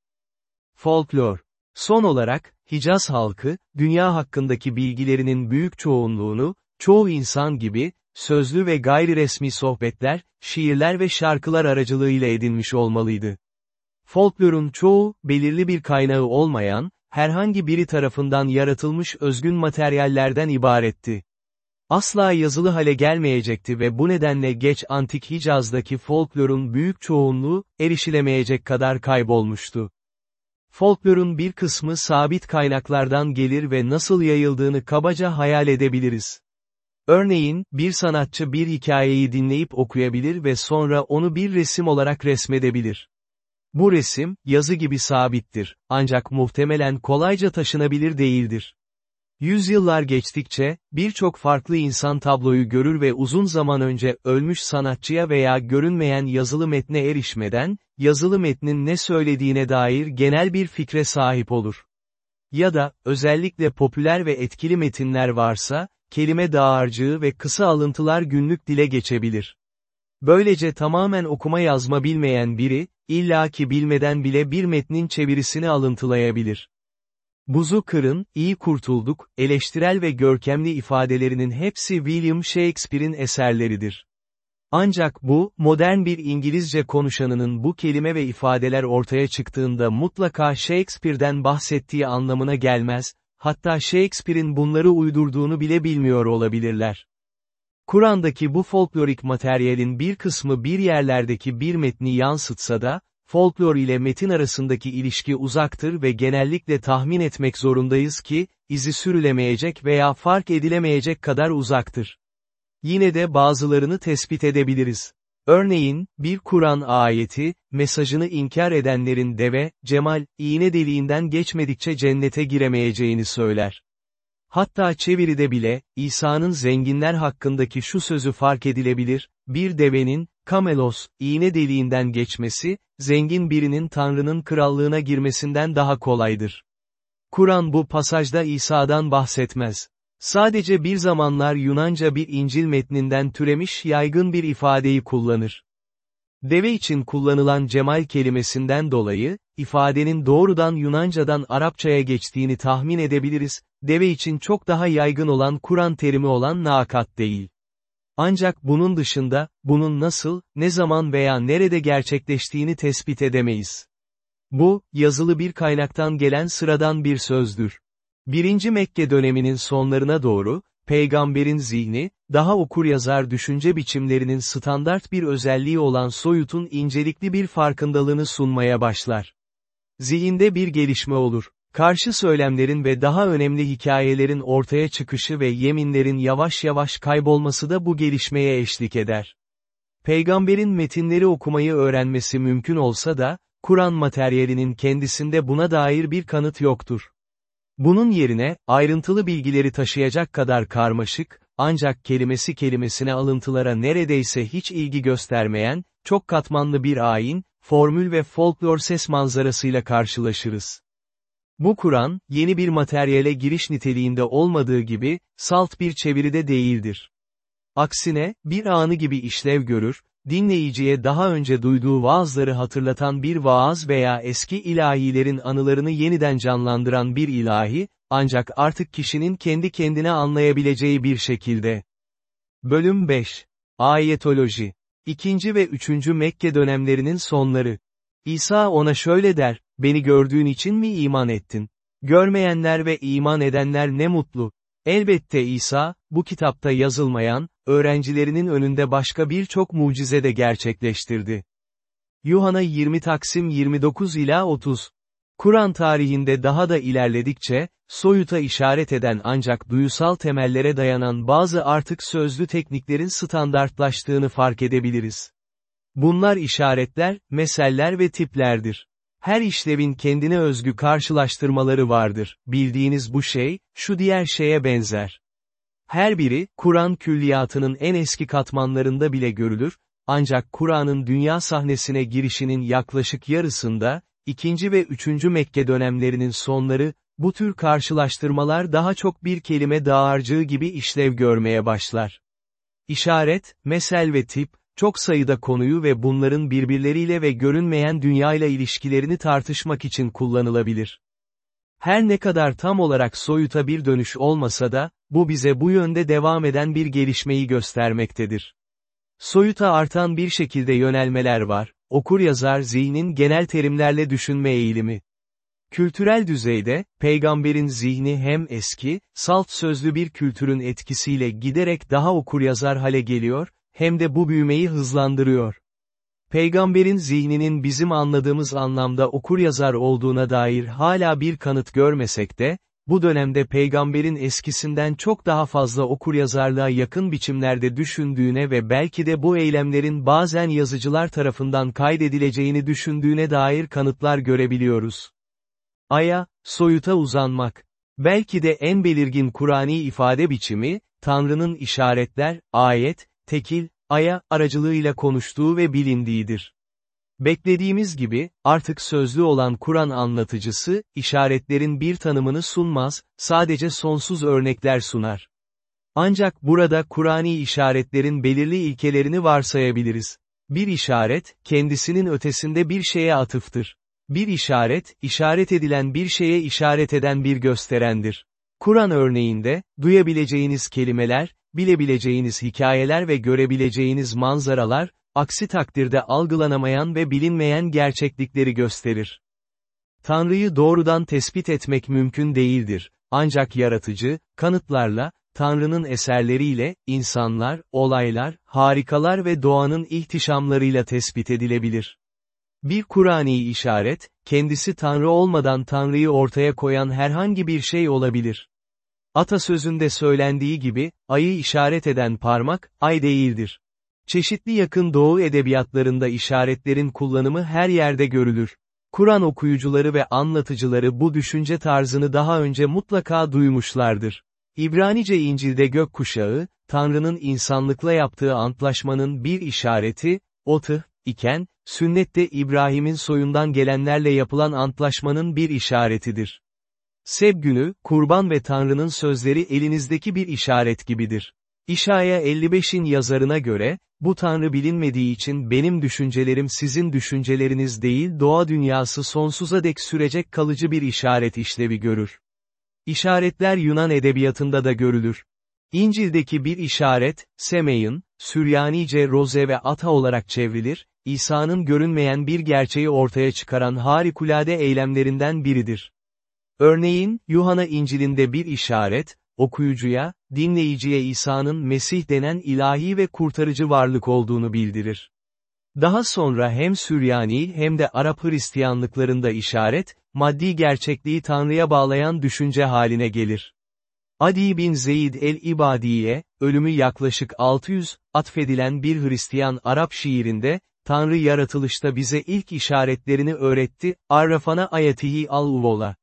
Folklor. Son olarak, Hicaz halkı, dünya hakkındaki bilgilerinin büyük çoğunluğunu, çoğu insan gibi, sözlü ve gayri resmi sohbetler, şiirler ve şarkılar aracılığıyla edinmiş olmalıydı. Folklorun çoğu, belirli bir kaynağı olmayan, herhangi biri tarafından yaratılmış özgün materyallerden ibaretti. Asla yazılı hale gelmeyecekti ve bu nedenle geç antik Hicaz'daki folklorun büyük çoğunluğu, erişilemeyecek kadar kaybolmuştu. Folklorun bir kısmı sabit kaynaklardan gelir ve nasıl yayıldığını kabaca hayal edebiliriz. Örneğin, bir sanatçı bir hikayeyi dinleyip okuyabilir ve sonra onu bir resim olarak resmedebilir. Bu resim, yazı gibi sabittir, ancak muhtemelen kolayca taşınabilir değildir. Yüzyıllar geçtikçe, birçok farklı insan tabloyu görür ve uzun zaman önce ölmüş sanatçıya veya görünmeyen yazılı metne erişmeden, yazılı metnin ne söylediğine dair genel bir fikre sahip olur. Ya da, özellikle popüler ve etkili metinler varsa, kelime dağarcığı ve kısa alıntılar günlük dile geçebilir. Böylece tamamen okuma yazma bilmeyen biri, illaki bilmeden bile bir metnin çevirisini alıntılayabilir. Buzu kırın, iyi kurtulduk, eleştirel ve görkemli ifadelerinin hepsi William Shakespeare'in eserleridir. Ancak bu, modern bir İngilizce konuşanının bu kelime ve ifadeler ortaya çıktığında mutlaka Shakespeare'den bahsettiği anlamına gelmez, hatta Shakespeare'in bunları uydurduğunu bile bilmiyor olabilirler. Kur'an'daki bu folklorik materyalin bir kısmı bir yerlerdeki bir metni yansıtsa da, folklor ile metin arasındaki ilişki uzaktır ve genellikle tahmin etmek zorundayız ki, izi sürülemeyecek veya fark edilemeyecek kadar uzaktır. Yine de bazılarını tespit edebiliriz. Örneğin, bir Kur'an ayeti, mesajını inkar edenlerin deve, cemal, iğne deliğinden geçmedikçe cennete giremeyeceğini söyler. Hatta çeviride bile, İsa'nın zenginler hakkındaki şu sözü fark edilebilir, bir devenin, kamelos, iğne deliğinden geçmesi, zengin birinin Tanrı'nın krallığına girmesinden daha kolaydır. Kur'an bu pasajda İsa'dan bahsetmez. Sadece bir zamanlar Yunanca bir İncil metninden türemiş yaygın bir ifadeyi kullanır. Deve için kullanılan cemal kelimesinden dolayı, ifadenin doğrudan Yunanca'dan Arapçaya geçtiğini tahmin edebiliriz, deve için çok daha yaygın olan Kur'an terimi olan nakat değil. Ancak bunun dışında, bunun nasıl, ne zaman veya nerede gerçekleştiğini tespit edemeyiz. Bu, yazılı bir kaynaktan gelen sıradan bir sözdür. Birinci Mekke döneminin sonlarına doğru, peygamberin zihni, daha okur-yazar düşünce biçimlerinin standart bir özelliği olan soyutun incelikli bir farkındalığını sunmaya başlar. Zihinde bir gelişme olur. Karşı söylemlerin ve daha önemli hikayelerin ortaya çıkışı ve yeminlerin yavaş yavaş kaybolması da bu gelişmeye eşlik eder. Peygamberin metinleri okumayı öğrenmesi mümkün olsa da, Kur'an materyalinin kendisinde buna dair bir kanıt yoktur. Bunun yerine, ayrıntılı bilgileri taşıyacak kadar karmaşık, ancak kelimesi kelimesine alıntılara neredeyse hiç ilgi göstermeyen, çok katmanlı bir ayin, formül ve folklor ses manzarasıyla karşılaşırız. Bu Kur'an, yeni bir materyale giriş niteliğinde olmadığı gibi, salt bir çeviride değildir. Aksine, bir anı gibi işlev görür, dinleyiciye daha önce duyduğu vaazları hatırlatan bir vaaz veya eski ilahilerin anılarını yeniden canlandıran bir ilahi, ancak artık kişinin kendi kendine anlayabileceği bir şekilde. Bölüm 5. Ayetoloji. İkinci ve üçüncü Mekke dönemlerinin sonları. İsa ona şöyle der, beni gördüğün için mi iman ettin? Görmeyenler ve iman edenler ne mutlu. Elbette İsa, bu kitapta yazılmayan, öğrencilerinin önünde başka birçok mucize de gerçekleştirdi. Yuhanna 20 Taksim 29 ila 30 Kur'an tarihinde daha da ilerledikçe, soyuta işaret eden ancak duyusal temellere dayanan bazı artık sözlü tekniklerin standartlaştığını fark edebiliriz. Bunlar işaretler, meseller ve tiplerdir. Her işlevin kendine özgü karşılaştırmaları vardır. Bildiğiniz bu şey, şu diğer şeye benzer. Her biri, Kur'an külliyatının en eski katmanlarında bile görülür, ancak Kur'an'ın dünya sahnesine girişinin yaklaşık yarısında, ikinci ve üçüncü Mekke dönemlerinin sonları, bu tür karşılaştırmalar daha çok bir kelime dağarcığı gibi işlev görmeye başlar. İşaret, mesel ve tip, çok sayıda konuyu ve bunların birbirleriyle ve görünmeyen dünyayla ilişkilerini tartışmak için kullanılabilir. Her ne kadar tam olarak soyuta bir dönüş olmasa da, bu bize bu yönde devam eden bir gelişmeyi göstermektedir. Soyuta artan bir şekilde yönelmeler var, okur yazar zihnin genel terimlerle düşünme eğilimi. Kültürel düzeyde, peygamberin zihni hem eski, salt sözlü bir kültürün etkisiyle giderek daha okur yazar hale geliyor, hem de bu büyümeyi hızlandırıyor. Peygamberin zihninin bizim anladığımız anlamda okur yazar olduğuna dair hala bir kanıt görmesek de, bu dönemde peygamberin eskisinden çok daha fazla okuryazarlığa yakın biçimlerde düşündüğüne ve belki de bu eylemlerin bazen yazıcılar tarafından kaydedileceğini düşündüğüne dair kanıtlar görebiliyoruz. Aya, soyuta uzanmak. Belki de en belirgin Kur'ani ifade biçimi, Tanrı'nın işaretler, ayet, tekil, aya, aracılığıyla konuştuğu ve bilindiğidir. Beklediğimiz gibi, artık sözlü olan Kur'an anlatıcısı, işaretlerin bir tanımını sunmaz, sadece sonsuz örnekler sunar. Ancak burada Kur'ani işaretlerin belirli ilkelerini varsayabiliriz. Bir işaret, kendisinin ötesinde bir şeye atıftır. Bir işaret, işaret edilen bir şeye işaret eden bir gösterendir. Kur'an örneğinde, duyabileceğiniz kelimeler, bilebileceğiniz hikayeler ve görebileceğiniz manzaralar, aksi takdirde algılanamayan ve bilinmeyen gerçeklikleri gösterir. Tanrı'yı doğrudan tespit etmek mümkün değildir, ancak yaratıcı, kanıtlarla, Tanrı'nın eserleriyle, insanlar, olaylar, harikalar ve doğanın ihtişamlarıyla tespit edilebilir. Bir Kur'ani işaret, kendisi Tanrı olmadan Tanrı'yı ortaya koyan herhangi bir şey olabilir. Atasözünde söylendiği gibi, ayı işaret eden parmak, ay değildir. Çeşitli yakın doğu edebiyatlarında işaretlerin kullanımı her yerde görülür. Kur'an okuyucuları ve anlatıcıları bu düşünce tarzını daha önce mutlaka duymuşlardır. İbranice İncil'de gökkuşağı, Tanrı'nın insanlıkla yaptığı antlaşmanın bir işareti, otıh, iken, sünnette İbrahim'in soyundan gelenlerle yapılan antlaşmanın bir işaretidir. Seb günü, kurban ve Tanrı'nın sözleri elinizdeki bir işaret gibidir. İşaya 55'in yazarına göre, bu Tanrı bilinmediği için benim düşüncelerim sizin düşünceleriniz değil doğa dünyası sonsuza dek sürecek kalıcı bir işaret işlevi görür. İşaretler Yunan edebiyatında da görülür. İncil'deki bir işaret, Semeyin, Süryanice Roze ve Ata olarak çevrilir, İsa'nın görünmeyen bir gerçeği ortaya çıkaran harikulade eylemlerinden biridir. Örneğin, Yuhanna İncil'inde bir işaret, okuyucuya, dinleyiciye İsa'nın Mesih denen ilahi ve kurtarıcı varlık olduğunu bildirir. Daha sonra hem Süryani hem de Arap Hristiyanlıklarında işaret, maddi gerçekliği Tanrı'ya bağlayan düşünce haline gelir. Adi bin Zeyd el-İbadi'ye, ölümü yaklaşık 600, atfedilen bir Hristiyan Arap şiirinde, Tanrı yaratılışta bize ilk işaretlerini öğretti, Arrafana ayetihi al-uvola.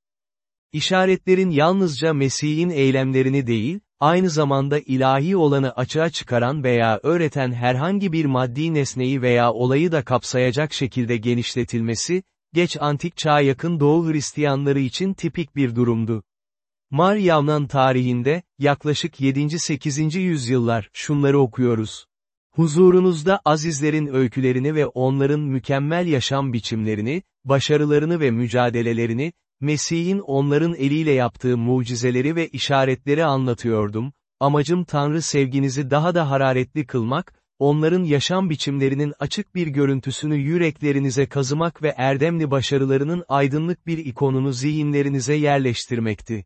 İşaretlerin yalnızca Mesih'in eylemlerini değil, aynı zamanda ilahi olanı açığa çıkaran veya öğreten herhangi bir maddi nesneyi veya olayı da kapsayacak şekilde genişletilmesi, geç antik çağ yakın Doğu Hristiyanları için tipik bir durumdu. Maryam'ın tarihinde, yaklaşık 7-8. yüzyıllar, şunları okuyoruz. Huzurunuzda azizlerin öykülerini ve onların mükemmel yaşam biçimlerini, başarılarını ve mücadelelerini, Mesih'in onların eliyle yaptığı mucizeleri ve işaretleri anlatıyordum, amacım Tanrı sevginizi daha da hararetli kılmak, onların yaşam biçimlerinin açık bir görüntüsünü yüreklerinize kazımak ve erdemli başarılarının aydınlık bir ikonunu zihinlerinize yerleştirmekti.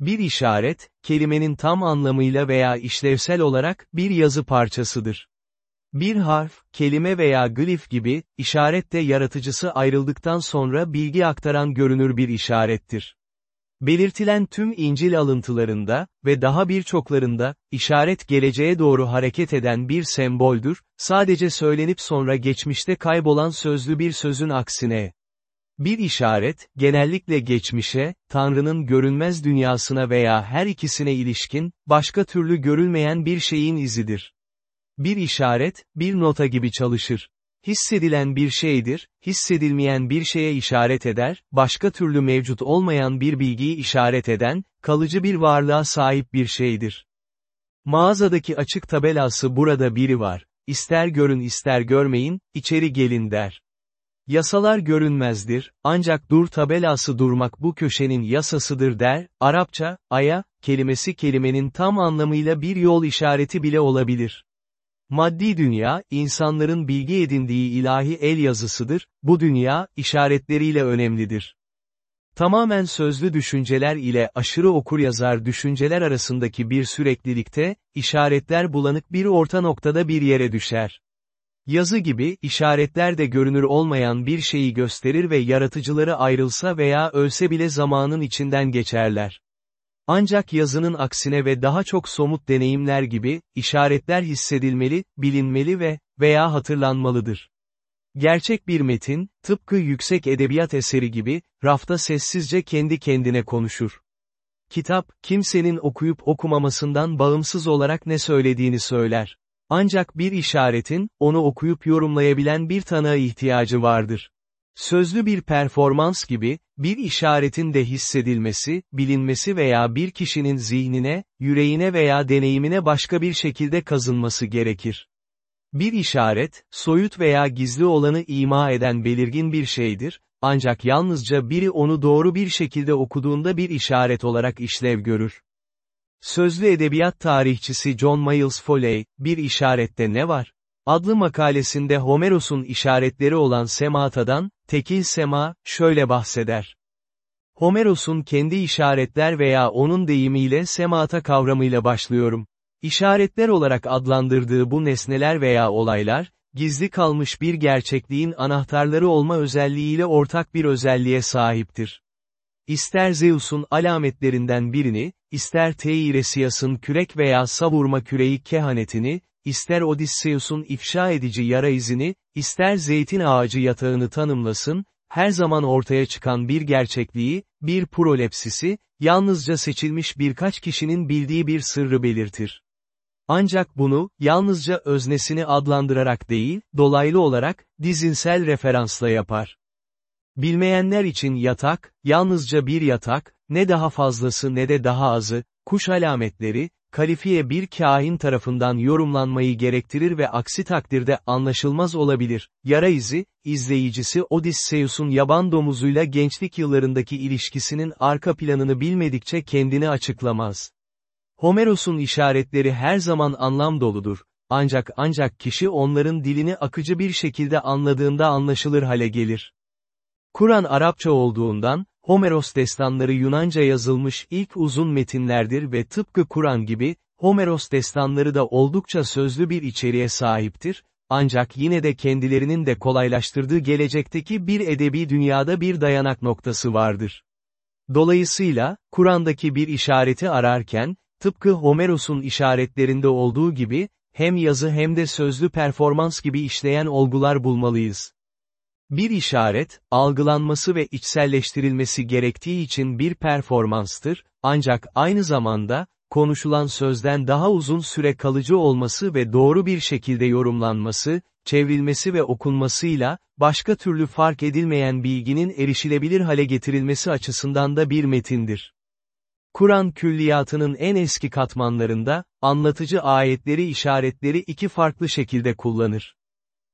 Bir işaret, kelimenin tam anlamıyla veya işlevsel olarak bir yazı parçasıdır. Bir harf, kelime veya glif gibi, işaret de yaratıcısı ayrıldıktan sonra bilgi aktaran görünür bir işarettir. Belirtilen tüm İncil alıntılarında ve daha birçoklarında, işaret geleceğe doğru hareket eden bir semboldür, sadece söylenip sonra geçmişte kaybolan sözlü bir sözün aksine. Bir işaret, genellikle geçmişe, Tanrı'nın görünmez dünyasına veya her ikisine ilişkin, başka türlü görülmeyen bir şeyin izidir. Bir işaret, bir nota gibi çalışır. Hissedilen bir şeydir, hissedilmeyen bir şeye işaret eder, başka türlü mevcut olmayan bir bilgiyi işaret eden, kalıcı bir varlığa sahip bir şeydir. Mağazadaki açık tabelası burada biri var. İster görün ister görmeyin, içeri gelin der. Yasalar görünmezdir, ancak dur tabelası durmak bu köşenin yasasıdır der, Arapça, aya, kelimesi kelimenin tam anlamıyla bir yol işareti bile olabilir. Maddi dünya, insanların bilgi edindiği ilahi el yazısıdır, bu dünya, işaretleriyle önemlidir. Tamamen sözlü düşünceler ile aşırı okuryazar düşünceler arasındaki bir süreklilikte, işaretler bulanık bir orta noktada bir yere düşer. Yazı gibi, işaretler de görünür olmayan bir şeyi gösterir ve yaratıcıları ayrılsa veya ölse bile zamanın içinden geçerler. Ancak yazının aksine ve daha çok somut deneyimler gibi, işaretler hissedilmeli, bilinmeli ve, veya hatırlanmalıdır. Gerçek bir metin, tıpkı yüksek edebiyat eseri gibi, rafta sessizce kendi kendine konuşur. Kitap, kimsenin okuyup okumamasından bağımsız olarak ne söylediğini söyler. Ancak bir işaretin, onu okuyup yorumlayabilen bir tanığa ihtiyacı vardır. Sözlü bir performans gibi, bir işaretin de hissedilmesi, bilinmesi veya bir kişinin zihnine, yüreğine veya deneyimine başka bir şekilde kazınması gerekir. Bir işaret, soyut veya gizli olanı ima eden belirgin bir şeydir, ancak yalnızca biri onu doğru bir şekilde okuduğunda bir işaret olarak işlev görür. Sözlü edebiyat tarihçisi John Miles Foley, bir işarette ne var? Adlı makalesinde Homeros'un işaretleri olan sematadan, tekil sema, şöyle bahseder. Homeros'un kendi işaretler veya onun deyimiyle semata kavramıyla başlıyorum. İşaretler olarak adlandırdığı bu nesneler veya olaylar, gizli kalmış bir gerçekliğin anahtarları olma özelliğiyle ortak bir özelliğe sahiptir. İster Zeus'un alametlerinden birini, ister Teiresias'ın kürek veya savurma küreği kehanetini, ister Odysseus'un ifşa edici yara izini, ister zeytin ağacı yatağını tanımlasın, her zaman ortaya çıkan bir gerçekliği, bir prolepsisi, yalnızca seçilmiş birkaç kişinin bildiği bir sırrı belirtir. Ancak bunu, yalnızca öznesini adlandırarak değil, dolaylı olarak, dizinsel referansla yapar. Bilmeyenler için yatak, yalnızca bir yatak, ne daha fazlası ne de daha azı, kuş alametleri, kalifiye bir kahin tarafından yorumlanmayı gerektirir ve aksi takdirde anlaşılmaz olabilir. Yara izi, izleyicisi Odysseus'un yaban domuzuyla gençlik yıllarındaki ilişkisinin arka planını bilmedikçe kendini açıklamaz. Homeros'un işaretleri her zaman anlam doludur. Ancak ancak kişi onların dilini akıcı bir şekilde anladığında anlaşılır hale gelir. Kur'an Arapça olduğundan, Homeros destanları Yunanca yazılmış ilk uzun metinlerdir ve tıpkı Kur'an gibi, Homeros destanları da oldukça sözlü bir içeriğe sahiptir, ancak yine de kendilerinin de kolaylaştırdığı gelecekteki bir edebi dünyada bir dayanak noktası vardır. Dolayısıyla, Kur'an'daki bir işareti ararken, tıpkı Homeros'un işaretlerinde olduğu gibi, hem yazı hem de sözlü performans gibi işleyen olgular bulmalıyız. Bir işaret, algılanması ve içselleştirilmesi gerektiği için bir performanstır, ancak aynı zamanda, konuşulan sözden daha uzun süre kalıcı olması ve doğru bir şekilde yorumlanması, çevrilmesi ve okunmasıyla, başka türlü fark edilmeyen bilginin erişilebilir hale getirilmesi açısından da bir metindir. Kur'an külliyatının en eski katmanlarında, anlatıcı ayetleri işaretleri iki farklı şekilde kullanır.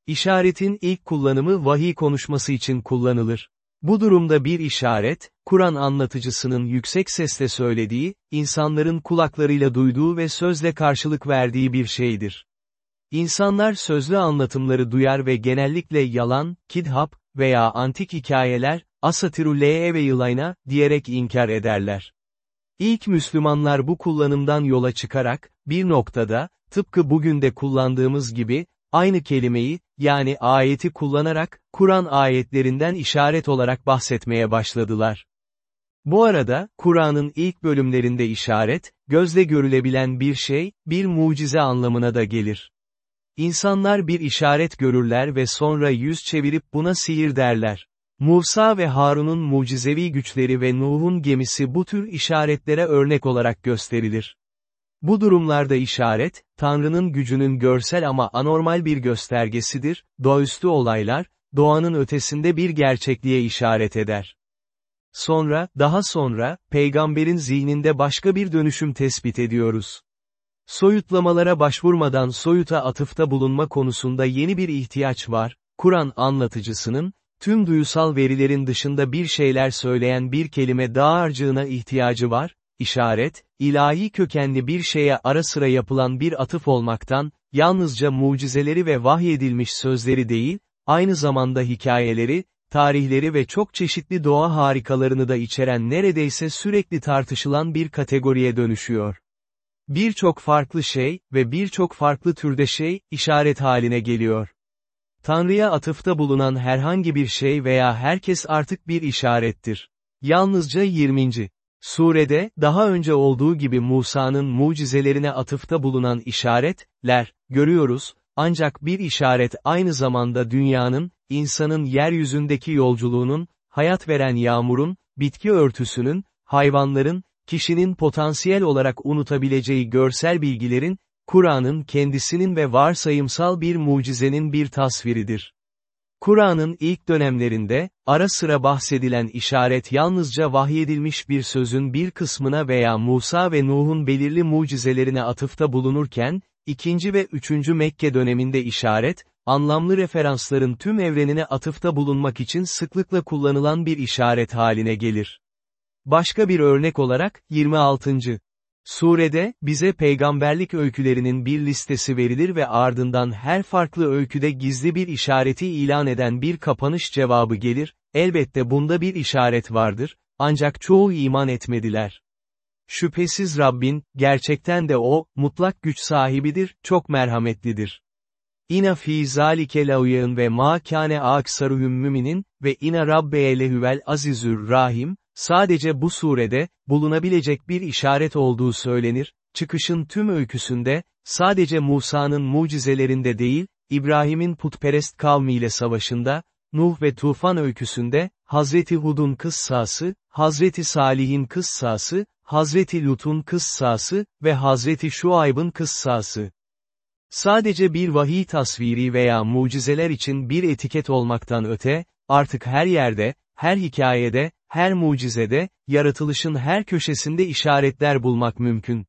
İşaretin ilk kullanımı vahiy konuşması için kullanılır. Bu durumda bir işaret, Kur'an anlatıcısının yüksek sesle söylediği, insanların kulaklarıyla duyduğu ve sözle karşılık verdiği bir şeydir. İnsanlar sözlü anlatımları duyar ve genellikle yalan, kidhap veya antik hikayeler, asatirullee ve yılayna, diyerek inkar ederler. İlk Müslümanlar bu kullanımdan yola çıkarak, bir noktada, tıpkı bugün de kullandığımız gibi, aynı kelimeyi, yani ayeti kullanarak, Kur'an ayetlerinden işaret olarak bahsetmeye başladılar. Bu arada, Kur'an'ın ilk bölümlerinde işaret, gözle görülebilen bir şey, bir mucize anlamına da gelir. İnsanlar bir işaret görürler ve sonra yüz çevirip buna sihir derler. Musa ve Harun'un mucizevi güçleri ve Nuh'un gemisi bu tür işaretlere örnek olarak gösterilir. Bu durumlarda işaret, Tanrı'nın gücünün görsel ama anormal bir göstergesidir, doğaüstü olaylar, doğanın ötesinde bir gerçekliğe işaret eder. Sonra, daha sonra, peygamberin zihninde başka bir dönüşüm tespit ediyoruz. Soyutlamalara başvurmadan soyuta atıfta bulunma konusunda yeni bir ihtiyaç var, Kur'an anlatıcısının, tüm duyusal verilerin dışında bir şeyler söyleyen bir kelime dağarcığına ihtiyacı var, işaret, ilahi kökenli bir şeye ara sıra yapılan bir atıf olmaktan, yalnızca mucizeleri ve vahyedilmiş sözleri değil, aynı zamanda hikayeleri, tarihleri ve çok çeşitli doğa harikalarını da içeren neredeyse sürekli tartışılan bir kategoriye dönüşüyor. Birçok farklı şey ve birçok farklı türde şey, işaret haline geliyor. Tanrı'ya atıfta bulunan herhangi bir şey veya herkes artık bir işarettir. Yalnızca 20. Surede, daha önce olduğu gibi Musa'nın mucizelerine atıfta bulunan işaretler, görüyoruz, ancak bir işaret aynı zamanda dünyanın, insanın yeryüzündeki yolculuğunun, hayat veren yağmurun, bitki örtüsünün, hayvanların, kişinin potansiyel olarak unutabileceği görsel bilgilerin, Kur'an'ın kendisinin ve varsayımsal bir mucizenin bir tasviridir. Kur'an'ın ilk dönemlerinde, ara sıra bahsedilen işaret yalnızca vahyedilmiş bir sözün bir kısmına veya Musa ve Nuh'un belirli mucizelerine atıfta bulunurken, ikinci ve üçüncü Mekke döneminde işaret, anlamlı referansların tüm evrenine atıfta bulunmak için sıklıkla kullanılan bir işaret haline gelir. Başka bir örnek olarak, 26. Surede, bize peygamberlik öykülerinin bir listesi verilir ve ardından her farklı öyküde gizli bir işareti ilan eden bir kapanış cevabı gelir, elbette bunda bir işaret vardır, ancak çoğu iman etmediler. Şüphesiz Rabbin, gerçekten de O, mutlak güç sahibidir, çok merhametlidir. İna fi zalike lauyağın ve ma kâne aksaruhum müminin, ve ina rabbeye lehüvel azizür rahim, Sadece bu surede, bulunabilecek bir işaret olduğu söylenir, çıkışın tüm öyküsünde, sadece Musa'nın mucizelerinde değil, İbrahim'in putperest kavmiyle savaşında, Nuh ve Tufan öyküsünde, Hazreti Hud'un kıssası, Hazreti Salih'in kıssası, Hazreti Lut'un kıssası ve Hazreti Şuayb'ın kıssası. Sadece bir vahiy tasviri veya mucizeler için bir etiket olmaktan öte, artık her yerde, her hikayede, her mucizede, yaratılışın her köşesinde işaretler bulmak mümkün.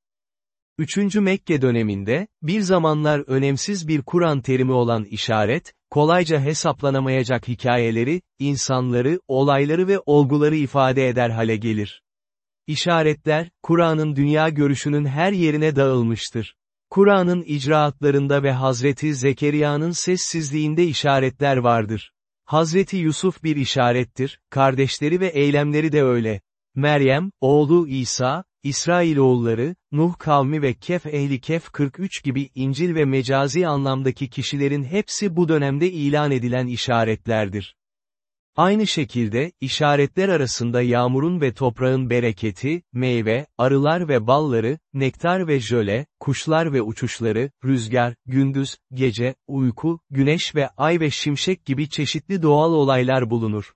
3. Mekke döneminde, bir zamanlar önemsiz bir Kur'an terimi olan işaret, kolayca hesaplanamayacak hikayeleri, insanları, olayları ve olguları ifade eder hale gelir. İşaretler, Kur'an'ın dünya görüşünün her yerine dağılmıştır. Kur'an'ın icraatlarında ve Hazreti Zekeriya'nın sessizliğinde işaretler vardır. Hazreti Yusuf bir işarettir, kardeşleri ve eylemleri de öyle. Meryem, oğlu İsa, İsrailoğulları, Nuh kavmi ve Kef ehli Kef 43 gibi İncil ve mecazi anlamdaki kişilerin hepsi bu dönemde ilan edilen işaretlerdir. Aynı şekilde, işaretler arasında yağmurun ve toprağın bereketi, meyve, arılar ve balları, nektar ve jöle, kuşlar ve uçuşları, rüzgar, gündüz, gece, uyku, güneş ve ay ve şimşek gibi çeşitli doğal olaylar bulunur.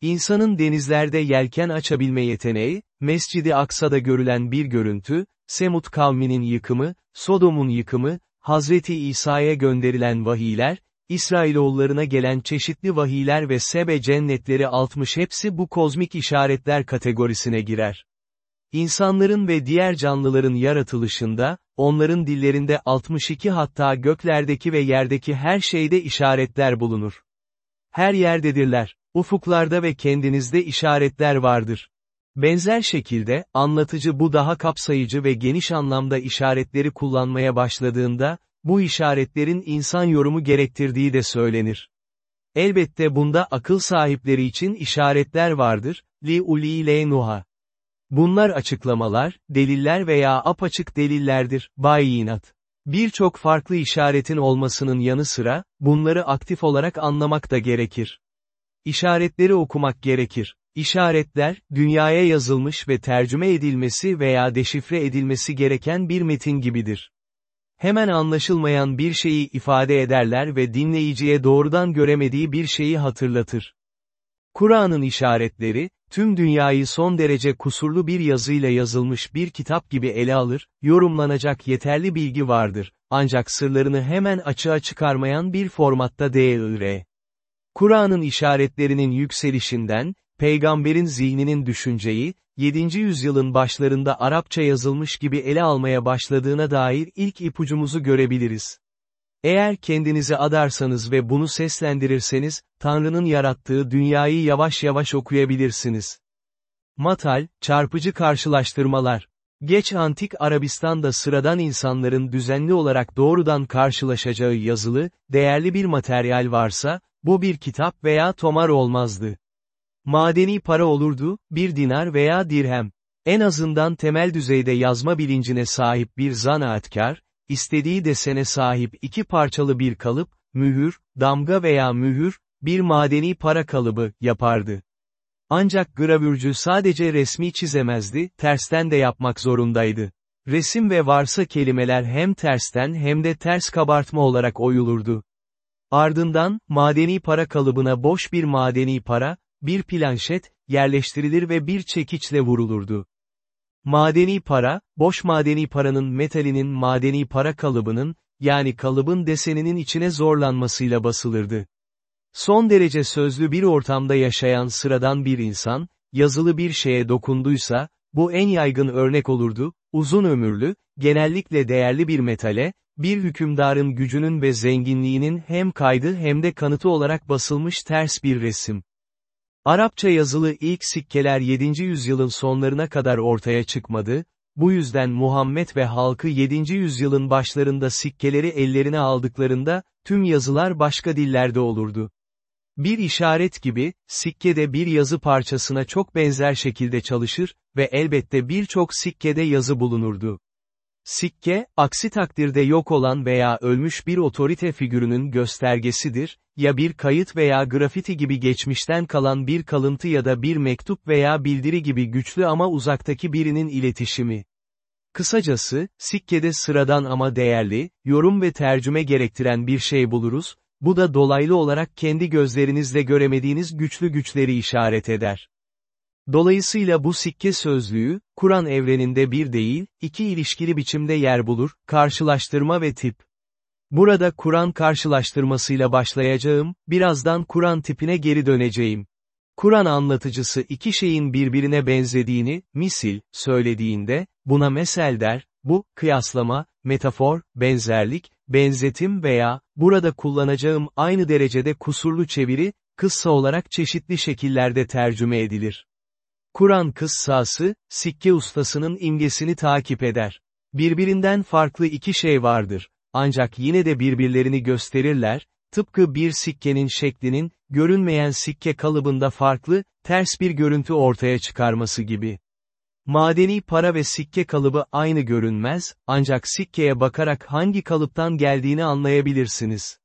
İnsanın denizlerde yelken açabilme yeteneği, Mescidi Aksa'da görülen bir görüntü, Semut kavminin yıkımı, Sodom'un yıkımı, Hazreti İsa'ya gönderilen vahiyler, İsrailoğullarına gelen çeşitli vahiyler ve sebe cennetleri 60 hepsi bu kozmik işaretler kategorisine girer. İnsanların ve diğer canlıların yaratılışında, onların dillerinde 62 hatta göklerdeki ve yerdeki her şeyde işaretler bulunur. Her yerdedirler, ufuklarda ve kendinizde işaretler vardır. Benzer şekilde, anlatıcı bu daha kapsayıcı ve geniş anlamda işaretleri kullanmaya başladığında, bu işaretlerin insan yorumu gerektirdiği de söylenir. Elbette bunda akıl sahipleri için işaretler vardır, li uli le nuha. Bunlar açıklamalar, deliller veya apaçık delillerdir, bayinat. Birçok farklı işaretin olmasının yanı sıra, bunları aktif olarak anlamak da gerekir. İşaretleri okumak gerekir. İşaretler, dünyaya yazılmış ve tercüme edilmesi veya deşifre edilmesi gereken bir metin gibidir. Hemen anlaşılmayan bir şeyi ifade ederler ve dinleyiciye doğrudan göremediği bir şeyi hatırlatır. Kur'an'ın işaretleri, tüm dünyayı son derece kusurlu bir yazıyla yazılmış bir kitap gibi ele alır, yorumlanacak yeterli bilgi vardır, ancak sırlarını hemen açığa çıkarmayan bir formatta değildir. Kur'an'ın işaretlerinin yükselişinden, peygamberin zihninin düşünceyi, 7. yüzyılın başlarında Arapça yazılmış gibi ele almaya başladığına dair ilk ipucumuzu görebiliriz. Eğer kendinizi adarsanız ve bunu seslendirirseniz, Tanrı'nın yarattığı dünyayı yavaş yavaş okuyabilirsiniz. Matal, çarpıcı karşılaştırmalar. Geç antik Arabistan'da sıradan insanların düzenli olarak doğrudan karşılaşacağı yazılı, değerli bir materyal varsa, bu bir kitap veya tomar olmazdı. Madeni para olurdu, bir dinar veya dirhem. En azından temel düzeyde yazma bilincine sahip bir zanaatkar, istediği desene sahip iki parçalı bir kalıp, mühür, damga veya mühür, bir madeni para kalıbı, yapardı. Ancak gravürcü sadece resmi çizemezdi, tersten de yapmak zorundaydı. Resim ve varsa kelimeler hem tersten hem de ters kabartma olarak oyulurdu. Ardından, madeni para kalıbına boş bir madeni para, bir planşet, yerleştirilir ve bir çekiçle vurulurdu. Madeni para, boş madeni paranın metalinin madeni para kalıbının, yani kalıbın deseninin içine zorlanmasıyla basılırdı. Son derece sözlü bir ortamda yaşayan sıradan bir insan, yazılı bir şeye dokunduysa, bu en yaygın örnek olurdu, uzun ömürlü, genellikle değerli bir metale, bir hükümdarın gücünün ve zenginliğinin hem kaydı hem de kanıtı olarak basılmış ters bir resim. Arapça yazılı ilk sikkeler 7. yüzyılın sonlarına kadar ortaya çıkmadı, bu yüzden Muhammed ve halkı 7. yüzyılın başlarında sikkeleri ellerine aldıklarında, tüm yazılar başka dillerde olurdu. Bir işaret gibi, sikke de bir yazı parçasına çok benzer şekilde çalışır ve elbette birçok sikkede yazı bulunurdu. Sikke, aksi takdirde yok olan veya ölmüş bir otorite figürünün göstergesidir, ya bir kayıt veya grafiti gibi geçmişten kalan bir kalıntı ya da bir mektup veya bildiri gibi güçlü ama uzaktaki birinin iletişimi. Kısacası, sikkede sıradan ama değerli, yorum ve tercüme gerektiren bir şey buluruz, bu da dolaylı olarak kendi gözlerinizle göremediğiniz güçlü güçleri işaret eder. Dolayısıyla bu sikke sözlüğü, Kur'an evreninde bir değil, iki ilişkili biçimde yer bulur, karşılaştırma ve tip. Burada Kur'an karşılaştırmasıyla başlayacağım, birazdan Kur'an tipine geri döneceğim. Kur'an anlatıcısı iki şeyin birbirine benzediğini, misil, söylediğinde, buna mesel der, bu, kıyaslama, metafor, benzerlik, benzetim veya, burada kullanacağım aynı derecede kusurlu çeviri, kıssa olarak çeşitli şekillerde tercüme edilir. Kur'an kıssası, sikke ustasının imgesini takip eder. Birbirinden farklı iki şey vardır. Ancak yine de birbirlerini gösterirler, tıpkı bir sikkenin şeklinin, görünmeyen sikke kalıbında farklı, ters bir görüntü ortaya çıkarması gibi. Madeni para ve sikke kalıbı aynı görünmez, ancak sikkeye bakarak hangi kalıptan geldiğini anlayabilirsiniz.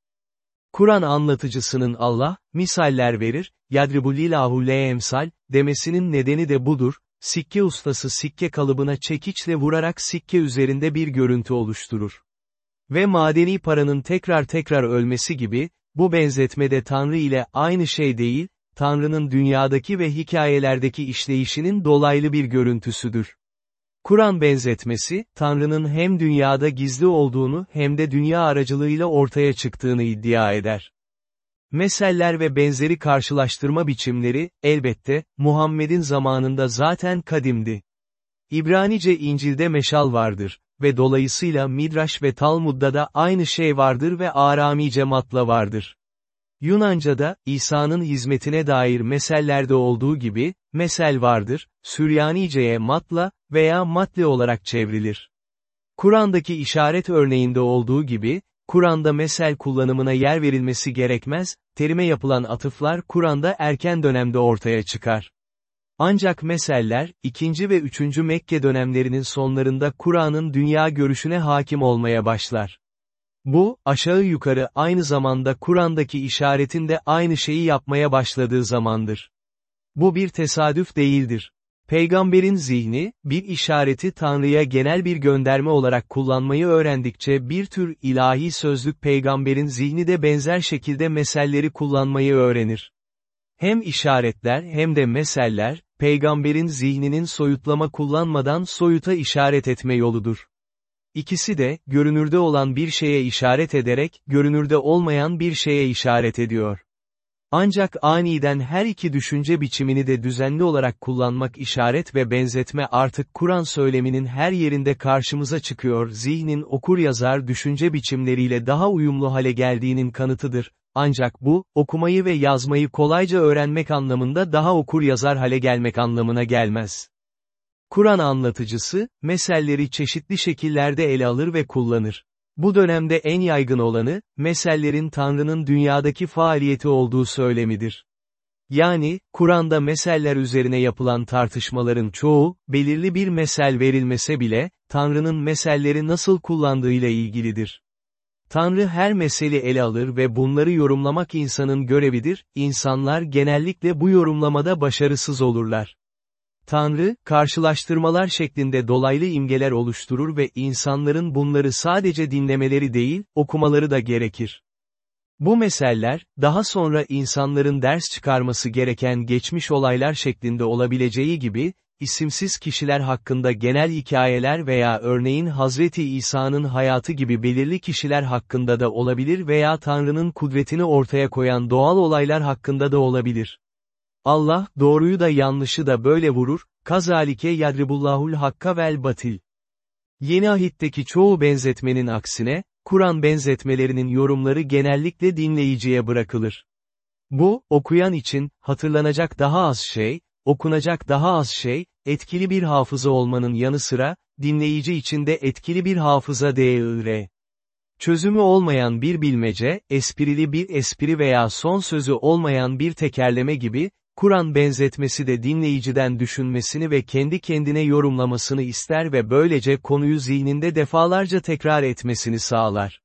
Kur'an anlatıcısının Allah, misaller verir, yadribulillahu emsal, demesinin nedeni de budur, sikke ustası sikke kalıbına çekiçle vurarak sikke üzerinde bir görüntü oluşturur. Ve madeni paranın tekrar tekrar ölmesi gibi, bu benzetmede Tanrı ile aynı şey değil, Tanrı'nın dünyadaki ve hikayelerdeki işleyişinin dolaylı bir görüntüsüdür. Kur'an benzetmesi, Tanrı'nın hem dünyada gizli olduğunu hem de dünya aracılığıyla ortaya çıktığını iddia eder. Meseller ve benzeri karşılaştırma biçimleri, elbette, Muhammed'in zamanında zaten kadimdi. İbranice İncil'de meşal vardır ve dolayısıyla Midraş ve Talmud'da da aynı şey vardır ve Aramice matla vardır. Yunanca'da, İsa'nın hizmetine dair mesellerde olduğu gibi, mesel vardır, Süryanice'ye matla veya matli olarak çevrilir. Kur'an'daki işaret örneğinde olduğu gibi, Kur'an'da mesel kullanımına yer verilmesi gerekmez, terime yapılan atıflar Kur'an'da erken dönemde ortaya çıkar. Ancak meseller, 2. ve 3. Mekke dönemlerinin sonlarında Kur'an'ın dünya görüşüne hakim olmaya başlar. Bu, aşağı yukarı aynı zamanda Kur'an'daki işaretin de aynı şeyi yapmaya başladığı zamandır. Bu bir tesadüf değildir. Peygamberin zihni, bir işareti Tanrı'ya genel bir gönderme olarak kullanmayı öğrendikçe bir tür ilahi sözlük peygamberin zihni de benzer şekilde meselleri kullanmayı öğrenir. Hem işaretler hem de meseller, peygamberin zihninin soyutlama kullanmadan soyuta işaret etme yoludur. İkisi de, görünürde olan bir şeye işaret ederek, görünürde olmayan bir şeye işaret ediyor. Ancak aniden her iki düşünce biçimini de düzenli olarak kullanmak işaret ve benzetme artık Kur'an söyleminin her yerinde karşımıza çıkıyor zihnin okur yazar düşünce biçimleriyle daha uyumlu hale geldiğinin kanıtıdır. Ancak bu, okumayı ve yazmayı kolayca öğrenmek anlamında daha okur yazar hale gelmek anlamına gelmez. Kur'an anlatıcısı, meselleri çeşitli şekillerde ele alır ve kullanır. Bu dönemde en yaygın olanı, mesellerin Tanrı'nın dünyadaki faaliyeti olduğu söylemidir. Yani, Kur'an'da meseller üzerine yapılan tartışmaların çoğu, belirli bir mesel verilmese bile, Tanrı'nın meselleri nasıl kullandığıyla ilgilidir. Tanrı her meseli ele alır ve bunları yorumlamak insanın görevidir, insanlar genellikle bu yorumlamada başarısız olurlar. Tanrı, karşılaştırmalar şeklinde dolaylı imgeler oluşturur ve insanların bunları sadece dinlemeleri değil, okumaları da gerekir. Bu meseller, daha sonra insanların ders çıkarması gereken geçmiş olaylar şeklinde olabileceği gibi, isimsiz kişiler hakkında genel hikayeler veya örneğin Hazreti İsa'nın hayatı gibi belirli kişiler hakkında da olabilir veya Tanrı'nın kudretini ortaya koyan doğal olaylar hakkında da olabilir. Allah, doğruyu da yanlışı da böyle vurur, kazalike yadribullahul hakka vel batil. Yeni ahitteki çoğu benzetmenin aksine, Kur'an benzetmelerinin yorumları genellikle dinleyiciye bırakılır. Bu, okuyan için, hatırlanacak daha az şey, okunacak daha az şey, etkili bir hafıza olmanın yanı sıra, dinleyici için de etkili bir hafıza değer. Çözümü olmayan bir bilmece, esprili bir espri veya son sözü olmayan bir tekerleme gibi, Kur'an benzetmesi de dinleyiciden düşünmesini ve kendi kendine yorumlamasını ister ve böylece konuyu zihninde defalarca tekrar etmesini sağlar.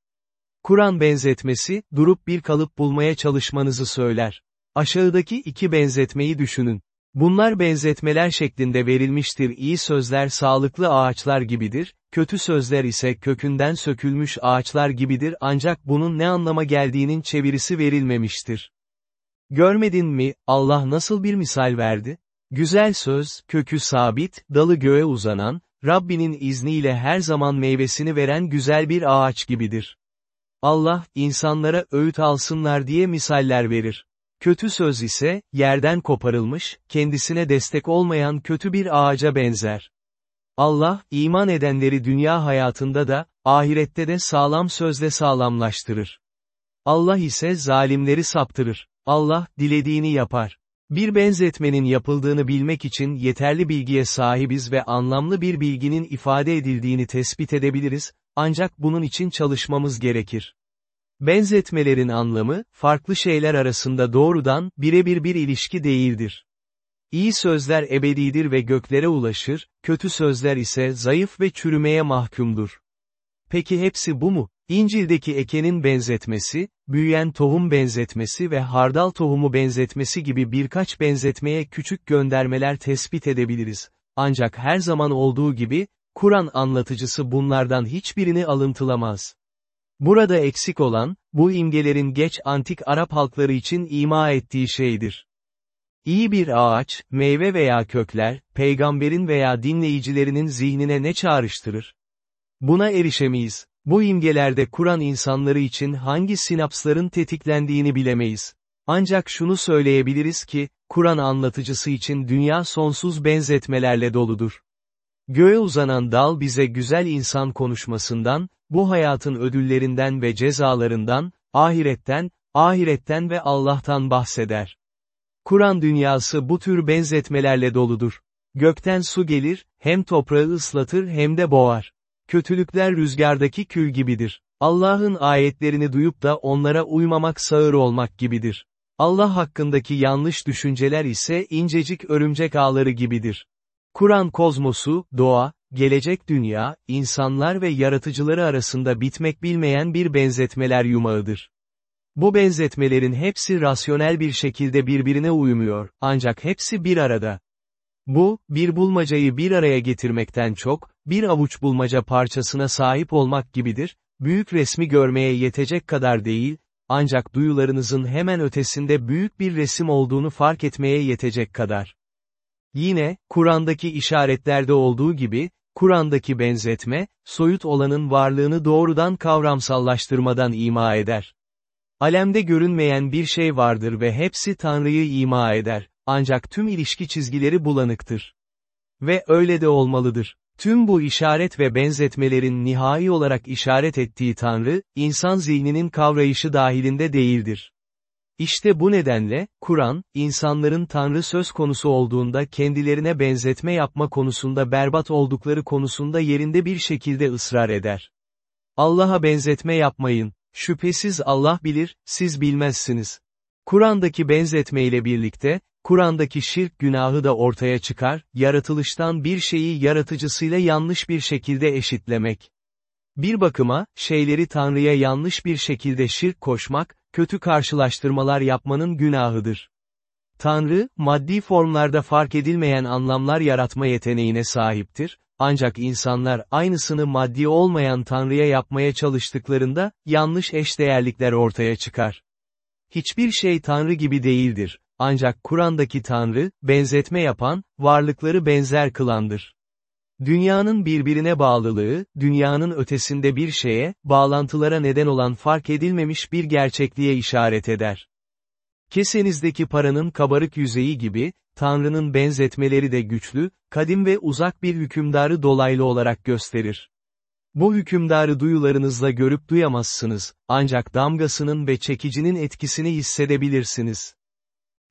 Kur'an benzetmesi, durup bir kalıp bulmaya çalışmanızı söyler. Aşağıdaki iki benzetmeyi düşünün. Bunlar benzetmeler şeklinde verilmiştir iyi sözler sağlıklı ağaçlar gibidir, kötü sözler ise kökünden sökülmüş ağaçlar gibidir ancak bunun ne anlama geldiğinin çevirisi verilmemiştir. Görmedin mi, Allah nasıl bir misal verdi? Güzel söz, kökü sabit, dalı göğe uzanan, Rabbinin izniyle her zaman meyvesini veren güzel bir ağaç gibidir. Allah, insanlara öğüt alsınlar diye misaller verir. Kötü söz ise, yerden koparılmış, kendisine destek olmayan kötü bir ağaca benzer. Allah, iman edenleri dünya hayatında da, ahirette de sağlam sözle sağlamlaştırır. Allah ise zalimleri saptırır. Allah, dilediğini yapar. Bir benzetmenin yapıldığını bilmek için yeterli bilgiye sahibiz ve anlamlı bir bilginin ifade edildiğini tespit edebiliriz, ancak bunun için çalışmamız gerekir. Benzetmelerin anlamı, farklı şeyler arasında doğrudan, birebir bir ilişki değildir. İyi sözler ebedidir ve göklere ulaşır, kötü sözler ise zayıf ve çürümeye mahkumdur. Peki hepsi bu mu? İncil'deki ekenin benzetmesi, büyüyen tohum benzetmesi ve hardal tohumu benzetmesi gibi birkaç benzetmeye küçük göndermeler tespit edebiliriz. Ancak her zaman olduğu gibi, Kur'an anlatıcısı bunlardan hiçbirini alıntılamaz. Burada eksik olan, bu imgelerin geç antik Arap halkları için ima ettiği şeydir. İyi bir ağaç, meyve veya kökler, peygamberin veya dinleyicilerinin zihnine ne çağrıştırır? Buna erişemeyiz. Bu imgelerde Kur'an insanları için hangi sinapsların tetiklendiğini bilemeyiz. Ancak şunu söyleyebiliriz ki, Kur'an anlatıcısı için dünya sonsuz benzetmelerle doludur. Göğe uzanan dal bize güzel insan konuşmasından, bu hayatın ödüllerinden ve cezalarından, ahiretten, ahiretten ve Allah'tan bahseder. Kur'an dünyası bu tür benzetmelerle doludur. Gökten su gelir, hem toprağı ıslatır hem de boğar. Kötülükler rüzgardaki kül gibidir. Allah'ın ayetlerini duyup da onlara uymamak sağır olmak gibidir. Allah hakkındaki yanlış düşünceler ise incecik örümcek ağları gibidir. Kur'an kozmosu, doğa, gelecek dünya, insanlar ve yaratıcıları arasında bitmek bilmeyen bir benzetmeler yumağıdır. Bu benzetmelerin hepsi rasyonel bir şekilde birbirine uymuyor, ancak hepsi bir arada. Bu, bir bulmacayı bir araya getirmekten çok, bir avuç bulmaca parçasına sahip olmak gibidir, büyük resmi görmeye yetecek kadar değil, ancak duyularınızın hemen ötesinde büyük bir resim olduğunu fark etmeye yetecek kadar. Yine, Kur'an'daki işaretlerde olduğu gibi, Kur'an'daki benzetme, soyut olanın varlığını doğrudan kavramsallaştırmadan ima eder. Alemde görünmeyen bir şey vardır ve hepsi Tanrı'yı ima eder, ancak tüm ilişki çizgileri bulanıktır. Ve öyle de olmalıdır. Tüm bu işaret ve benzetmelerin nihai olarak işaret ettiği Tanrı, insan zihninin kavrayışı dahilinde değildir. İşte bu nedenle, Kur'an, insanların Tanrı söz konusu olduğunda kendilerine benzetme yapma konusunda berbat oldukları konusunda yerinde bir şekilde ısrar eder. Allah'a benzetme yapmayın, şüphesiz Allah bilir, siz bilmezsiniz. Kur'an'daki benzetme ile birlikte, Kur'an'daki şirk günahı da ortaya çıkar, yaratılıştan bir şeyi yaratıcısıyla yanlış bir şekilde eşitlemek. Bir bakıma, şeyleri Tanrı'ya yanlış bir şekilde şirk koşmak, kötü karşılaştırmalar yapmanın günahıdır. Tanrı, maddi formlarda fark edilmeyen anlamlar yaratma yeteneğine sahiptir, ancak insanlar aynısını maddi olmayan Tanrı'ya yapmaya çalıştıklarında, yanlış eşdeğerlikler ortaya çıkar. Hiçbir şey Tanrı gibi değildir, ancak Kur'an'daki Tanrı, benzetme yapan, varlıkları benzer kılandır. Dünyanın birbirine bağlılığı, dünyanın ötesinde bir şeye, bağlantılara neden olan fark edilmemiş bir gerçekliğe işaret eder. Kesenizdeki paranın kabarık yüzeyi gibi, Tanrı'nın benzetmeleri de güçlü, kadim ve uzak bir hükümdarı dolaylı olarak gösterir. Bu hükümdarı duyularınızla görüp duyamazsınız, ancak damgasının ve çekicinin etkisini hissedebilirsiniz.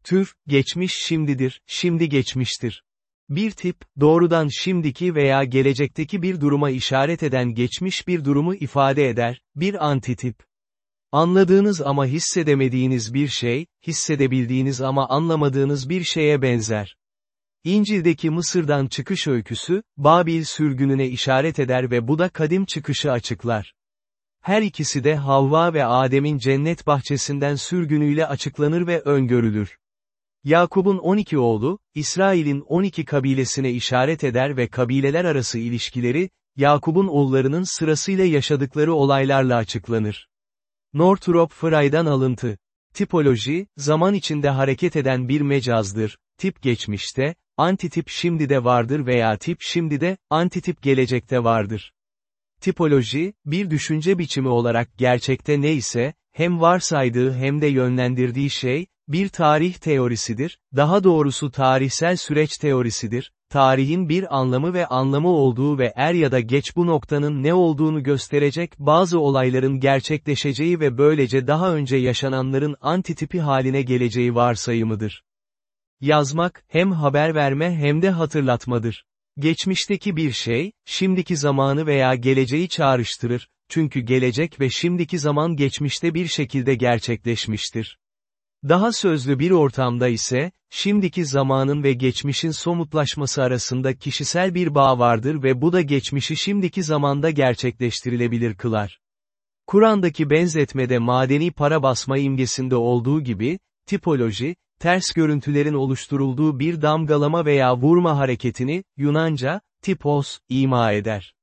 Tür, geçmiş şimdidir, şimdi geçmiştir. Bir tip, doğrudan şimdiki veya gelecekteki bir duruma işaret eden geçmiş bir durumu ifade eder, bir antitip. Anladığınız ama hissedemediğiniz bir şey, hissedebildiğiniz ama anlamadığınız bir şeye benzer. İncil'deki Mısır'dan çıkış öyküsü, Babil sürgününe işaret eder ve bu da kadim çıkışı açıklar. Her ikisi de Havva ve Adem'in cennet bahçesinden sürgünüyle açıklanır ve öngörülür. Yakub'un 12 oğlu, İsrail'in 12 kabilesine işaret eder ve kabileler arası ilişkileri, Yakub'un oğullarının sırasıyla yaşadıkları olaylarla açıklanır. Northrop Frye'dan alıntı. Tipoloji, zaman içinde hareket eden bir mecazdır. Tip geçmişte, antitip şimdi de vardır veya tip şimdi de, antitip gelecekte vardır. Tipoloji, bir düşünce biçimi olarak gerçekte neyse, hem varsaydığı hem de yönlendirdiği şey, bir tarih teorisidir, daha doğrusu tarihsel süreç teorisidir, tarihin bir anlamı ve anlamı olduğu ve er ya da geç bu noktanın ne olduğunu gösterecek bazı olayların gerçekleşeceği ve böylece daha önce yaşananların antitipi haline geleceği varsayımıdır. Yazmak, hem haber verme hem de hatırlatmadır. Geçmişteki bir şey, şimdiki zamanı veya geleceği çağrıştırır, çünkü gelecek ve şimdiki zaman geçmişte bir şekilde gerçekleşmiştir. Daha sözlü bir ortamda ise, şimdiki zamanın ve geçmişin somutlaşması arasında kişisel bir bağ vardır ve bu da geçmişi şimdiki zamanda gerçekleştirilebilir kılar. Kur'an'daki benzetmede madeni para basma imgesinde olduğu gibi, tipoloji, ters görüntülerin oluşturulduğu bir damgalama veya vurma hareketini, Yunanca, tipos, ima eder.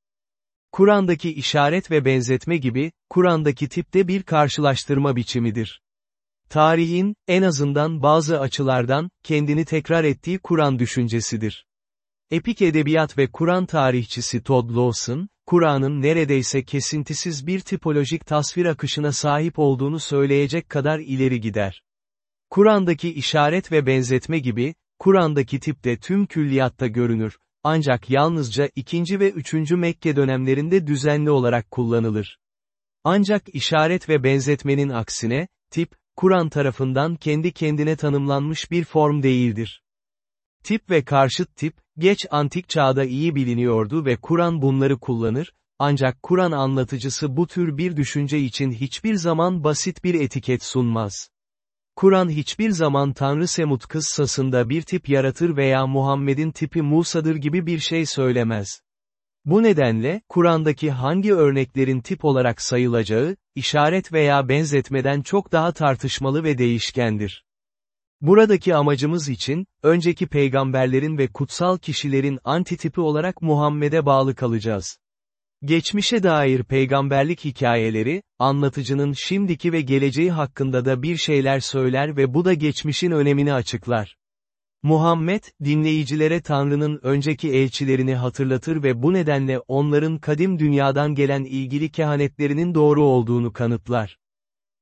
Kur'an'daki işaret ve benzetme gibi, Kur'an'daki tip de bir karşılaştırma biçimidir. Tarihin, en azından bazı açılardan, kendini tekrar ettiği Kur'an düşüncesidir. Epik edebiyat ve Kur'an tarihçisi Todd Lawson, Kur'an'ın neredeyse kesintisiz bir tipolojik tasvir akışına sahip olduğunu söyleyecek kadar ileri gider. Kur'an'daki işaret ve benzetme gibi, Kur'an'daki tip de tüm külliyatta görünür, ancak yalnızca 2. ve 3. Mekke dönemlerinde düzenli olarak kullanılır. Ancak işaret ve benzetmenin aksine, tip, Kur'an tarafından kendi kendine tanımlanmış bir form değildir. Tip ve karşıt tip, geç antik çağda iyi biliniyordu ve Kur'an bunları kullanır, ancak Kur'an anlatıcısı bu tür bir düşünce için hiçbir zaman basit bir etiket sunmaz. Kur'an hiçbir zaman Tanrı Semut kıssasında bir tip yaratır veya Muhammed'in tipi Musa'dır gibi bir şey söylemez. Bu nedenle, Kur'an'daki hangi örneklerin tip olarak sayılacağı, işaret veya benzetmeden çok daha tartışmalı ve değişkendir. Buradaki amacımız için, önceki peygamberlerin ve kutsal kişilerin antitipi olarak Muhammed'e bağlı kalacağız. Geçmişe dair peygamberlik hikayeleri, anlatıcının şimdiki ve geleceği hakkında da bir şeyler söyler ve bu da geçmişin önemini açıklar. Muhammed, dinleyicilere Tanrı'nın önceki elçilerini hatırlatır ve bu nedenle onların kadim dünyadan gelen ilgili kehanetlerinin doğru olduğunu kanıtlar.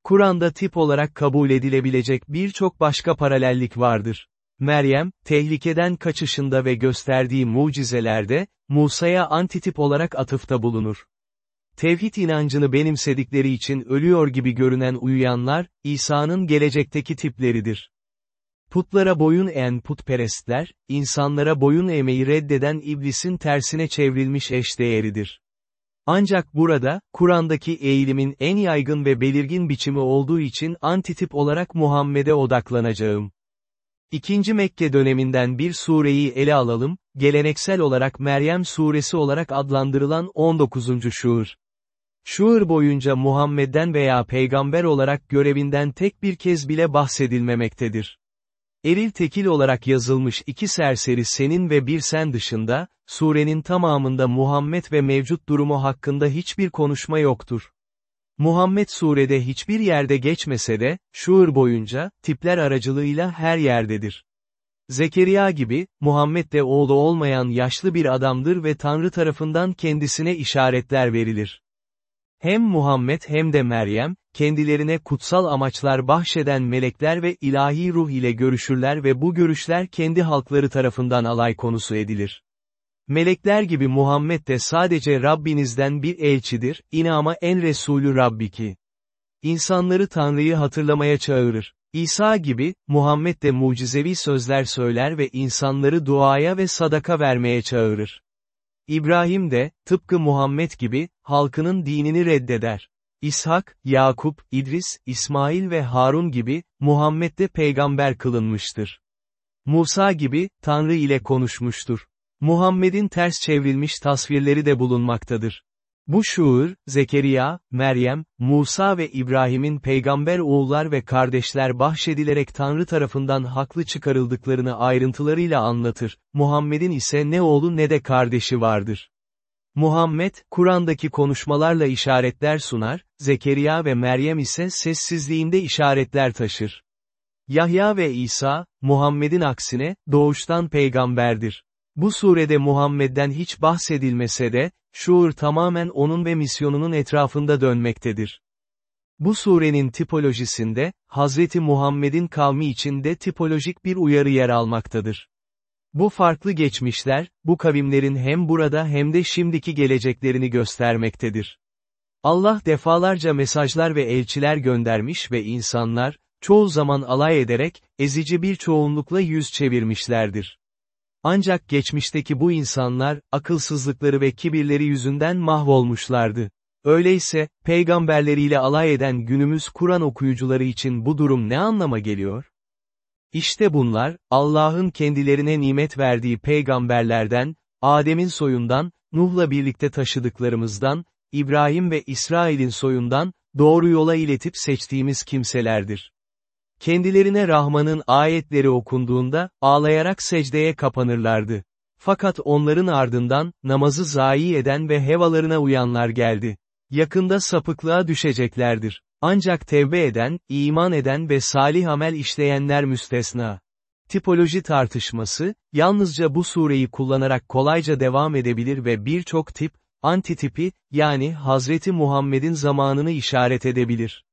Kur'an'da tip olarak kabul edilebilecek birçok başka paralellik vardır. Meryem, tehlikeden kaçışında ve gösterdiği mucizelerde, Musa'ya antitip olarak atıfta bulunur. Tevhid inancını benimsedikleri için ölüyor gibi görünen uyuyanlar, İsa'nın gelecekteki tipleridir. Putlara boyun eğen putperestler, insanlara boyun eğmeyi reddeden iblisin tersine çevrilmiş eşdeğeridir. Ancak burada, Kur'an'daki eğilimin en yaygın ve belirgin biçimi olduğu için antitip olarak Muhammed'e odaklanacağım. İkinci Mekke döneminden bir sureyi ele alalım, geleneksel olarak Meryem suresi olarak adlandırılan 19. şuur. Şuur boyunca Muhammed'den veya peygamber olarak görevinden tek bir kez bile bahsedilmemektedir. Eril tekil olarak yazılmış iki serseri senin ve bir sen dışında, surenin tamamında Muhammed ve mevcut durumu hakkında hiçbir konuşma yoktur. Muhammed surede hiçbir yerde geçmese de, şuur boyunca, tipler aracılığıyla her yerdedir. Zekeriya gibi, Muhammed de oğlu olmayan yaşlı bir adamdır ve Tanrı tarafından kendisine işaretler verilir. Hem Muhammed hem de Meryem, kendilerine kutsal amaçlar bahşeden melekler ve ilahi ruh ile görüşürler ve bu görüşler kendi halkları tarafından alay konusu edilir. Melekler gibi Muhammed de sadece Rabbinizden bir elçidir, inama en Resulü Rabbiki. İnsanları Tanrı'yı hatırlamaya çağırır. İsa gibi, Muhammed de mucizevi sözler söyler ve insanları duaya ve sadaka vermeye çağırır. İbrahim de, tıpkı Muhammed gibi, halkının dinini reddeder. İshak, Yakup, İdris, İsmail ve Harun gibi, Muhammed de peygamber kılınmıştır. Musa gibi, Tanrı ile konuşmuştur. Muhammed'in ters çevrilmiş tasvirleri de bulunmaktadır. Bu şuur, Zekeriya, Meryem, Musa ve İbrahim'in peygamber oğullar ve kardeşler bahşedilerek Tanrı tarafından haklı çıkarıldıklarını ayrıntılarıyla anlatır, Muhammed'in ise ne oğlu ne de kardeşi vardır. Muhammed, Kur'an'daki konuşmalarla işaretler sunar, Zekeriya ve Meryem ise sessizliğinde işaretler taşır. Yahya ve İsa, Muhammed'in aksine, doğuştan peygamberdir. Bu surede Muhammed'den hiç bahsedilmese de, şuur tamamen onun ve misyonunun etrafında dönmektedir. Bu surenin tipolojisinde, Hazreti Muhammed'in kavmi içinde tipolojik bir uyarı yer almaktadır. Bu farklı geçmişler, bu kavimlerin hem burada hem de şimdiki geleceklerini göstermektedir. Allah defalarca mesajlar ve elçiler göndermiş ve insanlar, çoğu zaman alay ederek, ezici bir çoğunlukla yüz çevirmişlerdir. Ancak geçmişteki bu insanlar, akılsızlıkları ve kibirleri yüzünden mahvolmuşlardı. Öyleyse, peygamberleriyle alay eden günümüz Kur'an okuyucuları için bu durum ne anlama geliyor? İşte bunlar, Allah'ın kendilerine nimet verdiği peygamberlerden, Adem'in soyundan, Nuh'la birlikte taşıdıklarımızdan, İbrahim ve İsrail'in soyundan, doğru yola iletip seçtiğimiz kimselerdir. Kendilerine Rahman'ın ayetleri okunduğunda, ağlayarak secdeye kapanırlardı. Fakat onların ardından, namazı zayi eden ve hevalarına uyanlar geldi. Yakında sapıklığa düşeceklerdir. Ancak tevbe eden, iman eden ve salih amel işleyenler müstesna. Tipoloji tartışması, yalnızca bu sureyi kullanarak kolayca devam edebilir ve birçok tip, antitipi, yani Hazreti Muhammed'in zamanını işaret edebilir.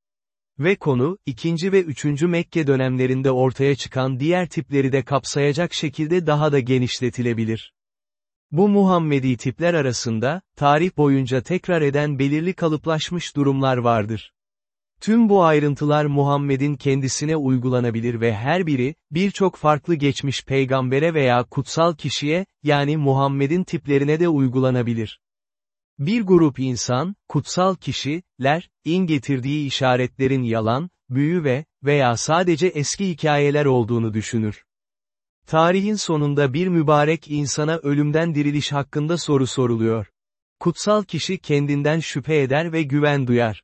Ve konu, ikinci ve üçüncü Mekke dönemlerinde ortaya çıkan diğer tipleri de kapsayacak şekilde daha da genişletilebilir. Bu Muhammedi tipler arasında, tarih boyunca tekrar eden belirli kalıplaşmış durumlar vardır. Tüm bu ayrıntılar Muhammed'in kendisine uygulanabilir ve her biri, birçok farklı geçmiş peygambere veya kutsal kişiye, yani Muhammed'in tiplerine de uygulanabilir. Bir grup insan, kutsal kişiler, in getirdiği işaretlerin yalan, büyü ve, veya sadece eski hikayeler olduğunu düşünür. Tarihin sonunda bir mübarek insana ölümden diriliş hakkında soru soruluyor. Kutsal kişi kendinden şüphe eder ve güven duyar.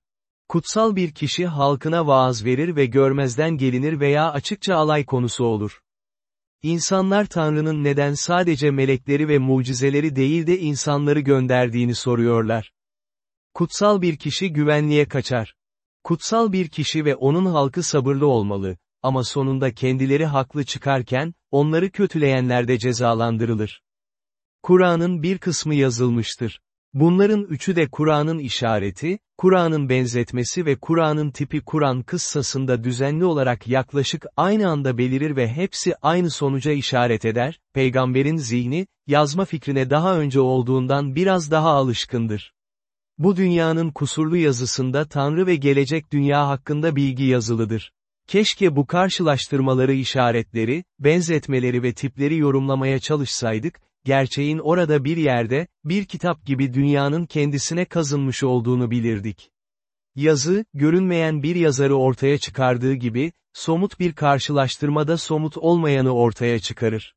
Kutsal bir kişi halkına vaaz verir ve görmezden gelinir veya açıkça alay konusu olur. İnsanlar Tanrı'nın neden sadece melekleri ve mucizeleri değil de insanları gönderdiğini soruyorlar. Kutsal bir kişi güvenliğe kaçar. Kutsal bir kişi ve onun halkı sabırlı olmalı, ama sonunda kendileri haklı çıkarken, onları kötüleyenler de cezalandırılır. Kur'an'ın bir kısmı yazılmıştır. Bunların üçü de Kur'an'ın işareti, Kur'an'ın benzetmesi ve Kur'an'ın tipi Kur'an kıssasında düzenli olarak yaklaşık aynı anda belirir ve hepsi aynı sonuca işaret eder, peygamberin zihni, yazma fikrine daha önce olduğundan biraz daha alışkındır. Bu dünyanın kusurlu yazısında Tanrı ve gelecek dünya hakkında bilgi yazılıdır. Keşke bu karşılaştırmaları işaretleri, benzetmeleri ve tipleri yorumlamaya çalışsaydık, gerçeğin orada bir yerde, bir kitap gibi dünyanın kendisine kazınmış olduğunu bilirdik. Yazı, görünmeyen bir yazarı ortaya çıkardığı gibi, somut bir karşılaştırmada somut olmayanı ortaya çıkarır.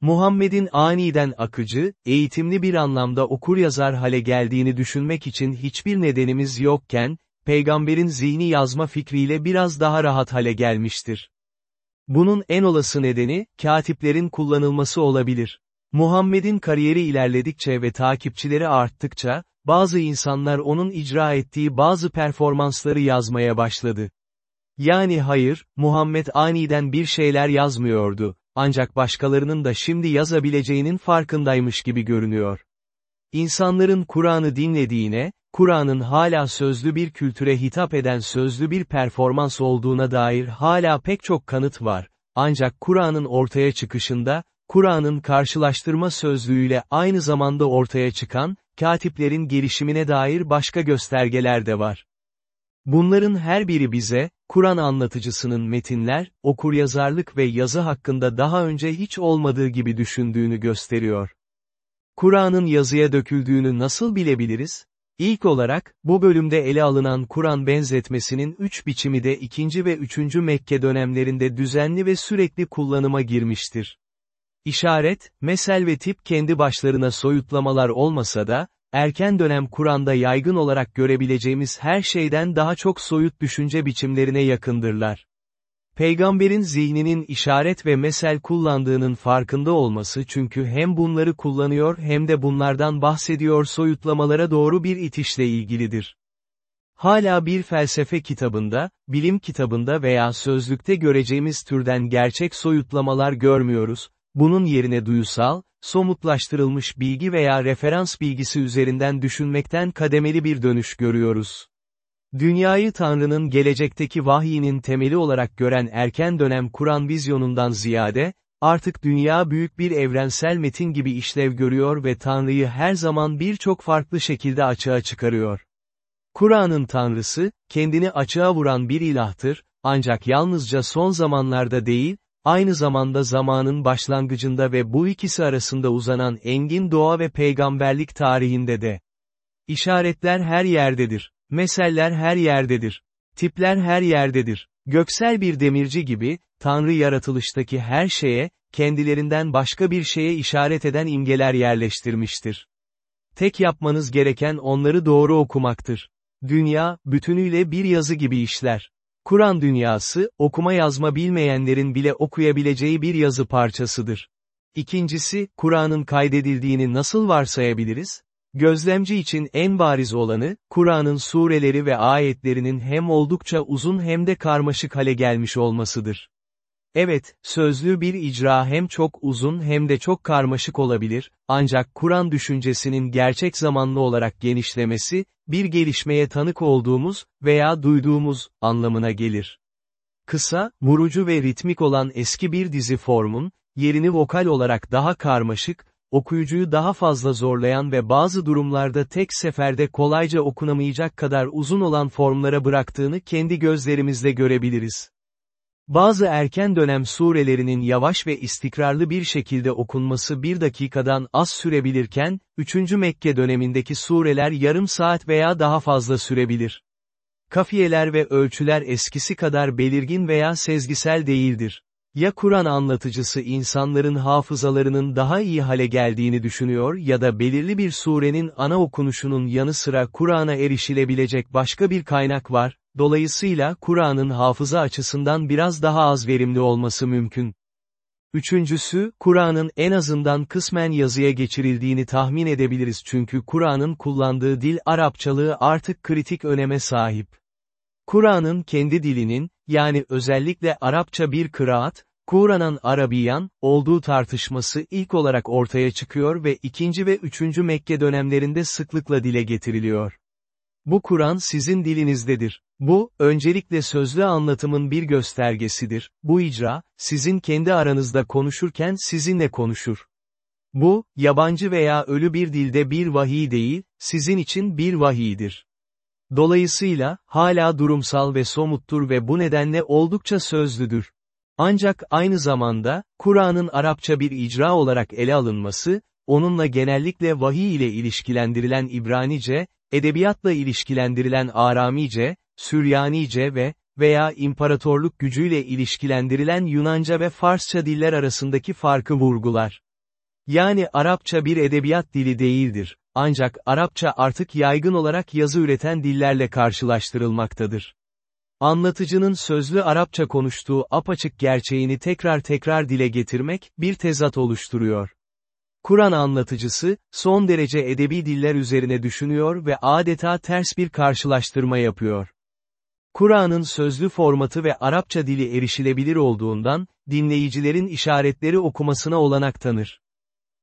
Muhammed'in aniden akıcı, eğitimli bir anlamda okur-yazar hale geldiğini düşünmek için hiçbir nedenimiz yokken, peygamberin zihni yazma fikriyle biraz daha rahat hale gelmiştir. Bunun en olası nedeni, katiplerin kullanılması olabilir. Muhammed'in kariyeri ilerledikçe ve takipçileri arttıkça, bazı insanlar onun icra ettiği bazı performansları yazmaya başladı. Yani hayır, Muhammed aniden bir şeyler yazmıyordu, ancak başkalarının da şimdi yazabileceğinin farkındaymış gibi görünüyor. İnsanların Kur'an'ı dinlediğine, Kur'an'ın hala sözlü bir kültüre hitap eden sözlü bir performans olduğuna dair hala pek çok kanıt var, ancak Kur'an'ın ortaya çıkışında, Kur'an'ın karşılaştırma sözlüğüyle aynı zamanda ortaya çıkan, katiplerin gelişimine dair başka göstergeler de var. Bunların her biri bize, Kur'an anlatıcısının metinler, okuryazarlık ve yazı hakkında daha önce hiç olmadığı gibi düşündüğünü gösteriyor. Kur'an'ın yazıya döküldüğünü nasıl bilebiliriz? İlk olarak, bu bölümde ele alınan Kur'an benzetmesinin üç biçimi de 2. ve 3. Mekke dönemlerinde düzenli ve sürekli kullanıma girmiştir. İşaret, mesel ve tip kendi başlarına soyutlamalar olmasa da, erken dönem Kur'an'da yaygın olarak görebileceğimiz her şeyden daha çok soyut düşünce biçimlerine yakındırlar. Peygamberin zihninin işaret ve mesel kullandığının farkında olması çünkü hem bunları kullanıyor hem de bunlardan bahsediyor soyutlamalara doğru bir itişle ilgilidir. Hala bir felsefe kitabında, bilim kitabında veya sözlükte göreceğimiz türden gerçek soyutlamalar görmüyoruz, bunun yerine duyusal, somutlaştırılmış bilgi veya referans bilgisi üzerinden düşünmekten kademeli bir dönüş görüyoruz. Dünyayı Tanrı'nın gelecekteki vahyinin temeli olarak gören erken dönem Kur'an vizyonundan ziyade, artık dünya büyük bir evrensel metin gibi işlev görüyor ve Tanrı'yı her zaman birçok farklı şekilde açığa çıkarıyor. Kur'an'ın Tanrısı, kendini açığa vuran bir ilahtır, ancak yalnızca son zamanlarda değil, aynı zamanda zamanın başlangıcında ve bu ikisi arasında uzanan engin doğa ve peygamberlik tarihinde de. İşaretler her yerdedir. Meseller her yerdedir. Tipler her yerdedir. Göksel bir demirci gibi, Tanrı yaratılıştaki her şeye, kendilerinden başka bir şeye işaret eden imgeler yerleştirmiştir. Tek yapmanız gereken onları doğru okumaktır. Dünya, bütünüyle bir yazı gibi işler. Kur'an dünyası, okuma yazma bilmeyenlerin bile okuyabileceği bir yazı parçasıdır. İkincisi, Kur'an'ın kaydedildiğini nasıl varsayabiliriz? Gözlemci için en bariz olanı, Kur'an'ın sureleri ve ayetlerinin hem oldukça uzun hem de karmaşık hale gelmiş olmasıdır. Evet, sözlü bir icra hem çok uzun hem de çok karmaşık olabilir, ancak Kur'an düşüncesinin gerçek zamanlı olarak genişlemesi, bir gelişmeye tanık olduğumuz veya duyduğumuz anlamına gelir. Kısa, vurucu ve ritmik olan eski bir dizi formun, yerini vokal olarak daha karmaşık, okuyucuyu daha fazla zorlayan ve bazı durumlarda tek seferde kolayca okunamayacak kadar uzun olan formlara bıraktığını kendi gözlerimizle görebiliriz. Bazı erken dönem surelerinin yavaş ve istikrarlı bir şekilde okunması bir dakikadan az sürebilirken, 3. Mekke dönemindeki sureler yarım saat veya daha fazla sürebilir. Kafiyeler ve ölçüler eskisi kadar belirgin veya sezgisel değildir. Ya Kur'an anlatıcısı insanların hafızalarının daha iyi hale geldiğini düşünüyor ya da belirli bir surenin ana okunuşunun yanı sıra Kur'an'a erişilebilecek başka bir kaynak var, dolayısıyla Kur'an'ın hafıza açısından biraz daha az verimli olması mümkün. Üçüncüsü, Kur'an'ın en azından kısmen yazıya geçirildiğini tahmin edebiliriz çünkü Kur'an'ın kullandığı dil Arapçalığı artık kritik öneme sahip. Kur'an'ın kendi dilinin, yani özellikle Arapça bir kıraat, Kur'an'ın Arabiyan, olduğu tartışması ilk olarak ortaya çıkıyor ve ikinci ve üçüncü Mekke dönemlerinde sıklıkla dile getiriliyor. Bu Kur'an sizin dilinizdedir. Bu, öncelikle sözlü anlatımın bir göstergesidir. Bu icra, sizin kendi aranızda konuşurken sizinle konuşur. Bu, yabancı veya ölü bir dilde bir vahiy değil, sizin için bir vahiydir. Dolayısıyla, hala durumsal ve somuttur ve bu nedenle oldukça sözlüdür. Ancak aynı zamanda, Kur'an'ın Arapça bir icra olarak ele alınması, onunla genellikle vahiy ile ilişkilendirilen İbranice, edebiyatla ilişkilendirilen Aramice, Süryanice ve, veya imparatorluk gücüyle ilişkilendirilen Yunanca ve Farsça diller arasındaki farkı vurgular. Yani Arapça bir edebiyat dili değildir, ancak Arapça artık yaygın olarak yazı üreten dillerle karşılaştırılmaktadır. Anlatıcının sözlü Arapça konuştuğu apaçık gerçeğini tekrar tekrar dile getirmek, bir tezat oluşturuyor. Kur'an anlatıcısı, son derece edebi diller üzerine düşünüyor ve adeta ters bir karşılaştırma yapıyor. Kur'an'ın sözlü formatı ve Arapça dili erişilebilir olduğundan, dinleyicilerin işaretleri okumasına olanak tanır.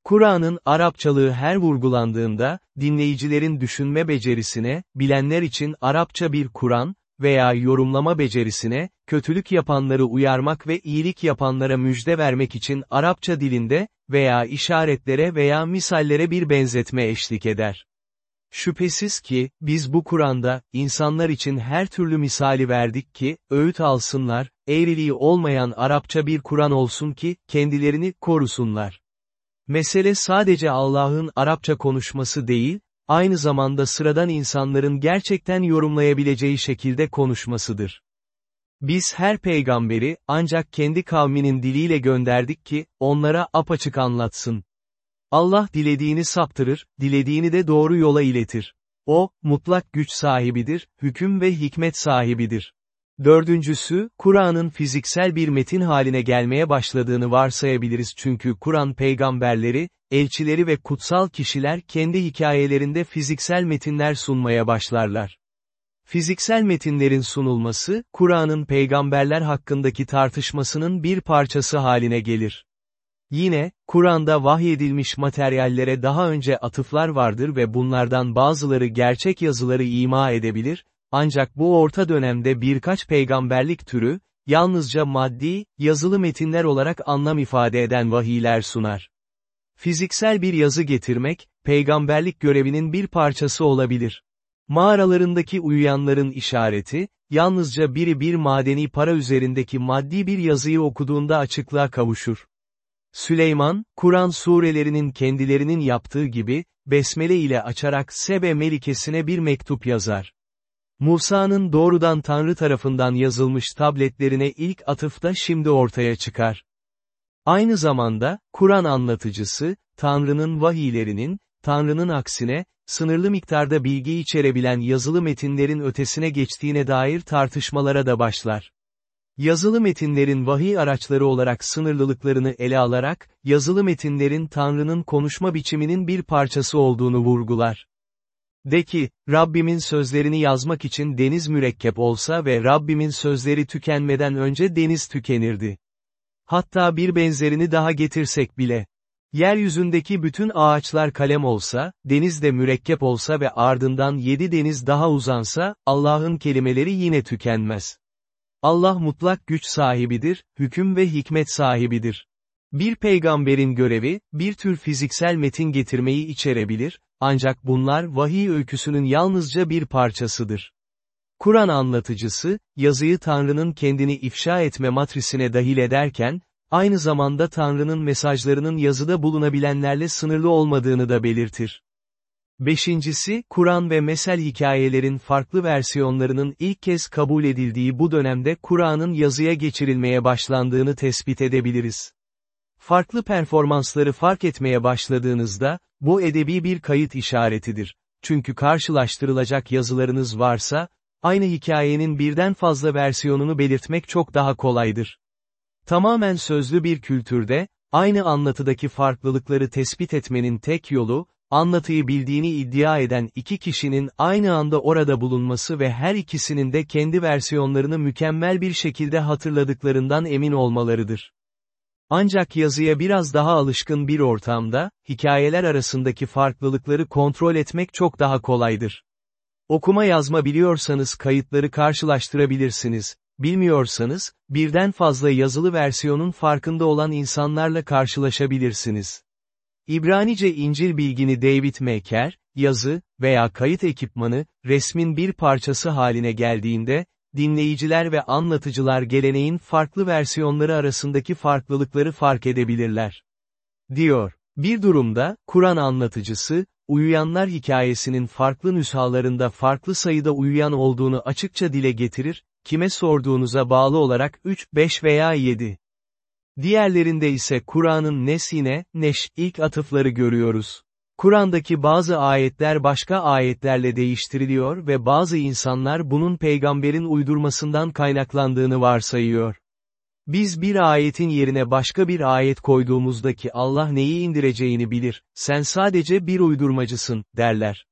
Kur'an'ın Arapçalığı her vurgulandığında, dinleyicilerin düşünme becerisine, bilenler için Arapça bir Kur'an, veya yorumlama becerisine, kötülük yapanları uyarmak ve iyilik yapanlara müjde vermek için Arapça dilinde, veya işaretlere veya misallere bir benzetme eşlik eder. Şüphesiz ki, biz bu Kur'an'da, insanlar için her türlü misali verdik ki, öğüt alsınlar, eğriliği olmayan Arapça bir Kur'an olsun ki, kendilerini korusunlar. Mesele sadece Allah'ın Arapça konuşması değil, aynı zamanda sıradan insanların gerçekten yorumlayabileceği şekilde konuşmasıdır. Biz her peygamberi, ancak kendi kavminin diliyle gönderdik ki, onlara apaçık anlatsın. Allah dilediğini saptırır, dilediğini de doğru yola iletir. O, mutlak güç sahibidir, hüküm ve hikmet sahibidir. Dördüncüsü, Kur'an'ın fiziksel bir metin haline gelmeye başladığını varsayabiliriz çünkü Kur'an peygamberleri, elçileri ve kutsal kişiler kendi hikayelerinde fiziksel metinler sunmaya başlarlar. Fiziksel metinlerin sunulması, Kur'an'ın peygamberler hakkındaki tartışmasının bir parçası haline gelir. Yine, Kur'an'da vahyedilmiş materyallere daha önce atıflar vardır ve bunlardan bazıları gerçek yazıları ima edebilir, ancak bu orta dönemde birkaç peygamberlik türü, yalnızca maddi, yazılı metinler olarak anlam ifade eden vahiyler sunar. Fiziksel bir yazı getirmek, peygamberlik görevinin bir parçası olabilir. Mağaralarındaki uyuyanların işareti, yalnızca biri bir madeni para üzerindeki maddi bir yazıyı okuduğunda açıklığa kavuşur. Süleyman, Kur'an surelerinin kendilerinin yaptığı gibi, besmele ile açarak Sebe melikesine bir mektup yazar. Musa'nın doğrudan Tanrı tarafından yazılmış tabletlerine ilk atıfta şimdi ortaya çıkar. Aynı zamanda, Kur'an anlatıcısı, Tanrı'nın vahiylerinin, Tanrı'nın aksine, sınırlı miktarda bilgi içerebilen yazılı metinlerin ötesine geçtiğine dair tartışmalara da başlar. Yazılı metinlerin vahiy araçları olarak sınırlılıklarını ele alarak, yazılı metinlerin Tanrı'nın konuşma biçiminin bir parçası olduğunu vurgular. De ki, Rabbimin sözlerini yazmak için deniz mürekkep olsa ve Rabbimin sözleri tükenmeden önce deniz tükenirdi. Hatta bir benzerini daha getirsek bile. Yeryüzündeki bütün ağaçlar kalem olsa, deniz de mürekkep olsa ve ardından yedi deniz daha uzansa, Allah'ın kelimeleri yine tükenmez. Allah mutlak güç sahibidir, hüküm ve hikmet sahibidir. Bir peygamberin görevi, bir tür fiziksel metin getirmeyi içerebilir, ancak bunlar vahiy öyküsünün yalnızca bir parçasıdır. Kur'an anlatıcısı, yazıyı Tanrı'nın kendini ifşa etme matrisine dahil ederken, aynı zamanda Tanrı'nın mesajlarının yazıda bulunabilenlerle sınırlı olmadığını da belirtir. Beşincisi, Kur'an ve mesel hikayelerin farklı versiyonlarının ilk kez kabul edildiği bu dönemde Kur'an'ın yazıya geçirilmeye başlandığını tespit edebiliriz. Farklı performansları fark etmeye başladığınızda, bu edebi bir kayıt işaretidir. Çünkü karşılaştırılacak yazılarınız varsa, aynı hikayenin birden fazla versiyonunu belirtmek çok daha kolaydır. Tamamen sözlü bir kültürde, aynı anlatıdaki farklılıkları tespit etmenin tek yolu, anlatıyı bildiğini iddia eden iki kişinin aynı anda orada bulunması ve her ikisinin de kendi versiyonlarını mükemmel bir şekilde hatırladıklarından emin olmalarıdır. Ancak yazıya biraz daha alışkın bir ortamda, hikayeler arasındaki farklılıkları kontrol etmek çok daha kolaydır. Okuma yazma biliyorsanız kayıtları karşılaştırabilirsiniz. Bilmiyorsanız, birden fazla yazılı versiyonun farkında olan insanlarla karşılaşabilirsiniz. İbranice İncil bilgini David Maker, yazı veya kayıt ekipmanı, resmin bir parçası haline geldiğinde, dinleyiciler ve anlatıcılar geleneğin farklı versiyonları arasındaki farklılıkları fark edebilirler. Diyor. Bir durumda, Kur'an anlatıcısı, uyuyanlar hikayesinin farklı nüshalarında farklı sayıda uyuyan olduğunu açıkça dile getirir, kime sorduğunuza bağlı olarak 3, 5 veya 7. Diğerlerinde ise Kur'an'ın nesine, neş, ilk atıfları görüyoruz. Kur'an'daki bazı ayetler başka ayetlerle değiştiriliyor ve bazı insanlar bunun peygamberin uydurmasından kaynaklandığını varsayıyor. Biz bir ayetin yerine başka bir ayet koyduğumuzdaki Allah neyi indireceğini bilir, sen sadece bir uydurmacısın, derler.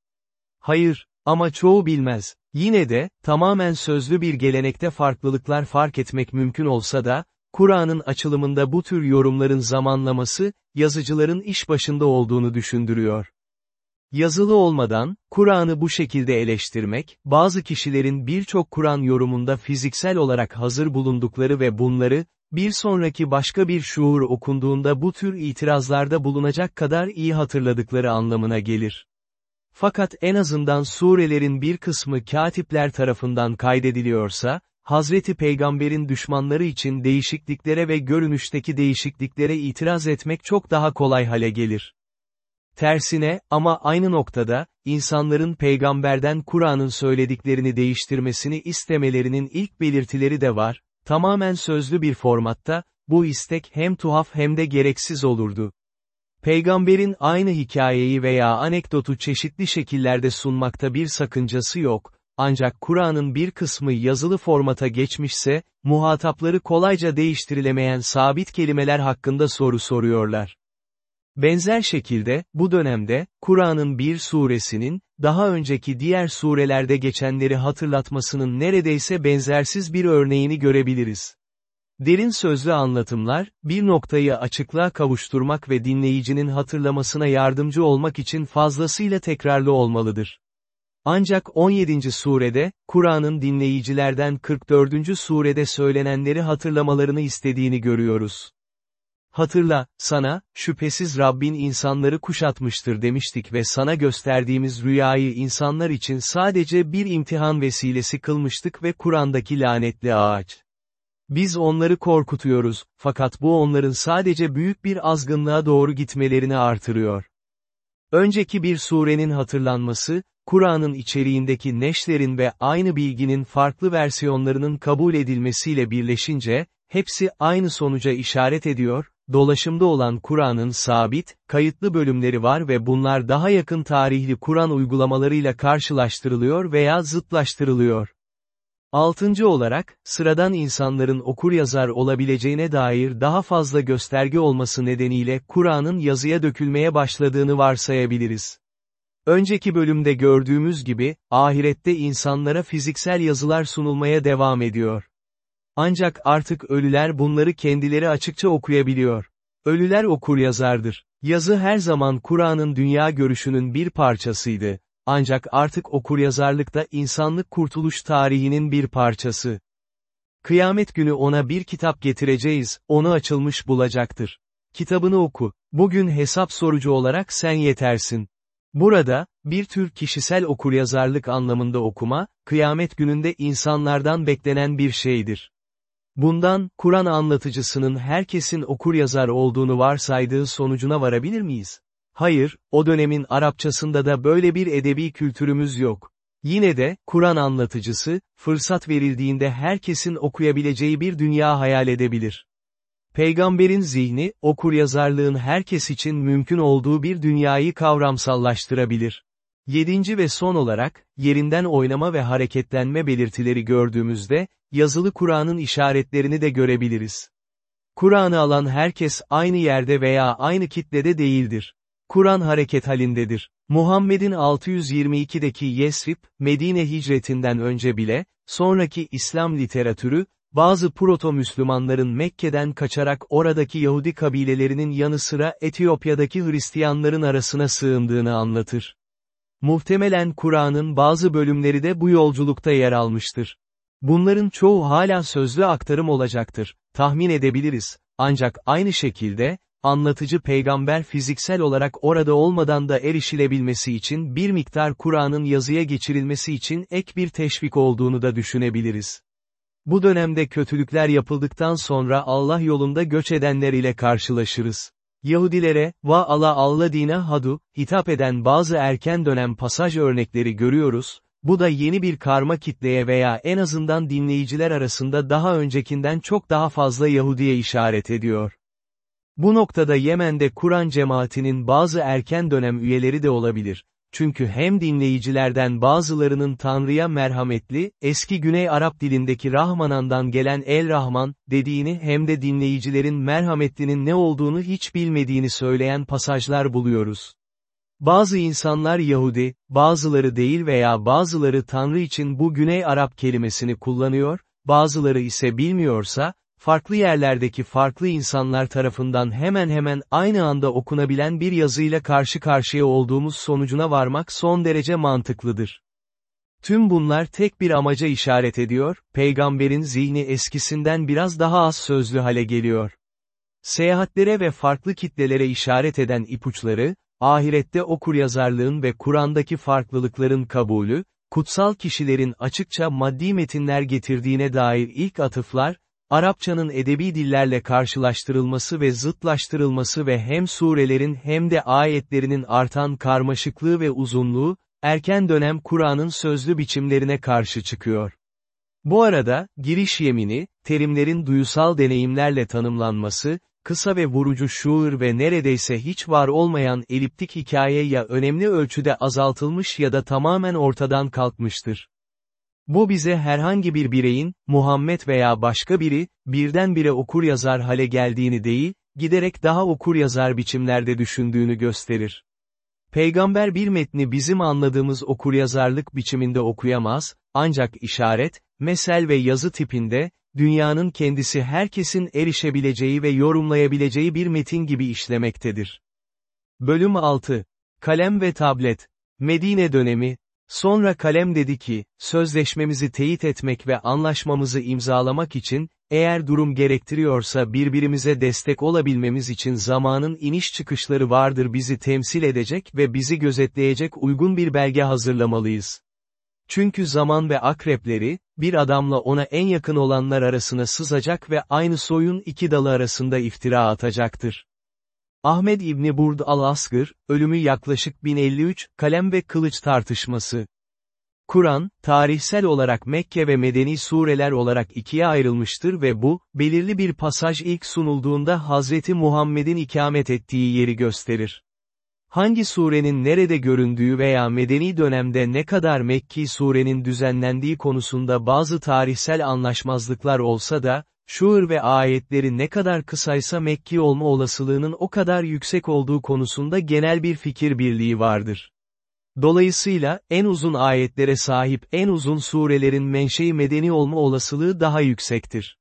Hayır, ama çoğu bilmez. Yine de, tamamen sözlü bir gelenekte farklılıklar fark etmek mümkün olsa da, Kur'an'ın açılımında bu tür yorumların zamanlaması, yazıcıların iş başında olduğunu düşündürüyor. Yazılı olmadan, Kur'an'ı bu şekilde eleştirmek, bazı kişilerin birçok Kur'an yorumunda fiziksel olarak hazır bulundukları ve bunları, bir sonraki başka bir şuur okunduğunda bu tür itirazlarda bulunacak kadar iyi hatırladıkları anlamına gelir. Fakat en azından surelerin bir kısmı katipler tarafından kaydediliyorsa, Hazreti Peygamber'in düşmanları için değişikliklere ve görünüşteki değişikliklere itiraz etmek çok daha kolay hale gelir. Tersine, ama aynı noktada, insanların peygamberden Kur'an'ın söylediklerini değiştirmesini istemelerinin ilk belirtileri de var, tamamen sözlü bir formatta, bu istek hem tuhaf hem de gereksiz olurdu. Peygamberin aynı hikayeyi veya anekdotu çeşitli şekillerde sunmakta bir sakıncası yok, ancak Kur'an'ın bir kısmı yazılı formata geçmişse, muhatapları kolayca değiştirilemeyen sabit kelimeler hakkında soru soruyorlar. Benzer şekilde, bu dönemde, Kur'an'ın bir suresinin, daha önceki diğer surelerde geçenleri hatırlatmasının neredeyse benzersiz bir örneğini görebiliriz. Derin sözlü anlatımlar, bir noktayı açıklığa kavuşturmak ve dinleyicinin hatırlamasına yardımcı olmak için fazlasıyla tekrarlı olmalıdır. Ancak 17. surede, Kur'an'ın dinleyicilerden 44. surede söylenenleri hatırlamalarını istediğini görüyoruz. Hatırla, sana, şüphesiz Rabbin insanları kuşatmıştır demiştik ve sana gösterdiğimiz rüyayı insanlar için sadece bir imtihan vesilesi kılmıştık ve Kur'an'daki lanetli ağaç. Biz onları korkutuyoruz, fakat bu onların sadece büyük bir azgınlığa doğru gitmelerini artırıyor. Önceki bir surenin hatırlanması, Kur'an'ın içeriğindeki neşlerin ve aynı bilginin farklı versiyonlarının kabul edilmesiyle birleşince, hepsi aynı sonuca işaret ediyor, dolaşımda olan Kur'an'ın sabit, kayıtlı bölümleri var ve bunlar daha yakın tarihli Kur'an uygulamalarıyla karşılaştırılıyor veya zıtlaştırılıyor. Altıncı olarak, sıradan insanların okur-yazar olabileceğine dair daha fazla gösterge olması nedeniyle Kur'an'ın yazıya dökülmeye başladığını varsayabiliriz. Önceki bölümde gördüğümüz gibi, ahirette insanlara fiziksel yazılar sunulmaya devam ediyor. Ancak artık ölüler bunları kendileri açıkça okuyabiliyor. Ölüler okur yazardır. Yazı her zaman Kur'an'ın dünya görüşünün bir parçasıydı. Ancak artık okuryazarlık da insanlık kurtuluş tarihinin bir parçası. Kıyamet günü ona bir kitap getireceğiz, onu açılmış bulacaktır. Kitabını oku. Bugün hesap sorucu olarak sen yetersin. Burada, bir tür kişisel okuryazarlık anlamında okuma, kıyamet gününde insanlardan beklenen bir şeydir. Bundan, Kur'an anlatıcısının herkesin okuryazar olduğunu varsaydığı sonucuna varabilir miyiz? Hayır, o dönemin Arapçasında da böyle bir edebi kültürümüz yok. Yine de, Kur'an anlatıcısı, fırsat verildiğinde herkesin okuyabileceği bir dünya hayal edebilir. Peygamberin zihni, okuryazarlığın herkes için mümkün olduğu bir dünyayı kavramsallaştırabilir. Yedinci ve son olarak, yerinden oynama ve hareketlenme belirtileri gördüğümüzde, yazılı Kur'an'ın işaretlerini de görebiliriz. Kur'an'ı alan herkes aynı yerde veya aynı kitlede değildir. Kur'an hareket halindedir. Muhammed'in 622'deki Yesrib, Medine hicretinden önce bile, sonraki İslam literatürü, bazı proto-Müslümanların Mekke'den kaçarak oradaki Yahudi kabilelerinin yanı sıra Etiyopya'daki Hristiyanların arasına sığındığını anlatır. Muhtemelen Kur'an'ın bazı bölümleri de bu yolculukta yer almıştır. Bunların çoğu hala sözlü aktarım olacaktır, tahmin edebiliriz, ancak aynı şekilde, anlatıcı peygamber fiziksel olarak orada olmadan da erişilebilmesi için bir miktar Kur'an'ın yazıya geçirilmesi için ek bir teşvik olduğunu da düşünebiliriz. Bu dönemde kötülükler yapıldıktan sonra Allah yolunda göç edenler ile karşılaşırız. Yahudilere, va ala Allah dine hadu, hitap eden bazı erken dönem pasaj örnekleri görüyoruz, bu da yeni bir karma kitleye veya en azından dinleyiciler arasında daha öncekinden çok daha fazla Yahudiye işaret ediyor. Bu noktada Yemen'de Kur'an cemaatinin bazı erken dönem üyeleri de olabilir. Çünkü hem dinleyicilerden bazılarının Tanrı'ya merhametli, eski Güney Arap dilindeki Rahmanan'dan gelen El Rahman, dediğini hem de dinleyicilerin merhametlinin ne olduğunu hiç bilmediğini söyleyen pasajlar buluyoruz. Bazı insanlar Yahudi, bazıları değil veya bazıları Tanrı için bu Güney Arap kelimesini kullanıyor, bazıları ise bilmiyorsa, farklı yerlerdeki farklı insanlar tarafından hemen hemen aynı anda okunabilen bir yazıyla karşı karşıya olduğumuz sonucuna varmak son derece mantıklıdır. Tüm bunlar tek bir amaca işaret ediyor, peygamberin zihni eskisinden biraz daha az sözlü hale geliyor. Seyahatlere ve farklı kitlelere işaret eden ipuçları, ahirette okuryazarlığın ve Kur'an'daki farklılıkların kabulü, kutsal kişilerin açıkça maddi metinler getirdiğine dair ilk atıflar, Arapçanın edebi dillerle karşılaştırılması ve zıtlaştırılması ve hem surelerin hem de ayetlerinin artan karmaşıklığı ve uzunluğu, erken dönem Kur'an'ın sözlü biçimlerine karşı çıkıyor. Bu arada, giriş yemini, terimlerin duyusal deneyimlerle tanımlanması, kısa ve vurucu şuur ve neredeyse hiç var olmayan eliptik hikaye ya önemli ölçüde azaltılmış ya da tamamen ortadan kalkmıştır. Bu bize herhangi bir bireyin, Muhammed veya başka biri, birdenbire okur yazar hale geldiğini değil, giderek daha okur yazar biçimlerde düşündüğünü gösterir. Peygamber bir metni bizim anladığımız okuryazarlık biçiminde okuyamaz, ancak işaret, mesel ve yazı tipinde, dünyanın kendisi herkesin erişebileceği ve yorumlayabileceği bir metin gibi işlemektedir. Bölüm 6. Kalem ve Tablet Medine dönemi, Sonra kalem dedi ki, sözleşmemizi teyit etmek ve anlaşmamızı imzalamak için, eğer durum gerektiriyorsa birbirimize destek olabilmemiz için zamanın iniş çıkışları vardır bizi temsil edecek ve bizi gözetleyecek uygun bir belge hazırlamalıyız. Çünkü zaman ve akrepleri, bir adamla ona en yakın olanlar arasına sızacak ve aynı soyun iki dalı arasında iftira atacaktır. Ahmed İbni Burd al-Asgır, ölümü yaklaşık 1053, kalem ve kılıç tartışması. Kur'an, tarihsel olarak Mekke ve Medeni sureler olarak ikiye ayrılmıştır ve bu, belirli bir pasaj ilk sunulduğunda Hazreti Muhammed'in ikamet ettiği yeri gösterir. Hangi surenin nerede göründüğü veya medeni dönemde ne kadar Mekki surenin düzenlendiği konusunda bazı tarihsel anlaşmazlıklar olsa da, şuur ve ayetleri ne kadar kısaysa Mekki olma olasılığının o kadar yüksek olduğu konusunda genel bir fikir birliği vardır. Dolayısıyla, en uzun ayetlere sahip en uzun surelerin menşei medeni olma olasılığı daha yüksektir.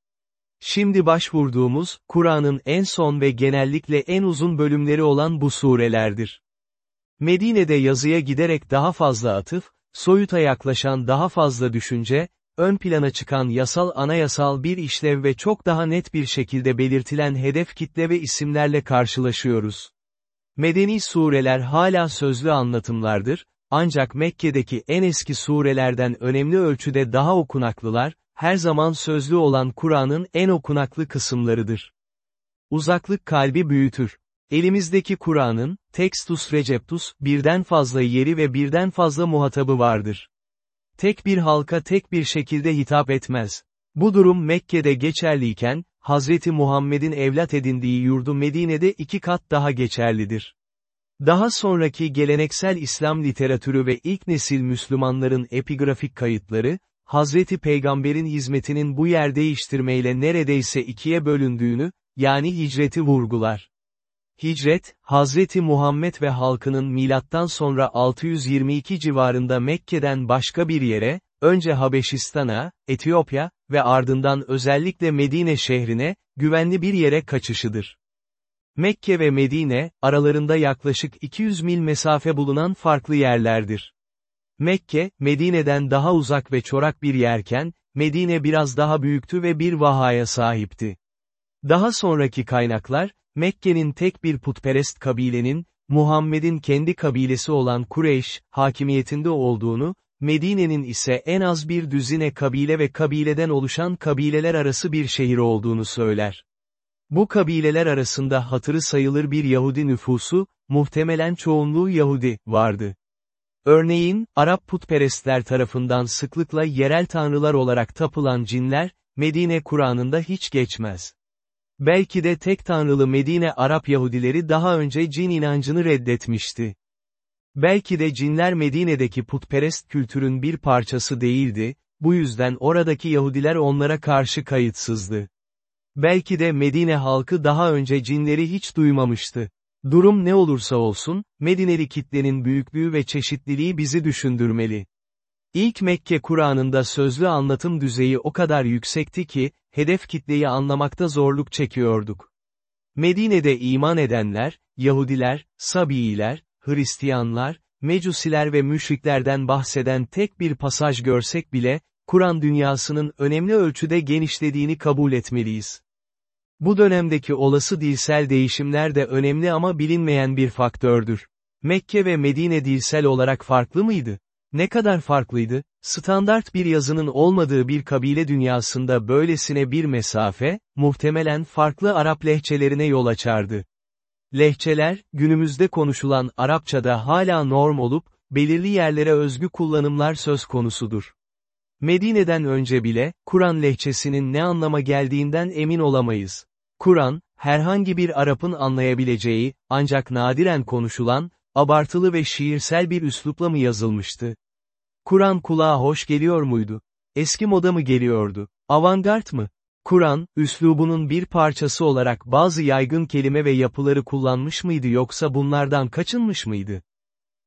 Şimdi başvurduğumuz, Kur'an'ın en son ve genellikle en uzun bölümleri olan bu surelerdir. Medine'de yazıya giderek daha fazla atıf, soyuta yaklaşan daha fazla düşünce, ön plana çıkan yasal anayasal bir işlev ve çok daha net bir şekilde belirtilen hedef kitle ve isimlerle karşılaşıyoruz. Medeni sureler hala sözlü anlatımlardır, ancak Mekke'deki en eski surelerden önemli ölçüde daha okunaklılar, her zaman sözlü olan Kur'an'ın en okunaklı kısımlarıdır. Uzaklık kalbi büyütür. Elimizdeki Kur'an'ın, Textus Receptus, birden fazla yeri ve birden fazla muhatabı vardır. Tek bir halka tek bir şekilde hitap etmez. Bu durum Mekke'de geçerliyken, Hazreti Muhammed'in evlat edindiği yurdu Medine'de iki kat daha geçerlidir. Daha sonraki geleneksel İslam literatürü ve ilk nesil Müslümanların epigrafik kayıtları, Hazreti Peygamber'in hizmetinin bu yer değiştirmeyle neredeyse ikiye bölündüğünü, yani hicreti vurgular. Hicret, Hazreti Muhammed ve halkının milattan sonra 622 civarında Mekke'den başka bir yere, önce Habeşistan'a, Etiyopya ve ardından özellikle Medine şehrine, güvenli bir yere kaçışıdır. Mekke ve Medine, aralarında yaklaşık 200 mil mesafe bulunan farklı yerlerdir. Mekke, Medine'den daha uzak ve çorak bir yerken, Medine biraz daha büyüktü ve bir vahaya sahipti. Daha sonraki kaynaklar, Mekke'nin tek bir putperest kabilenin, Muhammed'in kendi kabilesi olan Kureyş, hakimiyetinde olduğunu, Medine'nin ise en az bir düzine kabile ve kabileden oluşan kabileler arası bir şehir olduğunu söyler. Bu kabileler arasında hatırı sayılır bir Yahudi nüfusu, muhtemelen çoğunluğu Yahudi, vardı. Örneğin, Arap putperestler tarafından sıklıkla yerel tanrılar olarak tapılan cinler, Medine Kur'an'ında hiç geçmez. Belki de tek tanrılı Medine Arap Yahudileri daha önce cin inancını reddetmişti. Belki de cinler Medine'deki putperest kültürün bir parçası değildi, bu yüzden oradaki Yahudiler onlara karşı kayıtsızdı. Belki de Medine halkı daha önce cinleri hiç duymamıştı. Durum ne olursa olsun, Medineli kitlenin büyüklüğü ve çeşitliliği bizi düşündürmeli. İlk Mekke Kur'an'ında sözlü anlatım düzeyi o kadar yüksekti ki, hedef kitleyi anlamakta zorluk çekiyorduk. Medine'de iman edenler, Yahudiler, Sabiiler, Hristiyanlar, Mecusiler ve müşriklerden bahseden tek bir pasaj görsek bile, Kur'an dünyasının önemli ölçüde genişlediğini kabul etmeliyiz. Bu dönemdeki olası dilsel değişimler de önemli ama bilinmeyen bir faktördür. Mekke ve Medine dilsel olarak farklı mıydı? Ne kadar farklıydı? Standart bir yazının olmadığı bir kabile dünyasında böylesine bir mesafe, muhtemelen farklı Arap lehçelerine yol açardı. Lehçeler, günümüzde konuşulan Arapçada hala norm olup, belirli yerlere özgü kullanımlar söz konusudur. Medine'den önce bile, Kur'an lehçesinin ne anlama geldiğinden emin olamayız. Kur'an, herhangi bir Arap'ın anlayabileceği, ancak nadiren konuşulan, abartılı ve şiirsel bir üslupla mı yazılmıştı? Kur'an kulağa hoş geliyor muydu? Eski moda mı geliyordu? Avantgard mı? Kur'an, üslubunun bir parçası olarak bazı yaygın kelime ve yapıları kullanmış mıydı yoksa bunlardan kaçınmış mıydı?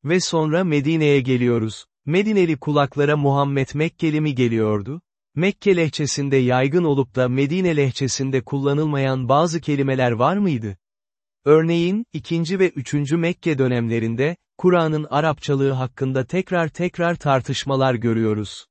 Ve sonra Medine'ye geliyoruz. Medineli kulaklara Muhammed Mekkeli mi geliyordu? Mekke lehçesinde yaygın olup da Medine lehçesinde kullanılmayan bazı kelimeler var mıydı? Örneğin, 2. ve 3. Mekke dönemlerinde, Kur'an'ın Arapçalığı hakkında tekrar tekrar tartışmalar görüyoruz.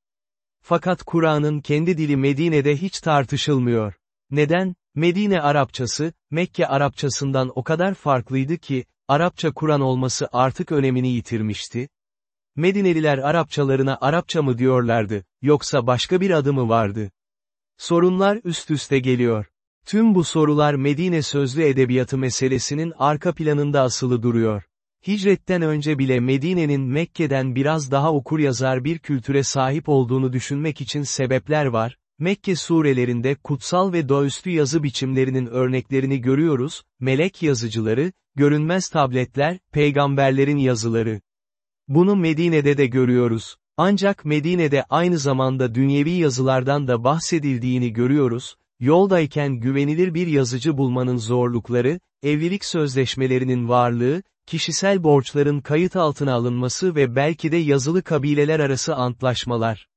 Fakat Kur'an'ın kendi dili Medine'de hiç tartışılmıyor. Neden? Medine Arapçası, Mekke Arapçasından o kadar farklıydı ki, Arapça Kur'an olması artık önemini yitirmişti. Medineliler Arapçalarına Arapça mı diyorlardı, yoksa başka bir adı mı vardı? Sorunlar üst üste geliyor. Tüm bu sorular Medine sözlü edebiyatı meselesinin arka planında asılı duruyor. Hicretten önce bile Medine'nin Mekke'den biraz daha okur yazar bir kültüre sahip olduğunu düşünmek için sebepler var, Mekke surelerinde kutsal ve doğaüstü yazı biçimlerinin örneklerini görüyoruz, melek yazıcıları, görünmez tabletler, peygamberlerin yazıları. Bunu Medine'de de görüyoruz. Ancak Medine'de aynı zamanda dünyevi yazılardan da bahsedildiğini görüyoruz, yoldayken güvenilir bir yazıcı bulmanın zorlukları, evlilik sözleşmelerinin varlığı, kişisel borçların kayıt altına alınması ve belki de yazılı kabileler arası antlaşmalar.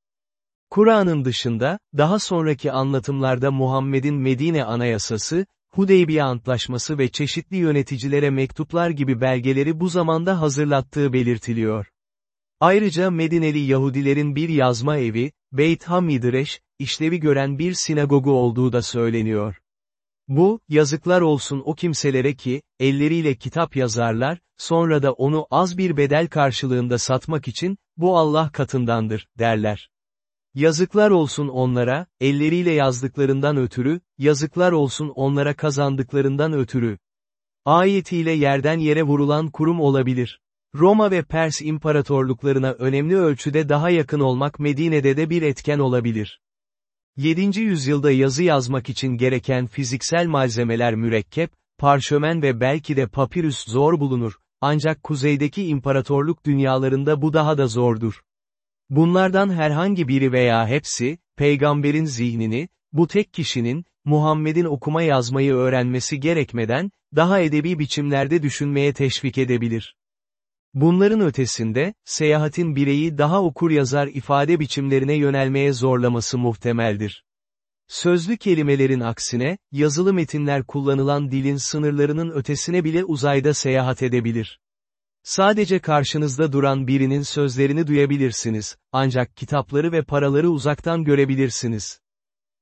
Kur'an'ın dışında, daha sonraki anlatımlarda Muhammed'in Medine Anayasası, Hudeybiye Antlaşması ve çeşitli yöneticilere mektuplar gibi belgeleri bu zamanda hazırlattığı belirtiliyor. Ayrıca Medineli Yahudilerin bir yazma evi, Beyt Hamidreş, işlevi gören bir sinagogu olduğu da söyleniyor. Bu, yazıklar olsun o kimselere ki, elleriyle kitap yazarlar, sonra da onu az bir bedel karşılığında satmak için, bu Allah katındandır, derler. Yazıklar olsun onlara, elleriyle yazdıklarından ötürü, yazıklar olsun onlara kazandıklarından ötürü. Ayetiyle yerden yere vurulan kurum olabilir. Roma ve Pers imparatorluklarına önemli ölçüde daha yakın olmak Medine'de de bir etken olabilir. 7. yüzyılda yazı yazmak için gereken fiziksel malzemeler mürekkep, parşömen ve belki de papirüs zor bulunur, ancak kuzeydeki imparatorluk dünyalarında bu daha da zordur. Bunlardan herhangi biri veya hepsi, peygamberin zihnini, bu tek kişinin, Muhammed'in okuma yazmayı öğrenmesi gerekmeden, daha edebi biçimlerde düşünmeye teşvik edebilir. Bunların ötesinde, seyahatin bireyi daha okur yazar ifade biçimlerine yönelmeye zorlaması muhtemeldir. Sözlü kelimelerin aksine, yazılı metinler kullanılan dilin sınırlarının ötesine bile uzayda seyahat edebilir. Sadece karşınızda duran birinin sözlerini duyabilirsiniz, ancak kitapları ve paraları uzaktan görebilirsiniz.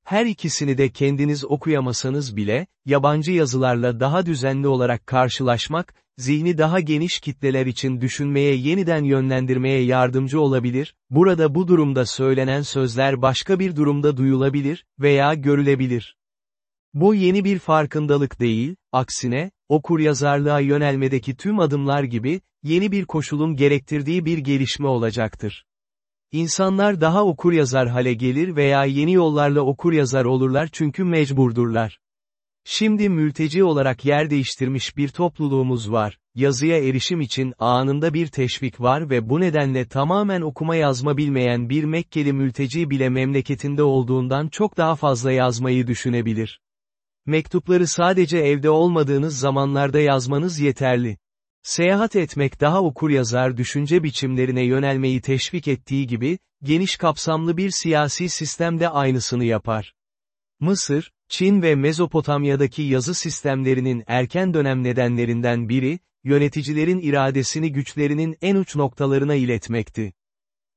Her ikisini de kendiniz okuyamasanız bile, yabancı yazılarla daha düzenli olarak karşılaşmak, zihni daha geniş kitleler için düşünmeye yeniden yönlendirmeye yardımcı olabilir, burada bu durumda söylenen sözler başka bir durumda duyulabilir veya görülebilir. Bu yeni bir farkındalık değil, aksine, okuryazarlığa yönelmedeki tüm adımlar gibi, yeni bir koşulun gerektirdiği bir gelişme olacaktır. İnsanlar daha okuryazar hale gelir veya yeni yollarla okuryazar olurlar çünkü mecburdurlar. Şimdi mülteci olarak yer değiştirmiş bir topluluğumuz var, yazıya erişim için anında bir teşvik var ve bu nedenle tamamen okuma yazma bilmeyen bir Mekkeli mülteci bile memleketinde olduğundan çok daha fazla yazmayı düşünebilir. Mektupları sadece evde olmadığınız zamanlarda yazmanız yeterli. Seyahat etmek daha okuryazar düşünce biçimlerine yönelmeyi teşvik ettiği gibi, geniş kapsamlı bir siyasi sistemde aynısını yapar. Mısır, Çin ve Mezopotamya'daki yazı sistemlerinin erken dönem nedenlerinden biri, yöneticilerin iradesini güçlerinin en uç noktalarına iletmekti.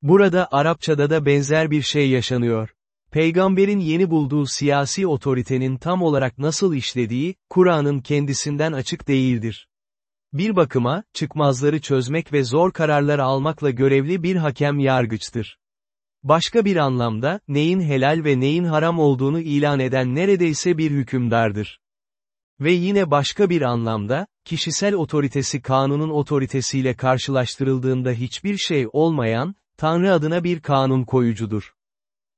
Burada Arapçada da benzer bir şey yaşanıyor. Peygamberin yeni bulduğu siyasi otoritenin tam olarak nasıl işlediği, Kur'an'ın kendisinden açık değildir. Bir bakıma, çıkmazları çözmek ve zor kararlar almakla görevli bir hakem yargıçtır. Başka bir anlamda, neyin helal ve neyin haram olduğunu ilan eden neredeyse bir hükümdardır. Ve yine başka bir anlamda, kişisel otoritesi kanunun otoritesiyle karşılaştırıldığında hiçbir şey olmayan, Tanrı adına bir kanun koyucudur.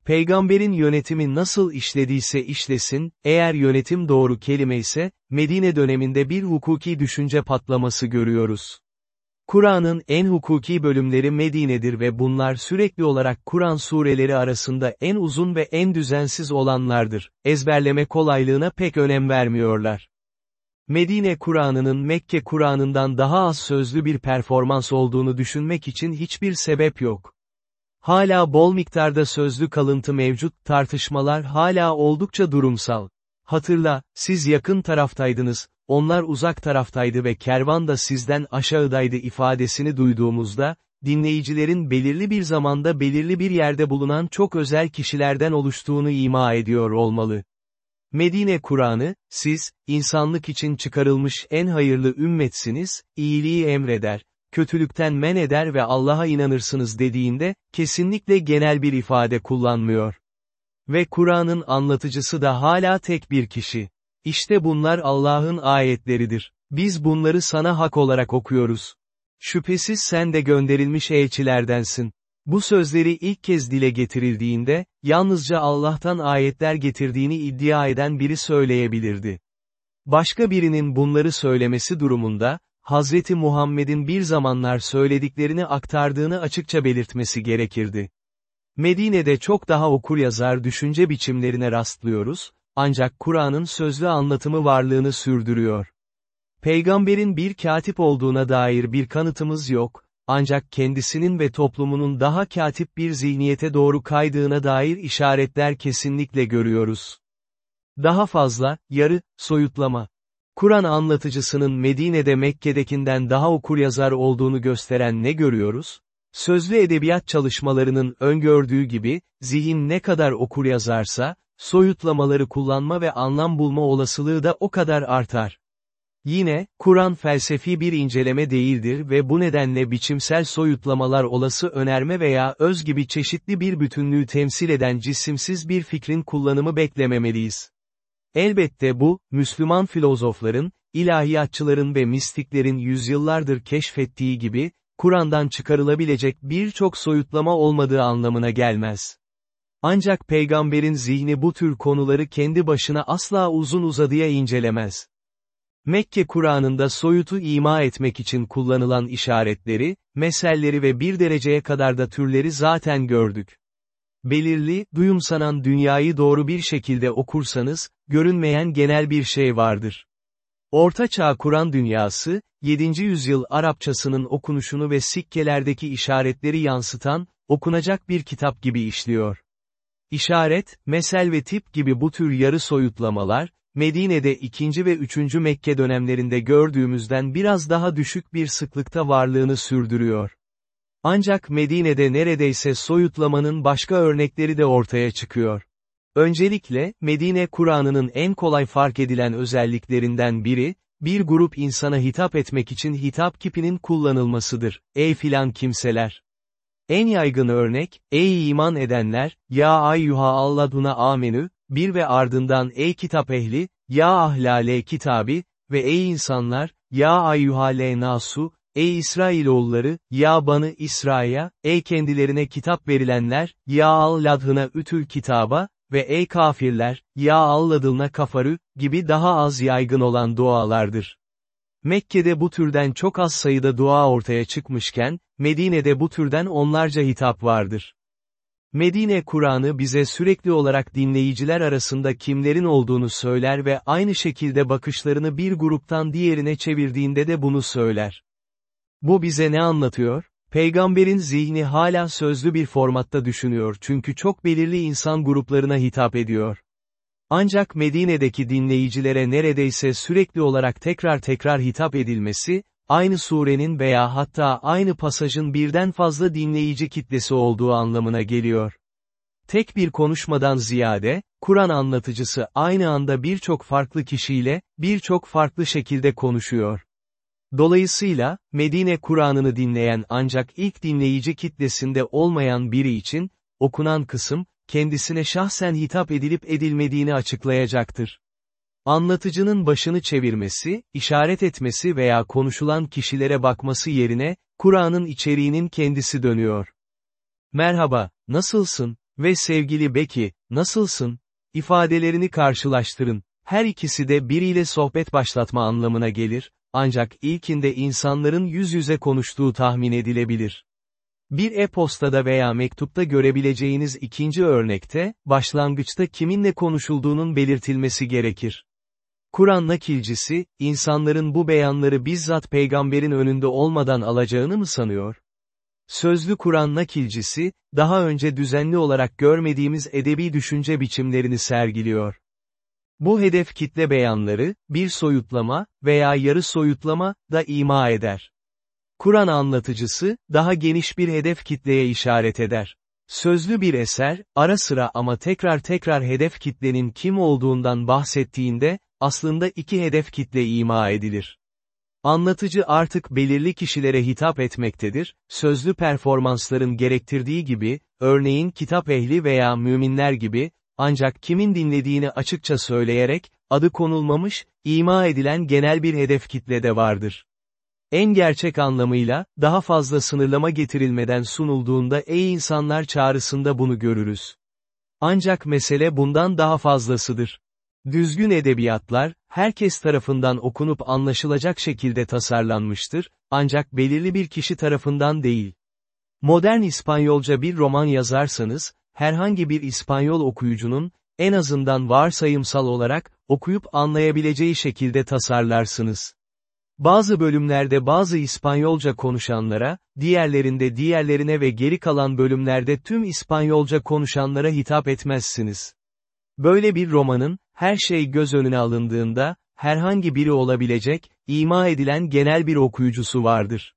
Peygamberin yönetimi nasıl işlediyse işlesin, eğer yönetim doğru kelime ise, Medine döneminde bir hukuki düşünce patlaması görüyoruz. Kur'an'ın en hukuki bölümleri Medine'dir ve bunlar sürekli olarak Kur'an sureleri arasında en uzun ve en düzensiz olanlardır, ezberleme kolaylığına pek önem vermiyorlar. Medine Kur'an'ının Mekke Kur'an'ından daha az sözlü bir performans olduğunu düşünmek için hiçbir sebep yok. Hala bol miktarda sözlü kalıntı mevcut, tartışmalar hala oldukça durumsal. Hatırla, siz yakın taraftaydınız, onlar uzak taraftaydı ve kervan da sizden aşağıdaydı ifadesini duyduğumuzda, dinleyicilerin belirli bir zamanda belirli bir yerde bulunan çok özel kişilerden oluştuğunu ima ediyor olmalı. Medine Kur'an'ı, siz, insanlık için çıkarılmış en hayırlı ümmetsiniz, iyiliği emreder, kötülükten men eder ve Allah'a inanırsınız dediğinde, kesinlikle genel bir ifade kullanmıyor. Ve Kur'an'ın anlatıcısı da hala tek bir kişi. İşte bunlar Allah'ın ayetleridir. Biz bunları sana hak olarak okuyoruz. Şüphesiz sen de gönderilmiş elçilerdensin. Bu sözleri ilk kez dile getirildiğinde, yalnızca Allah'tan ayetler getirdiğini iddia eden biri söyleyebilirdi. Başka birinin bunları söylemesi durumunda, Hazreti Muhammed'in bir zamanlar söylediklerini aktardığını açıkça belirtmesi gerekirdi. Medine'de çok daha okuryazar düşünce biçimlerine rastlıyoruz, ancak Kur'an'ın sözlü anlatımı varlığını sürdürüyor. Peygamberin bir katip olduğuna dair bir kanıtımız yok, ancak kendisinin ve toplumunun daha katip bir zihniyete doğru kaydığına dair işaretler kesinlikle görüyoruz. Daha fazla, yarı, soyutlama. Kur'an anlatıcısının Medine'de Mekke'dekinden daha okuryazar olduğunu gösteren ne görüyoruz? Sözlü edebiyat çalışmalarının öngördüğü gibi, zihin ne kadar okuryazarsa, soyutlamaları kullanma ve anlam bulma olasılığı da o kadar artar. Yine, Kur'an felsefi bir inceleme değildir ve bu nedenle biçimsel soyutlamalar olası önerme veya öz gibi çeşitli bir bütünlüğü temsil eden cisimsiz bir fikrin kullanımı beklememeliyiz. Elbette bu, Müslüman filozofların, ilahiyatçıların ve mistiklerin yüzyıllardır keşfettiği gibi, Kur'an'dan çıkarılabilecek birçok soyutlama olmadığı anlamına gelmez. Ancak peygamberin zihni bu tür konuları kendi başına asla uzun uzadıya incelemez. Mekke Kur'an'ında soyutu ima etmek için kullanılan işaretleri, meselleri ve bir dereceye kadar da türleri zaten gördük. Belirli, duyumsanan dünyayı doğru bir şekilde okursanız, görünmeyen genel bir şey vardır. Orta Çağ Kur'an dünyası, 7. yüzyıl Arapçasının okunuşunu ve sikkelerdeki işaretleri yansıtan, okunacak bir kitap gibi işliyor. İşaret, mesel ve tip gibi bu tür yarı soyutlamalar, Medine'de 2. ve 3. Mekke dönemlerinde gördüğümüzden biraz daha düşük bir sıklıkta varlığını sürdürüyor. Ancak Medine'de neredeyse soyutlamanın başka örnekleri de ortaya çıkıyor. Öncelikle, Medine Kur'an'ının en kolay fark edilen özelliklerinden biri, bir grup insana hitap etmek için hitap kipinin kullanılmasıdır, ey filan kimseler. En yaygın örnek, ey iman edenler, ya ayyuha alladuna amenü, bir ve ardından ey kitap ehli, ya ahlale kitabi, ve ey insanlar, ya ayyuhale nasu, ey İsrailoğulları, ya banı İsra'ya, ey kendilerine kitap verilenler, ya alladhına ütül kitaba, ve ey kafirler, ya alladılna kafarü, gibi daha az yaygın olan dualardır. Mekke'de bu türden çok az sayıda dua ortaya çıkmışken, Medine'de bu türden onlarca hitap vardır. Medine Kur'an'ı bize sürekli olarak dinleyiciler arasında kimlerin olduğunu söyler ve aynı şekilde bakışlarını bir gruptan diğerine çevirdiğinde de bunu söyler. Bu bize ne anlatıyor? Peygamberin zihni hala sözlü bir formatta düşünüyor çünkü çok belirli insan gruplarına hitap ediyor. Ancak Medine'deki dinleyicilere neredeyse sürekli olarak tekrar tekrar hitap edilmesi, aynı surenin veya hatta aynı pasajın birden fazla dinleyici kitlesi olduğu anlamına geliyor. Tek bir konuşmadan ziyade, Kur'an anlatıcısı aynı anda birçok farklı kişiyle, birçok farklı şekilde konuşuyor. Dolayısıyla, Medine Kur'an'ını dinleyen ancak ilk dinleyici kitlesinde olmayan biri için, okunan kısım, kendisine şahsen hitap edilip edilmediğini açıklayacaktır. Anlatıcının başını çevirmesi, işaret etmesi veya konuşulan kişilere bakması yerine, Kur'an'ın içeriğinin kendisi dönüyor. Merhaba, nasılsın? Ve sevgili Beki, nasılsın? ifadelerini karşılaştırın. Her ikisi de biriyle sohbet başlatma anlamına gelir, ancak ilkinde insanların yüz yüze konuştuğu tahmin edilebilir. Bir e-postada veya mektupta görebileceğiniz ikinci örnekte, başlangıçta kiminle konuşulduğunun belirtilmesi gerekir. Kur'an nakilcisi, insanların bu beyanları bizzat peygamberin önünde olmadan alacağını mı sanıyor? Sözlü Kur'an nakilcisi, daha önce düzenli olarak görmediğimiz edebi düşünce biçimlerini sergiliyor. Bu hedef kitle beyanları, bir soyutlama veya yarı soyutlama da ima eder. Kur'an anlatıcısı, daha geniş bir hedef kitleye işaret eder. Sözlü bir eser, ara sıra ama tekrar tekrar hedef kitlenin kim olduğundan bahsettiğinde, aslında iki hedef kitle ima edilir. Anlatıcı artık belirli kişilere hitap etmektedir, sözlü performansların gerektirdiği gibi, örneğin kitap ehli veya müminler gibi, ancak kimin dinlediğini açıkça söyleyerek, adı konulmamış, ima edilen genel bir hedef kitle de vardır. En gerçek anlamıyla, daha fazla sınırlama getirilmeden sunulduğunda ey insanlar çağrısında bunu görürüz. Ancak mesele bundan daha fazlasıdır. Düzgün edebiyatlar, herkes tarafından okunup anlaşılacak şekilde tasarlanmıştır, ancak belirli bir kişi tarafından değil. Modern İspanyolca bir roman yazarsanız, herhangi bir İspanyol okuyucunun, en azından varsayımsal olarak, okuyup anlayabileceği şekilde tasarlarsınız. Bazı bölümlerde bazı İspanyolca konuşanlara, diğerlerinde diğerlerine ve geri kalan bölümlerde tüm İspanyolca konuşanlara hitap etmezsiniz. Böyle bir romanın, her şey göz önüne alındığında, herhangi biri olabilecek, ima edilen genel bir okuyucusu vardır.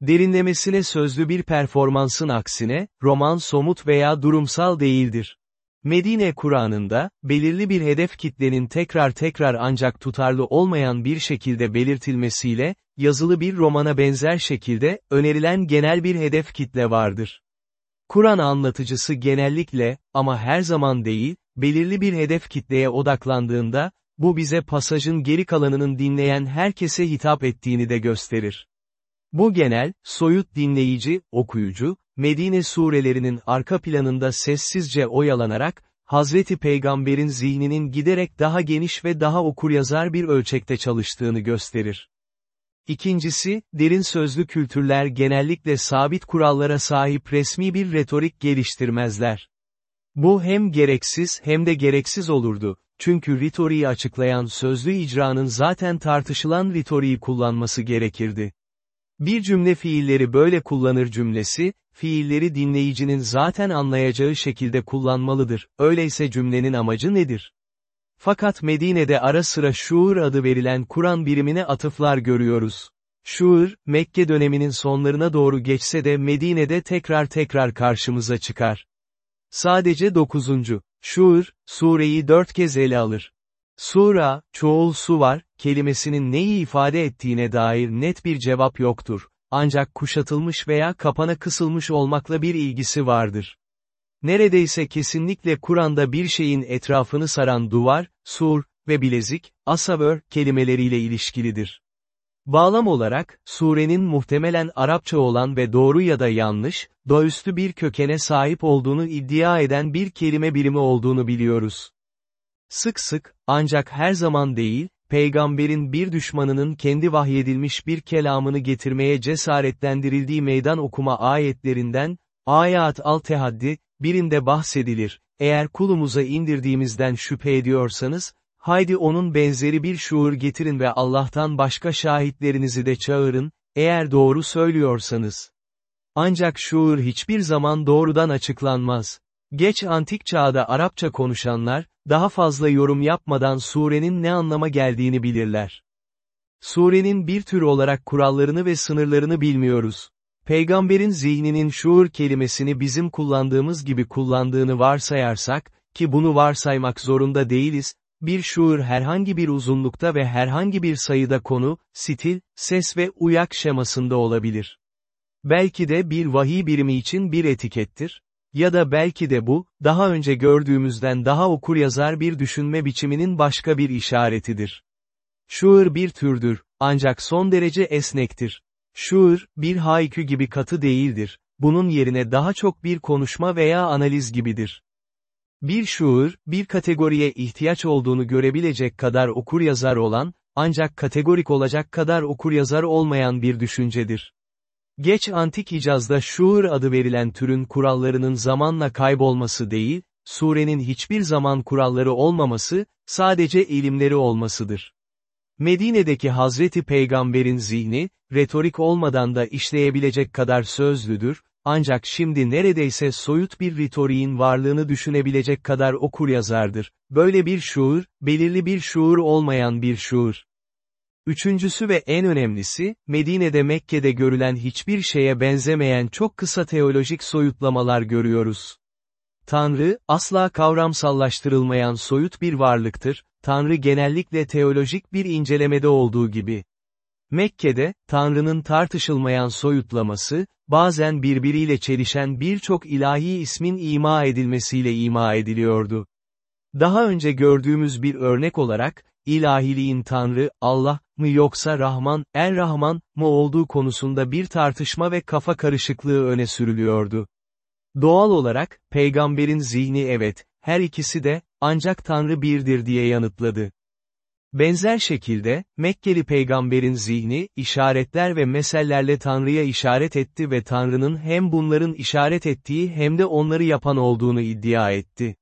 Derinlemesine sözlü bir performansın aksine, roman somut veya durumsal değildir. Medine Kur'an'ında, belirli bir hedef kitlenin tekrar tekrar ancak tutarlı olmayan bir şekilde belirtilmesiyle, yazılı bir romana benzer şekilde, önerilen genel bir hedef kitle vardır. Kur'an anlatıcısı genellikle, ama her zaman değil, belirli bir hedef kitleye odaklandığında, bu bize pasajın geri kalanının dinleyen herkese hitap ettiğini de gösterir. Bu genel, soyut dinleyici, okuyucu, Medine surelerinin arka planında sessizce oyalanarak, Hazreti Peygamber'in zihninin giderek daha geniş ve daha okuryazar bir ölçekte çalıştığını gösterir. İkincisi, derin sözlü kültürler genellikle sabit kurallara sahip resmi bir retorik geliştirmezler. Bu hem gereksiz hem de gereksiz olurdu, çünkü ritoriği açıklayan sözlü icranın zaten tartışılan ritoriği kullanması gerekirdi. Bir cümle fiilleri böyle kullanır cümlesi, fiilleri dinleyicinin zaten anlayacağı şekilde kullanmalıdır, öyleyse cümlenin amacı nedir? Fakat Medine'de ara sıra şuur adı verilen Kur'an birimine atıflar görüyoruz. Şuur, Mekke döneminin sonlarına doğru geçse de Medine'de tekrar tekrar karşımıza çıkar. Sadece 9. Şuur, sureyi dört kez ele alır. Sura, çoğul su var, kelimesinin neyi ifade ettiğine dair net bir cevap yoktur, ancak kuşatılmış veya kapana kısılmış olmakla bir ilgisi vardır. Neredeyse kesinlikle Kur'an'da bir şeyin etrafını saran duvar, sur ve bilezik, asavör kelimeleriyle ilişkilidir. Bağlam olarak, surenin muhtemelen Arapça olan ve doğru ya da yanlış, doğüstü bir kökene sahip olduğunu iddia eden bir kelime birimi olduğunu biliyoruz. Sık sık, ancak her zaman değil, peygamberin bir düşmanının kendi vahyedilmiş bir kelamını getirmeye cesaretlendirildiği meydan okuma ayetlerinden, Ayat al-Tehaddi, birinde bahsedilir, eğer kulumuza indirdiğimizden şüphe ediyorsanız, haydi onun benzeri bir şuur getirin ve Allah'tan başka şahitlerinizi de çağırın, eğer doğru söylüyorsanız. Ancak şuur hiçbir zaman doğrudan açıklanmaz. Geç antik çağda Arapça konuşanlar, daha fazla yorum yapmadan surenin ne anlama geldiğini bilirler. Surenin bir tür olarak kurallarını ve sınırlarını bilmiyoruz. Peygamberin zihninin şuur kelimesini bizim kullandığımız gibi kullandığını varsayarsak, ki bunu varsaymak zorunda değiliz, bir şuur herhangi bir uzunlukta ve herhangi bir sayıda konu, stil, ses ve uyak şemasında olabilir. Belki de bir vahiy birimi için bir etikettir, ya da belki de bu, daha önce gördüğümüzden daha okur yazar bir düşünme biçiminin başka bir işaretidir. Şuur bir türdür, ancak son derece esnektir. Şuur, bir haykü gibi katı değildir, bunun yerine daha çok bir konuşma veya analiz gibidir. Bir şuur, bir kategoriye ihtiyaç olduğunu görebilecek kadar okur yazar olan, ancak kategorik olacak kadar okur yazar olmayan bir düşüncedir. Geç antik Hicaz'da şuur adı verilen türün kurallarının zamanla kaybolması değil, surenin hiçbir zaman kuralları olmaması, sadece ilimleri olmasıdır. Medine'deki Hazreti Peygamber'in zihni, retorik olmadan da işleyebilecek kadar sözlüdür, ancak şimdi neredeyse soyut bir ritoriğin varlığını düşünebilecek kadar okur yazardır. Böyle bir şuur, belirli bir şuur olmayan bir şuur. Üçüncüsü ve en önemlisi, Medine'de Mekke'de görülen hiçbir şeye benzemeyen çok kısa teolojik soyutlamalar görüyoruz. Tanrı, asla kavramsallaştırılmayan soyut bir varlıktır, Tanrı genellikle teolojik bir incelemede olduğu gibi. Mekke'de, Tanrı'nın tartışılmayan soyutlaması, bazen birbiriyle çelişen birçok ilahi ismin ima edilmesiyle ima ediliyordu. Daha önce gördüğümüz bir örnek olarak, ilahiliğin Tanrı, Allah mı yoksa Rahman, Er-Rahman mı olduğu konusunda bir tartışma ve kafa karışıklığı öne sürülüyordu. Doğal olarak, peygamberin zihni evet, her ikisi de, ancak Tanrı birdir diye yanıtladı. Benzer şekilde, Mekkeli peygamberin zihni, işaretler ve mesellerle Tanrı'ya işaret etti ve Tanrı'nın hem bunların işaret ettiği hem de onları yapan olduğunu iddia etti.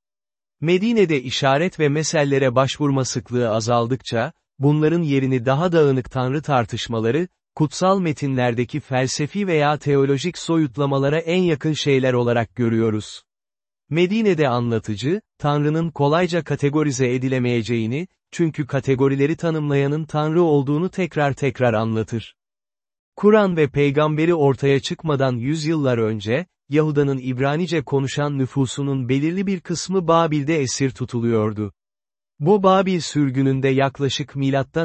Medine'de işaret ve mesellere başvurma sıklığı azaldıkça, bunların yerini daha dağınık Tanrı tartışmaları, kutsal metinlerdeki felsefi veya teolojik soyutlamalara en yakın şeyler olarak görüyoruz. Medine'de anlatıcı, Tanrı'nın kolayca kategorize edilemeyeceğini, çünkü kategorileri tanımlayanın Tanrı olduğunu tekrar tekrar anlatır. Kur'an ve peygamberi ortaya çıkmadan yüzyıllar önce, Yahuda'nın İbranice konuşan nüfusunun belirli bir kısmı Babil'de esir tutuluyordu. Bu Babil sürgününde yaklaşık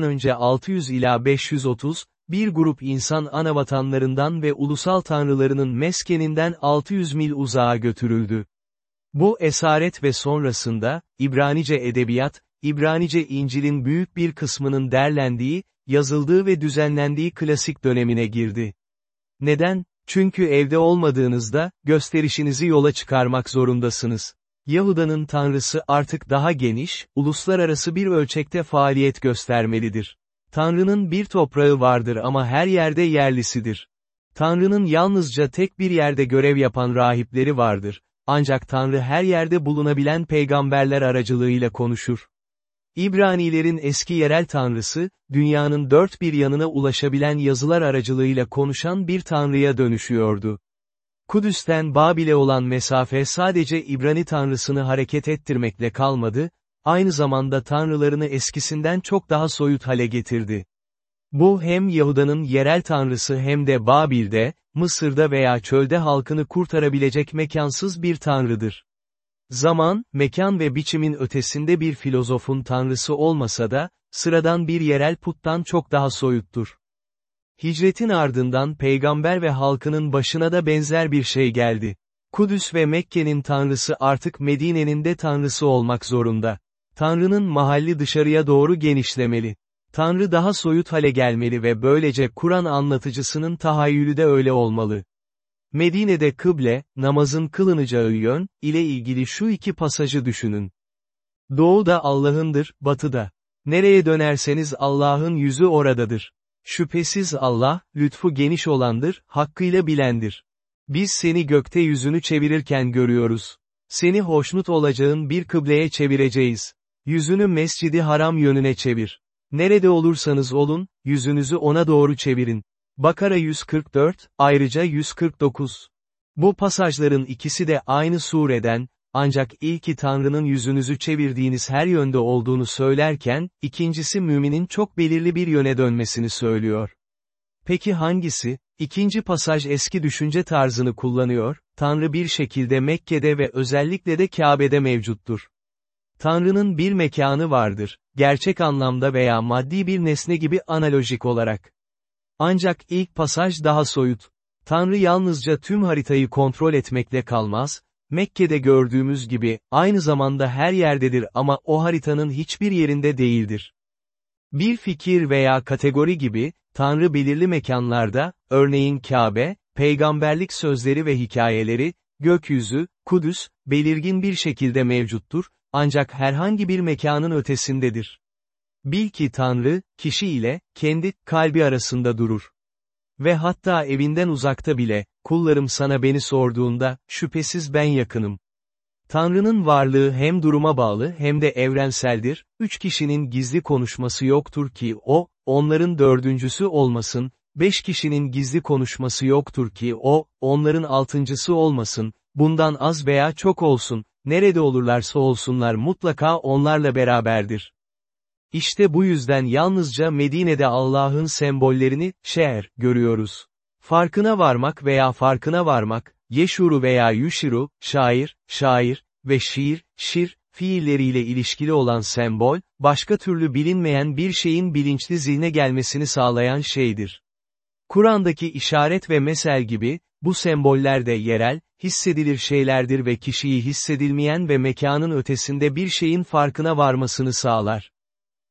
önce 600 ila 530, bir grup insan anavatanlarından ve ulusal tanrılarının meskeninden 600 mil uzağa götürüldü. Bu esaret ve sonrasında, İbranice edebiyat, İbranice İncil'in büyük bir kısmının derlendiği, yazıldığı ve düzenlendiği klasik dönemine girdi. Neden? Çünkü evde olmadığınızda, gösterişinizi yola çıkarmak zorundasınız. Yahuda'nın tanrısı artık daha geniş, uluslararası bir ölçekte faaliyet göstermelidir. Tanrı'nın bir toprağı vardır ama her yerde yerlisidir. Tanrı'nın yalnızca tek bir yerde görev yapan rahipleri vardır. Ancak Tanrı her yerde bulunabilen peygamberler aracılığıyla konuşur. İbranilerin eski yerel tanrısı, dünyanın dört bir yanına ulaşabilen yazılar aracılığıyla konuşan bir tanrıya dönüşüyordu. Kudüs'ten Babil'e olan mesafe sadece İbrani tanrısını hareket ettirmekle kalmadı, aynı zamanda tanrılarını eskisinden çok daha soyut hale getirdi. Bu hem Yahuda'nın yerel tanrısı hem de Babil'de, Mısır'da veya çölde halkını kurtarabilecek mekansız bir tanrıdır. Zaman, mekan ve biçimin ötesinde bir filozofun tanrısı olmasa da, sıradan bir yerel puttan çok daha soyuttur. Hicretin ardından peygamber ve halkının başına da benzer bir şey geldi. Kudüs ve Mekke'nin tanrısı artık Medine'nin de tanrısı olmak zorunda. Tanrının mahalli dışarıya doğru genişlemeli. Tanrı daha soyut hale gelmeli ve böylece Kur'an anlatıcısının tahayyülü de öyle olmalı. Medine'de kıble, namazın kılınacağı yön, ile ilgili şu iki pasajı düşünün. Doğuda Allah'ındır, batıda. Nereye dönerseniz Allah'ın yüzü oradadır. Şüphesiz Allah, lütfu geniş olandır, hakkıyla bilendir. Biz seni gökte yüzünü çevirirken görüyoruz. Seni hoşnut olacağın bir kıbleye çevireceğiz. Yüzünü mescidi haram yönüne çevir. Nerede olursanız olun, yüzünüzü ona doğru çevirin. Bakara 144, ayrıca 149. Bu pasajların ikisi de aynı sureden, ancak ilki Tanrı'nın yüzünüzü çevirdiğiniz her yönde olduğunu söylerken, ikincisi müminin çok belirli bir yöne dönmesini söylüyor. Peki hangisi? İkinci pasaj eski düşünce tarzını kullanıyor, Tanrı bir şekilde Mekke'de ve özellikle de Kabe'de mevcuttur. Tanrı'nın bir mekanı vardır, gerçek anlamda veya maddi bir nesne gibi analojik olarak. Ancak ilk pasaj daha soyut. Tanrı yalnızca tüm haritayı kontrol etmekle kalmaz, Mekke'de gördüğümüz gibi, aynı zamanda her yerdedir ama o haritanın hiçbir yerinde değildir. Bir fikir veya kategori gibi, Tanrı belirli mekanlarda, örneğin Kabe, peygamberlik sözleri ve hikayeleri, gökyüzü, Kudüs, belirgin bir şekilde mevcuttur, ancak herhangi bir mekanın ötesindedir. Bil ki Tanrı, kişi ile, kendi, kalbi arasında durur. Ve hatta evinden uzakta bile, kullarım sana beni sorduğunda, şüphesiz ben yakınım. Tanrı'nın varlığı hem duruma bağlı hem de evrenseldir, üç kişinin gizli konuşması yoktur ki o, onların dördüncüsü olmasın, beş kişinin gizli konuşması yoktur ki o, onların altıncısı olmasın, bundan az veya çok olsun, nerede olurlarsa olsunlar mutlaka onlarla beraberdir. İşte bu yüzden yalnızca Medine'de Allah'ın sembollerini, şeer, görüyoruz. Farkına varmak veya farkına varmak, yeşuru veya yuşiru, şair, şair ve şiir, şir, fiilleriyle ilişkili olan sembol, başka türlü bilinmeyen bir şeyin bilinçli zihne gelmesini sağlayan şeydir. Kur'an'daki işaret ve mesel gibi, bu semboller de yerel, hissedilir şeylerdir ve kişiyi hissedilmeyen ve mekanın ötesinde bir şeyin farkına varmasını sağlar.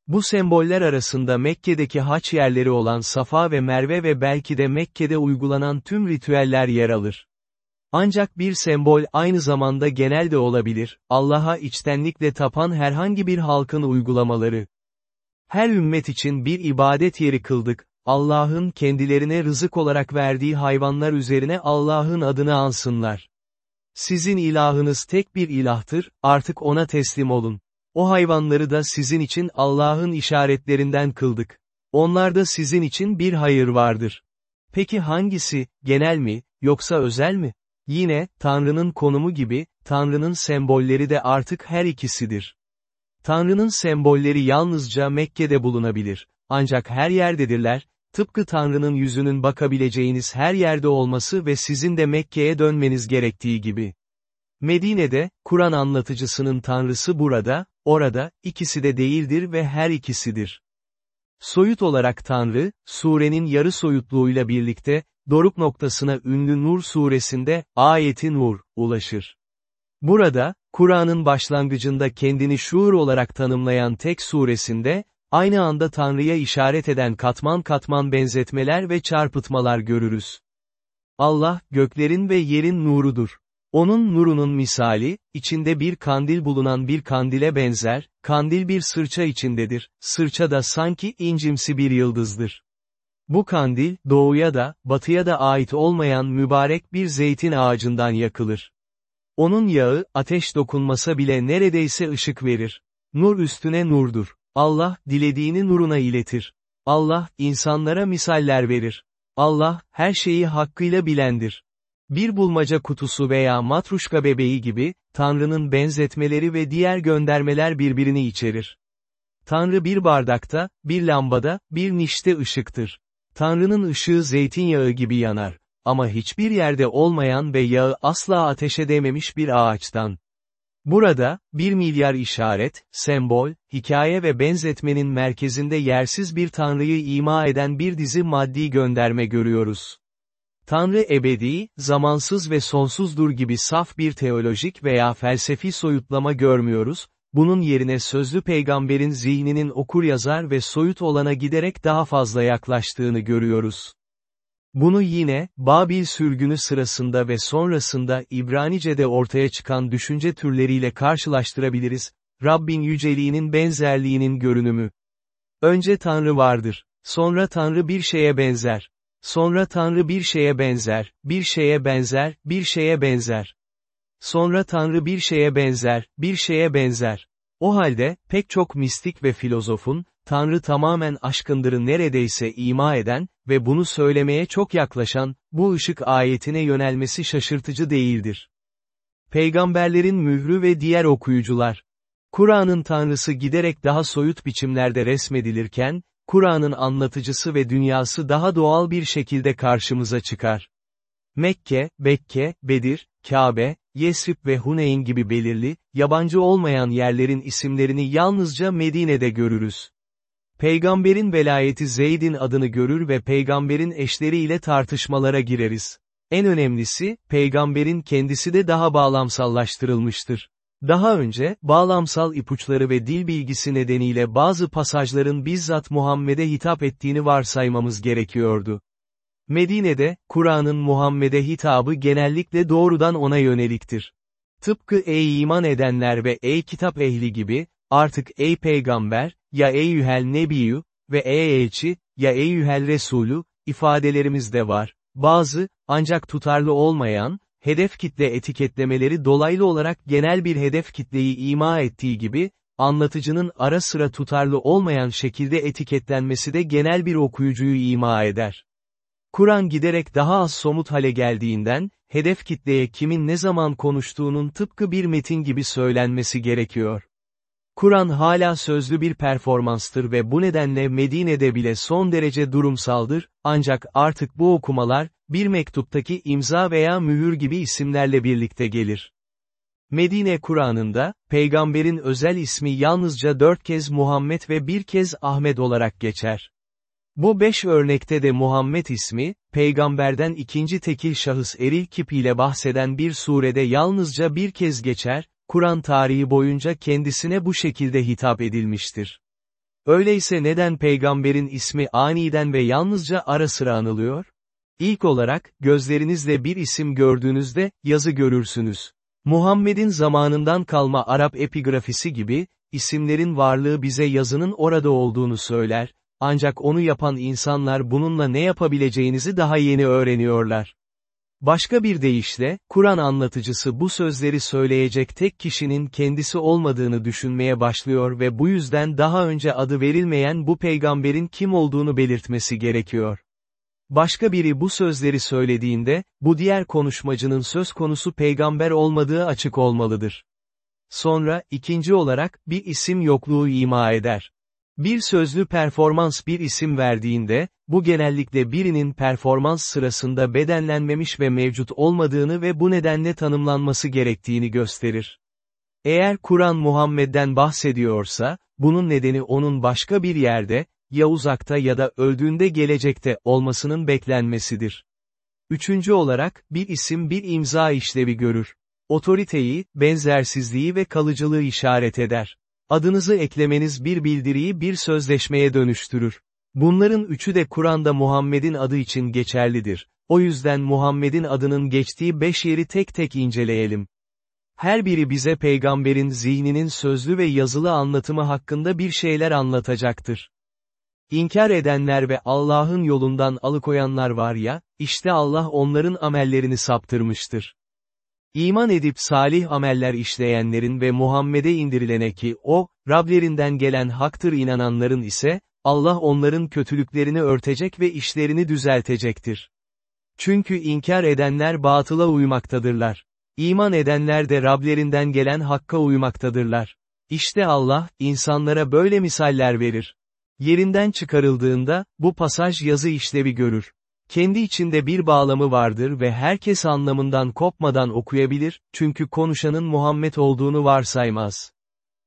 Bu semboller arasında Mekke'deki haç yerleri olan Safa ve Merve ve belki de Mekke'de uygulanan tüm ritüeller yer alır. Ancak bir sembol aynı zamanda genel de olabilir, Allah'a içtenlikle tapan herhangi bir halkın uygulamaları. Her ümmet için bir ibadet yeri kıldık, Allah'ın kendilerine rızık olarak verdiği hayvanlar üzerine Allah'ın adını ansınlar. Sizin ilahınız tek bir ilahtır, artık ona teslim olun. O hayvanları da sizin için Allah'ın işaretlerinden kıldık. Onlarda sizin için bir hayır vardır. Peki hangisi, genel mi, yoksa özel mi? Yine, Tanrı'nın konumu gibi, Tanrı'nın sembolleri de artık her ikisidir. Tanrı'nın sembolleri yalnızca Mekke'de bulunabilir. Ancak her yerdedirler, tıpkı Tanrı'nın yüzünün bakabileceğiniz her yerde olması ve sizin de Mekke'ye dönmeniz gerektiği gibi. Medine'de, Kur'an anlatıcısının Tanrısı burada, orada, ikisi de değildir ve her ikisidir. Soyut olarak Tanrı, surenin yarı soyutluğuyla birlikte, doruk noktasına ünlü Nur suresinde, ayeti Nur, ulaşır. Burada, Kur'an'ın başlangıcında kendini şuur olarak tanımlayan tek suresinde, aynı anda Tanrı'ya işaret eden katman katman benzetmeler ve çarpıtmalar görürüz. Allah, göklerin ve yerin nurudur. Onun nurunun misali, içinde bir kandil bulunan bir kandile benzer, kandil bir sırça içindedir, sırça da sanki incimsi bir yıldızdır. Bu kandil, doğuya da, batıya da ait olmayan mübarek bir zeytin ağacından yakılır. Onun yağı, ateş dokunmasa bile neredeyse ışık verir. Nur üstüne nurdur. Allah, dilediğini nuruna iletir. Allah, insanlara misaller verir. Allah, her şeyi hakkıyla bilendir. Bir bulmaca kutusu veya matruşka bebeği gibi, Tanrı'nın benzetmeleri ve diğer göndermeler birbirini içerir. Tanrı bir bardakta, bir lambada, bir nişte ışıktır. Tanrı'nın ışığı zeytinyağı gibi yanar. Ama hiçbir yerde olmayan ve yağı asla ateşe değmemiş bir ağaçtan. Burada, bir milyar işaret, sembol, hikaye ve benzetmenin merkezinde yersiz bir Tanrı'yı ima eden bir dizi maddi gönderme görüyoruz. Tanrı ebedi, zamansız ve sonsuzdur gibi saf bir teolojik veya felsefi soyutlama görmüyoruz, bunun yerine sözlü peygamberin zihninin okur yazar ve soyut olana giderek daha fazla yaklaştığını görüyoruz. Bunu yine, Babil sürgünü sırasında ve sonrasında İbranice'de ortaya çıkan düşünce türleriyle karşılaştırabiliriz, Rabbin yüceliğinin benzerliğinin görünümü. Önce Tanrı vardır, sonra Tanrı bir şeye benzer, sonra Tanrı bir şeye benzer, bir şeye benzer, bir şeye benzer. Sonra Tanrı bir şeye benzer, bir şeye benzer. O halde, pek çok mistik ve filozofun, Tanrı tamamen aşkındırı neredeyse ima eden ve bunu söylemeye çok yaklaşan, bu ışık ayetine yönelmesi şaşırtıcı değildir. Peygamberlerin mührü ve diğer okuyucular. Kur'an'ın Tanrısı giderek daha soyut biçimlerde resmedilirken, Kur'an'ın anlatıcısı ve dünyası daha doğal bir şekilde karşımıza çıkar. Mekke, Bekke, Bedir, Kabe, Yesrib ve Huneyn gibi belirli, yabancı olmayan yerlerin isimlerini yalnızca Medine'de görürüz. Peygamberin velayeti Zeyd'in adını görür ve peygamberin eşleriyle tartışmalara gireriz. En önemlisi, peygamberin kendisi de daha bağlamsallaştırılmıştır. Daha önce, bağlamsal ipuçları ve dil bilgisi nedeniyle bazı pasajların bizzat Muhammed'e hitap ettiğini varsaymamız gerekiyordu. Medine'de, Kur'an'ın Muhammed'e hitabı genellikle doğrudan ona yöneliktir. Tıpkı ey iman edenler ve ey kitap ehli gibi, artık ey peygamber, ya eyyühel nebiyyü ve ey elçi, ya eyyühel resulü, ifadelerimiz de var. Bazı, ancak tutarlı olmayan, hedef kitle etiketlemeleri dolaylı olarak genel bir hedef kitleyi ima ettiği gibi, anlatıcının ara sıra tutarlı olmayan şekilde etiketlenmesi de genel bir okuyucuyu ima eder. Kur'an giderek daha az somut hale geldiğinden, hedef kitleye kimin ne zaman konuştuğunun tıpkı bir metin gibi söylenmesi gerekiyor. Kur'an hala sözlü bir performanstır ve bu nedenle Medine'de bile son derece durumsaldır, ancak artık bu okumalar, bir mektuptaki imza veya mühür gibi isimlerle birlikte gelir. Medine Kur'an'ında, peygamberin özel ismi yalnızca dört kez Muhammed ve bir kez Ahmet olarak geçer. Bu beş örnekte de Muhammed ismi, peygamberden ikinci tekil şahıs eril kip ile bahseden bir surede yalnızca bir kez geçer, Kur'an tarihi boyunca kendisine bu şekilde hitap edilmiştir. Öyleyse neden peygamberin ismi aniden ve yalnızca ara sıra anılıyor? İlk olarak, gözlerinizle bir isim gördüğünüzde, yazı görürsünüz. Muhammed'in zamanından kalma Arap epigrafisi gibi, isimlerin varlığı bize yazının orada olduğunu söyler, ancak onu yapan insanlar bununla ne yapabileceğinizi daha yeni öğreniyorlar. Başka bir deyişle, Kur'an anlatıcısı bu sözleri söyleyecek tek kişinin kendisi olmadığını düşünmeye başlıyor ve bu yüzden daha önce adı verilmeyen bu peygamberin kim olduğunu belirtmesi gerekiyor. Başka biri bu sözleri söylediğinde, bu diğer konuşmacının söz konusu peygamber olmadığı açık olmalıdır. Sonra, ikinci olarak, bir isim yokluğu ima eder. Bir sözlü performans bir isim verdiğinde, bu genellikle birinin performans sırasında bedenlenmemiş ve mevcut olmadığını ve bu nedenle tanımlanması gerektiğini gösterir. Eğer Kur'an Muhammed'den bahsediyorsa, bunun nedeni onun başka bir yerde, ya uzakta ya da öldüğünde gelecekte olmasının beklenmesidir. Üçüncü olarak, bir isim bir imza işlevi görür. Otoriteyi, benzersizliği ve kalıcılığı işaret eder. Adınızı eklemeniz bir bildiriyi bir sözleşmeye dönüştürür. Bunların üçü de Kur'an'da Muhammed'in adı için geçerlidir. O yüzden Muhammed'in adının geçtiği beş yeri tek tek inceleyelim. Her biri bize peygamberin zihninin sözlü ve yazılı anlatımı hakkında bir şeyler anlatacaktır. İnkar edenler ve Allah'ın yolundan alıkoyanlar var ya, işte Allah onların amellerini saptırmıştır. İman edip salih ameller işleyenlerin ve Muhammed'e indirilene ki o, Rablerinden gelen haktır inananların ise, Allah onların kötülüklerini örtecek ve işlerini düzeltecektir. Çünkü inkar edenler batıla uymaktadırlar. İman edenler de Rablerinden gelen hakka uymaktadırlar. İşte Allah, insanlara böyle misaller verir. Yerinden çıkarıldığında, bu pasaj yazı işlevi görür. Kendi içinde bir bağlamı vardır ve herkes anlamından kopmadan okuyabilir, çünkü konuşanın Muhammed olduğunu varsaymaz.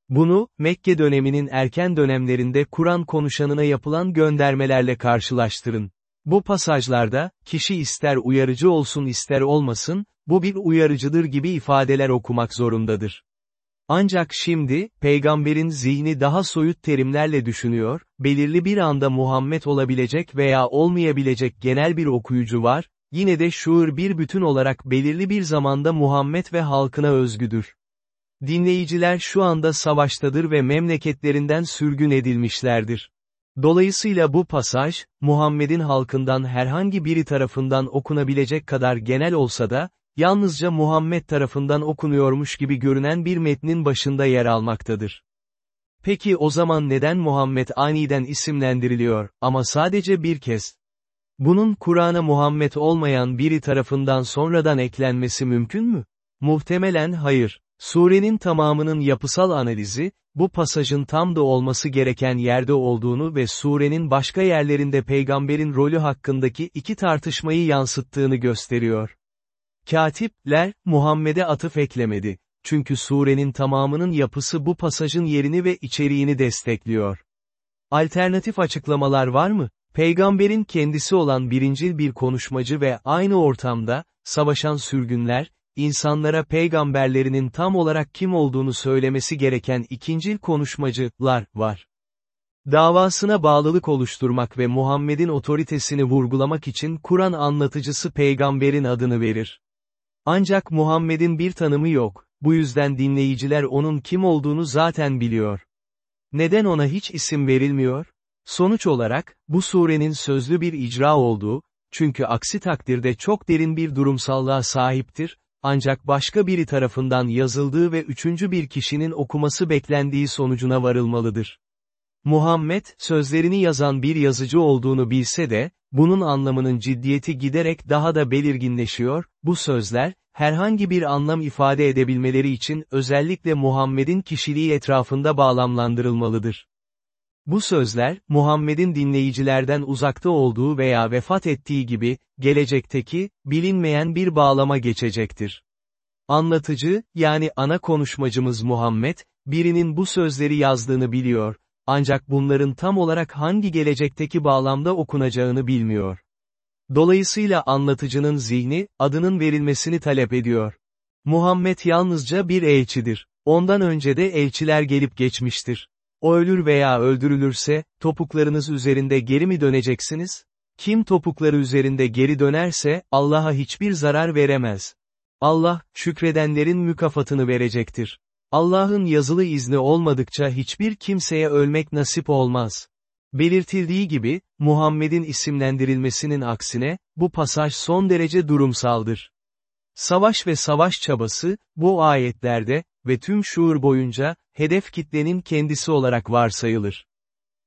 Bunu, Mekke döneminin erken dönemlerinde Kur'an konuşanına yapılan göndermelerle karşılaştırın. Bu pasajlarda, kişi ister uyarıcı olsun ister olmasın, bu bir uyarıcıdır gibi ifadeler okumak zorundadır. Ancak şimdi, peygamberin zihni daha soyut terimlerle düşünüyor, belirli bir anda Muhammed olabilecek veya olmayabilecek genel bir okuyucu var, yine de şuur bir bütün olarak belirli bir zamanda Muhammed ve halkına özgüdür. Dinleyiciler şu anda savaştadır ve memleketlerinden sürgün edilmişlerdir. Dolayısıyla bu pasaj, Muhammed'in halkından herhangi biri tarafından okunabilecek kadar genel olsa da, yalnızca Muhammed tarafından okunuyormuş gibi görünen bir metnin başında yer almaktadır. Peki o zaman neden Muhammed aniden isimlendiriliyor, ama sadece bir kez? Bunun Kur'an'a Muhammed olmayan biri tarafından sonradan eklenmesi mümkün mü? Muhtemelen hayır. Surenin tamamının yapısal analizi, bu pasajın tam da olması gereken yerde olduğunu ve surenin başka yerlerinde peygamberin rolü hakkındaki iki tartışmayı yansıttığını gösteriyor. Katipler, Muhammed'e atıf eklemedi. Çünkü surenin tamamının yapısı bu pasajın yerini ve içeriğini destekliyor. Alternatif açıklamalar var mı? Peygamberin kendisi olan birincil bir konuşmacı ve aynı ortamda, savaşan sürgünler, insanlara peygamberlerinin tam olarak kim olduğunu söylemesi gereken ikincil konuşmacılar var. Davasına bağlılık oluşturmak ve Muhammed'in otoritesini vurgulamak için Kur'an anlatıcısı peygamberin adını verir. Ancak Muhammed'in bir tanımı yok, bu yüzden dinleyiciler onun kim olduğunu zaten biliyor. Neden ona hiç isim verilmiyor? Sonuç olarak, bu surenin sözlü bir icra olduğu, çünkü aksi takdirde çok derin bir durumsallığa sahiptir, ancak başka biri tarafından yazıldığı ve üçüncü bir kişinin okuması beklendiği sonucuna varılmalıdır. Muhammed, sözlerini yazan bir yazıcı olduğunu bilse de, bunun anlamının ciddiyeti giderek daha da belirginleşiyor, bu sözler, herhangi bir anlam ifade edebilmeleri için özellikle Muhammed'in kişiliği etrafında bağlamlandırılmalıdır. Bu sözler, Muhammed'in dinleyicilerden uzakta olduğu veya vefat ettiği gibi, gelecekteki, bilinmeyen bir bağlama geçecektir. Anlatıcı, yani ana konuşmacımız Muhammed, birinin bu sözleri yazdığını biliyor, ancak bunların tam olarak hangi gelecekteki bağlamda okunacağını bilmiyor. Dolayısıyla anlatıcının zihni, adının verilmesini talep ediyor. Muhammed yalnızca bir elçidir. Ondan önce de elçiler gelip geçmiştir. O ölür veya öldürülürse, topuklarınız üzerinde geri mi döneceksiniz? Kim topukları üzerinde geri dönerse, Allah'a hiçbir zarar veremez. Allah, şükredenlerin mükafatını verecektir. Allah'ın yazılı izni olmadıkça hiçbir kimseye ölmek nasip olmaz. Belirtildiği gibi, Muhammed'in isimlendirilmesinin aksine, bu pasaj son derece durumsaldır. Savaş ve savaş çabası, bu ayetlerde, ve tüm şuur boyunca, hedef kitlenin kendisi olarak varsayılır.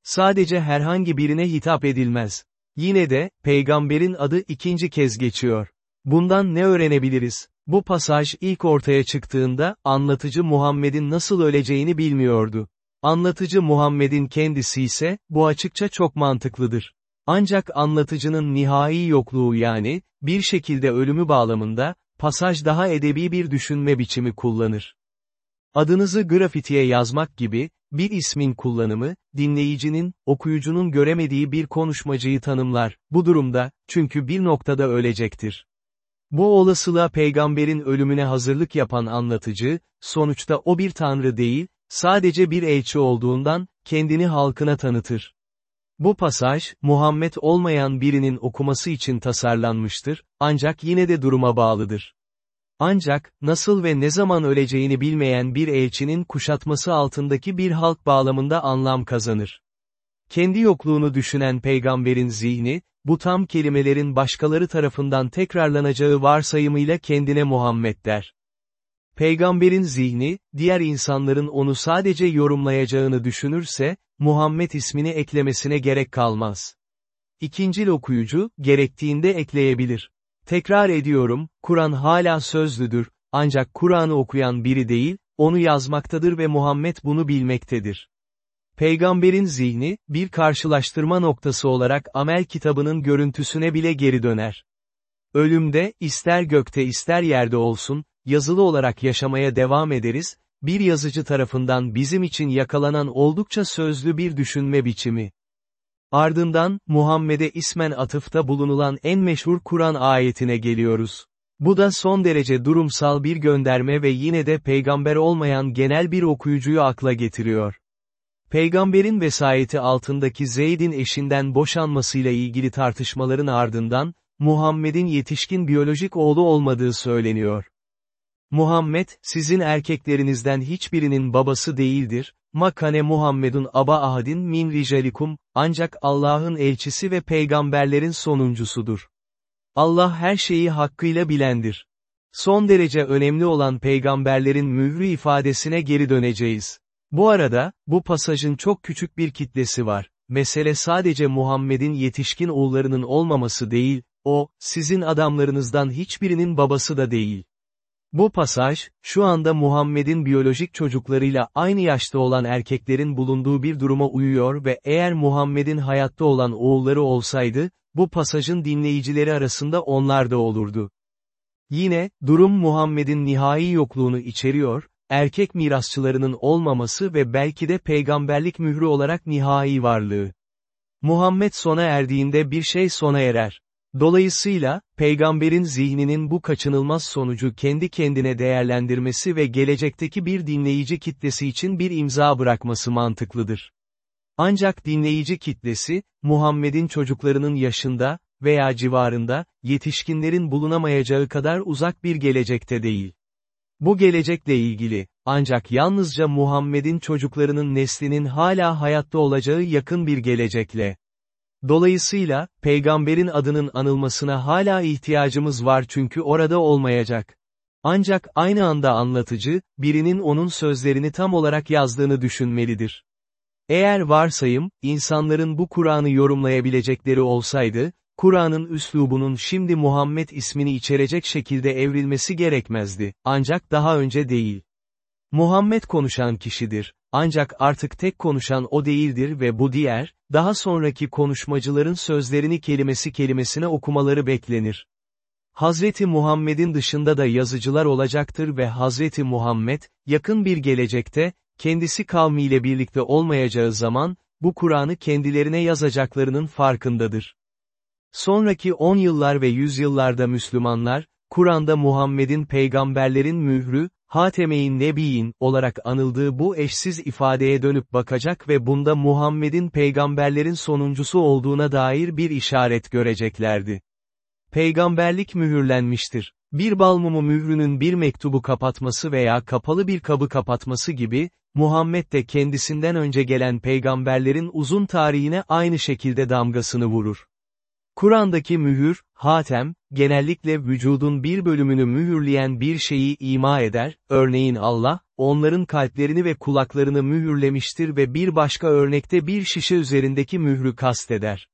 Sadece herhangi birine hitap edilmez. Yine de, peygamberin adı ikinci kez geçiyor. Bundan ne öğrenebiliriz? Bu pasaj ilk ortaya çıktığında, anlatıcı Muhammed'in nasıl öleceğini bilmiyordu. Anlatıcı Muhammed'in kendisi ise, bu açıkça çok mantıklıdır. Ancak anlatıcının nihai yokluğu yani, bir şekilde ölümü bağlamında, pasaj daha edebi bir düşünme biçimi kullanır. Adınızı grafitiye yazmak gibi, bir ismin kullanımı, dinleyicinin, okuyucunun göremediği bir konuşmacıyı tanımlar, bu durumda, çünkü bir noktada ölecektir. Bu olasılığa peygamberin ölümüne hazırlık yapan anlatıcı, sonuçta o bir tanrı değil, sadece bir elçi olduğundan, kendini halkına tanıtır. Bu pasaj, Muhammed olmayan birinin okuması için tasarlanmıştır, ancak yine de duruma bağlıdır. Ancak, nasıl ve ne zaman öleceğini bilmeyen bir elçinin kuşatması altındaki bir halk bağlamında anlam kazanır. Kendi yokluğunu düşünen peygamberin zihni, bu tam kelimelerin başkaları tarafından tekrarlanacağı varsayımıyla kendine Muhammed der. Peygamberin zihni, diğer insanların onu sadece yorumlayacağını düşünürse, Muhammed ismini eklemesine gerek kalmaz. İkincil okuyucu, gerektiğinde ekleyebilir. Tekrar ediyorum, Kur'an hala sözlüdür, ancak Kur'an'ı okuyan biri değil, onu yazmaktadır ve Muhammed bunu bilmektedir. Peygamberin zihni, bir karşılaştırma noktası olarak amel kitabının görüntüsüne bile geri döner. Ölümde, ister gökte ister yerde olsun, yazılı olarak yaşamaya devam ederiz, bir yazıcı tarafından bizim için yakalanan oldukça sözlü bir düşünme biçimi. Ardından, Muhammed'e ismen atıfta bulunulan en meşhur Kur'an ayetine geliyoruz. Bu da son derece durumsal bir gönderme ve yine de peygamber olmayan genel bir okuyucuyu akla getiriyor. Peygamberin vesayeti altındaki Zeyd'in eşinden boşanmasıyla ilgili tartışmaların ardından, Muhammed'in yetişkin biyolojik oğlu olmadığı söyleniyor. Muhammed, sizin erkeklerinizden hiçbirinin babası değildir, makane Muhammedun aba ahadin min ricalikum, ancak Allah'ın elçisi ve peygamberlerin sonuncusudur. Allah her şeyi hakkıyla bilendir. Son derece önemli olan peygamberlerin mührü ifadesine geri döneceğiz. Bu arada, bu pasajın çok küçük bir kitlesi var. Mesele sadece Muhammed'in yetişkin oğullarının olmaması değil, o, sizin adamlarınızdan hiçbirinin babası da değil. Bu pasaj, şu anda Muhammed'in biyolojik çocuklarıyla aynı yaşta olan erkeklerin bulunduğu bir duruma uyuyor ve eğer Muhammed'in hayatta olan oğulları olsaydı, bu pasajın dinleyicileri arasında onlar da olurdu. Yine, durum Muhammed'in nihai yokluğunu içeriyor, erkek mirasçılarının olmaması ve belki de peygamberlik mührü olarak nihai varlığı. Muhammed sona erdiğinde bir şey sona erer. Dolayısıyla, peygamberin zihninin bu kaçınılmaz sonucu kendi kendine değerlendirmesi ve gelecekteki bir dinleyici kitlesi için bir imza bırakması mantıklıdır. Ancak dinleyici kitlesi, Muhammed'in çocuklarının yaşında veya civarında, yetişkinlerin bulunamayacağı kadar uzak bir gelecekte değil. Bu gelecekle ilgili, ancak yalnızca Muhammed'in çocuklarının neslinin hala hayatta olacağı yakın bir gelecekle. Dolayısıyla, peygamberin adının anılmasına hala ihtiyacımız var çünkü orada olmayacak. Ancak aynı anda anlatıcı, birinin onun sözlerini tam olarak yazdığını düşünmelidir. Eğer varsayım, insanların bu Kur'an'ı yorumlayabilecekleri olsaydı, Kur'an'ın üslubunun şimdi Muhammed ismini içerecek şekilde evrilmesi gerekmezdi, ancak daha önce değil. Muhammed konuşan kişidir, ancak artık tek konuşan o değildir ve bu diğer, daha sonraki konuşmacıların sözlerini kelimesi kelimesine okumaları beklenir. Hazreti Muhammed'in dışında da yazıcılar olacaktır ve Hazreti Muhammed, yakın bir gelecekte, kendisi kavmiyle birlikte olmayacağı zaman, bu Kur'an'ı kendilerine yazacaklarının farkındadır. Sonraki on yıllar ve yüzyıllarda Müslümanlar, Kur'an'da Muhammed'in peygamberlerin mührü, Hatemeyn Nebiyin olarak anıldığı bu eşsiz ifadeye dönüp bakacak ve bunda Muhammed'in peygamberlerin sonuncusu olduğuna dair bir işaret göreceklerdi. Peygamberlik mühürlenmiştir. Bir balmumu mührünün bir mektubu kapatması veya kapalı bir kabı kapatması gibi, Muhammed de kendisinden önce gelen peygamberlerin uzun tarihine aynı şekilde damgasını vurur. Kur'an'daki mühür, hatem, genellikle vücudun bir bölümünü mühürleyen bir şeyi ima eder, örneğin Allah, onların kalplerini ve kulaklarını mühürlemiştir ve bir başka örnekte bir şişe üzerindeki mührü kasteder.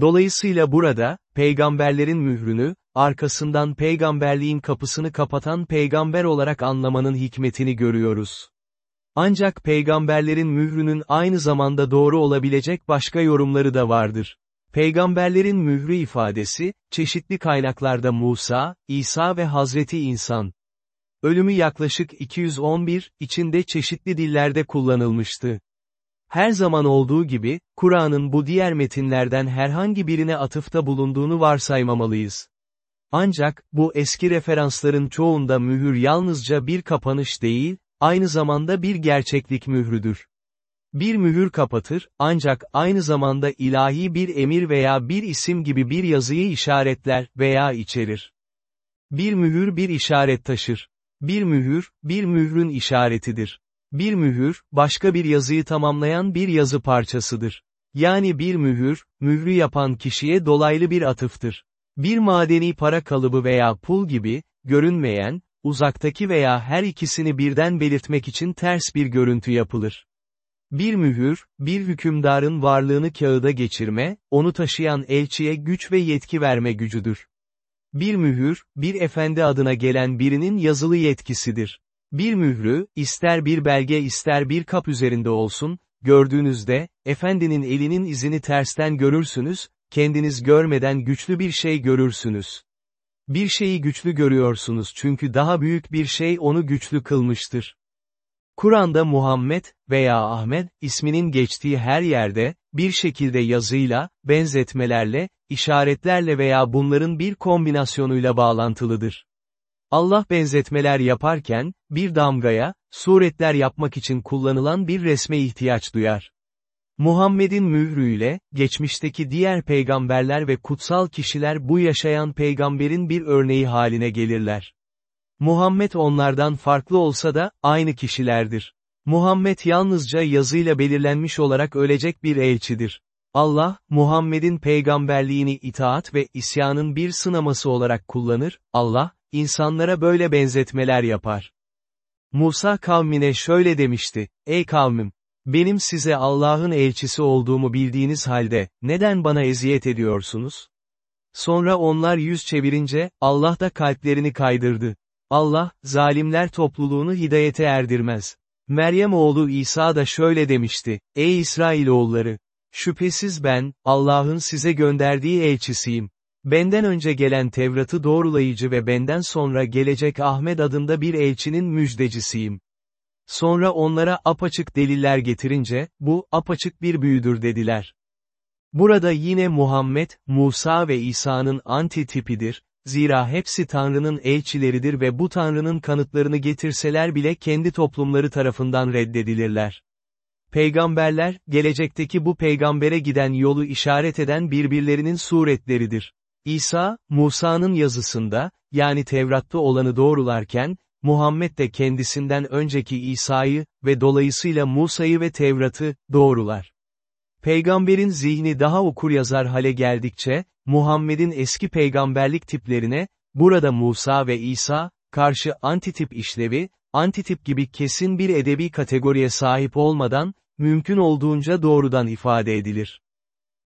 Dolayısıyla burada, peygamberlerin mührünü, arkasından peygamberliğin kapısını kapatan peygamber olarak anlamanın hikmetini görüyoruz. Ancak peygamberlerin mührünün aynı zamanda doğru olabilecek başka yorumları da vardır. Peygamberlerin mührü ifadesi, çeşitli kaynaklarda Musa, İsa ve Hazreti İnsan. Ölümü yaklaşık 211, içinde çeşitli dillerde kullanılmıştı. Her zaman olduğu gibi, Kur'an'ın bu diğer metinlerden herhangi birine atıfta bulunduğunu varsaymamalıyız. Ancak, bu eski referansların çoğunda mühür yalnızca bir kapanış değil, aynı zamanda bir gerçeklik mührüdür. Bir mühür kapatır, ancak aynı zamanda ilahi bir emir veya bir isim gibi bir yazıyı işaretler veya içerir. Bir mühür bir işaret taşır. Bir mühür, bir mührün işaretidir. Bir mühür, başka bir yazıyı tamamlayan bir yazı parçasıdır. Yani bir mühür, mührü yapan kişiye dolaylı bir atıftır. Bir madeni para kalıbı veya pul gibi, görünmeyen, uzaktaki veya her ikisini birden belirtmek için ters bir görüntü yapılır. Bir mühür, bir hükümdarın varlığını kağıda geçirme, onu taşıyan elçiye güç ve yetki verme gücüdür. Bir mühür, bir efendi adına gelen birinin yazılı yetkisidir. Bir mührü, ister bir belge ister bir kap üzerinde olsun, gördüğünüzde, efendinin elinin izini tersten görürsünüz, kendiniz görmeden güçlü bir şey görürsünüz. Bir şeyi güçlü görüyorsunuz çünkü daha büyük bir şey onu güçlü kılmıştır. Kur'an'da Muhammed veya Ahmet isminin geçtiği her yerde, bir şekilde yazıyla, benzetmelerle, işaretlerle veya bunların bir kombinasyonuyla bağlantılıdır. Allah benzetmeler yaparken, bir damgaya, suretler yapmak için kullanılan bir resme ihtiyaç duyar. Muhammed'in mührüyle, geçmişteki diğer peygamberler ve kutsal kişiler bu yaşayan peygamberin bir örneği haline gelirler. Muhammed onlardan farklı olsa da, aynı kişilerdir. Muhammed yalnızca yazıyla belirlenmiş olarak ölecek bir elçidir. Allah, Muhammed'in peygamberliğini itaat ve isyanın bir sınaması olarak kullanır, Allah, insanlara böyle benzetmeler yapar. Musa kavmine şöyle demişti, Ey kavmim, benim size Allah'ın elçisi olduğumu bildiğiniz halde, neden bana eziyet ediyorsunuz? Sonra onlar yüz çevirince, Allah da kalplerini kaydırdı. Allah, zalimler topluluğunu hidayete erdirmez. Meryem oğlu İsa da şöyle demişti, Ey İsrailoğulları! Şüphesiz ben, Allah'ın size gönderdiği elçisiyim. Benden önce gelen Tevrat'ı doğrulayıcı ve benden sonra gelecek Ahmet adında bir elçinin müjdecisiyim. Sonra onlara apaçık deliller getirince, bu, apaçık bir büyüdür dediler. Burada yine Muhammed, Musa ve İsa'nın antitipidir, zira hepsi Tanrı'nın elçileridir ve bu Tanrı'nın kanıtlarını getirseler bile kendi toplumları tarafından reddedilirler. Peygamberler, gelecekteki bu peygambere giden yolu işaret eden birbirlerinin suretleridir. İsa, Musa'nın yazısında, yani Tevrat'ta olanı doğrularken, Muhammed de kendisinden önceki İsa'yı ve dolayısıyla Musa'yı ve Tevrat'ı doğrular. Peygamberin zihni daha okur yazar hale geldikçe, Muhammed'in eski peygamberlik tiplerine, burada Musa ve İsa, karşı antitip işlevi, antitip gibi kesin bir edebi kategoriye sahip olmadan, mümkün olduğunca doğrudan ifade edilir.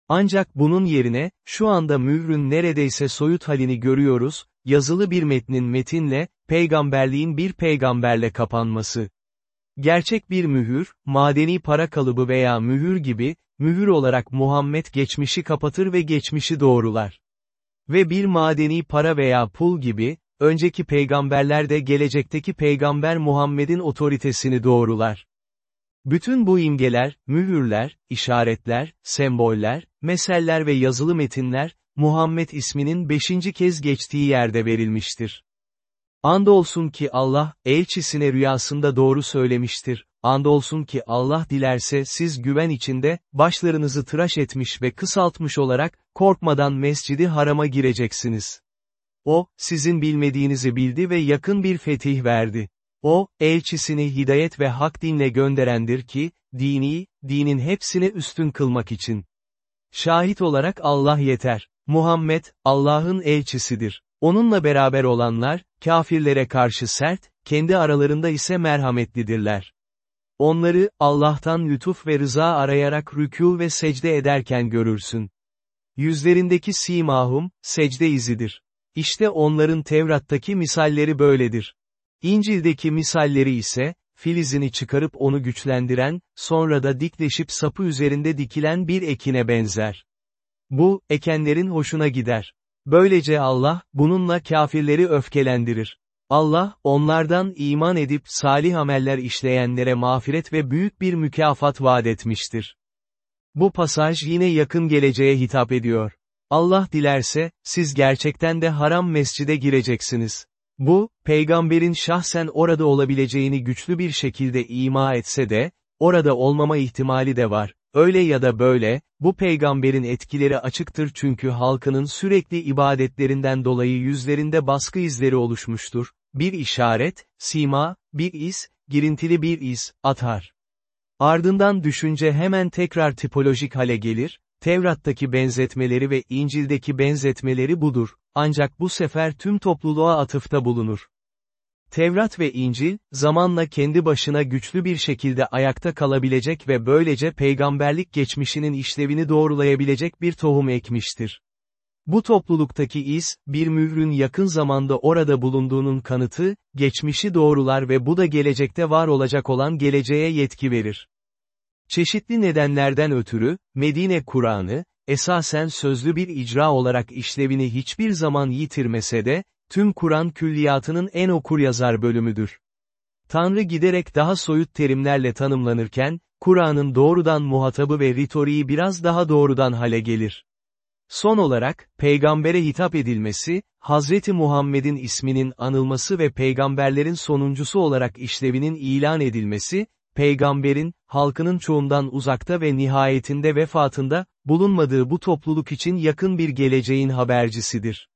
Ancak bunun yerine, şu anda mührün neredeyse soyut halini görüyoruz, yazılı bir metnin metinle, peygamberliğin bir peygamberle kapanması. Gerçek bir mühür, madeni para kalıbı veya mühür gibi, mühür olarak Muhammed geçmişi kapatır ve geçmişi doğrular. Ve bir madeni para veya pul gibi, önceki peygamberler de gelecekteki peygamber Muhammed'in otoritesini doğrular. Bütün bu imgeler, mühürler, işaretler, semboller, meseller ve yazılı metinler, Muhammed isminin beşinci kez geçtiği yerde verilmiştir. Andolsun ki Allah, elçisine rüyasında doğru söylemiştir, andolsun ki Allah dilerse siz güven içinde, başlarınızı tıraş etmiş ve kısaltmış olarak, korkmadan mescidi harama gireceksiniz. O, sizin bilmediğinizi bildi ve yakın bir fetih verdi. O, elçisini hidayet ve hak dinle gönderendir ki, dini, dinin hepsine üstün kılmak için. Şahit olarak Allah yeter. Muhammed, Allah'ın elçisidir. Onunla beraber olanlar, kafirlere karşı sert, kendi aralarında ise merhametlidirler. Onları, Allah'tan lütuf ve rıza arayarak rükû ve secde ederken görürsün. Yüzlerindeki simahum, secde izidir. İşte onların Tevrat'taki misalleri böyledir. İncil'deki misalleri ise, filizini çıkarıp onu güçlendiren, sonra da dikleşip sapı üzerinde dikilen bir ekine benzer. Bu, ekenlerin hoşuna gider. Böylece Allah, bununla kafirleri öfkelendirir. Allah, onlardan iman edip salih ameller işleyenlere mağfiret ve büyük bir mükafat vaat etmiştir. Bu pasaj yine yakın geleceğe hitap ediyor. Allah dilerse, siz gerçekten de haram mescide gireceksiniz. Bu, peygamberin şahsen orada olabileceğini güçlü bir şekilde ima etse de, orada olmama ihtimali de var. Öyle ya da böyle, bu peygamberin etkileri açıktır çünkü halkının sürekli ibadetlerinden dolayı yüzlerinde baskı izleri oluşmuştur. Bir işaret, sima, bir iz, girintili bir iz, atar. Ardından düşünce hemen tekrar tipolojik hale gelir, Tevrat'taki benzetmeleri ve İncil'deki benzetmeleri budur, ancak bu sefer tüm topluluğa atıfta bulunur. Tevrat ve İncil, zamanla kendi başına güçlü bir şekilde ayakta kalabilecek ve böylece peygamberlik geçmişinin işlevini doğrulayabilecek bir tohum ekmiştir. Bu topluluktaki iz, bir mührün yakın zamanda orada bulunduğunun kanıtı, geçmişi doğrular ve bu da gelecekte var olacak olan geleceğe yetki verir. Çeşitli nedenlerden ötürü, Medine Kur'an'ı, esasen sözlü bir icra olarak işlevini hiçbir zaman yitirmese de, tüm Kur'an külliyatının en okuryazar bölümüdür. Tanrı giderek daha soyut terimlerle tanımlanırken, Kur'an'ın doğrudan muhatabı ve ritoriği biraz daha doğrudan hale gelir. Son olarak, peygambere hitap edilmesi, Hazreti Muhammed'in isminin anılması ve peygamberlerin sonuncusu olarak işlevinin ilan edilmesi, peygamberin, halkının çoğundan uzakta ve nihayetinde vefatında, bulunmadığı bu topluluk için yakın bir geleceğin habercisidir.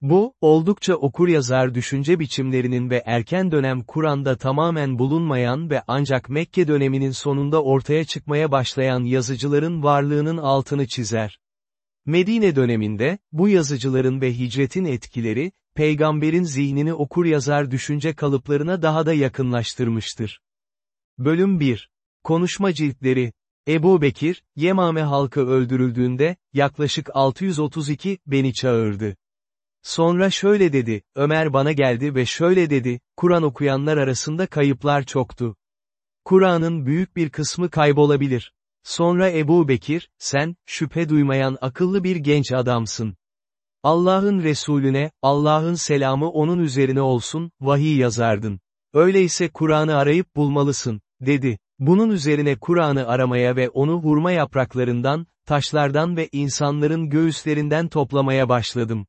Bu, oldukça okuryazar düşünce biçimlerinin ve erken dönem Kur'an'da tamamen bulunmayan ve ancak Mekke döneminin sonunda ortaya çıkmaya başlayan yazıcıların varlığının altını çizer. Medine döneminde, bu yazıcıların ve hicretin etkileri, peygamberin zihnini okuryazar düşünce kalıplarına daha da yakınlaştırmıştır. Bölüm 1. Konuşma ciltleri. Ebu Bekir, Yemame halkı öldürüldüğünde, yaklaşık 632, beni çağırdı. Sonra şöyle dedi, Ömer bana geldi ve şöyle dedi, Kur'an okuyanlar arasında kayıplar çoktu. Kur'an'ın büyük bir kısmı kaybolabilir. Sonra Ebu Bekir, sen, şüphe duymayan akıllı bir genç adamsın. Allah'ın Resulüne, Allah'ın selamı onun üzerine olsun, vahiy yazardın. Öyleyse Kur'an'ı arayıp bulmalısın, dedi. Bunun üzerine Kur'an'ı aramaya ve onu hurma yapraklarından, taşlardan ve insanların göğüslerinden toplamaya başladım.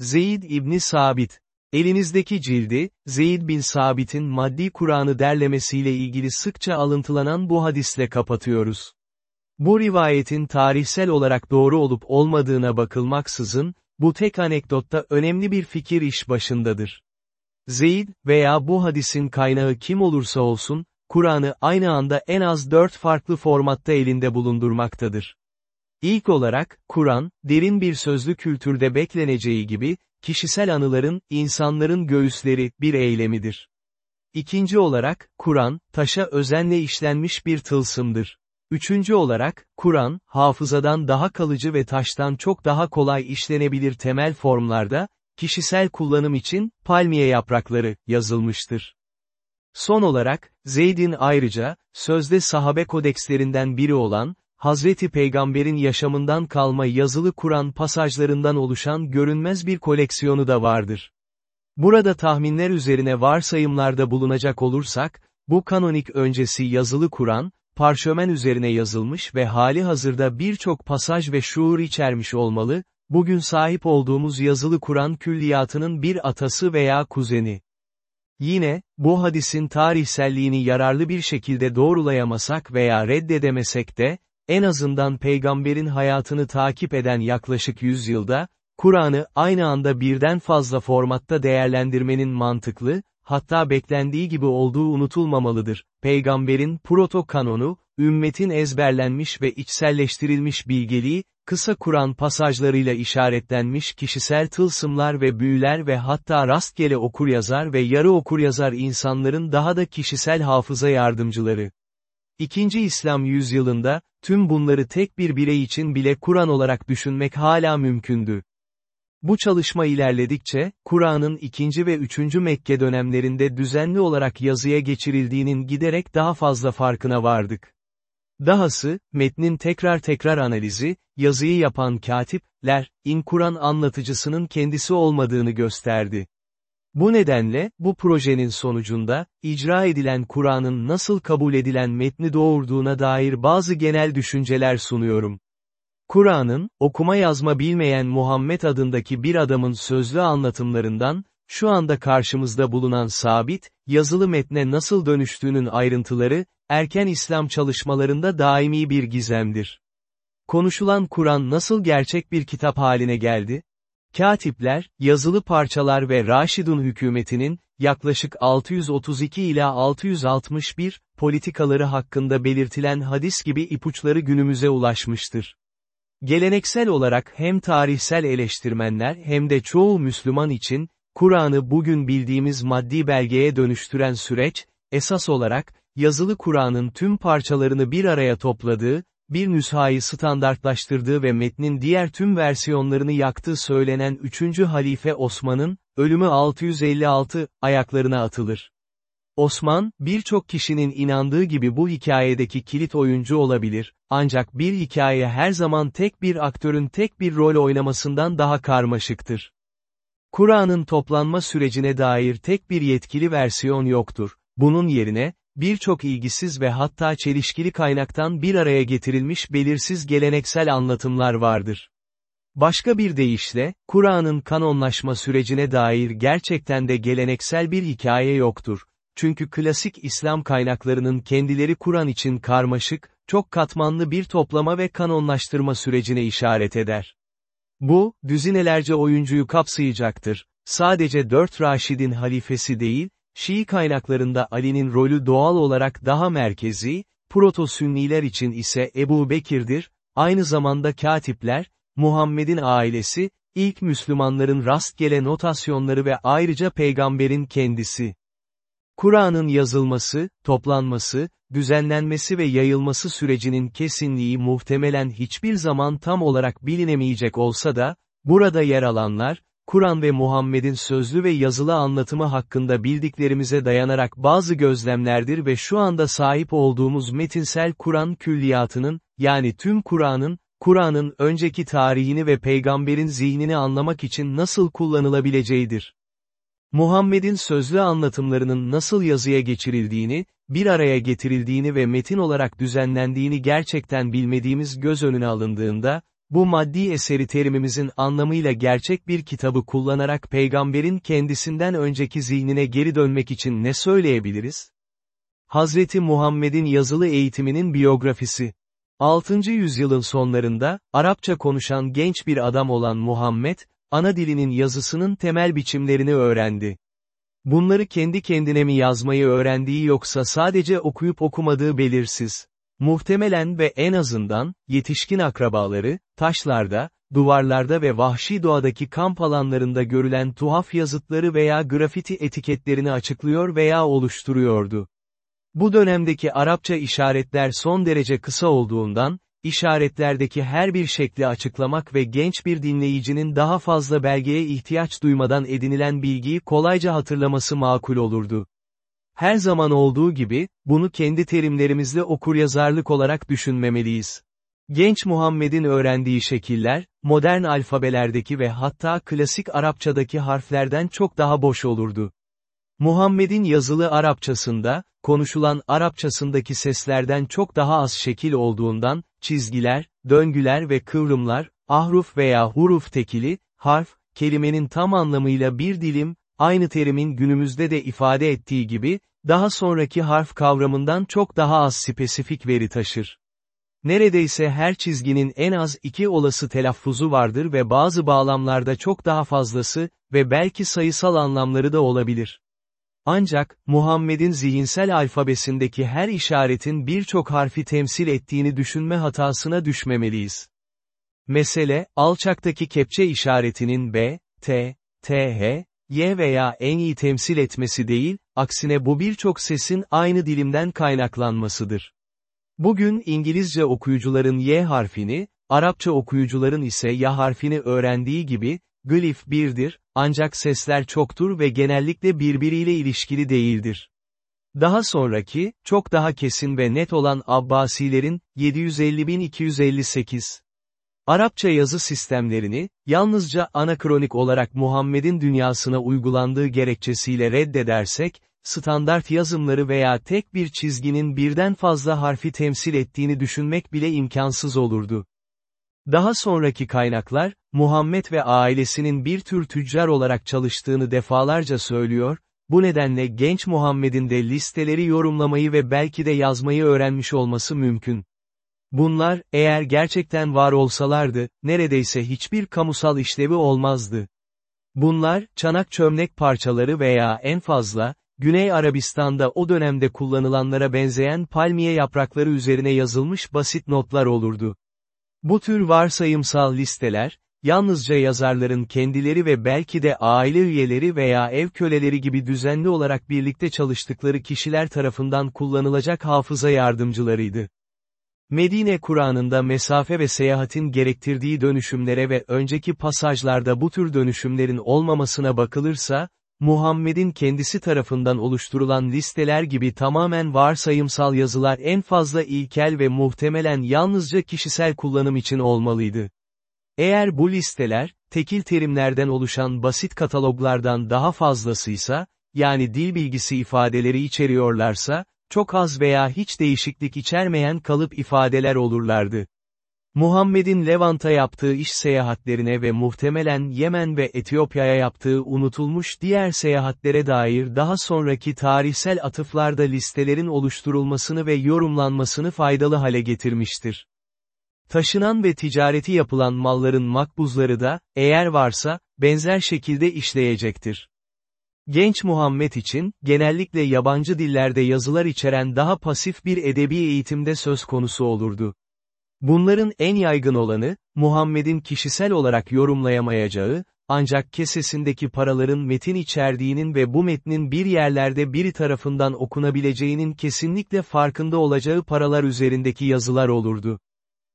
Zeyd İbni Sabit Elinizdeki cildi, Zeyd bin Sabit'in maddi Kur'an'ı derlemesiyle ilgili sıkça alıntılanan bu hadisle kapatıyoruz. Bu rivayetin tarihsel olarak doğru olup olmadığına bakılmaksızın, bu tek anekdotta önemli bir fikir iş başındadır. Zeyd veya bu hadisin kaynağı kim olursa olsun, Kur'an'ı aynı anda en az dört farklı formatta elinde bulundurmaktadır. İlk olarak, Kur'an, derin bir sözlü kültürde bekleneceği gibi, kişisel anıların, insanların göğüsleri, bir eylemidir. İkinci olarak, Kur'an, taşa özenle işlenmiş bir tılsımdır. Üçüncü olarak, Kur'an, hafızadan daha kalıcı ve taştan çok daha kolay işlenebilir temel formlarda, kişisel kullanım için, palmiye yaprakları, yazılmıştır. Son olarak, Zeyd'in ayrıca, sözde sahabe kodekslerinden biri olan, Hazreti Peygamber'in yaşamından kalma yazılı Kur'an pasajlarından oluşan görünmez bir koleksiyonu da vardır. Burada tahminler üzerine varsayımlarda bulunacak olursak, bu kanonik öncesi yazılı Kur'an, parşömen üzerine yazılmış ve hali hazırda birçok pasaj ve şuur içermiş olmalı, bugün sahip olduğumuz yazılı Kur'an külliyatının bir atası veya kuzeni. Yine, bu hadisin tarihselliğini yararlı bir şekilde doğrulayamasak veya reddedemesek de, en azından peygamberin hayatını takip eden yaklaşık yüzyılda, Kur'an'ı aynı anda birden fazla formatta değerlendirmenin mantıklı, hatta beklendiği gibi olduğu unutulmamalıdır. Peygamberin proto kanonu, ümmetin ezberlenmiş ve içselleştirilmiş bilgeliği, kısa Kur'an pasajlarıyla işaretlenmiş kişisel tılsımlar ve büyüler ve hatta rastgele okuryazar ve yarı okuryazar insanların daha da kişisel hafıza yardımcıları. İkinci İslam yüzyılında, tüm bunları tek bir birey için bile Kur'an olarak düşünmek hala mümkündü. Bu çalışma ilerledikçe, Kur'an'ın ikinci ve üçüncü Mekke dönemlerinde düzenli olarak yazıya geçirildiğinin giderek daha fazla farkına vardık. Dahası, metnin tekrar tekrar analizi, yazıyı yapan katipler, in Kur'an anlatıcısının kendisi olmadığını gösterdi. Bu nedenle, bu projenin sonucunda, icra edilen Kur'an'ın nasıl kabul edilen metni doğurduğuna dair bazı genel düşünceler sunuyorum. Kur'an'ın, okuma yazma bilmeyen Muhammed adındaki bir adamın sözlü anlatımlarından, şu anda karşımızda bulunan sabit, yazılı metne nasıl dönüştüğünün ayrıntıları, erken İslam çalışmalarında daimi bir gizemdir. Konuşulan Kur'an nasıl gerçek bir kitap haline geldi? Katipler, yazılı parçalar ve Raşidun hükümetinin, yaklaşık 632 ila 661, politikaları hakkında belirtilen hadis gibi ipuçları günümüze ulaşmıştır. Geleneksel olarak hem tarihsel eleştirmenler hem de çoğu Müslüman için, Kur'an'ı bugün bildiğimiz maddi belgeye dönüştüren süreç, esas olarak, yazılı Kur'an'ın tüm parçalarını bir araya topladığı, bir nüshayı standartlaştırdığı ve metnin diğer tüm versiyonlarını yaktığı söylenen 3. Halife Osman'ın, ölümü 656, ayaklarına atılır. Osman, birçok kişinin inandığı gibi bu hikayedeki kilit oyuncu olabilir, ancak bir hikaye her zaman tek bir aktörün tek bir rol oynamasından daha karmaşıktır. Kur'an'ın toplanma sürecine dair tek bir yetkili versiyon yoktur. Bunun yerine, birçok ilgisiz ve hatta çelişkili kaynaktan bir araya getirilmiş belirsiz geleneksel anlatımlar vardır. Başka bir deyişle, Kur'an'ın kanonlaşma sürecine dair gerçekten de geleneksel bir hikaye yoktur. Çünkü klasik İslam kaynaklarının kendileri Kur'an için karmaşık, çok katmanlı bir toplama ve kanonlaştırma sürecine işaret eder. Bu, düzinelerce oyuncuyu kapsayacaktır. Sadece dört Raşid'in halifesi değil, Şii kaynaklarında Ali'nin rolü doğal olarak daha merkezi, Proto-Sünniler için ise Ebu Bekir'dir, aynı zamanda katipler, Muhammed'in ailesi, ilk Müslümanların rastgele notasyonları ve ayrıca peygamberin kendisi. Kur'an'ın yazılması, toplanması, düzenlenmesi ve yayılması sürecinin kesinliği muhtemelen hiçbir zaman tam olarak bilinemeyecek olsa da, burada yer alanlar, Kur'an ve Muhammed'in sözlü ve yazılı anlatımı hakkında bildiklerimize dayanarak bazı gözlemlerdir ve şu anda sahip olduğumuz metinsel Kur'an külliyatının, yani tüm Kur'an'ın, Kur'an'ın önceki tarihini ve peygamberin zihnini anlamak için nasıl kullanılabileceğidir. Muhammed'in sözlü anlatımlarının nasıl yazıya geçirildiğini, bir araya getirildiğini ve metin olarak düzenlendiğini gerçekten bilmediğimiz göz önüne alındığında, bu maddi eseri terimimizin anlamıyla gerçek bir kitabı kullanarak peygamberin kendisinden önceki zihnine geri dönmek için ne söyleyebiliriz? Hazreti Muhammed'in yazılı eğitiminin biyografisi. 6. yüzyılın sonlarında, Arapça konuşan genç bir adam olan Muhammed, ana dilinin yazısının temel biçimlerini öğrendi. Bunları kendi kendine mi yazmayı öğrendiği yoksa sadece okuyup okumadığı belirsiz. Muhtemelen ve en azından, yetişkin akrabaları, taşlarda, duvarlarda ve vahşi doğadaki kamp alanlarında görülen tuhaf yazıtları veya grafiti etiketlerini açıklıyor veya oluşturuyordu. Bu dönemdeki Arapça işaretler son derece kısa olduğundan, işaretlerdeki her bir şekli açıklamak ve genç bir dinleyicinin daha fazla belgeye ihtiyaç duymadan edinilen bilgiyi kolayca hatırlaması makul olurdu. Her zaman olduğu gibi, bunu kendi terimlerimizle okuryazarlık olarak düşünmemeliyiz. Genç Muhammed'in öğrendiği şekiller, modern alfabelerdeki ve hatta klasik Arapçadaki harflerden çok daha boş olurdu. Muhammed'in yazılı Arapçasında, konuşulan Arapçasındaki seslerden çok daha az şekil olduğundan, çizgiler, döngüler ve kıvrımlar, ahruf veya huruf tekili, harf, kelimenin tam anlamıyla bir dilim, aynı terimin günümüzde de ifade ettiği gibi, daha sonraki harf kavramından çok daha az spesifik veri taşır. Neredeyse her çizginin en az iki olası telaffuzu vardır ve bazı bağlamlarda çok daha fazlası ve belki sayısal anlamları da olabilir. Ancak, Muhammed'in zihinsel alfabesindeki her işaretin birçok harfi temsil ettiğini düşünme hatasına düşmemeliyiz. Mesele, alçaktaki kepçe işaretinin B, T, TH, Y veya en iyi temsil etmesi değil, aksine bu birçok sesin aynı dilimden kaynaklanmasıdır. Bugün İngilizce okuyucuların Y harfini, Arapça okuyucuların ise Ya harfini öğrendiği gibi, glif birdir, ancak sesler çoktur ve genellikle birbiriyle ilişkili değildir. Daha sonraki, çok daha kesin ve net olan Abbasilerin, 750.258. Arapça yazı sistemlerini, yalnızca anakronik olarak Muhammed'in dünyasına uygulandığı gerekçesiyle reddedersek, standart yazımları veya tek bir çizginin birden fazla harfi temsil ettiğini düşünmek bile imkansız olurdu. Daha sonraki kaynaklar, Muhammed ve ailesinin bir tür tüccar olarak çalıştığını defalarca söylüyor, bu nedenle genç Muhammed'in de listeleri yorumlamayı ve belki de yazmayı öğrenmiş olması mümkün. Bunlar, eğer gerçekten var olsalardı, neredeyse hiçbir kamusal işlevi olmazdı. Bunlar, çanak çömlek parçaları veya en fazla, Güney Arabistan'da o dönemde kullanılanlara benzeyen palmiye yaprakları üzerine yazılmış basit notlar olurdu. Bu tür varsayımsal listeler, yalnızca yazarların kendileri ve belki de aile üyeleri veya ev köleleri gibi düzenli olarak birlikte çalıştıkları kişiler tarafından kullanılacak hafıza yardımcılarıydı. Medine Kur'an'ında mesafe ve seyahatin gerektirdiği dönüşümlere ve önceki pasajlarda bu tür dönüşümlerin olmamasına bakılırsa, Muhammed'in kendisi tarafından oluşturulan listeler gibi tamamen varsayımsal yazılar en fazla ilkel ve muhtemelen yalnızca kişisel kullanım için olmalıydı. Eğer bu listeler, tekil terimlerden oluşan basit kataloglardan daha fazlasıysa, yani dil bilgisi ifadeleri içeriyorlarsa, çok az veya hiç değişiklik içermeyen kalıp ifadeler olurlardı. Muhammed'in Levant'a yaptığı iş seyahatlerine ve muhtemelen Yemen ve Etiyopya'ya yaptığı unutulmuş diğer seyahatlere dair daha sonraki tarihsel atıflarda listelerin oluşturulmasını ve yorumlanmasını faydalı hale getirmiştir. Taşınan ve ticareti yapılan malların makbuzları da, eğer varsa, benzer şekilde işleyecektir. Genç Muhammed için, genellikle yabancı dillerde yazılar içeren daha pasif bir edebi eğitimde söz konusu olurdu. Bunların en yaygın olanı, Muhammed'in kişisel olarak yorumlayamayacağı, ancak kesesindeki paraların metin içerdiğinin ve bu metnin bir yerlerde biri tarafından okunabileceğinin kesinlikle farkında olacağı paralar üzerindeki yazılar olurdu.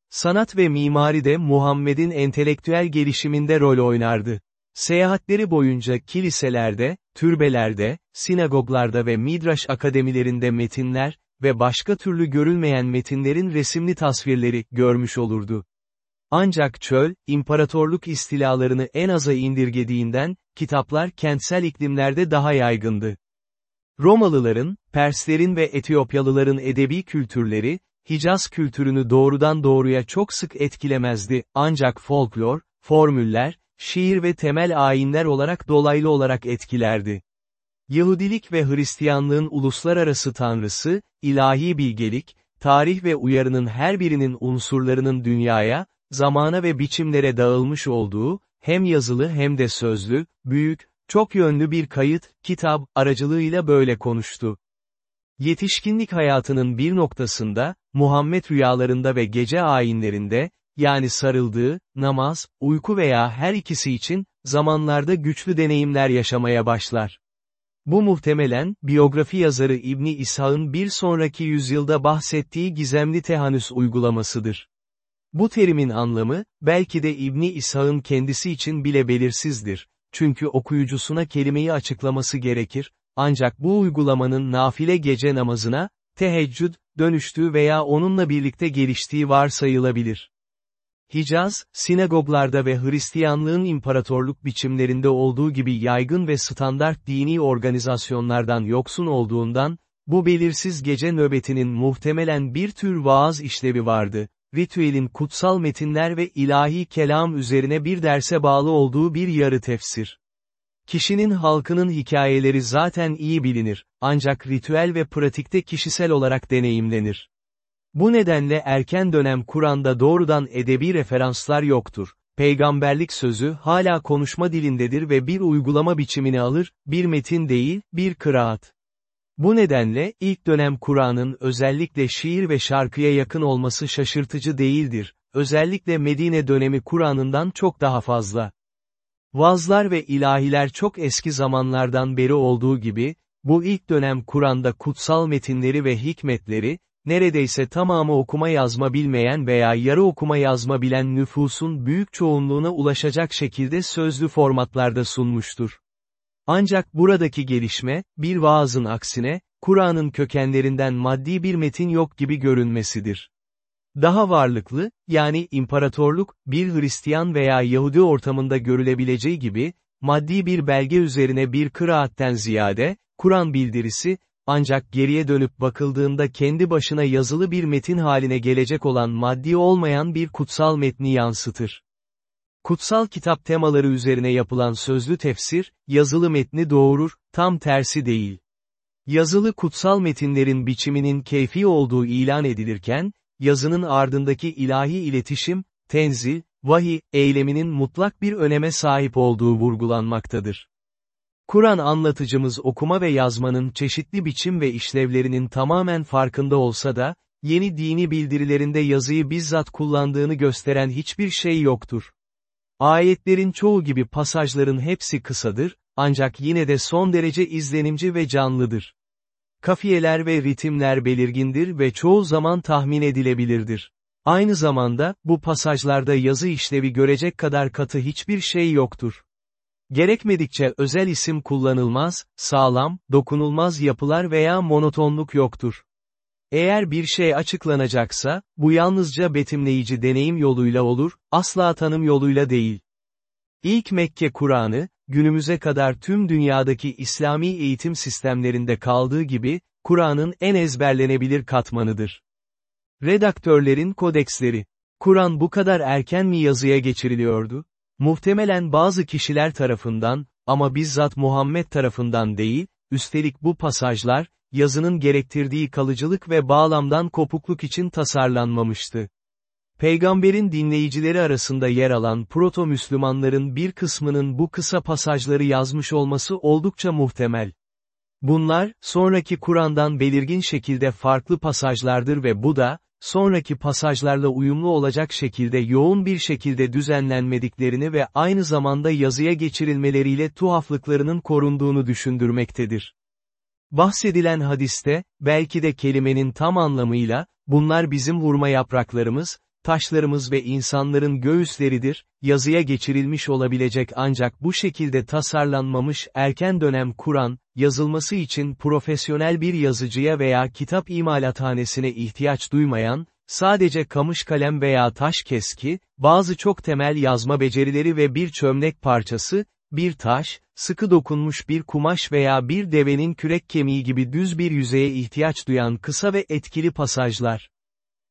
Sanat ve mimari de Muhammed'in entelektüel gelişiminde rol oynardı. Seyahatleri boyunca kiliselerde, türbelerde, sinagoglarda ve midraş akademilerinde metinler, ve başka türlü görülmeyen metinlerin resimli tasvirleri, görmüş olurdu. Ancak çöl, imparatorluk istilalarını en aza indirgediğinden, kitaplar kentsel iklimlerde daha yaygındı. Romalıların, Perslerin ve Etiyopyalıların edebi kültürleri, Hicaz kültürünü doğrudan doğruya çok sık etkilemezdi, ancak folklor, formüller, şiir ve temel ayinler olarak dolaylı olarak etkilerdi. Yahudilik ve Hristiyanlığın uluslararası tanrısı, ilahi bilgelik, tarih ve uyarının her birinin unsurlarının dünyaya, zamana ve biçimlere dağılmış olduğu, hem yazılı hem de sözlü, büyük, çok yönlü bir kayıt, kitap, aracılığıyla böyle konuştu. Yetişkinlik hayatının bir noktasında, Muhammed rüyalarında ve gece ayinlerinde, yani sarıldığı, namaz, uyku veya her ikisi için, zamanlarda güçlü deneyimler yaşamaya başlar. Bu muhtemelen, biyografi yazarı İbni İshak'ın bir sonraki yüzyılda bahsettiği gizemli tehanüs uygulamasıdır. Bu terimin anlamı, belki de İbni İshak'ın kendisi için bile belirsizdir. Çünkü okuyucusuna kelimeyi açıklaması gerekir, ancak bu uygulamanın nafile gece namazına, teheccüd, dönüştüğü veya onunla birlikte geliştiği varsayılabilir. Hicaz, sinagoglarda ve Hristiyanlığın imparatorluk biçimlerinde olduğu gibi yaygın ve standart dini organizasyonlardan yoksun olduğundan, bu belirsiz gece nöbetinin muhtemelen bir tür vaaz işlevi vardı, ritüelin kutsal metinler ve ilahi kelam üzerine bir derse bağlı olduğu bir yarı tefsir. Kişinin halkının hikayeleri zaten iyi bilinir, ancak ritüel ve pratikte kişisel olarak deneyimlenir. Bu nedenle erken dönem Kur'an'da doğrudan edebi referanslar yoktur. Peygamberlik sözü hala konuşma dilindedir ve bir uygulama biçimini alır, bir metin değil, bir kıraat. Bu nedenle, ilk dönem Kur'an'ın özellikle şiir ve şarkıya yakın olması şaşırtıcı değildir, özellikle Medine dönemi Kur'an'ından çok daha fazla. Vazlar ve ilahiler çok eski zamanlardan beri olduğu gibi, bu ilk dönem Kur'an'da kutsal metinleri ve hikmetleri, neredeyse tamamı okuma yazma bilmeyen veya yarı okuma yazma bilen nüfusun büyük çoğunluğuna ulaşacak şekilde sözlü formatlarda sunmuştur. Ancak buradaki gelişme, bir vaazın aksine, Kur'an'ın kökenlerinden maddi bir metin yok gibi görünmesidir. Daha varlıklı, yani imparatorluk, bir Hristiyan veya Yahudi ortamında görülebileceği gibi, maddi bir belge üzerine bir kıraatten ziyade, Kur'an bildirisi, ancak geriye dönüp bakıldığında kendi başına yazılı bir metin haline gelecek olan maddi olmayan bir kutsal metni yansıtır. Kutsal kitap temaları üzerine yapılan sözlü tefsir, yazılı metni doğurur, tam tersi değil. Yazılı kutsal metinlerin biçiminin keyfi olduğu ilan edilirken, yazının ardındaki ilahi iletişim, tenzil, vahiy, eyleminin mutlak bir öneme sahip olduğu vurgulanmaktadır. Kur'an anlatıcımız okuma ve yazmanın çeşitli biçim ve işlevlerinin tamamen farkında olsa da, yeni dini bildirilerinde yazıyı bizzat kullandığını gösteren hiçbir şey yoktur. Ayetlerin çoğu gibi pasajların hepsi kısadır, ancak yine de son derece izlenimci ve canlıdır. Kafiyeler ve ritimler belirgindir ve çoğu zaman tahmin edilebilirdir. Aynı zamanda, bu pasajlarda yazı işlevi görecek kadar katı hiçbir şey yoktur. Gerekmedikçe özel isim kullanılmaz, sağlam, dokunulmaz yapılar veya monotonluk yoktur. Eğer bir şey açıklanacaksa, bu yalnızca betimleyici deneyim yoluyla olur, asla tanım yoluyla değil. İlk Mekke Kur'an'ı, günümüze kadar tüm dünyadaki İslami eğitim sistemlerinde kaldığı gibi, Kur'an'ın en ezberlenebilir katmanıdır. Redaktörlerin kodeksleri. Kur'an bu kadar erken mi yazıya geçiriliyordu? Muhtemelen bazı kişiler tarafından, ama bizzat Muhammed tarafından değil, üstelik bu pasajlar, yazının gerektirdiği kalıcılık ve bağlamdan kopukluk için tasarlanmamıştı. Peygamberin dinleyicileri arasında yer alan proto-Müslümanların bir kısmının bu kısa pasajları yazmış olması oldukça muhtemel. Bunlar, sonraki Kur'an'dan belirgin şekilde farklı pasajlardır ve bu da, sonraki pasajlarla uyumlu olacak şekilde yoğun bir şekilde düzenlenmediklerini ve aynı zamanda yazıya geçirilmeleriyle tuhaflıklarının korunduğunu düşündürmektedir. Bahsedilen hadiste, belki de kelimenin tam anlamıyla, bunlar bizim vurma yapraklarımız, taşlarımız ve insanların göğüsleridir, yazıya geçirilmiş olabilecek ancak bu şekilde tasarlanmamış erken dönem Kur'an, yazılması için profesyonel bir yazıcıya veya kitap imalathanesine ihtiyaç duymayan, sadece kamış kalem veya taş keski, bazı çok temel yazma becerileri ve bir çömlek parçası, bir taş, sıkı dokunmuş bir kumaş veya bir devenin kürek kemiği gibi düz bir yüzeye ihtiyaç duyan kısa ve etkili pasajlar.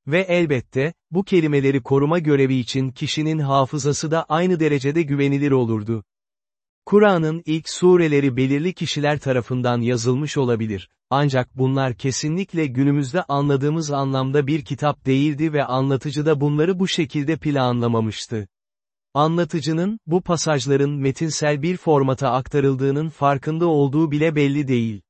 Ve elbette, bu kelimeleri koruma görevi için kişinin hafızası da aynı derecede güvenilir olurdu. Kur'an'ın ilk sureleri belirli kişiler tarafından yazılmış olabilir, ancak bunlar kesinlikle günümüzde anladığımız anlamda bir kitap değildi ve anlatıcı da bunları bu şekilde planlamamıştı. Anlatıcının, bu pasajların metinsel bir formata aktarıldığının farkında olduğu bile belli değil.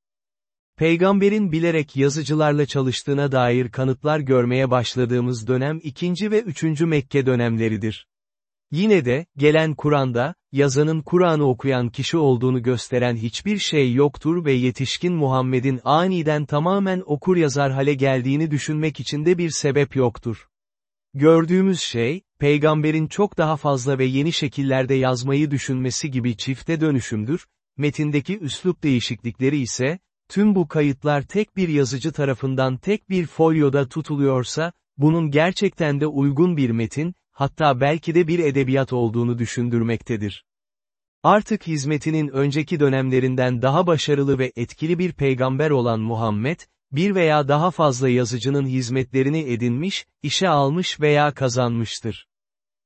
Peygamberin bilerek yazıcılarla çalıştığına dair kanıtlar görmeye başladığımız dönem 2. ve 3. Mekke dönemleridir. Yine de, gelen Kur'an'da, yazanın Kur'an'ı okuyan kişi olduğunu gösteren hiçbir şey yoktur ve yetişkin Muhammed'in aniden tamamen okur yazar hale geldiğini düşünmek için de bir sebep yoktur. Gördüğümüz şey, peygamberin çok daha fazla ve yeni şekillerde yazmayı düşünmesi gibi çifte dönüşümdür, metindeki üslup değişiklikleri ise, tüm bu kayıtlar tek bir yazıcı tarafından tek bir folyoda tutuluyorsa, bunun gerçekten de uygun bir metin, hatta belki de bir edebiyat olduğunu düşündürmektedir. Artık hizmetinin önceki dönemlerinden daha başarılı ve etkili bir peygamber olan Muhammed, bir veya daha fazla yazıcının hizmetlerini edinmiş, işe almış veya kazanmıştır.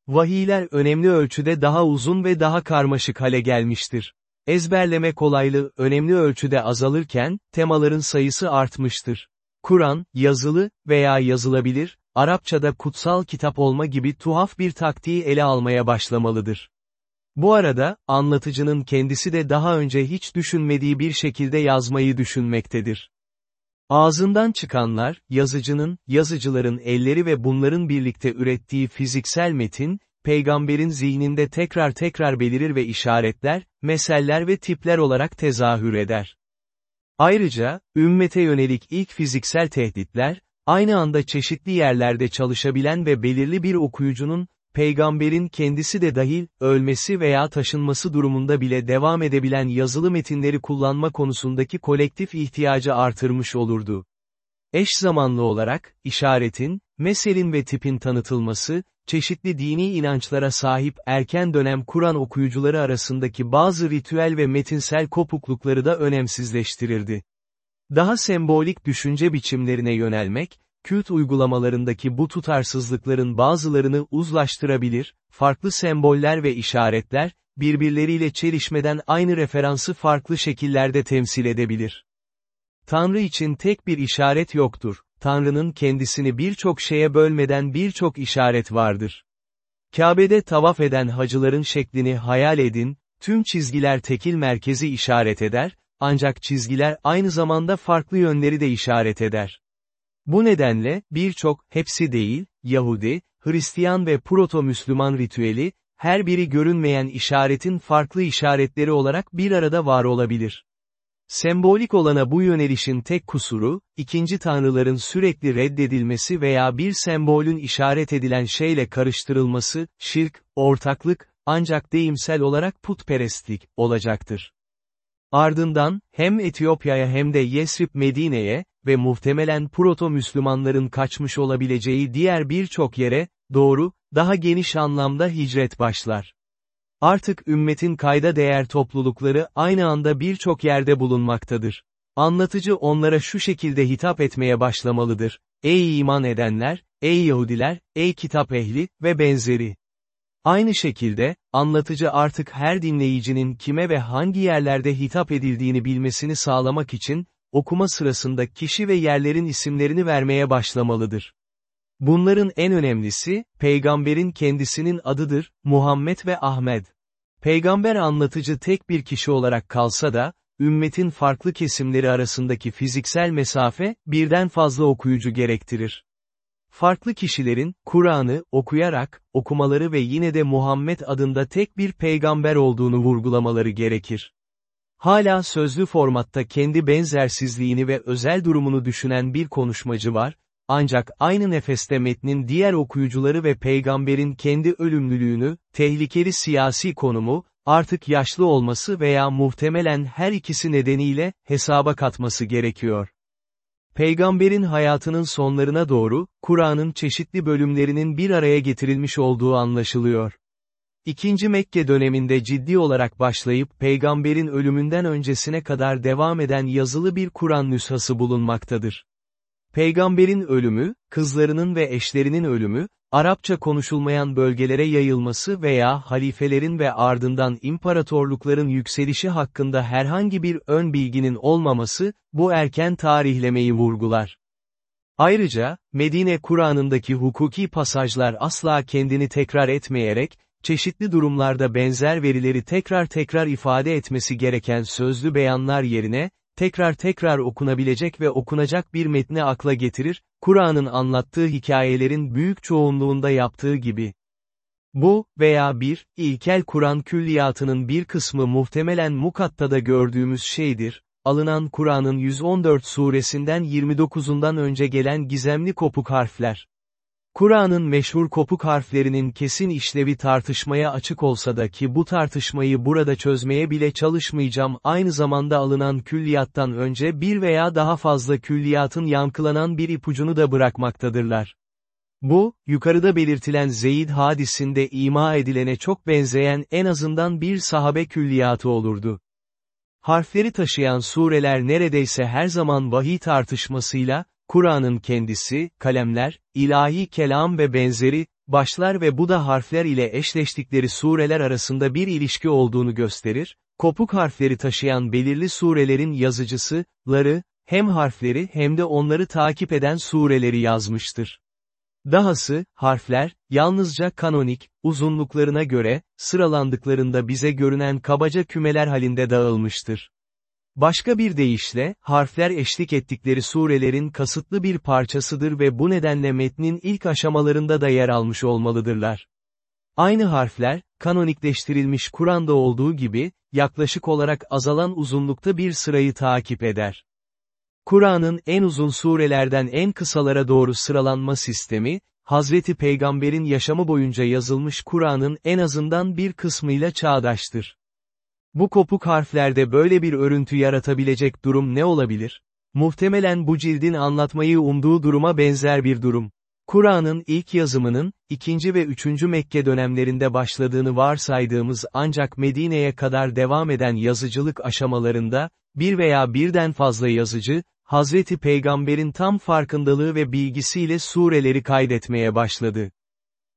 Vahiyler önemli ölçüde daha uzun ve daha karmaşık hale gelmiştir. Ezberleme kolaylığı önemli ölçüde azalırken, temaların sayısı artmıştır. Kur'an, yazılı veya yazılabilir, Arapçada kutsal kitap olma gibi tuhaf bir taktiği ele almaya başlamalıdır. Bu arada, anlatıcının kendisi de daha önce hiç düşünmediği bir şekilde yazmayı düşünmektedir. Ağzından çıkanlar, yazıcının, yazıcıların elleri ve bunların birlikte ürettiği fiziksel metin, peygamberin zihninde tekrar tekrar belirir ve işaretler, meseller ve tipler olarak tezahür eder. Ayrıca, ümmete yönelik ilk fiziksel tehditler, aynı anda çeşitli yerlerde çalışabilen ve belirli bir okuyucunun, peygamberin kendisi de dahil, ölmesi veya taşınması durumunda bile devam edebilen yazılı metinleri kullanma konusundaki kolektif ihtiyacı artırmış olurdu. Eş zamanlı olarak, işaretin, meselin ve tipin tanıtılması, çeşitli dini inançlara sahip erken dönem Kur'an okuyucuları arasındaki bazı ritüel ve metinsel kopuklukları da önemsizleştirirdi. Daha sembolik düşünce biçimlerine yönelmek, kült uygulamalarındaki bu tutarsızlıkların bazılarını uzlaştırabilir, farklı semboller ve işaretler, birbirleriyle çelişmeden aynı referansı farklı şekillerde temsil edebilir. Tanrı için tek bir işaret yoktur. Tanrı'nın kendisini birçok şeye bölmeden birçok işaret vardır. Kabe'de tavaf eden hacıların şeklini hayal edin, tüm çizgiler tekil merkezi işaret eder, ancak çizgiler aynı zamanda farklı yönleri de işaret eder. Bu nedenle, birçok, hepsi değil, Yahudi, Hristiyan ve Proto-Müslüman ritüeli, her biri görünmeyen işaretin farklı işaretleri olarak bir arada var olabilir. Sembolik olana bu yönelişin tek kusuru, ikinci tanrıların sürekli reddedilmesi veya bir sembolün işaret edilen şeyle karıştırılması, şirk, ortaklık, ancak deyimsel olarak putperestlik, olacaktır. Ardından, hem Etiyopya'ya hem de Yesrib Medine'ye ve muhtemelen Proto-Müslümanların kaçmış olabileceği diğer birçok yere, doğru, daha geniş anlamda hicret başlar. Artık ümmetin kayda değer toplulukları aynı anda birçok yerde bulunmaktadır. Anlatıcı onlara şu şekilde hitap etmeye başlamalıdır. Ey iman edenler, ey Yahudiler, ey kitap ehli ve benzeri. Aynı şekilde, anlatıcı artık her dinleyicinin kime ve hangi yerlerde hitap edildiğini bilmesini sağlamak için, okuma sırasında kişi ve yerlerin isimlerini vermeye başlamalıdır. Bunların en önemlisi, peygamberin kendisinin adıdır, Muhammed ve Ahmed. Peygamber anlatıcı tek bir kişi olarak kalsa da, ümmetin farklı kesimleri arasındaki fiziksel mesafe, birden fazla okuyucu gerektirir. Farklı kişilerin, Kur'an'ı, okuyarak, okumaları ve yine de Muhammed adında tek bir peygamber olduğunu vurgulamaları gerekir. Hala sözlü formatta kendi benzersizliğini ve özel durumunu düşünen bir konuşmacı var, ancak aynı nefeste metnin diğer okuyucuları ve peygamberin kendi ölümlülüğünü, tehlikeli siyasi konumu, artık yaşlı olması veya muhtemelen her ikisi nedeniyle, hesaba katması gerekiyor. Peygamberin hayatının sonlarına doğru, Kur'an'ın çeşitli bölümlerinin bir araya getirilmiş olduğu anlaşılıyor. İkinci Mekke döneminde ciddi olarak başlayıp peygamberin ölümünden öncesine kadar devam eden yazılı bir Kur'an nüshası bulunmaktadır. Peygamberin ölümü, kızlarının ve eşlerinin ölümü, Arapça konuşulmayan bölgelere yayılması veya halifelerin ve ardından imparatorlukların yükselişi hakkında herhangi bir ön bilginin olmaması, bu erken tarihlemeyi vurgular. Ayrıca, Medine Kur'an'ındaki hukuki pasajlar asla kendini tekrar etmeyerek, çeşitli durumlarda benzer verileri tekrar tekrar ifade etmesi gereken sözlü beyanlar yerine, tekrar tekrar okunabilecek ve okunacak bir metni akla getirir, Kur'an'ın anlattığı hikayelerin büyük çoğunluğunda yaptığı gibi. Bu, veya bir, ilkel Kur'an külliyatının bir kısmı muhtemelen Mukatta'da gördüğümüz şeydir, alınan Kur'an'ın 114 suresinden 29'undan önce gelen gizemli kopuk harfler. Kur'an'ın meşhur kopuk harflerinin kesin işlevi tartışmaya açık olsa da ki bu tartışmayı burada çözmeye bile çalışmayacağım aynı zamanda alınan külliyattan önce bir veya daha fazla külliyatın yankılanan bir ipucunu da bırakmaktadırlar. Bu, yukarıda belirtilen Zeyd hadisinde ima edilene çok benzeyen en azından bir sahabe külliyatı olurdu. Harfleri taşıyan sureler neredeyse her zaman vahiy tartışmasıyla, Kur'an'ın kendisi, kalemler, ilahi kelam ve benzeri, başlar ve Buda harfler ile eşleştikleri sureler arasında bir ilişki olduğunu gösterir, kopuk harfleri taşıyan belirli surelerin yazıcısı, ları, hem harfleri hem de onları takip eden sureleri yazmıştır. Dahası, harfler, yalnızca kanonik, uzunluklarına göre, sıralandıklarında bize görünen kabaca kümeler halinde dağılmıştır. Başka bir deyişle, harfler eşlik ettikleri surelerin kasıtlı bir parçasıdır ve bu nedenle metnin ilk aşamalarında da yer almış olmalıdırlar. Aynı harfler, kanonikleştirilmiş Kur'an'da olduğu gibi, yaklaşık olarak azalan uzunlukta bir sırayı takip eder. Kur'an'ın en uzun surelerden en kısalara doğru sıralanma sistemi, Hazreti Peygamber'in yaşamı boyunca yazılmış Kur'an'ın en azından bir kısmıyla çağdaştır. Bu kopuk harflerde böyle bir örüntü yaratabilecek durum ne olabilir? Muhtemelen bu cildin anlatmayı umduğu duruma benzer bir durum. Kur'an'ın ilk yazımının, ikinci ve üçüncü Mekke dönemlerinde başladığını varsaydığımız ancak Medine'ye kadar devam eden yazıcılık aşamalarında, bir veya birden fazla yazıcı, Hazreti Peygamber'in tam farkındalığı ve bilgisiyle sureleri kaydetmeye başladı.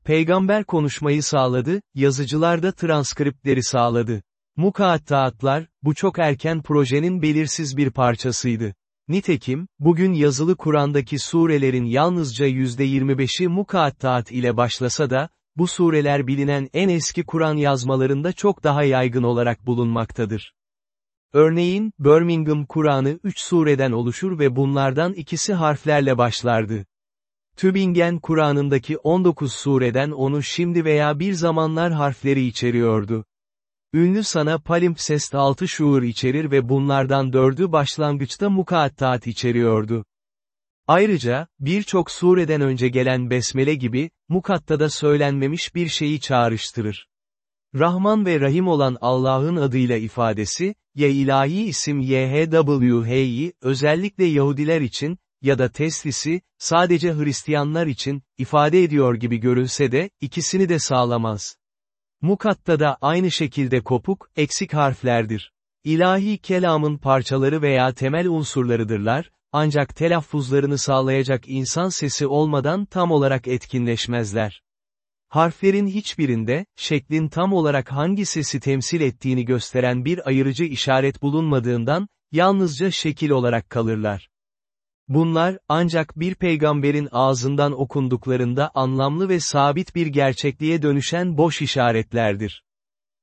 Peygamber konuşmayı sağladı, yazıcılar da transkriptleri sağladı. Mukattaatlar, bu çok erken projenin belirsiz bir parçasıydı. Nitekim, bugün yazılı Kur'an'daki surelerin yalnızca %25'i mukattaat ile başlasa da, bu sureler bilinen en eski Kur'an yazmalarında çok daha yaygın olarak bulunmaktadır. Örneğin, Birmingham Kur'an'ı 3 sureden oluşur ve bunlardan ikisi harflerle başlardı. Tübingen Kur'an'ındaki 19 sureden onu şimdi veya bir zamanlar harfleri içeriyordu. Ünlü sana palimpsest 6 şuur içerir ve bunlardan 4'ü başlangıçta mukaattat içeriyordu. Ayrıca, birçok sureden önce gelen besmele gibi, mukattada söylenmemiş bir şeyi çağrıştırır. Rahman ve Rahim olan Allah'ın adıyla ifadesi, ya ilahi isim YHWH'yi, özellikle Yahudiler için, ya da teslisi, sadece Hristiyanlar için, ifade ediyor gibi görülse de, ikisini de sağlamaz. Mukatta da aynı şekilde kopuk, eksik harflerdir. İlahi kelamın parçaları veya temel unsurlarıdırlar, ancak telaffuzlarını sağlayacak insan sesi olmadan tam olarak etkinleşmezler. Harflerin hiçbirinde, şeklin tam olarak hangi sesi temsil ettiğini gösteren bir ayırıcı işaret bulunmadığından, yalnızca şekil olarak kalırlar. Bunlar, ancak bir peygamberin ağzından okunduklarında anlamlı ve sabit bir gerçekliğe dönüşen boş işaretlerdir.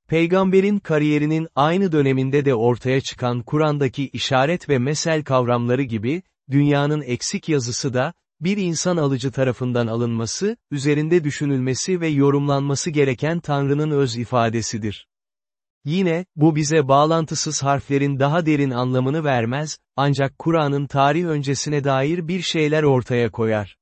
Peygamberin kariyerinin aynı döneminde de ortaya çıkan Kur'an'daki işaret ve mesel kavramları gibi, dünyanın eksik yazısı da, bir insan alıcı tarafından alınması, üzerinde düşünülmesi ve yorumlanması gereken Tanrı'nın öz ifadesidir. Yine, bu bize bağlantısız harflerin daha derin anlamını vermez, ancak Kur'an'ın tarih öncesine dair bir şeyler ortaya koyar.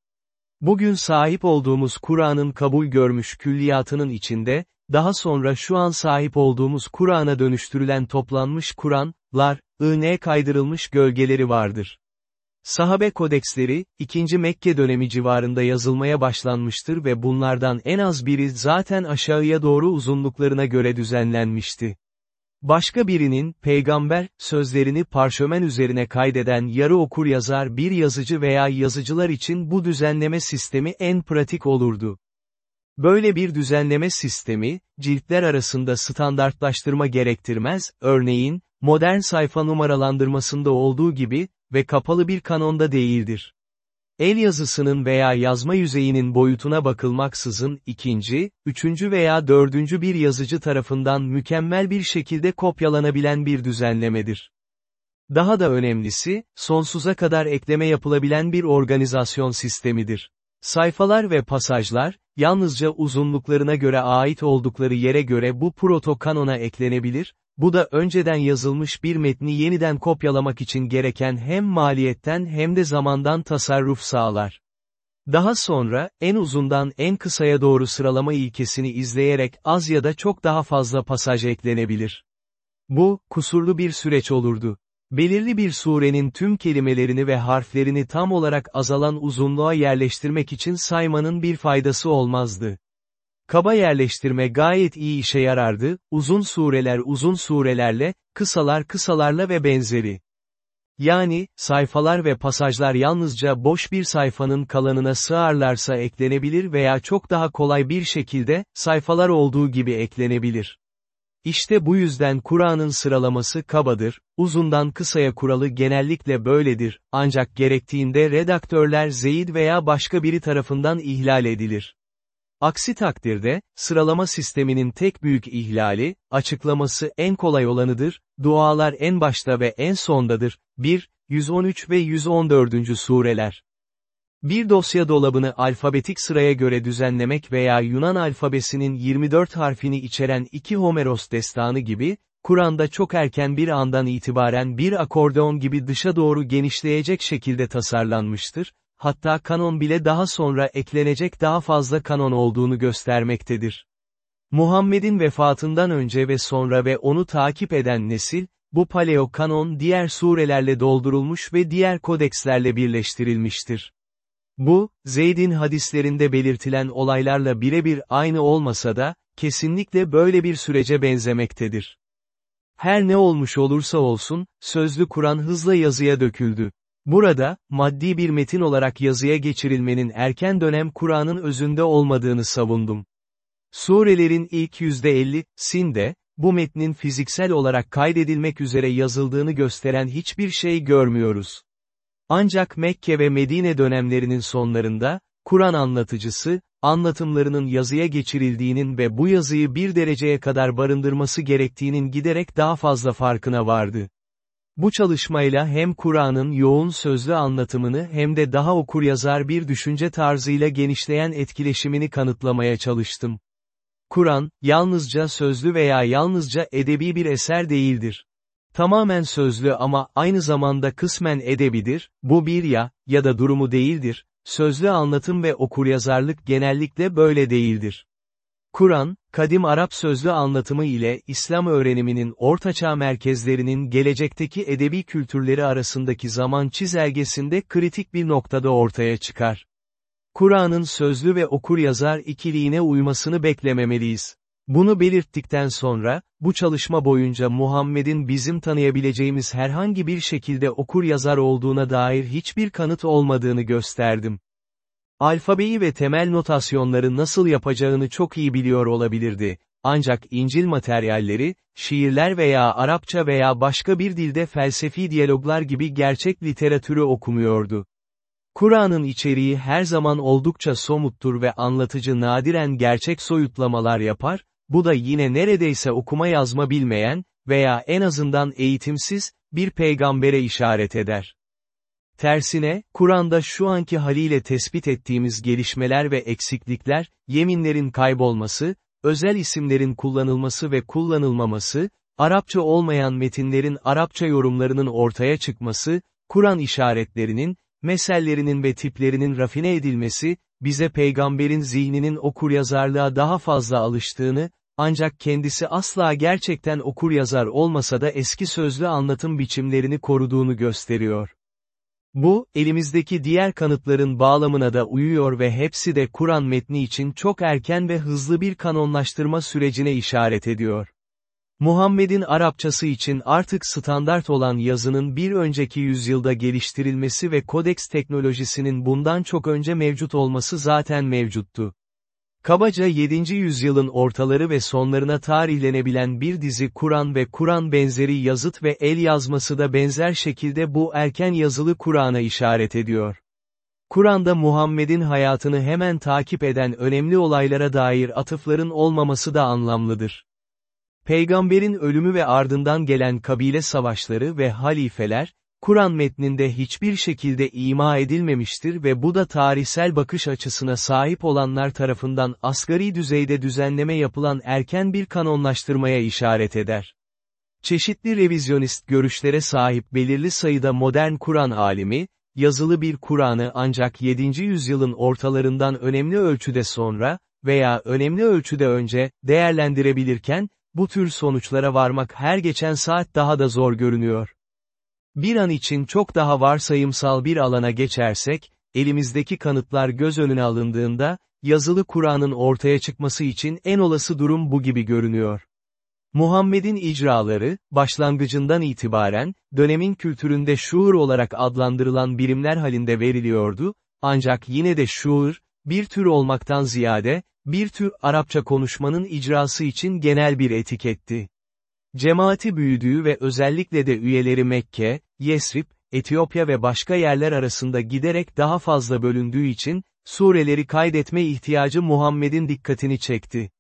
Bugün sahip olduğumuz Kur'an'ın kabul görmüş külliyatının içinde, daha sonra şu an sahip olduğumuz Kur'an'a dönüştürülen toplanmış Kur'an'lar, ı'ne kaydırılmış gölgeleri vardır. Sahabe kodeksleri, 2. Mekke dönemi civarında yazılmaya başlanmıştır ve bunlardan en az biri zaten aşağıya doğru uzunluklarına göre düzenlenmişti. Başka birinin, peygamber, sözlerini parşömen üzerine kaydeden yarı okur yazar bir yazıcı veya yazıcılar için bu düzenleme sistemi en pratik olurdu. Böyle bir düzenleme sistemi, ciltler arasında standartlaştırma gerektirmez, örneğin, modern sayfa numaralandırmasında olduğu gibi, ve kapalı bir kanonda değildir. El yazısının veya yazma yüzeyinin boyutuna bakılmaksızın ikinci, üçüncü veya dördüncü bir yazıcı tarafından mükemmel bir şekilde kopyalanabilen bir düzenlemedir. Daha da önemlisi, sonsuza kadar ekleme yapılabilen bir organizasyon sistemidir. Sayfalar ve pasajlar, yalnızca uzunluklarına göre ait oldukları yere göre bu protokanona eklenebilir, bu da önceden yazılmış bir metni yeniden kopyalamak için gereken hem maliyetten hem de zamandan tasarruf sağlar. Daha sonra, en uzundan en kısaya doğru sıralama ilkesini izleyerek az ya da çok daha fazla pasaj eklenebilir. Bu, kusurlu bir süreç olurdu. Belirli bir surenin tüm kelimelerini ve harflerini tam olarak azalan uzunluğa yerleştirmek için saymanın bir faydası olmazdı. Kaba yerleştirme gayet iyi işe yarardı, uzun sureler uzun surelerle, kısalar kısalarla ve benzeri. Yani, sayfalar ve pasajlar yalnızca boş bir sayfanın kalanına sığarlarsa eklenebilir veya çok daha kolay bir şekilde, sayfalar olduğu gibi eklenebilir. İşte bu yüzden Kur'an'ın sıralaması kabadır, uzundan kısaya kuralı genellikle böyledir, ancak gerektiğinde redaktörler Zeyd veya başka biri tarafından ihlal edilir. Aksi takdirde, sıralama sisteminin tek büyük ihlali, açıklaması en kolay olanıdır, dualar en başta ve en sondadır, 1, 113 ve 114. sureler. Bir dosya dolabını alfabetik sıraya göre düzenlemek veya Yunan alfabesinin 24 harfini içeren iki Homeros destanı gibi, Kur'an'da çok erken bir andan itibaren bir akordeon gibi dışa doğru genişleyecek şekilde tasarlanmıştır, hatta kanon bile daha sonra eklenecek daha fazla kanon olduğunu göstermektedir. Muhammed'in vefatından önce ve sonra ve onu takip eden nesil, bu paleo kanon diğer surelerle doldurulmuş ve diğer kodekslerle birleştirilmiştir. Bu, Zeyd'in hadislerinde belirtilen olaylarla birebir aynı olmasa da, kesinlikle böyle bir sürece benzemektedir. Her ne olmuş olursa olsun, sözlü Kur'an hızla yazıya döküldü. Burada, maddi bir metin olarak yazıya geçirilmenin erken dönem Kur'an'ın özünde olmadığını savundum. Surelerin ilk %50'sinde, bu metnin fiziksel olarak kaydedilmek üzere yazıldığını gösteren hiçbir şey görmüyoruz. Ancak Mekke ve Medine dönemlerinin sonlarında, Kur'an anlatıcısı, anlatımlarının yazıya geçirildiğinin ve bu yazıyı bir dereceye kadar barındırması gerektiğinin giderek daha fazla farkına vardı. Bu çalışmayla hem Kur'an'ın yoğun sözlü anlatımını hem de daha okuryazar bir düşünce tarzıyla genişleyen etkileşimini kanıtlamaya çalıştım. Kur'an, yalnızca sözlü veya yalnızca edebi bir eser değildir. Tamamen sözlü ama aynı zamanda kısmen edebidir, bu bir ya, ya da durumu değildir, sözlü anlatım ve okuryazarlık genellikle böyle değildir. Kur'an, kadim Arap sözlü anlatımı ile İslam öğreniminin ortaçağ merkezlerinin gelecekteki edebi kültürleri arasındaki zaman çizelgesinde kritik bir noktada ortaya çıkar. Kur'an'ın sözlü ve okur-yazar ikiliğine uymasını beklememeliyiz. Bunu belirttikten sonra, bu çalışma boyunca Muhammed'in bizim tanıyabileceğimiz herhangi bir şekilde okur-yazar olduğuna dair hiçbir kanıt olmadığını gösterdim. Alfabeyi ve temel notasyonları nasıl yapacağını çok iyi biliyor olabilirdi. Ancak İncil materyalleri, şiirler veya Arapça veya başka bir dilde felsefi diyaloglar gibi gerçek literatürü okumuyordu. Kur'an'ın içeriği her zaman oldukça somuttur ve anlatıcı nadiren gerçek soyutlamalar yapar, bu da yine neredeyse okuma yazma bilmeyen, veya en azından eğitimsiz, bir peygambere işaret eder. Tersine, Kur'an'da şu anki haliyle tespit ettiğimiz gelişmeler ve eksiklikler, yeminlerin kaybolması, özel isimlerin kullanılması ve kullanılmaması, Arapça olmayan metinlerin Arapça yorumlarının ortaya çıkması, Kur'an işaretlerinin, mesellerinin ve tiplerinin rafine edilmesi, bize peygamberin zihninin okuryazarlığa daha fazla alıştığını, ancak kendisi asla gerçekten okuryazar olmasa da eski sözlü anlatım biçimlerini koruduğunu gösteriyor. Bu, elimizdeki diğer kanıtların bağlamına da uyuyor ve hepsi de Kur'an metni için çok erken ve hızlı bir kanonlaştırma sürecine işaret ediyor. Muhammed'in Arapçası için artık standart olan yazının bir önceki yüzyılda geliştirilmesi ve kodeks teknolojisinin bundan çok önce mevcut olması zaten mevcuttu. Kabaca 7. yüzyılın ortaları ve sonlarına tarihlenebilen bir dizi Kur'an ve Kur'an benzeri yazıt ve el yazması da benzer şekilde bu erken yazılı Kur'an'a işaret ediyor. Kur'an'da Muhammed'in hayatını hemen takip eden önemli olaylara dair atıfların olmaması da anlamlıdır. Peygamberin ölümü ve ardından gelen kabile savaşları ve halifeler, Kur'an metninde hiçbir şekilde ima edilmemiştir ve bu da tarihsel bakış açısına sahip olanlar tarafından asgari düzeyde düzenleme yapılan erken bir kanonlaştırmaya işaret eder. Çeşitli revizyonist görüşlere sahip belirli sayıda modern Kur'an alimi, yazılı bir Kur'an'ı ancak 7. yüzyılın ortalarından önemli ölçüde sonra, veya önemli ölçüde önce, değerlendirebilirken, bu tür sonuçlara varmak her geçen saat daha da zor görünüyor. Bir an için çok daha varsayımsal bir alana geçersek, elimizdeki kanıtlar göz önüne alındığında, yazılı Kur'an'ın ortaya çıkması için en olası durum bu gibi görünüyor. Muhammed'in icraları, başlangıcından itibaren, dönemin kültüründe şuur olarak adlandırılan birimler halinde veriliyordu, ancak yine de şuur, bir tür olmaktan ziyade, bir tür Arapça konuşmanın icrası için genel bir etiketti. Cemaati büyüdüğü ve özellikle de üyeleri Mekke, Yesrib, Etiyopya ve başka yerler arasında giderek daha fazla bölündüğü için, sureleri kaydetme ihtiyacı Muhammed'in dikkatini çekti.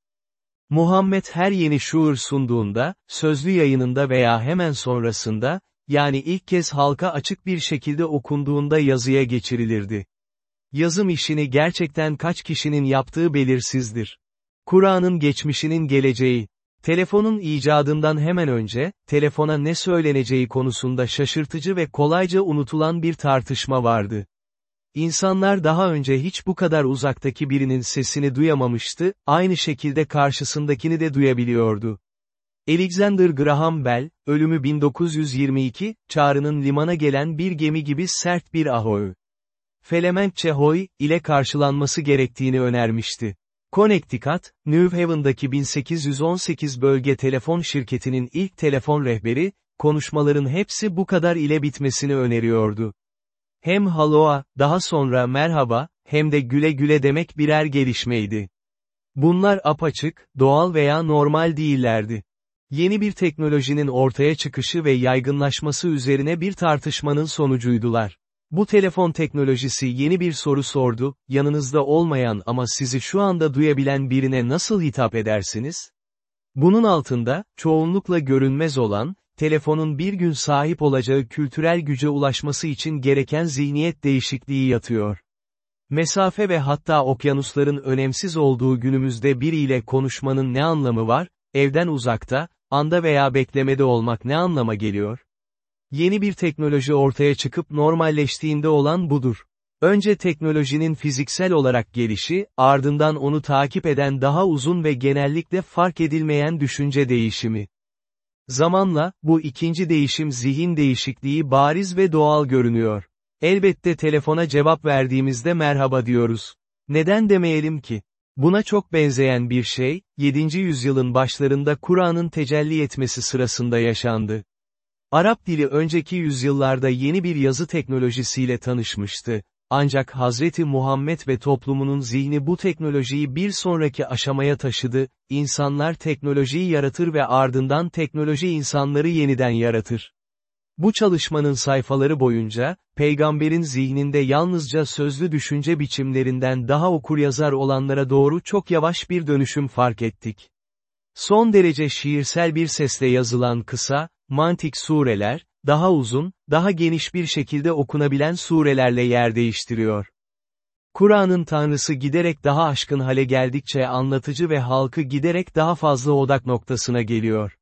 Muhammed her yeni şuur sunduğunda, sözlü yayınında veya hemen sonrasında, yani ilk kez halka açık bir şekilde okunduğunda yazıya geçirilirdi. Yazım işini gerçekten kaç kişinin yaptığı belirsizdir. Kur'an'ın geçmişinin geleceği, Telefonun icadından hemen önce, telefona ne söyleneceği konusunda şaşırtıcı ve kolayca unutulan bir tartışma vardı. İnsanlar daha önce hiç bu kadar uzaktaki birinin sesini duyamamıştı, aynı şekilde karşısındakini de duyabiliyordu. Alexander Graham Bell, ölümü 1922, çağrının limana gelen bir gemi gibi sert bir ahoy. Felementçe hoy, ile karşılanması gerektiğini önermişti. Connecticut, New Haven'daki 1818 bölge telefon şirketinin ilk telefon rehberi, konuşmaların hepsi bu kadar ile bitmesini öneriyordu. Hem haloa, daha sonra merhaba, hem de güle güle demek birer gelişmeydi. Bunlar apaçık, doğal veya normal değillerdi. Yeni bir teknolojinin ortaya çıkışı ve yaygınlaşması üzerine bir tartışmanın sonucuydular. Bu telefon teknolojisi yeni bir soru sordu, yanınızda olmayan ama sizi şu anda duyabilen birine nasıl hitap edersiniz? Bunun altında, çoğunlukla görünmez olan, telefonun bir gün sahip olacağı kültürel güce ulaşması için gereken zihniyet değişikliği yatıyor. Mesafe ve hatta okyanusların önemsiz olduğu günümüzde biriyle konuşmanın ne anlamı var, evden uzakta, anda veya beklemede olmak ne anlama geliyor? Yeni bir teknoloji ortaya çıkıp normalleştiğinde olan budur. Önce teknolojinin fiziksel olarak gelişi, ardından onu takip eden daha uzun ve genellikle fark edilmeyen düşünce değişimi. Zamanla, bu ikinci değişim zihin değişikliği bariz ve doğal görünüyor. Elbette telefona cevap verdiğimizde merhaba diyoruz. Neden demeyelim ki? Buna çok benzeyen bir şey, 7. yüzyılın başlarında Kur'an'ın tecelli etmesi sırasında yaşandı. Arap dili önceki yüzyıllarda yeni bir yazı teknolojisiyle tanışmıştı. Ancak Hazreti Muhammed ve toplumunun zihni bu teknolojiyi bir sonraki aşamaya taşıdı, insanlar teknolojiyi yaratır ve ardından teknoloji insanları yeniden yaratır. Bu çalışmanın sayfaları boyunca, peygamberin zihninde yalnızca sözlü düşünce biçimlerinden daha okuryazar olanlara doğru çok yavaş bir dönüşüm fark ettik. Son derece şiirsel bir sesle yazılan kısa, mantik sureler, daha uzun, daha geniş bir şekilde okunabilen surelerle yer değiştiriyor. Kur'an'ın tanrısı giderek daha aşkın hale geldikçe anlatıcı ve halkı giderek daha fazla odak noktasına geliyor.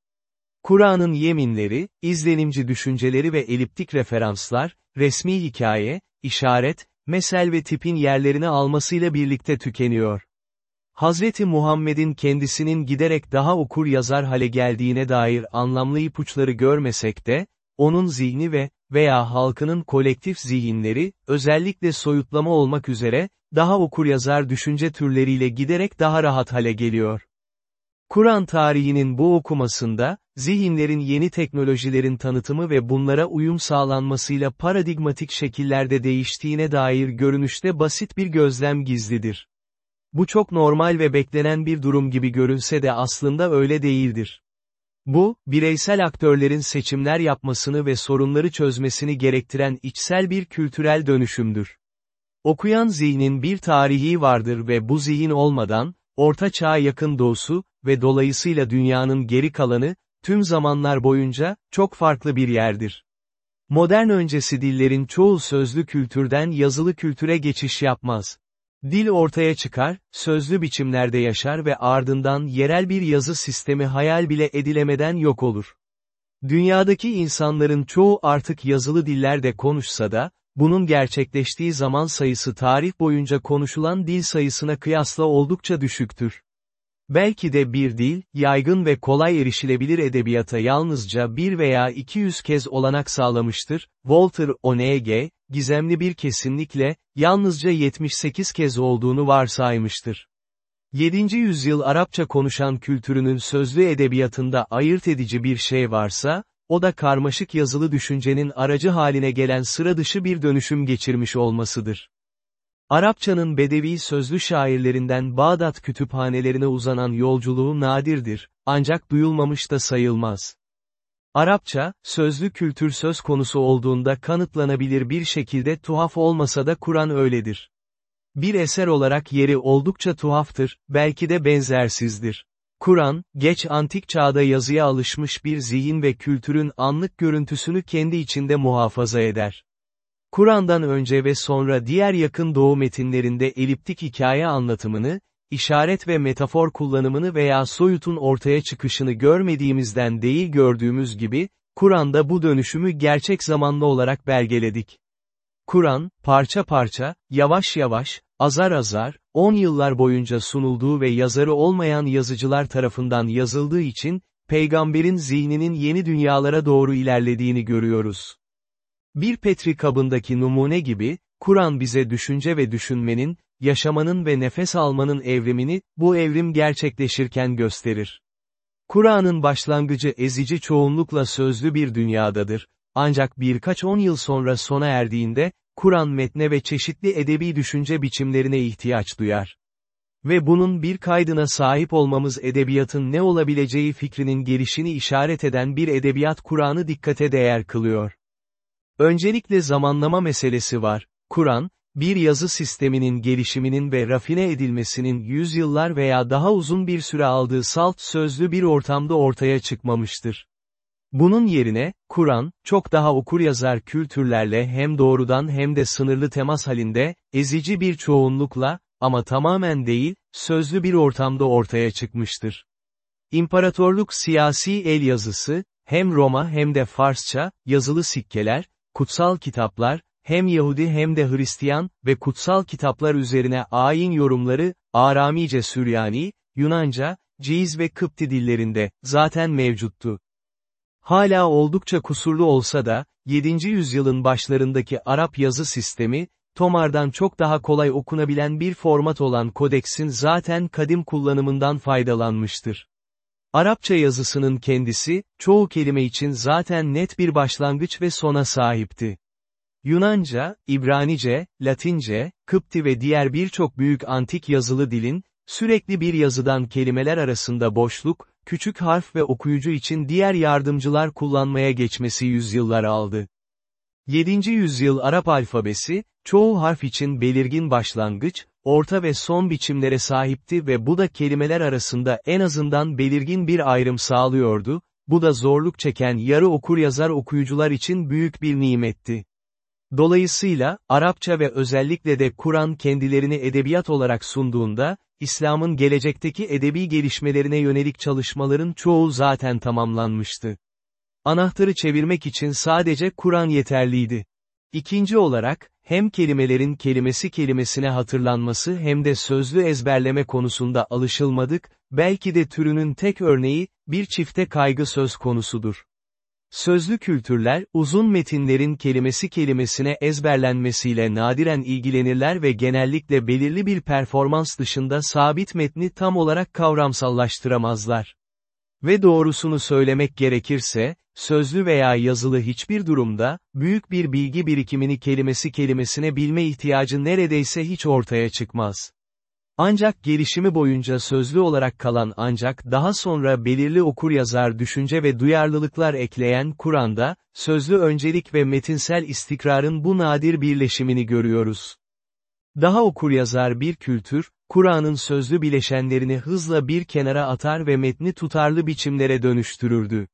Kur'an'ın yeminleri, izlenimci düşünceleri ve eliptik referanslar, resmi hikaye, işaret, mesel ve tipin yerlerini almasıyla birlikte tükeniyor. Hazreti Muhammed'in kendisinin giderek daha okur yazar hale geldiğine dair anlamlı ipuçları görmesek de, onun zihni ve, veya halkının kolektif zihinleri, özellikle soyutlama olmak üzere, daha okur yazar düşünce türleriyle giderek daha rahat hale geliyor. Kur'an tarihinin bu okumasında, zihinlerin yeni teknolojilerin tanıtımı ve bunlara uyum sağlanmasıyla paradigmatik şekillerde değiştiğine dair görünüşte basit bir gözlem gizlidir. Bu çok normal ve beklenen bir durum gibi görünse de aslında öyle değildir. Bu, bireysel aktörlerin seçimler yapmasını ve sorunları çözmesini gerektiren içsel bir kültürel dönüşümdür. Okuyan zihnin bir tarihi vardır ve bu zihin olmadan, Orta Çağ yakın doğusu ve dolayısıyla dünyanın geri kalanı, tüm zamanlar boyunca, çok farklı bir yerdir. Modern öncesi dillerin çoğu sözlü kültürden yazılı kültüre geçiş yapmaz. Dil ortaya çıkar, sözlü biçimlerde yaşar ve ardından yerel bir yazı sistemi hayal bile edilemeden yok olur. Dünyadaki insanların çoğu artık yazılı dillerde konuşsa da, bunun gerçekleştiği zaman sayısı tarih boyunca konuşulan dil sayısına kıyasla oldukça düşüktür. Belki de bir dil, yaygın ve kolay erişilebilir edebiyata yalnızca bir veya iki yüz kez olanak sağlamıştır, Walter Onege, gizemli bir kesinlikle, yalnızca 78 kez olduğunu varsaymıştır. 7. yüzyıl Arapça konuşan kültürünün sözlü edebiyatında ayırt edici bir şey varsa, o da karmaşık yazılı düşüncenin aracı haline gelen sıra dışı bir dönüşüm geçirmiş olmasıdır. Arapçanın bedevi sözlü şairlerinden Bağdat kütüphanelerine uzanan yolculuğu nadirdir, ancak duyulmamış da sayılmaz. Arapça, sözlü kültür söz konusu olduğunda kanıtlanabilir bir şekilde tuhaf olmasa da Kur'an öyledir. Bir eser olarak yeri oldukça tuhaftır, belki de benzersizdir. Kur'an, geç antik çağda yazıya alışmış bir zihin ve kültürün anlık görüntüsünü kendi içinde muhafaza eder. Kur'an'dan önce ve sonra diğer yakın doğu metinlerinde eliptik hikaye anlatımını, işaret ve metafor kullanımını veya soyutun ortaya çıkışını görmediğimizden değil gördüğümüz gibi, Kur'an'da bu dönüşümü gerçek zamanlı olarak belgeledik. Kur'an, parça parça, yavaş yavaş, azar azar, 10 yıllar boyunca sunulduğu ve yazarı olmayan yazıcılar tarafından yazıldığı için, peygamberin zihninin yeni dünyalara doğru ilerlediğini görüyoruz. Bir petri kabındaki numune gibi, Kur'an bize düşünce ve düşünmenin, yaşamanın ve nefes almanın evrimini, bu evrim gerçekleşirken gösterir. Kur'an'ın başlangıcı ezici çoğunlukla sözlü bir dünyadadır, ancak birkaç on yıl sonra sona erdiğinde, Kur'an metne ve çeşitli edebi düşünce biçimlerine ihtiyaç duyar. Ve bunun bir kaydına sahip olmamız edebiyatın ne olabileceği fikrinin gelişini işaret eden bir edebiyat Kur'an'ı dikkate değer kılıyor. Öncelikle zamanlama meselesi var. Kur'an, bir yazı sisteminin gelişiminin ve rafine edilmesinin yüzyıllar veya daha uzun bir süre aldığı salt sözlü bir ortamda ortaya çıkmamıştır. Bunun yerine, Kur'an, çok daha okuryazar kültürlerle hem doğrudan hem de sınırlı temas halinde, ezici bir çoğunlukla, ama tamamen değil, sözlü bir ortamda ortaya çıkmıştır. İmparatorluk siyasi el yazısı, hem Roma hem de Farsça, yazılı sikkeler, kutsal kitaplar, hem Yahudi hem de Hristiyan ve kutsal kitaplar üzerine ayin yorumları, Aramice Süryani, Yunanca, Ciz ve Kıpti dillerinde, zaten mevcuttu. Hala oldukça kusurlu olsa da, 7. yüzyılın başlarındaki Arap yazı sistemi, Tomar'dan çok daha kolay okunabilen bir format olan kodeksin zaten kadim kullanımından faydalanmıştır. Arapça yazısının kendisi, çoğu kelime için zaten net bir başlangıç ve sona sahipti. Yunanca, İbranice, Latince, Kıpti ve diğer birçok büyük antik yazılı dilin, sürekli bir yazıdan kelimeler arasında boşluk, küçük harf ve okuyucu için diğer yardımcılar kullanmaya geçmesi yüzyıllar aldı. 7. yüzyıl Arap alfabesi, çoğu harf için belirgin başlangıç, orta ve son biçimlere sahipti ve bu da kelimeler arasında en azından belirgin bir ayrım sağlıyordu, bu da zorluk çeken yarı okur yazar okuyucular için büyük bir nimetti. Dolayısıyla, Arapça ve özellikle de Kur'an kendilerini edebiyat olarak sunduğunda, İslam'ın gelecekteki edebi gelişmelerine yönelik çalışmaların çoğu zaten tamamlanmıştı. Anahtarı çevirmek için sadece Kur'an yeterliydi. İkinci olarak, hem kelimelerin kelimesi kelimesine hatırlanması hem de sözlü ezberleme konusunda alışılmadık, belki de türünün tek örneği, bir çifte kaygı söz konusudur. Sözlü kültürler, uzun metinlerin kelimesi kelimesine ezberlenmesiyle nadiren ilgilenirler ve genellikle belirli bir performans dışında sabit metni tam olarak kavramsallaştıramazlar. Ve doğrusunu söylemek gerekirse, sözlü veya yazılı hiçbir durumda, büyük bir bilgi birikimini kelimesi kelimesine bilme ihtiyacı neredeyse hiç ortaya çıkmaz. Ancak gelişimi boyunca sözlü olarak kalan ancak daha sonra belirli okuryazar düşünce ve duyarlılıklar ekleyen Kur'an'da, sözlü öncelik ve metinsel istikrarın bu nadir birleşimini görüyoruz. Daha okuryazar bir kültür, Kur'an'ın sözlü bileşenlerini hızla bir kenara atar ve metni tutarlı biçimlere dönüştürürdü.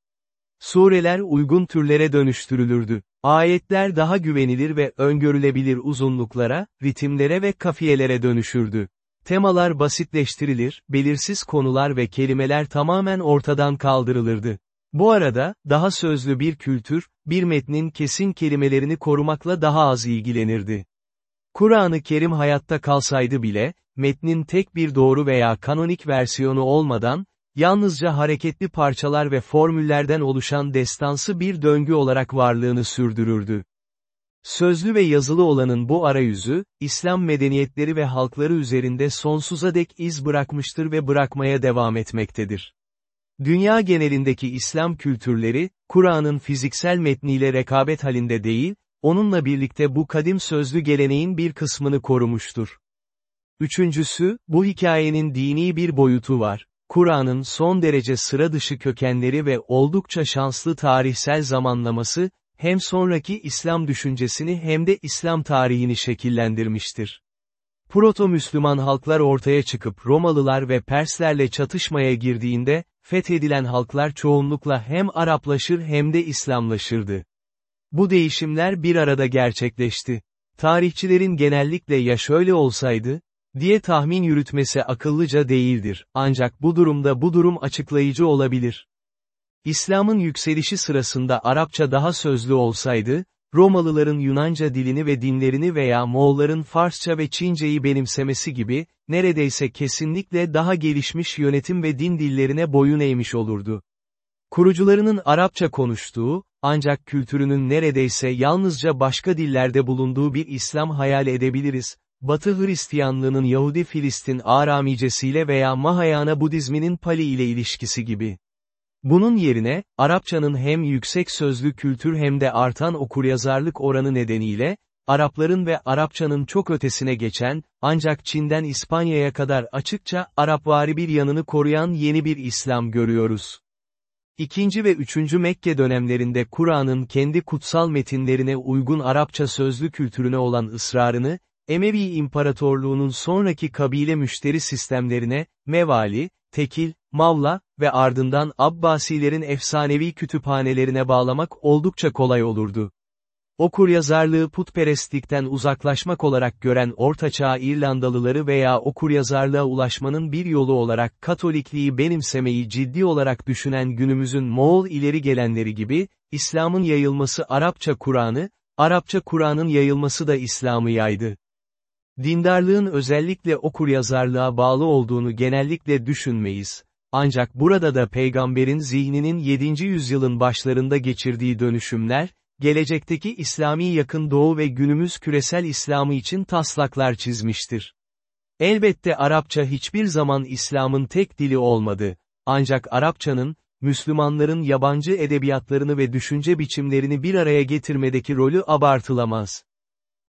Sureler uygun türlere dönüştürülürdü. Ayetler daha güvenilir ve öngörülebilir uzunluklara, ritimlere ve kafiyelere dönüşürdü. Temalar basitleştirilir, belirsiz konular ve kelimeler tamamen ortadan kaldırılırdı. Bu arada, daha sözlü bir kültür, bir metnin kesin kelimelerini korumakla daha az ilgilenirdi. Kur'an-ı Kerim hayatta kalsaydı bile, metnin tek bir doğru veya kanonik versiyonu olmadan, yalnızca hareketli parçalar ve formüllerden oluşan destansı bir döngü olarak varlığını sürdürürdü. Sözlü ve yazılı olanın bu arayüzü, İslam medeniyetleri ve halkları üzerinde sonsuza dek iz bırakmıştır ve bırakmaya devam etmektedir. Dünya genelindeki İslam kültürleri, Kur'an'ın fiziksel metniyle rekabet halinde değil, onunla birlikte bu kadim sözlü geleneğin bir kısmını korumuştur. Üçüncüsü, bu hikayenin dini bir boyutu var. Kur'an'ın son derece sıra dışı kökenleri ve oldukça şanslı tarihsel zamanlaması, hem sonraki İslam düşüncesini hem de İslam tarihini şekillendirmiştir. Proto-Müslüman halklar ortaya çıkıp Romalılar ve Perslerle çatışmaya girdiğinde, fethedilen halklar çoğunlukla hem Araplaşır hem de İslamlaşırdı. Bu değişimler bir arada gerçekleşti. Tarihçilerin genellikle ya şöyle olsaydı, diye tahmin yürütmesi akıllıca değildir, ancak bu durumda bu durum açıklayıcı olabilir. İslam'ın yükselişi sırasında Arapça daha sözlü olsaydı, Romalıların Yunanca dilini ve dinlerini veya Moğolların Farsça ve Çince'yi benimsemesi gibi, neredeyse kesinlikle daha gelişmiş yönetim ve din dillerine boyun eğmiş olurdu. Kurucularının Arapça konuştuğu, ancak kültürünün neredeyse yalnızca başka dillerde bulunduğu bir İslam hayal edebiliriz, Batı Hristiyanlığının Yahudi Filistin Aramicesiyle veya Mahayana Budizminin Pali ile ilişkisi gibi. Bunun yerine, Arapçanın hem yüksek sözlü kültür hem de artan okuryazarlık oranı nedeniyle, Arapların ve Arapçanın çok ötesine geçen, ancak Çin'den İspanya'ya kadar açıkça Arapvari bir yanını koruyan yeni bir İslam görüyoruz. İkinci ve üçüncü Mekke dönemlerinde Kur'an'ın kendi kutsal metinlerine uygun Arapça sözlü kültürüne olan ısrarını, Emevi İmparatorluğu'nun sonraki kabile müşteri sistemlerine, Mevali, Tekil, Mavla ve ardından Abbasilerin efsanevi kütüphanelerine bağlamak oldukça kolay olurdu. Okuryazarlığı putperestlikten uzaklaşmak olarak gören Ortaçağ İrlandalıları veya okuryazarlığa ulaşmanın bir yolu olarak Katolikliği benimsemeyi ciddi olarak düşünen günümüzün Moğol ileri gelenleri gibi, İslam'ın yayılması Arapça Kur'an'ı, Arapça Kur'an'ın yayılması da İslam'ı yaydı. Dindarlığın özellikle okuryazarlığa bağlı olduğunu genellikle düşünmeyiz. Ancak burada da peygamberin zihninin 7. yüzyılın başlarında geçirdiği dönüşümler, gelecekteki İslami yakın doğu ve günümüz küresel İslamı için taslaklar çizmiştir. Elbette Arapça hiçbir zaman İslam'ın tek dili olmadı. Ancak Arapçanın, Müslümanların yabancı edebiyatlarını ve düşünce biçimlerini bir araya getirmedeki rolü abartılamaz.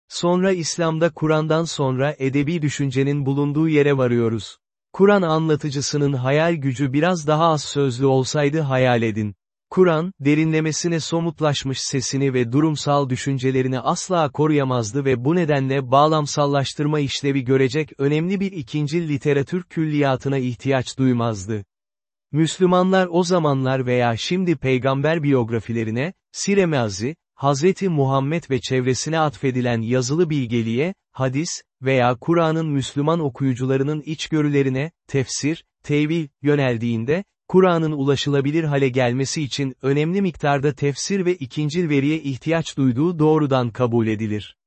Sonra İslam'da Kur'an'dan sonra edebi düşüncenin bulunduğu yere varıyoruz. Kur'an anlatıcısının hayal gücü biraz daha az sözlü olsaydı hayal edin. Kur'an, derinlemesine somutlaşmış sesini ve durumsal düşüncelerini asla koruyamazdı ve bu nedenle bağlamsallaştırma işlevi görecek önemli bir ikincil literatür külliyatına ihtiyaç duymazdı. Müslümanlar o zamanlar veya şimdi peygamber biyografilerine, Siremazi, Hazreti Muhammed ve çevresine atfedilen yazılı bilgeliğe, hadis veya Kur'an'ın Müslüman okuyucularının içgörülerine, tefsir, tevil, yöneldiğinde, Kur'an'ın ulaşılabilir hale gelmesi için önemli miktarda tefsir ve ikincil veriye ihtiyaç duyduğu doğrudan kabul edilir.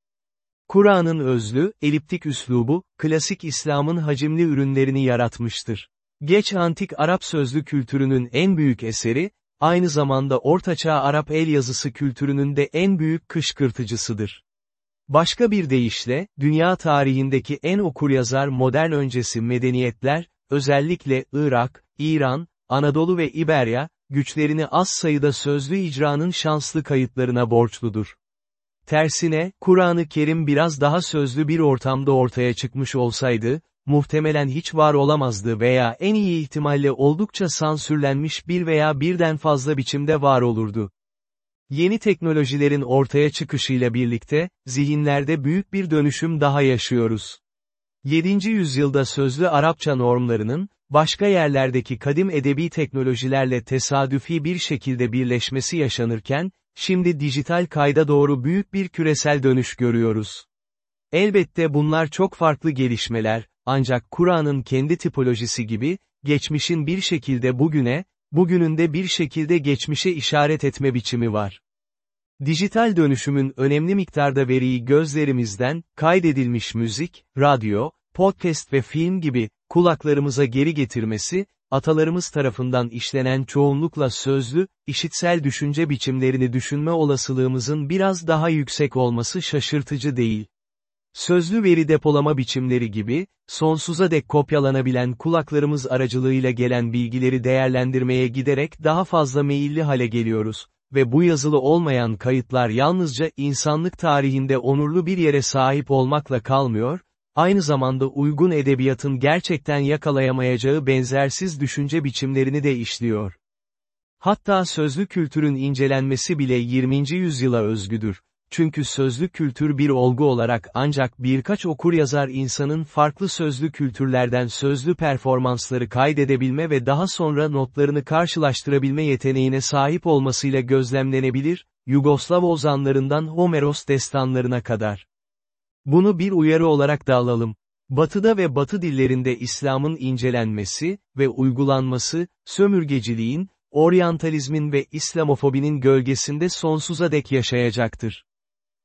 Kur'an'ın özlü, eliptik üslubu, klasik İslam'ın hacimli ürünlerini yaratmıştır. Geç antik Arap sözlü kültürünün en büyük eseri, aynı zamanda Ortaçağ Arap el yazısı kültürünün de en büyük kışkırtıcısıdır. Başka bir deyişle, dünya tarihindeki en okuryazar modern öncesi medeniyetler, özellikle Irak, İran, Anadolu ve İberya, güçlerini az sayıda sözlü icranın şanslı kayıtlarına borçludur. Tersine, Kur'an-ı Kerim biraz daha sözlü bir ortamda ortaya çıkmış olsaydı, muhtemelen hiç var olamazdı veya en iyi ihtimalle oldukça sansürlenmiş bir veya birden fazla biçimde var olurdu. Yeni teknolojilerin ortaya çıkışıyla birlikte, zihinlerde büyük bir dönüşüm daha yaşıyoruz. 7. yüzyılda sözlü Arapça normlarının, başka yerlerdeki kadim edebi teknolojilerle tesadüfi bir şekilde birleşmesi yaşanırken, şimdi dijital kayda doğru büyük bir küresel dönüş görüyoruz. Elbette bunlar çok farklı gelişmeler, ancak Kur'an'ın kendi tipolojisi gibi, geçmişin bir şekilde bugüne, bugününde bir şekilde geçmişe işaret etme biçimi var. Dijital dönüşümün önemli miktarda veriyi gözlerimizden, kaydedilmiş müzik, radyo, podcast ve film gibi, kulaklarımıza geri getirmesi, atalarımız tarafından işlenen çoğunlukla sözlü, işitsel düşünce biçimlerini düşünme olasılığımızın biraz daha yüksek olması şaşırtıcı değil. Sözlü veri depolama biçimleri gibi, sonsuza dek kopyalanabilen kulaklarımız aracılığıyla gelen bilgileri değerlendirmeye giderek daha fazla meyilli hale geliyoruz ve bu yazılı olmayan kayıtlar yalnızca insanlık tarihinde onurlu bir yere sahip olmakla kalmıyor, aynı zamanda uygun edebiyatın gerçekten yakalayamayacağı benzersiz düşünce biçimlerini de işliyor. Hatta sözlü kültürün incelenmesi bile 20. yüzyıla özgüdür. Çünkü sözlü kültür bir olgu olarak ancak birkaç okur yazar insanın farklı sözlü kültürlerden sözlü performansları kaydedebilme ve daha sonra notlarını karşılaştırabilme yeteneğine sahip olmasıyla gözlemlenebilir, Yugoslav ozanlarından Homeros destanlarına kadar. Bunu bir uyarı olarak da alalım. Batıda ve Batı dillerinde İslam'ın incelenmesi ve uygulanması, sömürgeciliğin, oryantalizmin ve İslamofobinin gölgesinde sonsuza dek yaşayacaktır.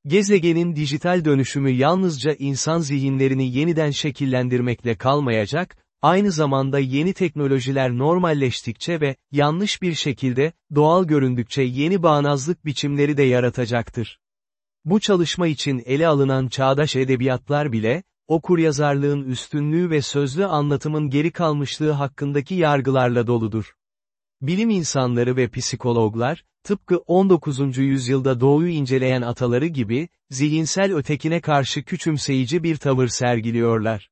Gezegenin dijital dönüşümü yalnızca insan zihinlerini yeniden şekillendirmekle kalmayacak, aynı zamanda yeni teknolojiler normalleştikçe ve, yanlış bir şekilde, doğal göründükçe yeni bağnazlık biçimleri de yaratacaktır. Bu çalışma için ele alınan çağdaş edebiyatlar bile, okuryazarlığın üstünlüğü ve sözlü anlatımın geri kalmışlığı hakkındaki yargılarla doludur. Bilim insanları ve psikologlar, Tıpkı 19. yüzyılda doğuyu inceleyen ataları gibi, zihinsel ötekine karşı küçümseyici bir tavır sergiliyorlar.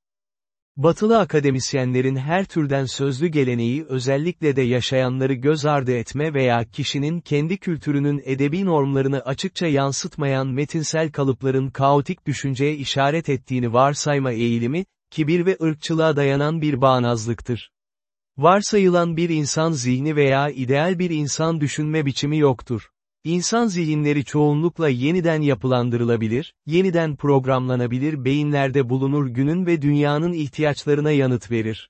Batılı akademisyenlerin her türden sözlü geleneği özellikle de yaşayanları göz ardı etme veya kişinin kendi kültürünün edebi normlarını açıkça yansıtmayan metinsel kalıpların kaotik düşünceye işaret ettiğini varsayma eğilimi, kibir ve ırkçılığa dayanan bir bağnazlıktır. Varsayılan bir insan zihni veya ideal bir insan düşünme biçimi yoktur. İnsan zihinleri çoğunlukla yeniden yapılandırılabilir, yeniden programlanabilir beyinlerde bulunur günün ve dünyanın ihtiyaçlarına yanıt verir.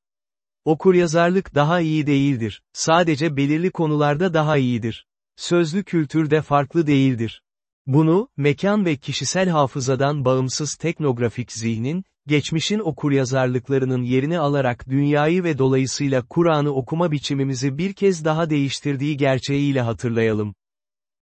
Okuryazarlık daha iyi değildir, sadece belirli konularda daha iyidir. Sözlü kültürde farklı değildir. Bunu, mekan ve kişisel hafızadan bağımsız teknografik zihnin, geçmişin okuryazarlıklarının yerini alarak dünyayı ve dolayısıyla Kur'an'ı okuma biçimimizi bir kez daha değiştirdiği gerçeğiyle hatırlayalım.